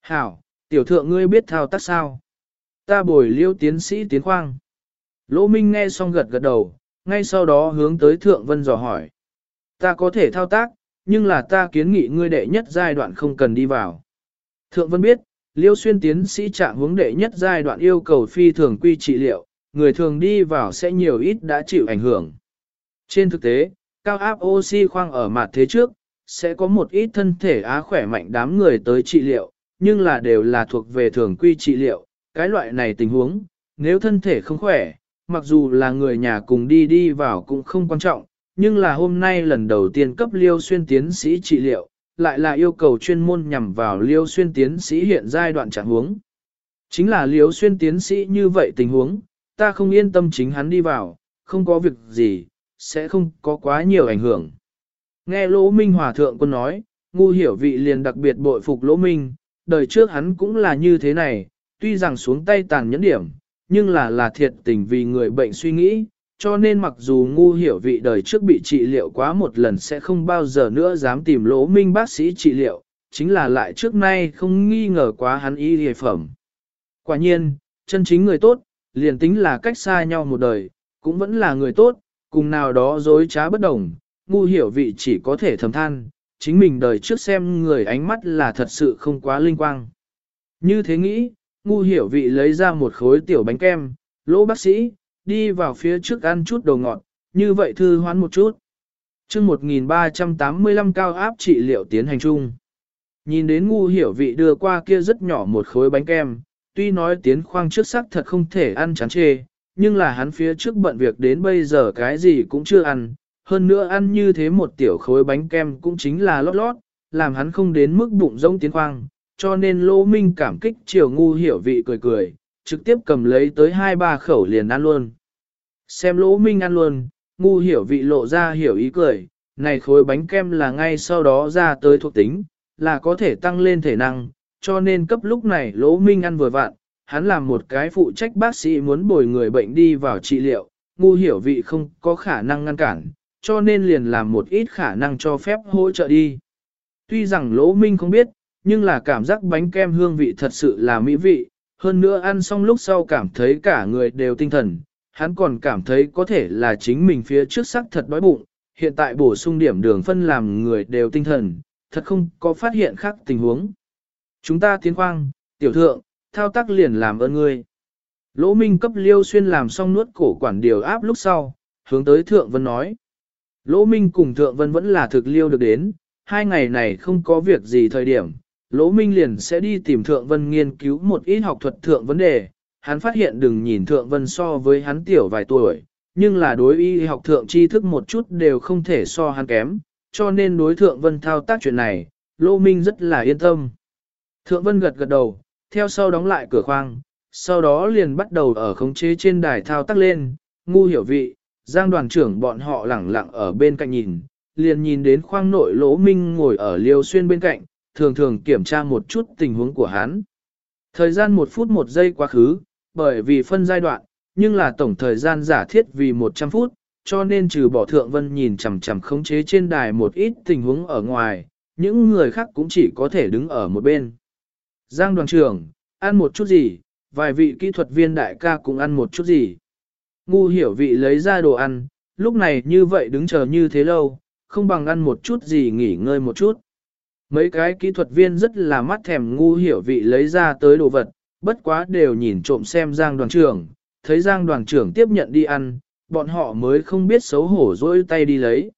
Hảo, tiểu thượng ngươi biết thao tác sao? Ta bồi liêu tiến sĩ tiến khoang. Lỗ Minh nghe xong gật gật đầu, ngay sau đó hướng tới thượng vân dò hỏi. Ta có thể thao tác, nhưng là ta kiến nghị ngươi đệ nhất giai đoạn không cần đi vào. Thượng vân biết, liêu xuyên tiến sĩ trạng hướng đệ nhất giai đoạn yêu cầu phi thường quy trị liệu, người thường đi vào sẽ nhiều ít đã chịu ảnh hưởng. Trên thực tế, cao áp oxy khoang ở mặt thế trước, sẽ có một ít thân thể á khỏe mạnh đám người tới trị liệu, nhưng là đều là thuộc về thường quy trị liệu, cái loại này tình huống, nếu thân thể không khỏe, mặc dù là người nhà cùng đi đi vào cũng không quan trọng, nhưng là hôm nay lần đầu tiên cấp liêu xuyên tiến sĩ trị liệu, lại là yêu cầu chuyên môn nhằm vào liêu xuyên tiến sĩ hiện giai đoạn trạng huống. Chính là liêu xuyên tiến sĩ như vậy tình huống, ta không yên tâm chính hắn đi vào, không có việc gì, sẽ không có quá nhiều ảnh hưởng. Nghe Lỗ Minh Hòa Thượng quân nói, ngu hiểu vị liền đặc biệt bội phục Lỗ Minh, đời trước hắn cũng là như thế này, tuy rằng xuống tay tàn nhẫn điểm, nhưng là là thiệt tình vì người bệnh suy nghĩ, cho nên mặc dù ngu hiểu vị đời trước bị trị liệu quá một lần sẽ không bao giờ nữa dám tìm Lỗ Minh bác sĩ trị liệu, chính là lại trước nay không nghi ngờ quá hắn y hề phẩm. Quả nhiên, chân chính người tốt, liền tính là cách xa nhau một đời, cũng vẫn là người tốt, cùng nào đó dối trá bất đồng, ngu hiểu vị chỉ có thể thầm than, chính mình đời trước xem người ánh mắt là thật sự không quá linh quang. Như thế nghĩ, ngu hiểu vị lấy ra một khối tiểu bánh kem, lỗ bác sĩ, đi vào phía trước ăn chút đồ ngọt, như vậy thư hoán một chút. chương 1385 cao áp trị liệu tiến hành chung. Nhìn đến ngu hiểu vị đưa qua kia rất nhỏ một khối bánh kem, tuy nói tiến khoang trước sắc thật không thể ăn chán chê, nhưng là hắn phía trước bận việc đến bây giờ cái gì cũng chưa ăn, hơn nữa ăn như thế một tiểu khối bánh kem cũng chính là lót lót, làm hắn không đến mức bụng rông tiến khoang, cho nên lô Minh cảm kích chiều ngu hiểu vị cười cười, trực tiếp cầm lấy tới hai ba khẩu liền ăn luôn. Xem Lỗ Minh ăn luôn, ngu hiểu vị lộ ra hiểu ý cười, này khối bánh kem là ngay sau đó ra tới thuộc tính, là có thể tăng lên thể năng, cho nên cấp lúc này Lỗ Minh ăn vừa vặn, hắn làm một cái phụ trách bác sĩ muốn bồi người bệnh đi vào trị liệu, ngu hiểu vị không có khả năng ngăn cản, cho nên liền làm một ít khả năng cho phép hỗ trợ đi. Tuy rằng Lỗ Minh không biết, nhưng là cảm giác bánh kem hương vị thật sự là mỹ vị, hơn nữa ăn xong lúc sau cảm thấy cả người đều tinh thần, hắn còn cảm thấy có thể là chính mình phía trước sắc thật đói bụng, hiện tại bổ sung điểm đường phân làm người đều tinh thần, thật không có phát hiện khác tình huống. Chúng ta tiến khoang, tiểu thượng, thao tác liền làm ơn ngươi. Lỗ Minh cấp Liêu Xuyên làm xong nuốt cổ quản điều áp lúc sau, hướng tới Thượng Vân nói. Lỗ Minh cùng Thượng Vân vẫn là thực liêu được đến, hai ngày này không có việc gì thời điểm, Lỗ Minh liền sẽ đi tìm Thượng Vân nghiên cứu một ít học thuật thượng vấn đề. Hắn phát hiện đừng nhìn Thượng Vân so với hắn tiểu vài tuổi, nhưng là đối y học thượng tri thức một chút đều không thể so hắn kém, cho nên đối Thượng Vân thao tác chuyện này, Lỗ Minh rất là yên tâm. Thượng Vân gật gật đầu, theo sau đóng lại cửa khoang, sau đó liền bắt đầu ở khống chế trên đài thao tác lên, ngu hiểu vị, giang đoàn trưởng bọn họ lẳng lặng ở bên cạnh nhìn, liền nhìn đến khoang nội lỗ minh ngồi ở liêu xuyên bên cạnh, thường thường kiểm tra một chút tình huống của hắn. Thời gian một phút một giây quá khứ, bởi vì phân giai đoạn, nhưng là tổng thời gian giả thiết vì 100 phút, cho nên trừ bỏ thượng vân nhìn chằm chằm khống chế trên đài một ít tình huống ở ngoài, những người khác cũng chỉ có thể đứng ở một bên. Giang đoàn trưởng, ăn một chút gì, vài vị kỹ thuật viên đại ca cũng ăn một chút gì. Ngu hiểu vị lấy ra đồ ăn, lúc này như vậy đứng chờ như thế lâu, không bằng ăn một chút gì nghỉ ngơi một chút. Mấy cái kỹ thuật viên rất là mắt thèm ngu hiểu vị lấy ra tới đồ vật, bất quá đều nhìn trộm xem Giang đoàn trưởng, thấy Giang đoàn trưởng tiếp nhận đi ăn, bọn họ mới không biết xấu hổ dỗi tay đi lấy.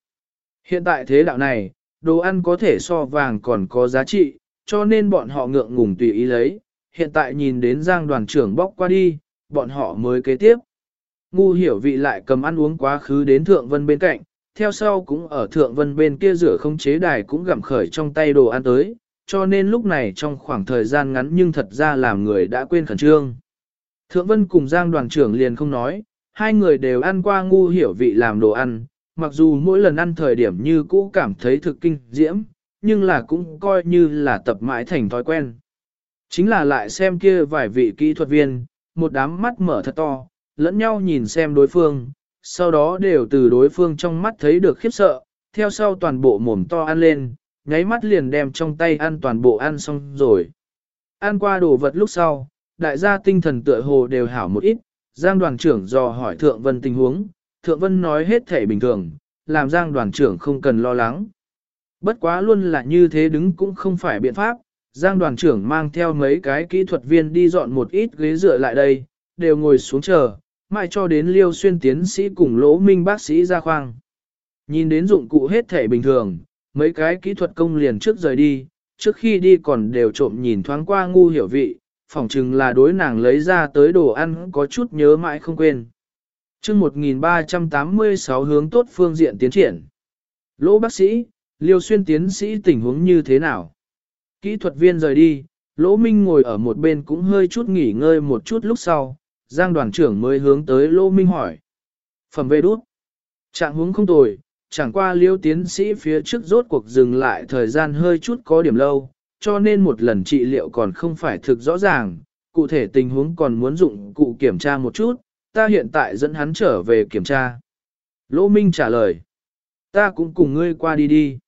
Hiện tại thế đạo này, đồ ăn có thể so vàng còn có giá trị, cho nên bọn họ ngượng ngùng tùy ý lấy, hiện tại nhìn đến Giang đoàn trưởng bóc qua đi, bọn họ mới kế tiếp. Ngu hiểu vị lại cầm ăn uống quá khứ đến Thượng Vân bên cạnh, theo sau cũng ở Thượng Vân bên kia rửa không chế đài cũng gặm khởi trong tay đồ ăn tới, cho nên lúc này trong khoảng thời gian ngắn nhưng thật ra làm người đã quên khẩn trương. Thượng Vân cùng Giang đoàn trưởng liền không nói, hai người đều ăn qua ngu hiểu vị làm đồ ăn, mặc dù mỗi lần ăn thời điểm như cũ cảm thấy thực kinh diễm, nhưng là cũng coi như là tập mãi thành thói quen. Chính là lại xem kia vài vị kỹ thuật viên, một đám mắt mở thật to, lẫn nhau nhìn xem đối phương, sau đó đều từ đối phương trong mắt thấy được khiếp sợ, theo sau toàn bộ mồm to ăn lên, nháy mắt liền đem trong tay ăn toàn bộ ăn xong rồi. Ăn qua đồ vật lúc sau, đại gia tinh thần tựa hồ đều hảo một ít, Giang đoàn trưởng dò hỏi Thượng Vân tình huống, Thượng Vân nói hết thể bình thường, làm Giang đoàn trưởng không cần lo lắng. Bất quá luôn là như thế đứng cũng không phải biện pháp, Giang đoàn trưởng mang theo mấy cái kỹ thuật viên đi dọn một ít ghế dựa lại đây, đều ngồi xuống chờ, mãi cho đến liêu xuyên tiến sĩ cùng lỗ minh bác sĩ ra khoang. Nhìn đến dụng cụ hết thể bình thường, mấy cái kỹ thuật công liền trước rời đi, trước khi đi còn đều trộm nhìn thoáng qua ngu hiểu vị, phỏng chừng là đối nàng lấy ra tới đồ ăn có chút nhớ mãi không quên. chương 1386 hướng tốt phương diện tiến triển. Lỗ bác sĩ, liêu xuyên tiến sĩ tình huống như thế nào? Kỹ thuật viên rời đi, Lỗ Minh ngồi ở một bên cũng hơi chút nghỉ ngơi một chút lúc sau, Giang đoàn trưởng mới hướng tới Lỗ Minh hỏi. Phẩm về đút. Trạng huống không tồi, chẳng qua liêu tiến sĩ phía trước rốt cuộc dừng lại thời gian hơi chút có điểm lâu, cho nên một lần trị liệu còn không phải thực rõ ràng, cụ thể tình huống còn muốn dụng cụ kiểm tra một chút, ta hiện tại dẫn hắn trở về kiểm tra. Lỗ Minh trả lời, ta cũng cùng ngươi qua đi đi.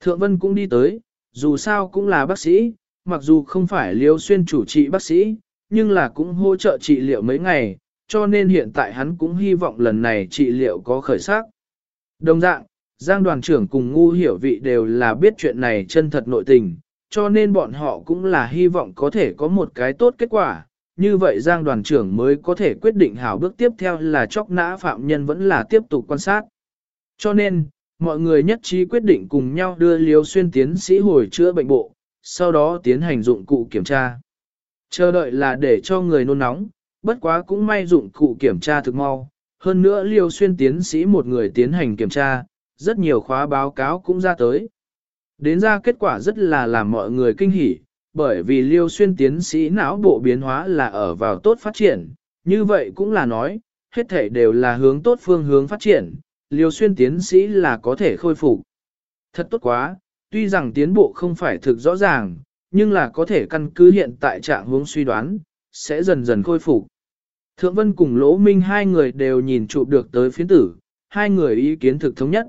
Thượng Vân cũng đi tới, dù sao cũng là bác sĩ, mặc dù không phải liêu xuyên chủ trị bác sĩ, nhưng là cũng hỗ trợ trị liệu mấy ngày, cho nên hiện tại hắn cũng hy vọng lần này trị liệu có khởi sắc. Đồng dạng, Giang đoàn trưởng cùng ngu hiểu vị đều là biết chuyện này chân thật nội tình, cho nên bọn họ cũng là hy vọng có thể có một cái tốt kết quả. Như vậy Giang đoàn trưởng mới có thể quyết định hảo bước tiếp theo là chóc nã phạm nhân vẫn là tiếp tục quan sát. Cho nên, mọi người nhất trí quyết định cùng nhau đưa Liêu Xuyên tiến sĩ hồi chữa bệnh bộ, sau đó tiến hành dụng cụ kiểm tra. Chờ đợi là để cho người nôn nóng, bất quá cũng may dụng cụ kiểm tra thực mau. Hơn nữa Liêu Xuyên tiến sĩ một người tiến hành kiểm tra, rất nhiều khóa báo cáo cũng ra tới. Đến ra kết quả rất là làm mọi người kinh hỉ, bởi vì liêu xuyên tiến sĩ não bộ biến hóa là ở vào tốt phát triển, như vậy cũng là nói, hết thể đều là hướng tốt phương hướng phát triển, liêu xuyên tiến sĩ là có thể khôi phục. Thật tốt quá, tuy rằng tiến bộ không phải thực rõ ràng, nhưng là có thể căn cứ hiện tại trạng hướng suy đoán, sẽ dần dần khôi phục. Thượng Vân cùng Lỗ Minh hai người đều nhìn chụp được tới phiến tử, hai người ý kiến thực thống nhất.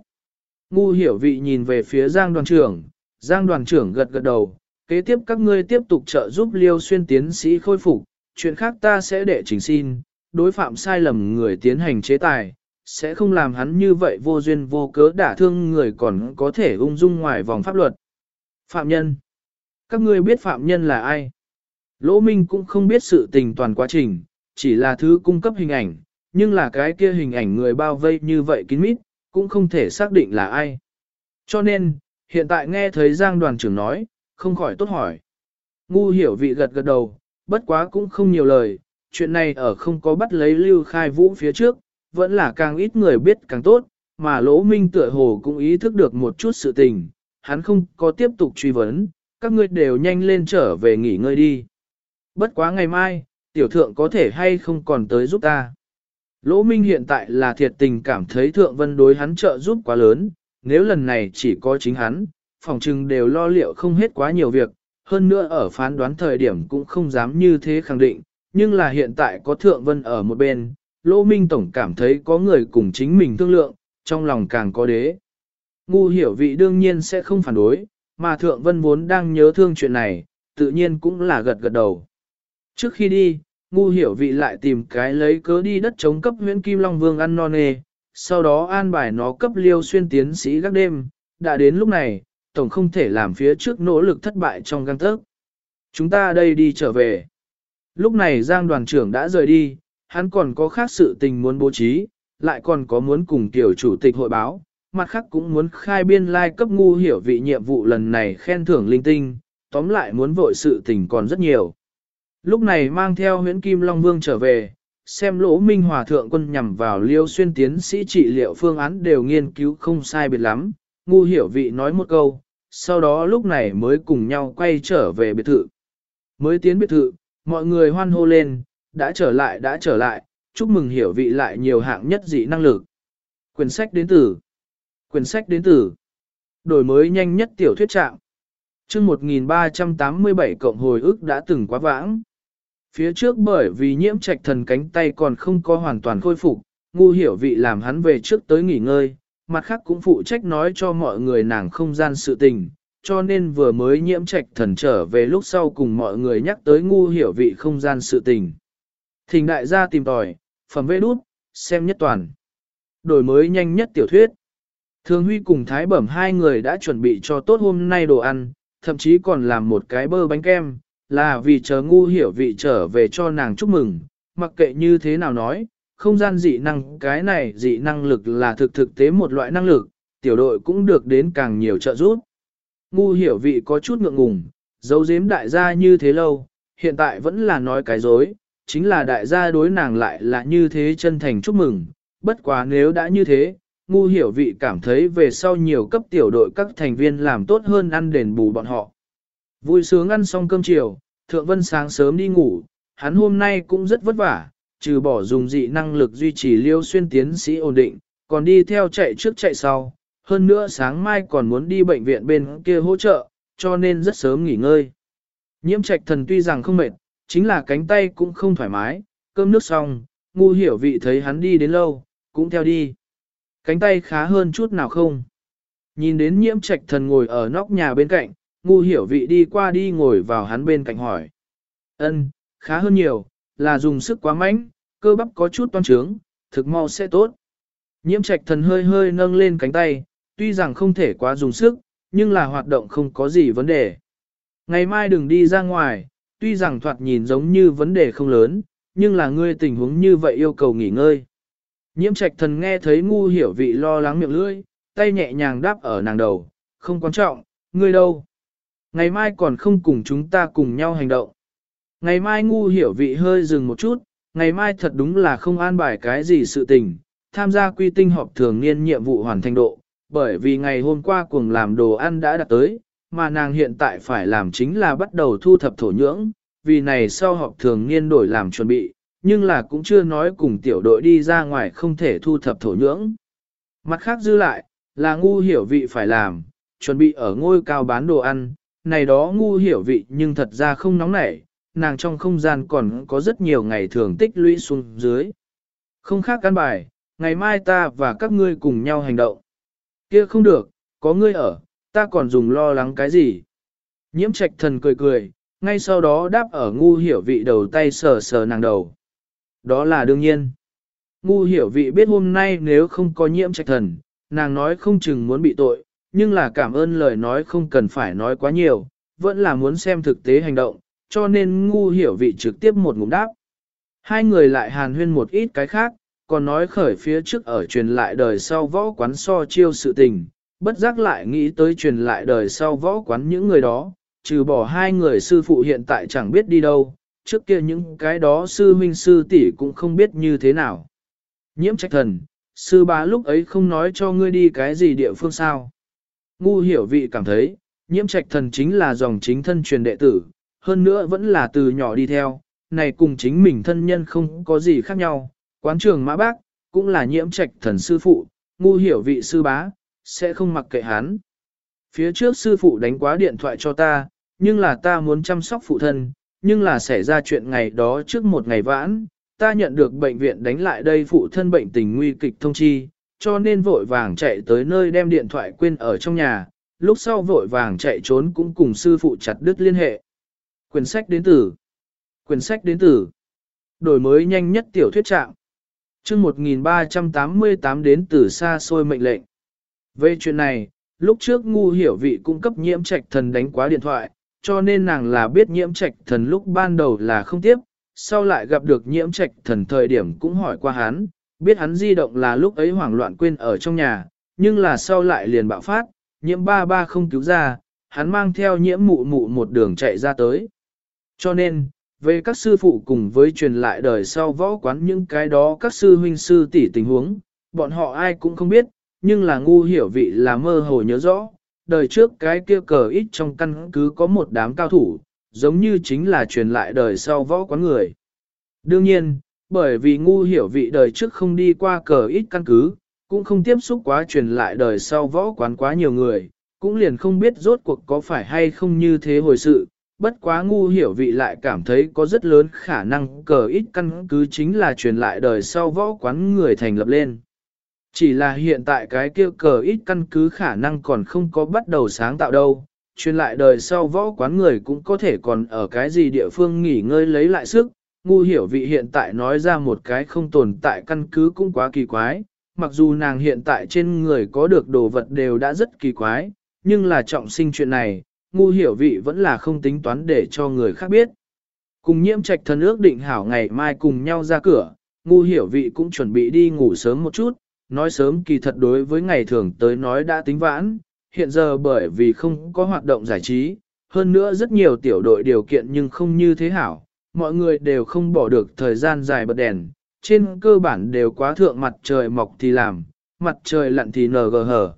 Ngu hiểu vị nhìn về phía Giang đoàn trưởng, Giang đoàn trưởng gật gật đầu, kế tiếp các ngươi tiếp tục trợ giúp Liêu Xuyên tiến sĩ khôi phục, chuyện khác ta sẽ đệ trình xin, đối phạm sai lầm người tiến hành chế tài, sẽ không làm hắn như vậy vô duyên vô cớ đả thương người còn có thể ung dung ngoài vòng pháp luật. Phạm nhân Các ngươi biết phạm nhân là ai? Lỗ Minh cũng không biết sự tình toàn quá trình, chỉ là thứ cung cấp hình ảnh, nhưng là cái kia hình ảnh người bao vây như vậy kín mít, cũng không thể xác định là ai. Cho nên, hiện tại nghe thấy Giang đoàn trưởng nói, không khỏi tốt hỏi. Ngu hiểu vị gật gật đầu, bất quá cũng không nhiều lời, chuyện này ở không có bắt lấy lưu khai vũ phía trước, vẫn là càng ít người biết càng tốt, mà lỗ minh tựa hồ cũng ý thức được một chút sự tình, hắn không có tiếp tục truy vấn, các ngươi đều nhanh lên trở về nghỉ ngơi đi. Bất quá ngày mai, tiểu thượng có thể hay không còn tới giúp ta. Lỗ Minh hiện tại là thiệt tình cảm thấy thượng vân đối hắn trợ giúp quá lớn, nếu lần này chỉ có chính hắn, phòng trừng đều lo liệu không hết quá nhiều việc, hơn nữa ở phán đoán thời điểm cũng không dám như thế khẳng định, nhưng là hiện tại có thượng vân ở một bên, Lỗ Minh Tổng cảm thấy có người cùng chính mình thương lượng, trong lòng càng có đế. Ngu hiểu vị đương nhiên sẽ không phản đối, mà thượng vân vốn đang nhớ thương chuyện này, tự nhiên cũng là gật gật đầu. Trước khi đi, ngu hiểu vị lại tìm cái lấy cớ đi đất chống cấp huyện Kim Long Vương ăn non nê, sau đó an bài nó cấp liêu xuyên tiến sĩ các đêm, đã đến lúc này, tổng không thể làm phía trước nỗ lực thất bại trong găng tớc. Chúng ta đây đi trở về. Lúc này Giang đoàn trưởng đã rời đi, hắn còn có khác sự tình muốn bố trí, lại còn có muốn cùng tiểu chủ tịch hội báo, mặt khác cũng muốn khai biên lai like cấp ngu hiểu vị nhiệm vụ lần này khen thưởng linh tinh, tóm lại muốn vội sự tình còn rất nhiều. Lúc này mang theo huyễn Kim Long Vương trở về, xem lỗ minh hòa thượng quân nhằm vào liêu xuyên tiến sĩ trị liệu phương án đều nghiên cứu không sai biệt lắm, ngu hiểu vị nói một câu, sau đó lúc này mới cùng nhau quay trở về biệt thự. Mới tiến biệt thự, mọi người hoan hô lên, đã trở lại đã trở lại, chúc mừng hiểu vị lại nhiều hạng nhất dị năng lực. Quyển sách đến từ Quyển sách đến từ Đổi mới nhanh nhất tiểu thuyết trạng chương 1387 cộng hồi ức đã từng quá vãng. Phía trước bởi vì nhiễm trạch thần cánh tay còn không có hoàn toàn khôi phục, ngu hiểu vị làm hắn về trước tới nghỉ ngơi, mặt khác cũng phụ trách nói cho mọi người nàng không gian sự tình, cho nên vừa mới nhiễm trạch thần trở về lúc sau cùng mọi người nhắc tới ngu hiểu vị không gian sự tình. Thỉnh đại gia tìm tòi, phẩm vê đút, xem nhất toàn. Đổi mới nhanh nhất tiểu thuyết. Thường Huy cùng Thái Bẩm hai người đã chuẩn bị cho tốt hôm nay đồ ăn, thậm chí còn làm một cái bơ bánh kem, là vì chờ ngu hiểu vị trở về cho nàng chúc mừng, mặc kệ như thế nào nói, không gian dị năng cái này dị năng lực là thực thực tế một loại năng lực, tiểu đội cũng được đến càng nhiều trợ giúp. Ngu hiểu vị có chút ngượng ngùng, giấu giếm đại gia như thế lâu, hiện tại vẫn là nói cái dối, chính là đại gia đối nàng lại là như thế chân thành chúc mừng, bất quá nếu đã như thế, ngu hiểu vị cảm thấy về sau nhiều cấp tiểu đội các thành viên làm tốt hơn ăn đền bù bọn họ. Vui sướng ăn xong cơm chiều, Thượng Vân sáng sớm đi ngủ, hắn hôm nay cũng rất vất vả, trừ bỏ dùng dị năng lực duy trì liêu xuyên tiến sĩ ổn định, còn đi theo chạy trước chạy sau, hơn nữa sáng mai còn muốn đi bệnh viện bên kia hỗ trợ, cho nên rất sớm nghỉ ngơi. Nhiễm trạch thần tuy rằng không mệt, chính là cánh tay cũng không thoải mái, cơm nước xong, ngu hiểu vị thấy hắn đi đến lâu, cũng theo đi. Cánh tay khá hơn chút nào không? Nhìn đến nhiễm trạch thần ngồi ở nóc nhà bên cạnh, ngu hiểu vị đi qua đi ngồi vào hắn bên cạnh hỏi. Ân, khá hơn nhiều, là dùng sức quá mạnh, cơ bắp có chút toan trướng, thực mau sẽ tốt. Nhiễm trạch thần hơi hơi nâng lên cánh tay, tuy rằng không thể quá dùng sức, nhưng là hoạt động không có gì vấn đề. Ngày mai đừng đi ra ngoài, tuy rằng thoạt nhìn giống như vấn đề không lớn, nhưng là ngươi tình huống như vậy yêu cầu nghỉ ngơi. Nhiễm trạch thần nghe thấy ngu hiểu vị lo lắng miệng lưỡi, tay nhẹ nhàng đáp ở nàng đầu, không quan trọng, ngươi đâu. Ngày mai còn không cùng chúng ta cùng nhau hành động. Ngày mai ngu hiểu vị hơi dừng một chút, ngày mai thật đúng là không an bài cái gì sự tình, tham gia quy tinh họp thường niên nhiệm vụ hoàn thành độ, bởi vì ngày hôm qua cuồng làm đồ ăn đã đạt tới, mà nàng hiện tại phải làm chính là bắt đầu thu thập thổ nhưỡng, vì này sau họp thường niên đổi làm chuẩn bị, nhưng là cũng chưa nói cùng tiểu đội đi ra ngoài không thể thu thập thổ nhưỡng. Mặt khác dư lại, là ngu hiểu vị phải làm, chuẩn bị ở ngôi cao bán đồ ăn, này đó ngu hiểu vị nhưng thật ra không nóng nảy, nàng trong không gian còn có rất nhiều ngày thường tích lũy xuống dưới. Không khác căn bài, ngày mai ta và các ngươi cùng nhau hành động. Kia không được, có ngươi ở, ta còn dùng lo lắng cái gì. Nhiễm trạch thần cười cười, ngay sau đó đáp ở ngu hiểu vị đầu tay sờ sờ nàng đầu. Đó là đương nhiên. Ngu hiểu vị biết hôm nay nếu không có nhiễm trạch thần, nàng nói không chừng muốn bị tội, nhưng là cảm ơn lời nói không cần phải nói quá nhiều, vẫn là muốn xem thực tế hành động, cho nên ngu hiểu vị trực tiếp một ngụm đáp. Hai người lại hàn huyên một ít cái khác, còn nói khởi phía trước ở truyền lại đời sau võ quán so chiêu sự tình, bất giác lại nghĩ tới truyền lại đời sau võ quán những người đó, trừ bỏ hai người sư phụ hiện tại chẳng biết đi đâu, trước kia những cái đó sư huynh sư tỷ cũng không biết như thế nào. Nhiễm trách thần, sư bá lúc ấy không nói cho ngươi đi cái gì địa phương sao. Ngu hiểu vị cảm thấy, nhiễm trạch thần chính là dòng chính thân truyền đệ tử, hơn nữa vẫn là từ nhỏ đi theo, này cùng chính mình thân nhân không có gì khác nhau, quán trường mã bác, cũng là nhiễm trạch thần sư phụ, ngu hiểu vị sư bá, sẽ không mặc kệ hắn. Phía trước sư phụ đánh quá điện thoại cho ta, nhưng là ta muốn chăm sóc phụ thân, nhưng là xảy ra chuyện ngày đó trước một ngày vãn, ta nhận được bệnh viện đánh lại đây phụ thân bệnh tình nguy kịch thông chi, cho nên vội vàng chạy tới nơi đem điện thoại quên ở trong nhà, lúc sau vội vàng chạy trốn cũng cùng sư phụ chặt đứt liên hệ. Quyển sách đến từ Quyển sách đến từ Đổi mới nhanh nhất tiểu thuyết trạng chương 1388 đến từ xa xôi mệnh lệnh. Về chuyện này, lúc trước ngu hiểu vị cung cấp nhiễm trạch thần đánh quá điện thoại, cho nên nàng là biết nhiễm trạch thần lúc ban đầu là không tiếp, sau lại gặp được nhiễm trạch thần thời điểm cũng hỏi qua hắn, biết hắn di động là lúc ấy hoảng loạn quên ở trong nhà, nhưng là sau lại liền bạo phát, nhiễm ba ba không cứu ra, hắn mang theo nhiễm mụ mụ một đường chạy ra tới. Cho nên, về các sư phụ cùng với truyền lại đời sau võ quán những cái đó các sư huynh sư tỷ tình huống, bọn họ ai cũng không biết, nhưng là ngu hiểu vị là mơ hồ nhớ rõ, đời trước cái kia cờ ít trong căn cứ có một đám cao thủ, giống như chính là truyền lại đời sau võ quán người. Đương nhiên, bởi vì ngu hiểu vị đời trước không đi qua cờ ít căn cứ, cũng không tiếp xúc quá truyền lại đời sau võ quán quá nhiều người, cũng liền không biết rốt cuộc có phải hay không như thế hồi sự, bất quá ngu hiểu vị lại cảm thấy có rất lớn khả năng cờ ít căn cứ chính là truyền lại đời sau võ quán người thành lập lên. Chỉ là hiện tại cái kia cờ ít căn cứ khả năng còn không có bắt đầu sáng tạo đâu, truyền lại đời sau võ quán người cũng có thể còn ở cái gì địa phương nghỉ ngơi lấy lại sức, ngu hiểu vị hiện tại nói ra một cái không tồn tại căn cứ cũng quá kỳ quái, mặc dù nàng hiện tại trên người có được đồ vật đều đã rất kỳ quái, nhưng là trọng sinh chuyện này, ngu hiểu vị vẫn là không tính toán để cho người khác biết. Cùng nhiễm trạch thần ước định hảo ngày mai cùng nhau ra cửa, ngu hiểu vị cũng chuẩn bị đi ngủ sớm một chút, nói sớm kỳ thật đối với ngày thường tới nói đã tính vãn, hiện giờ bởi vì không có hoạt động giải trí, hơn nữa rất nhiều tiểu đội điều kiện nhưng không như thế hảo, mọi người đều không bỏ được thời gian dài bật đèn, trên cơ bản đều quá thượng mặt trời mọc thì làm, mặt trời lặn thì ngờ hở.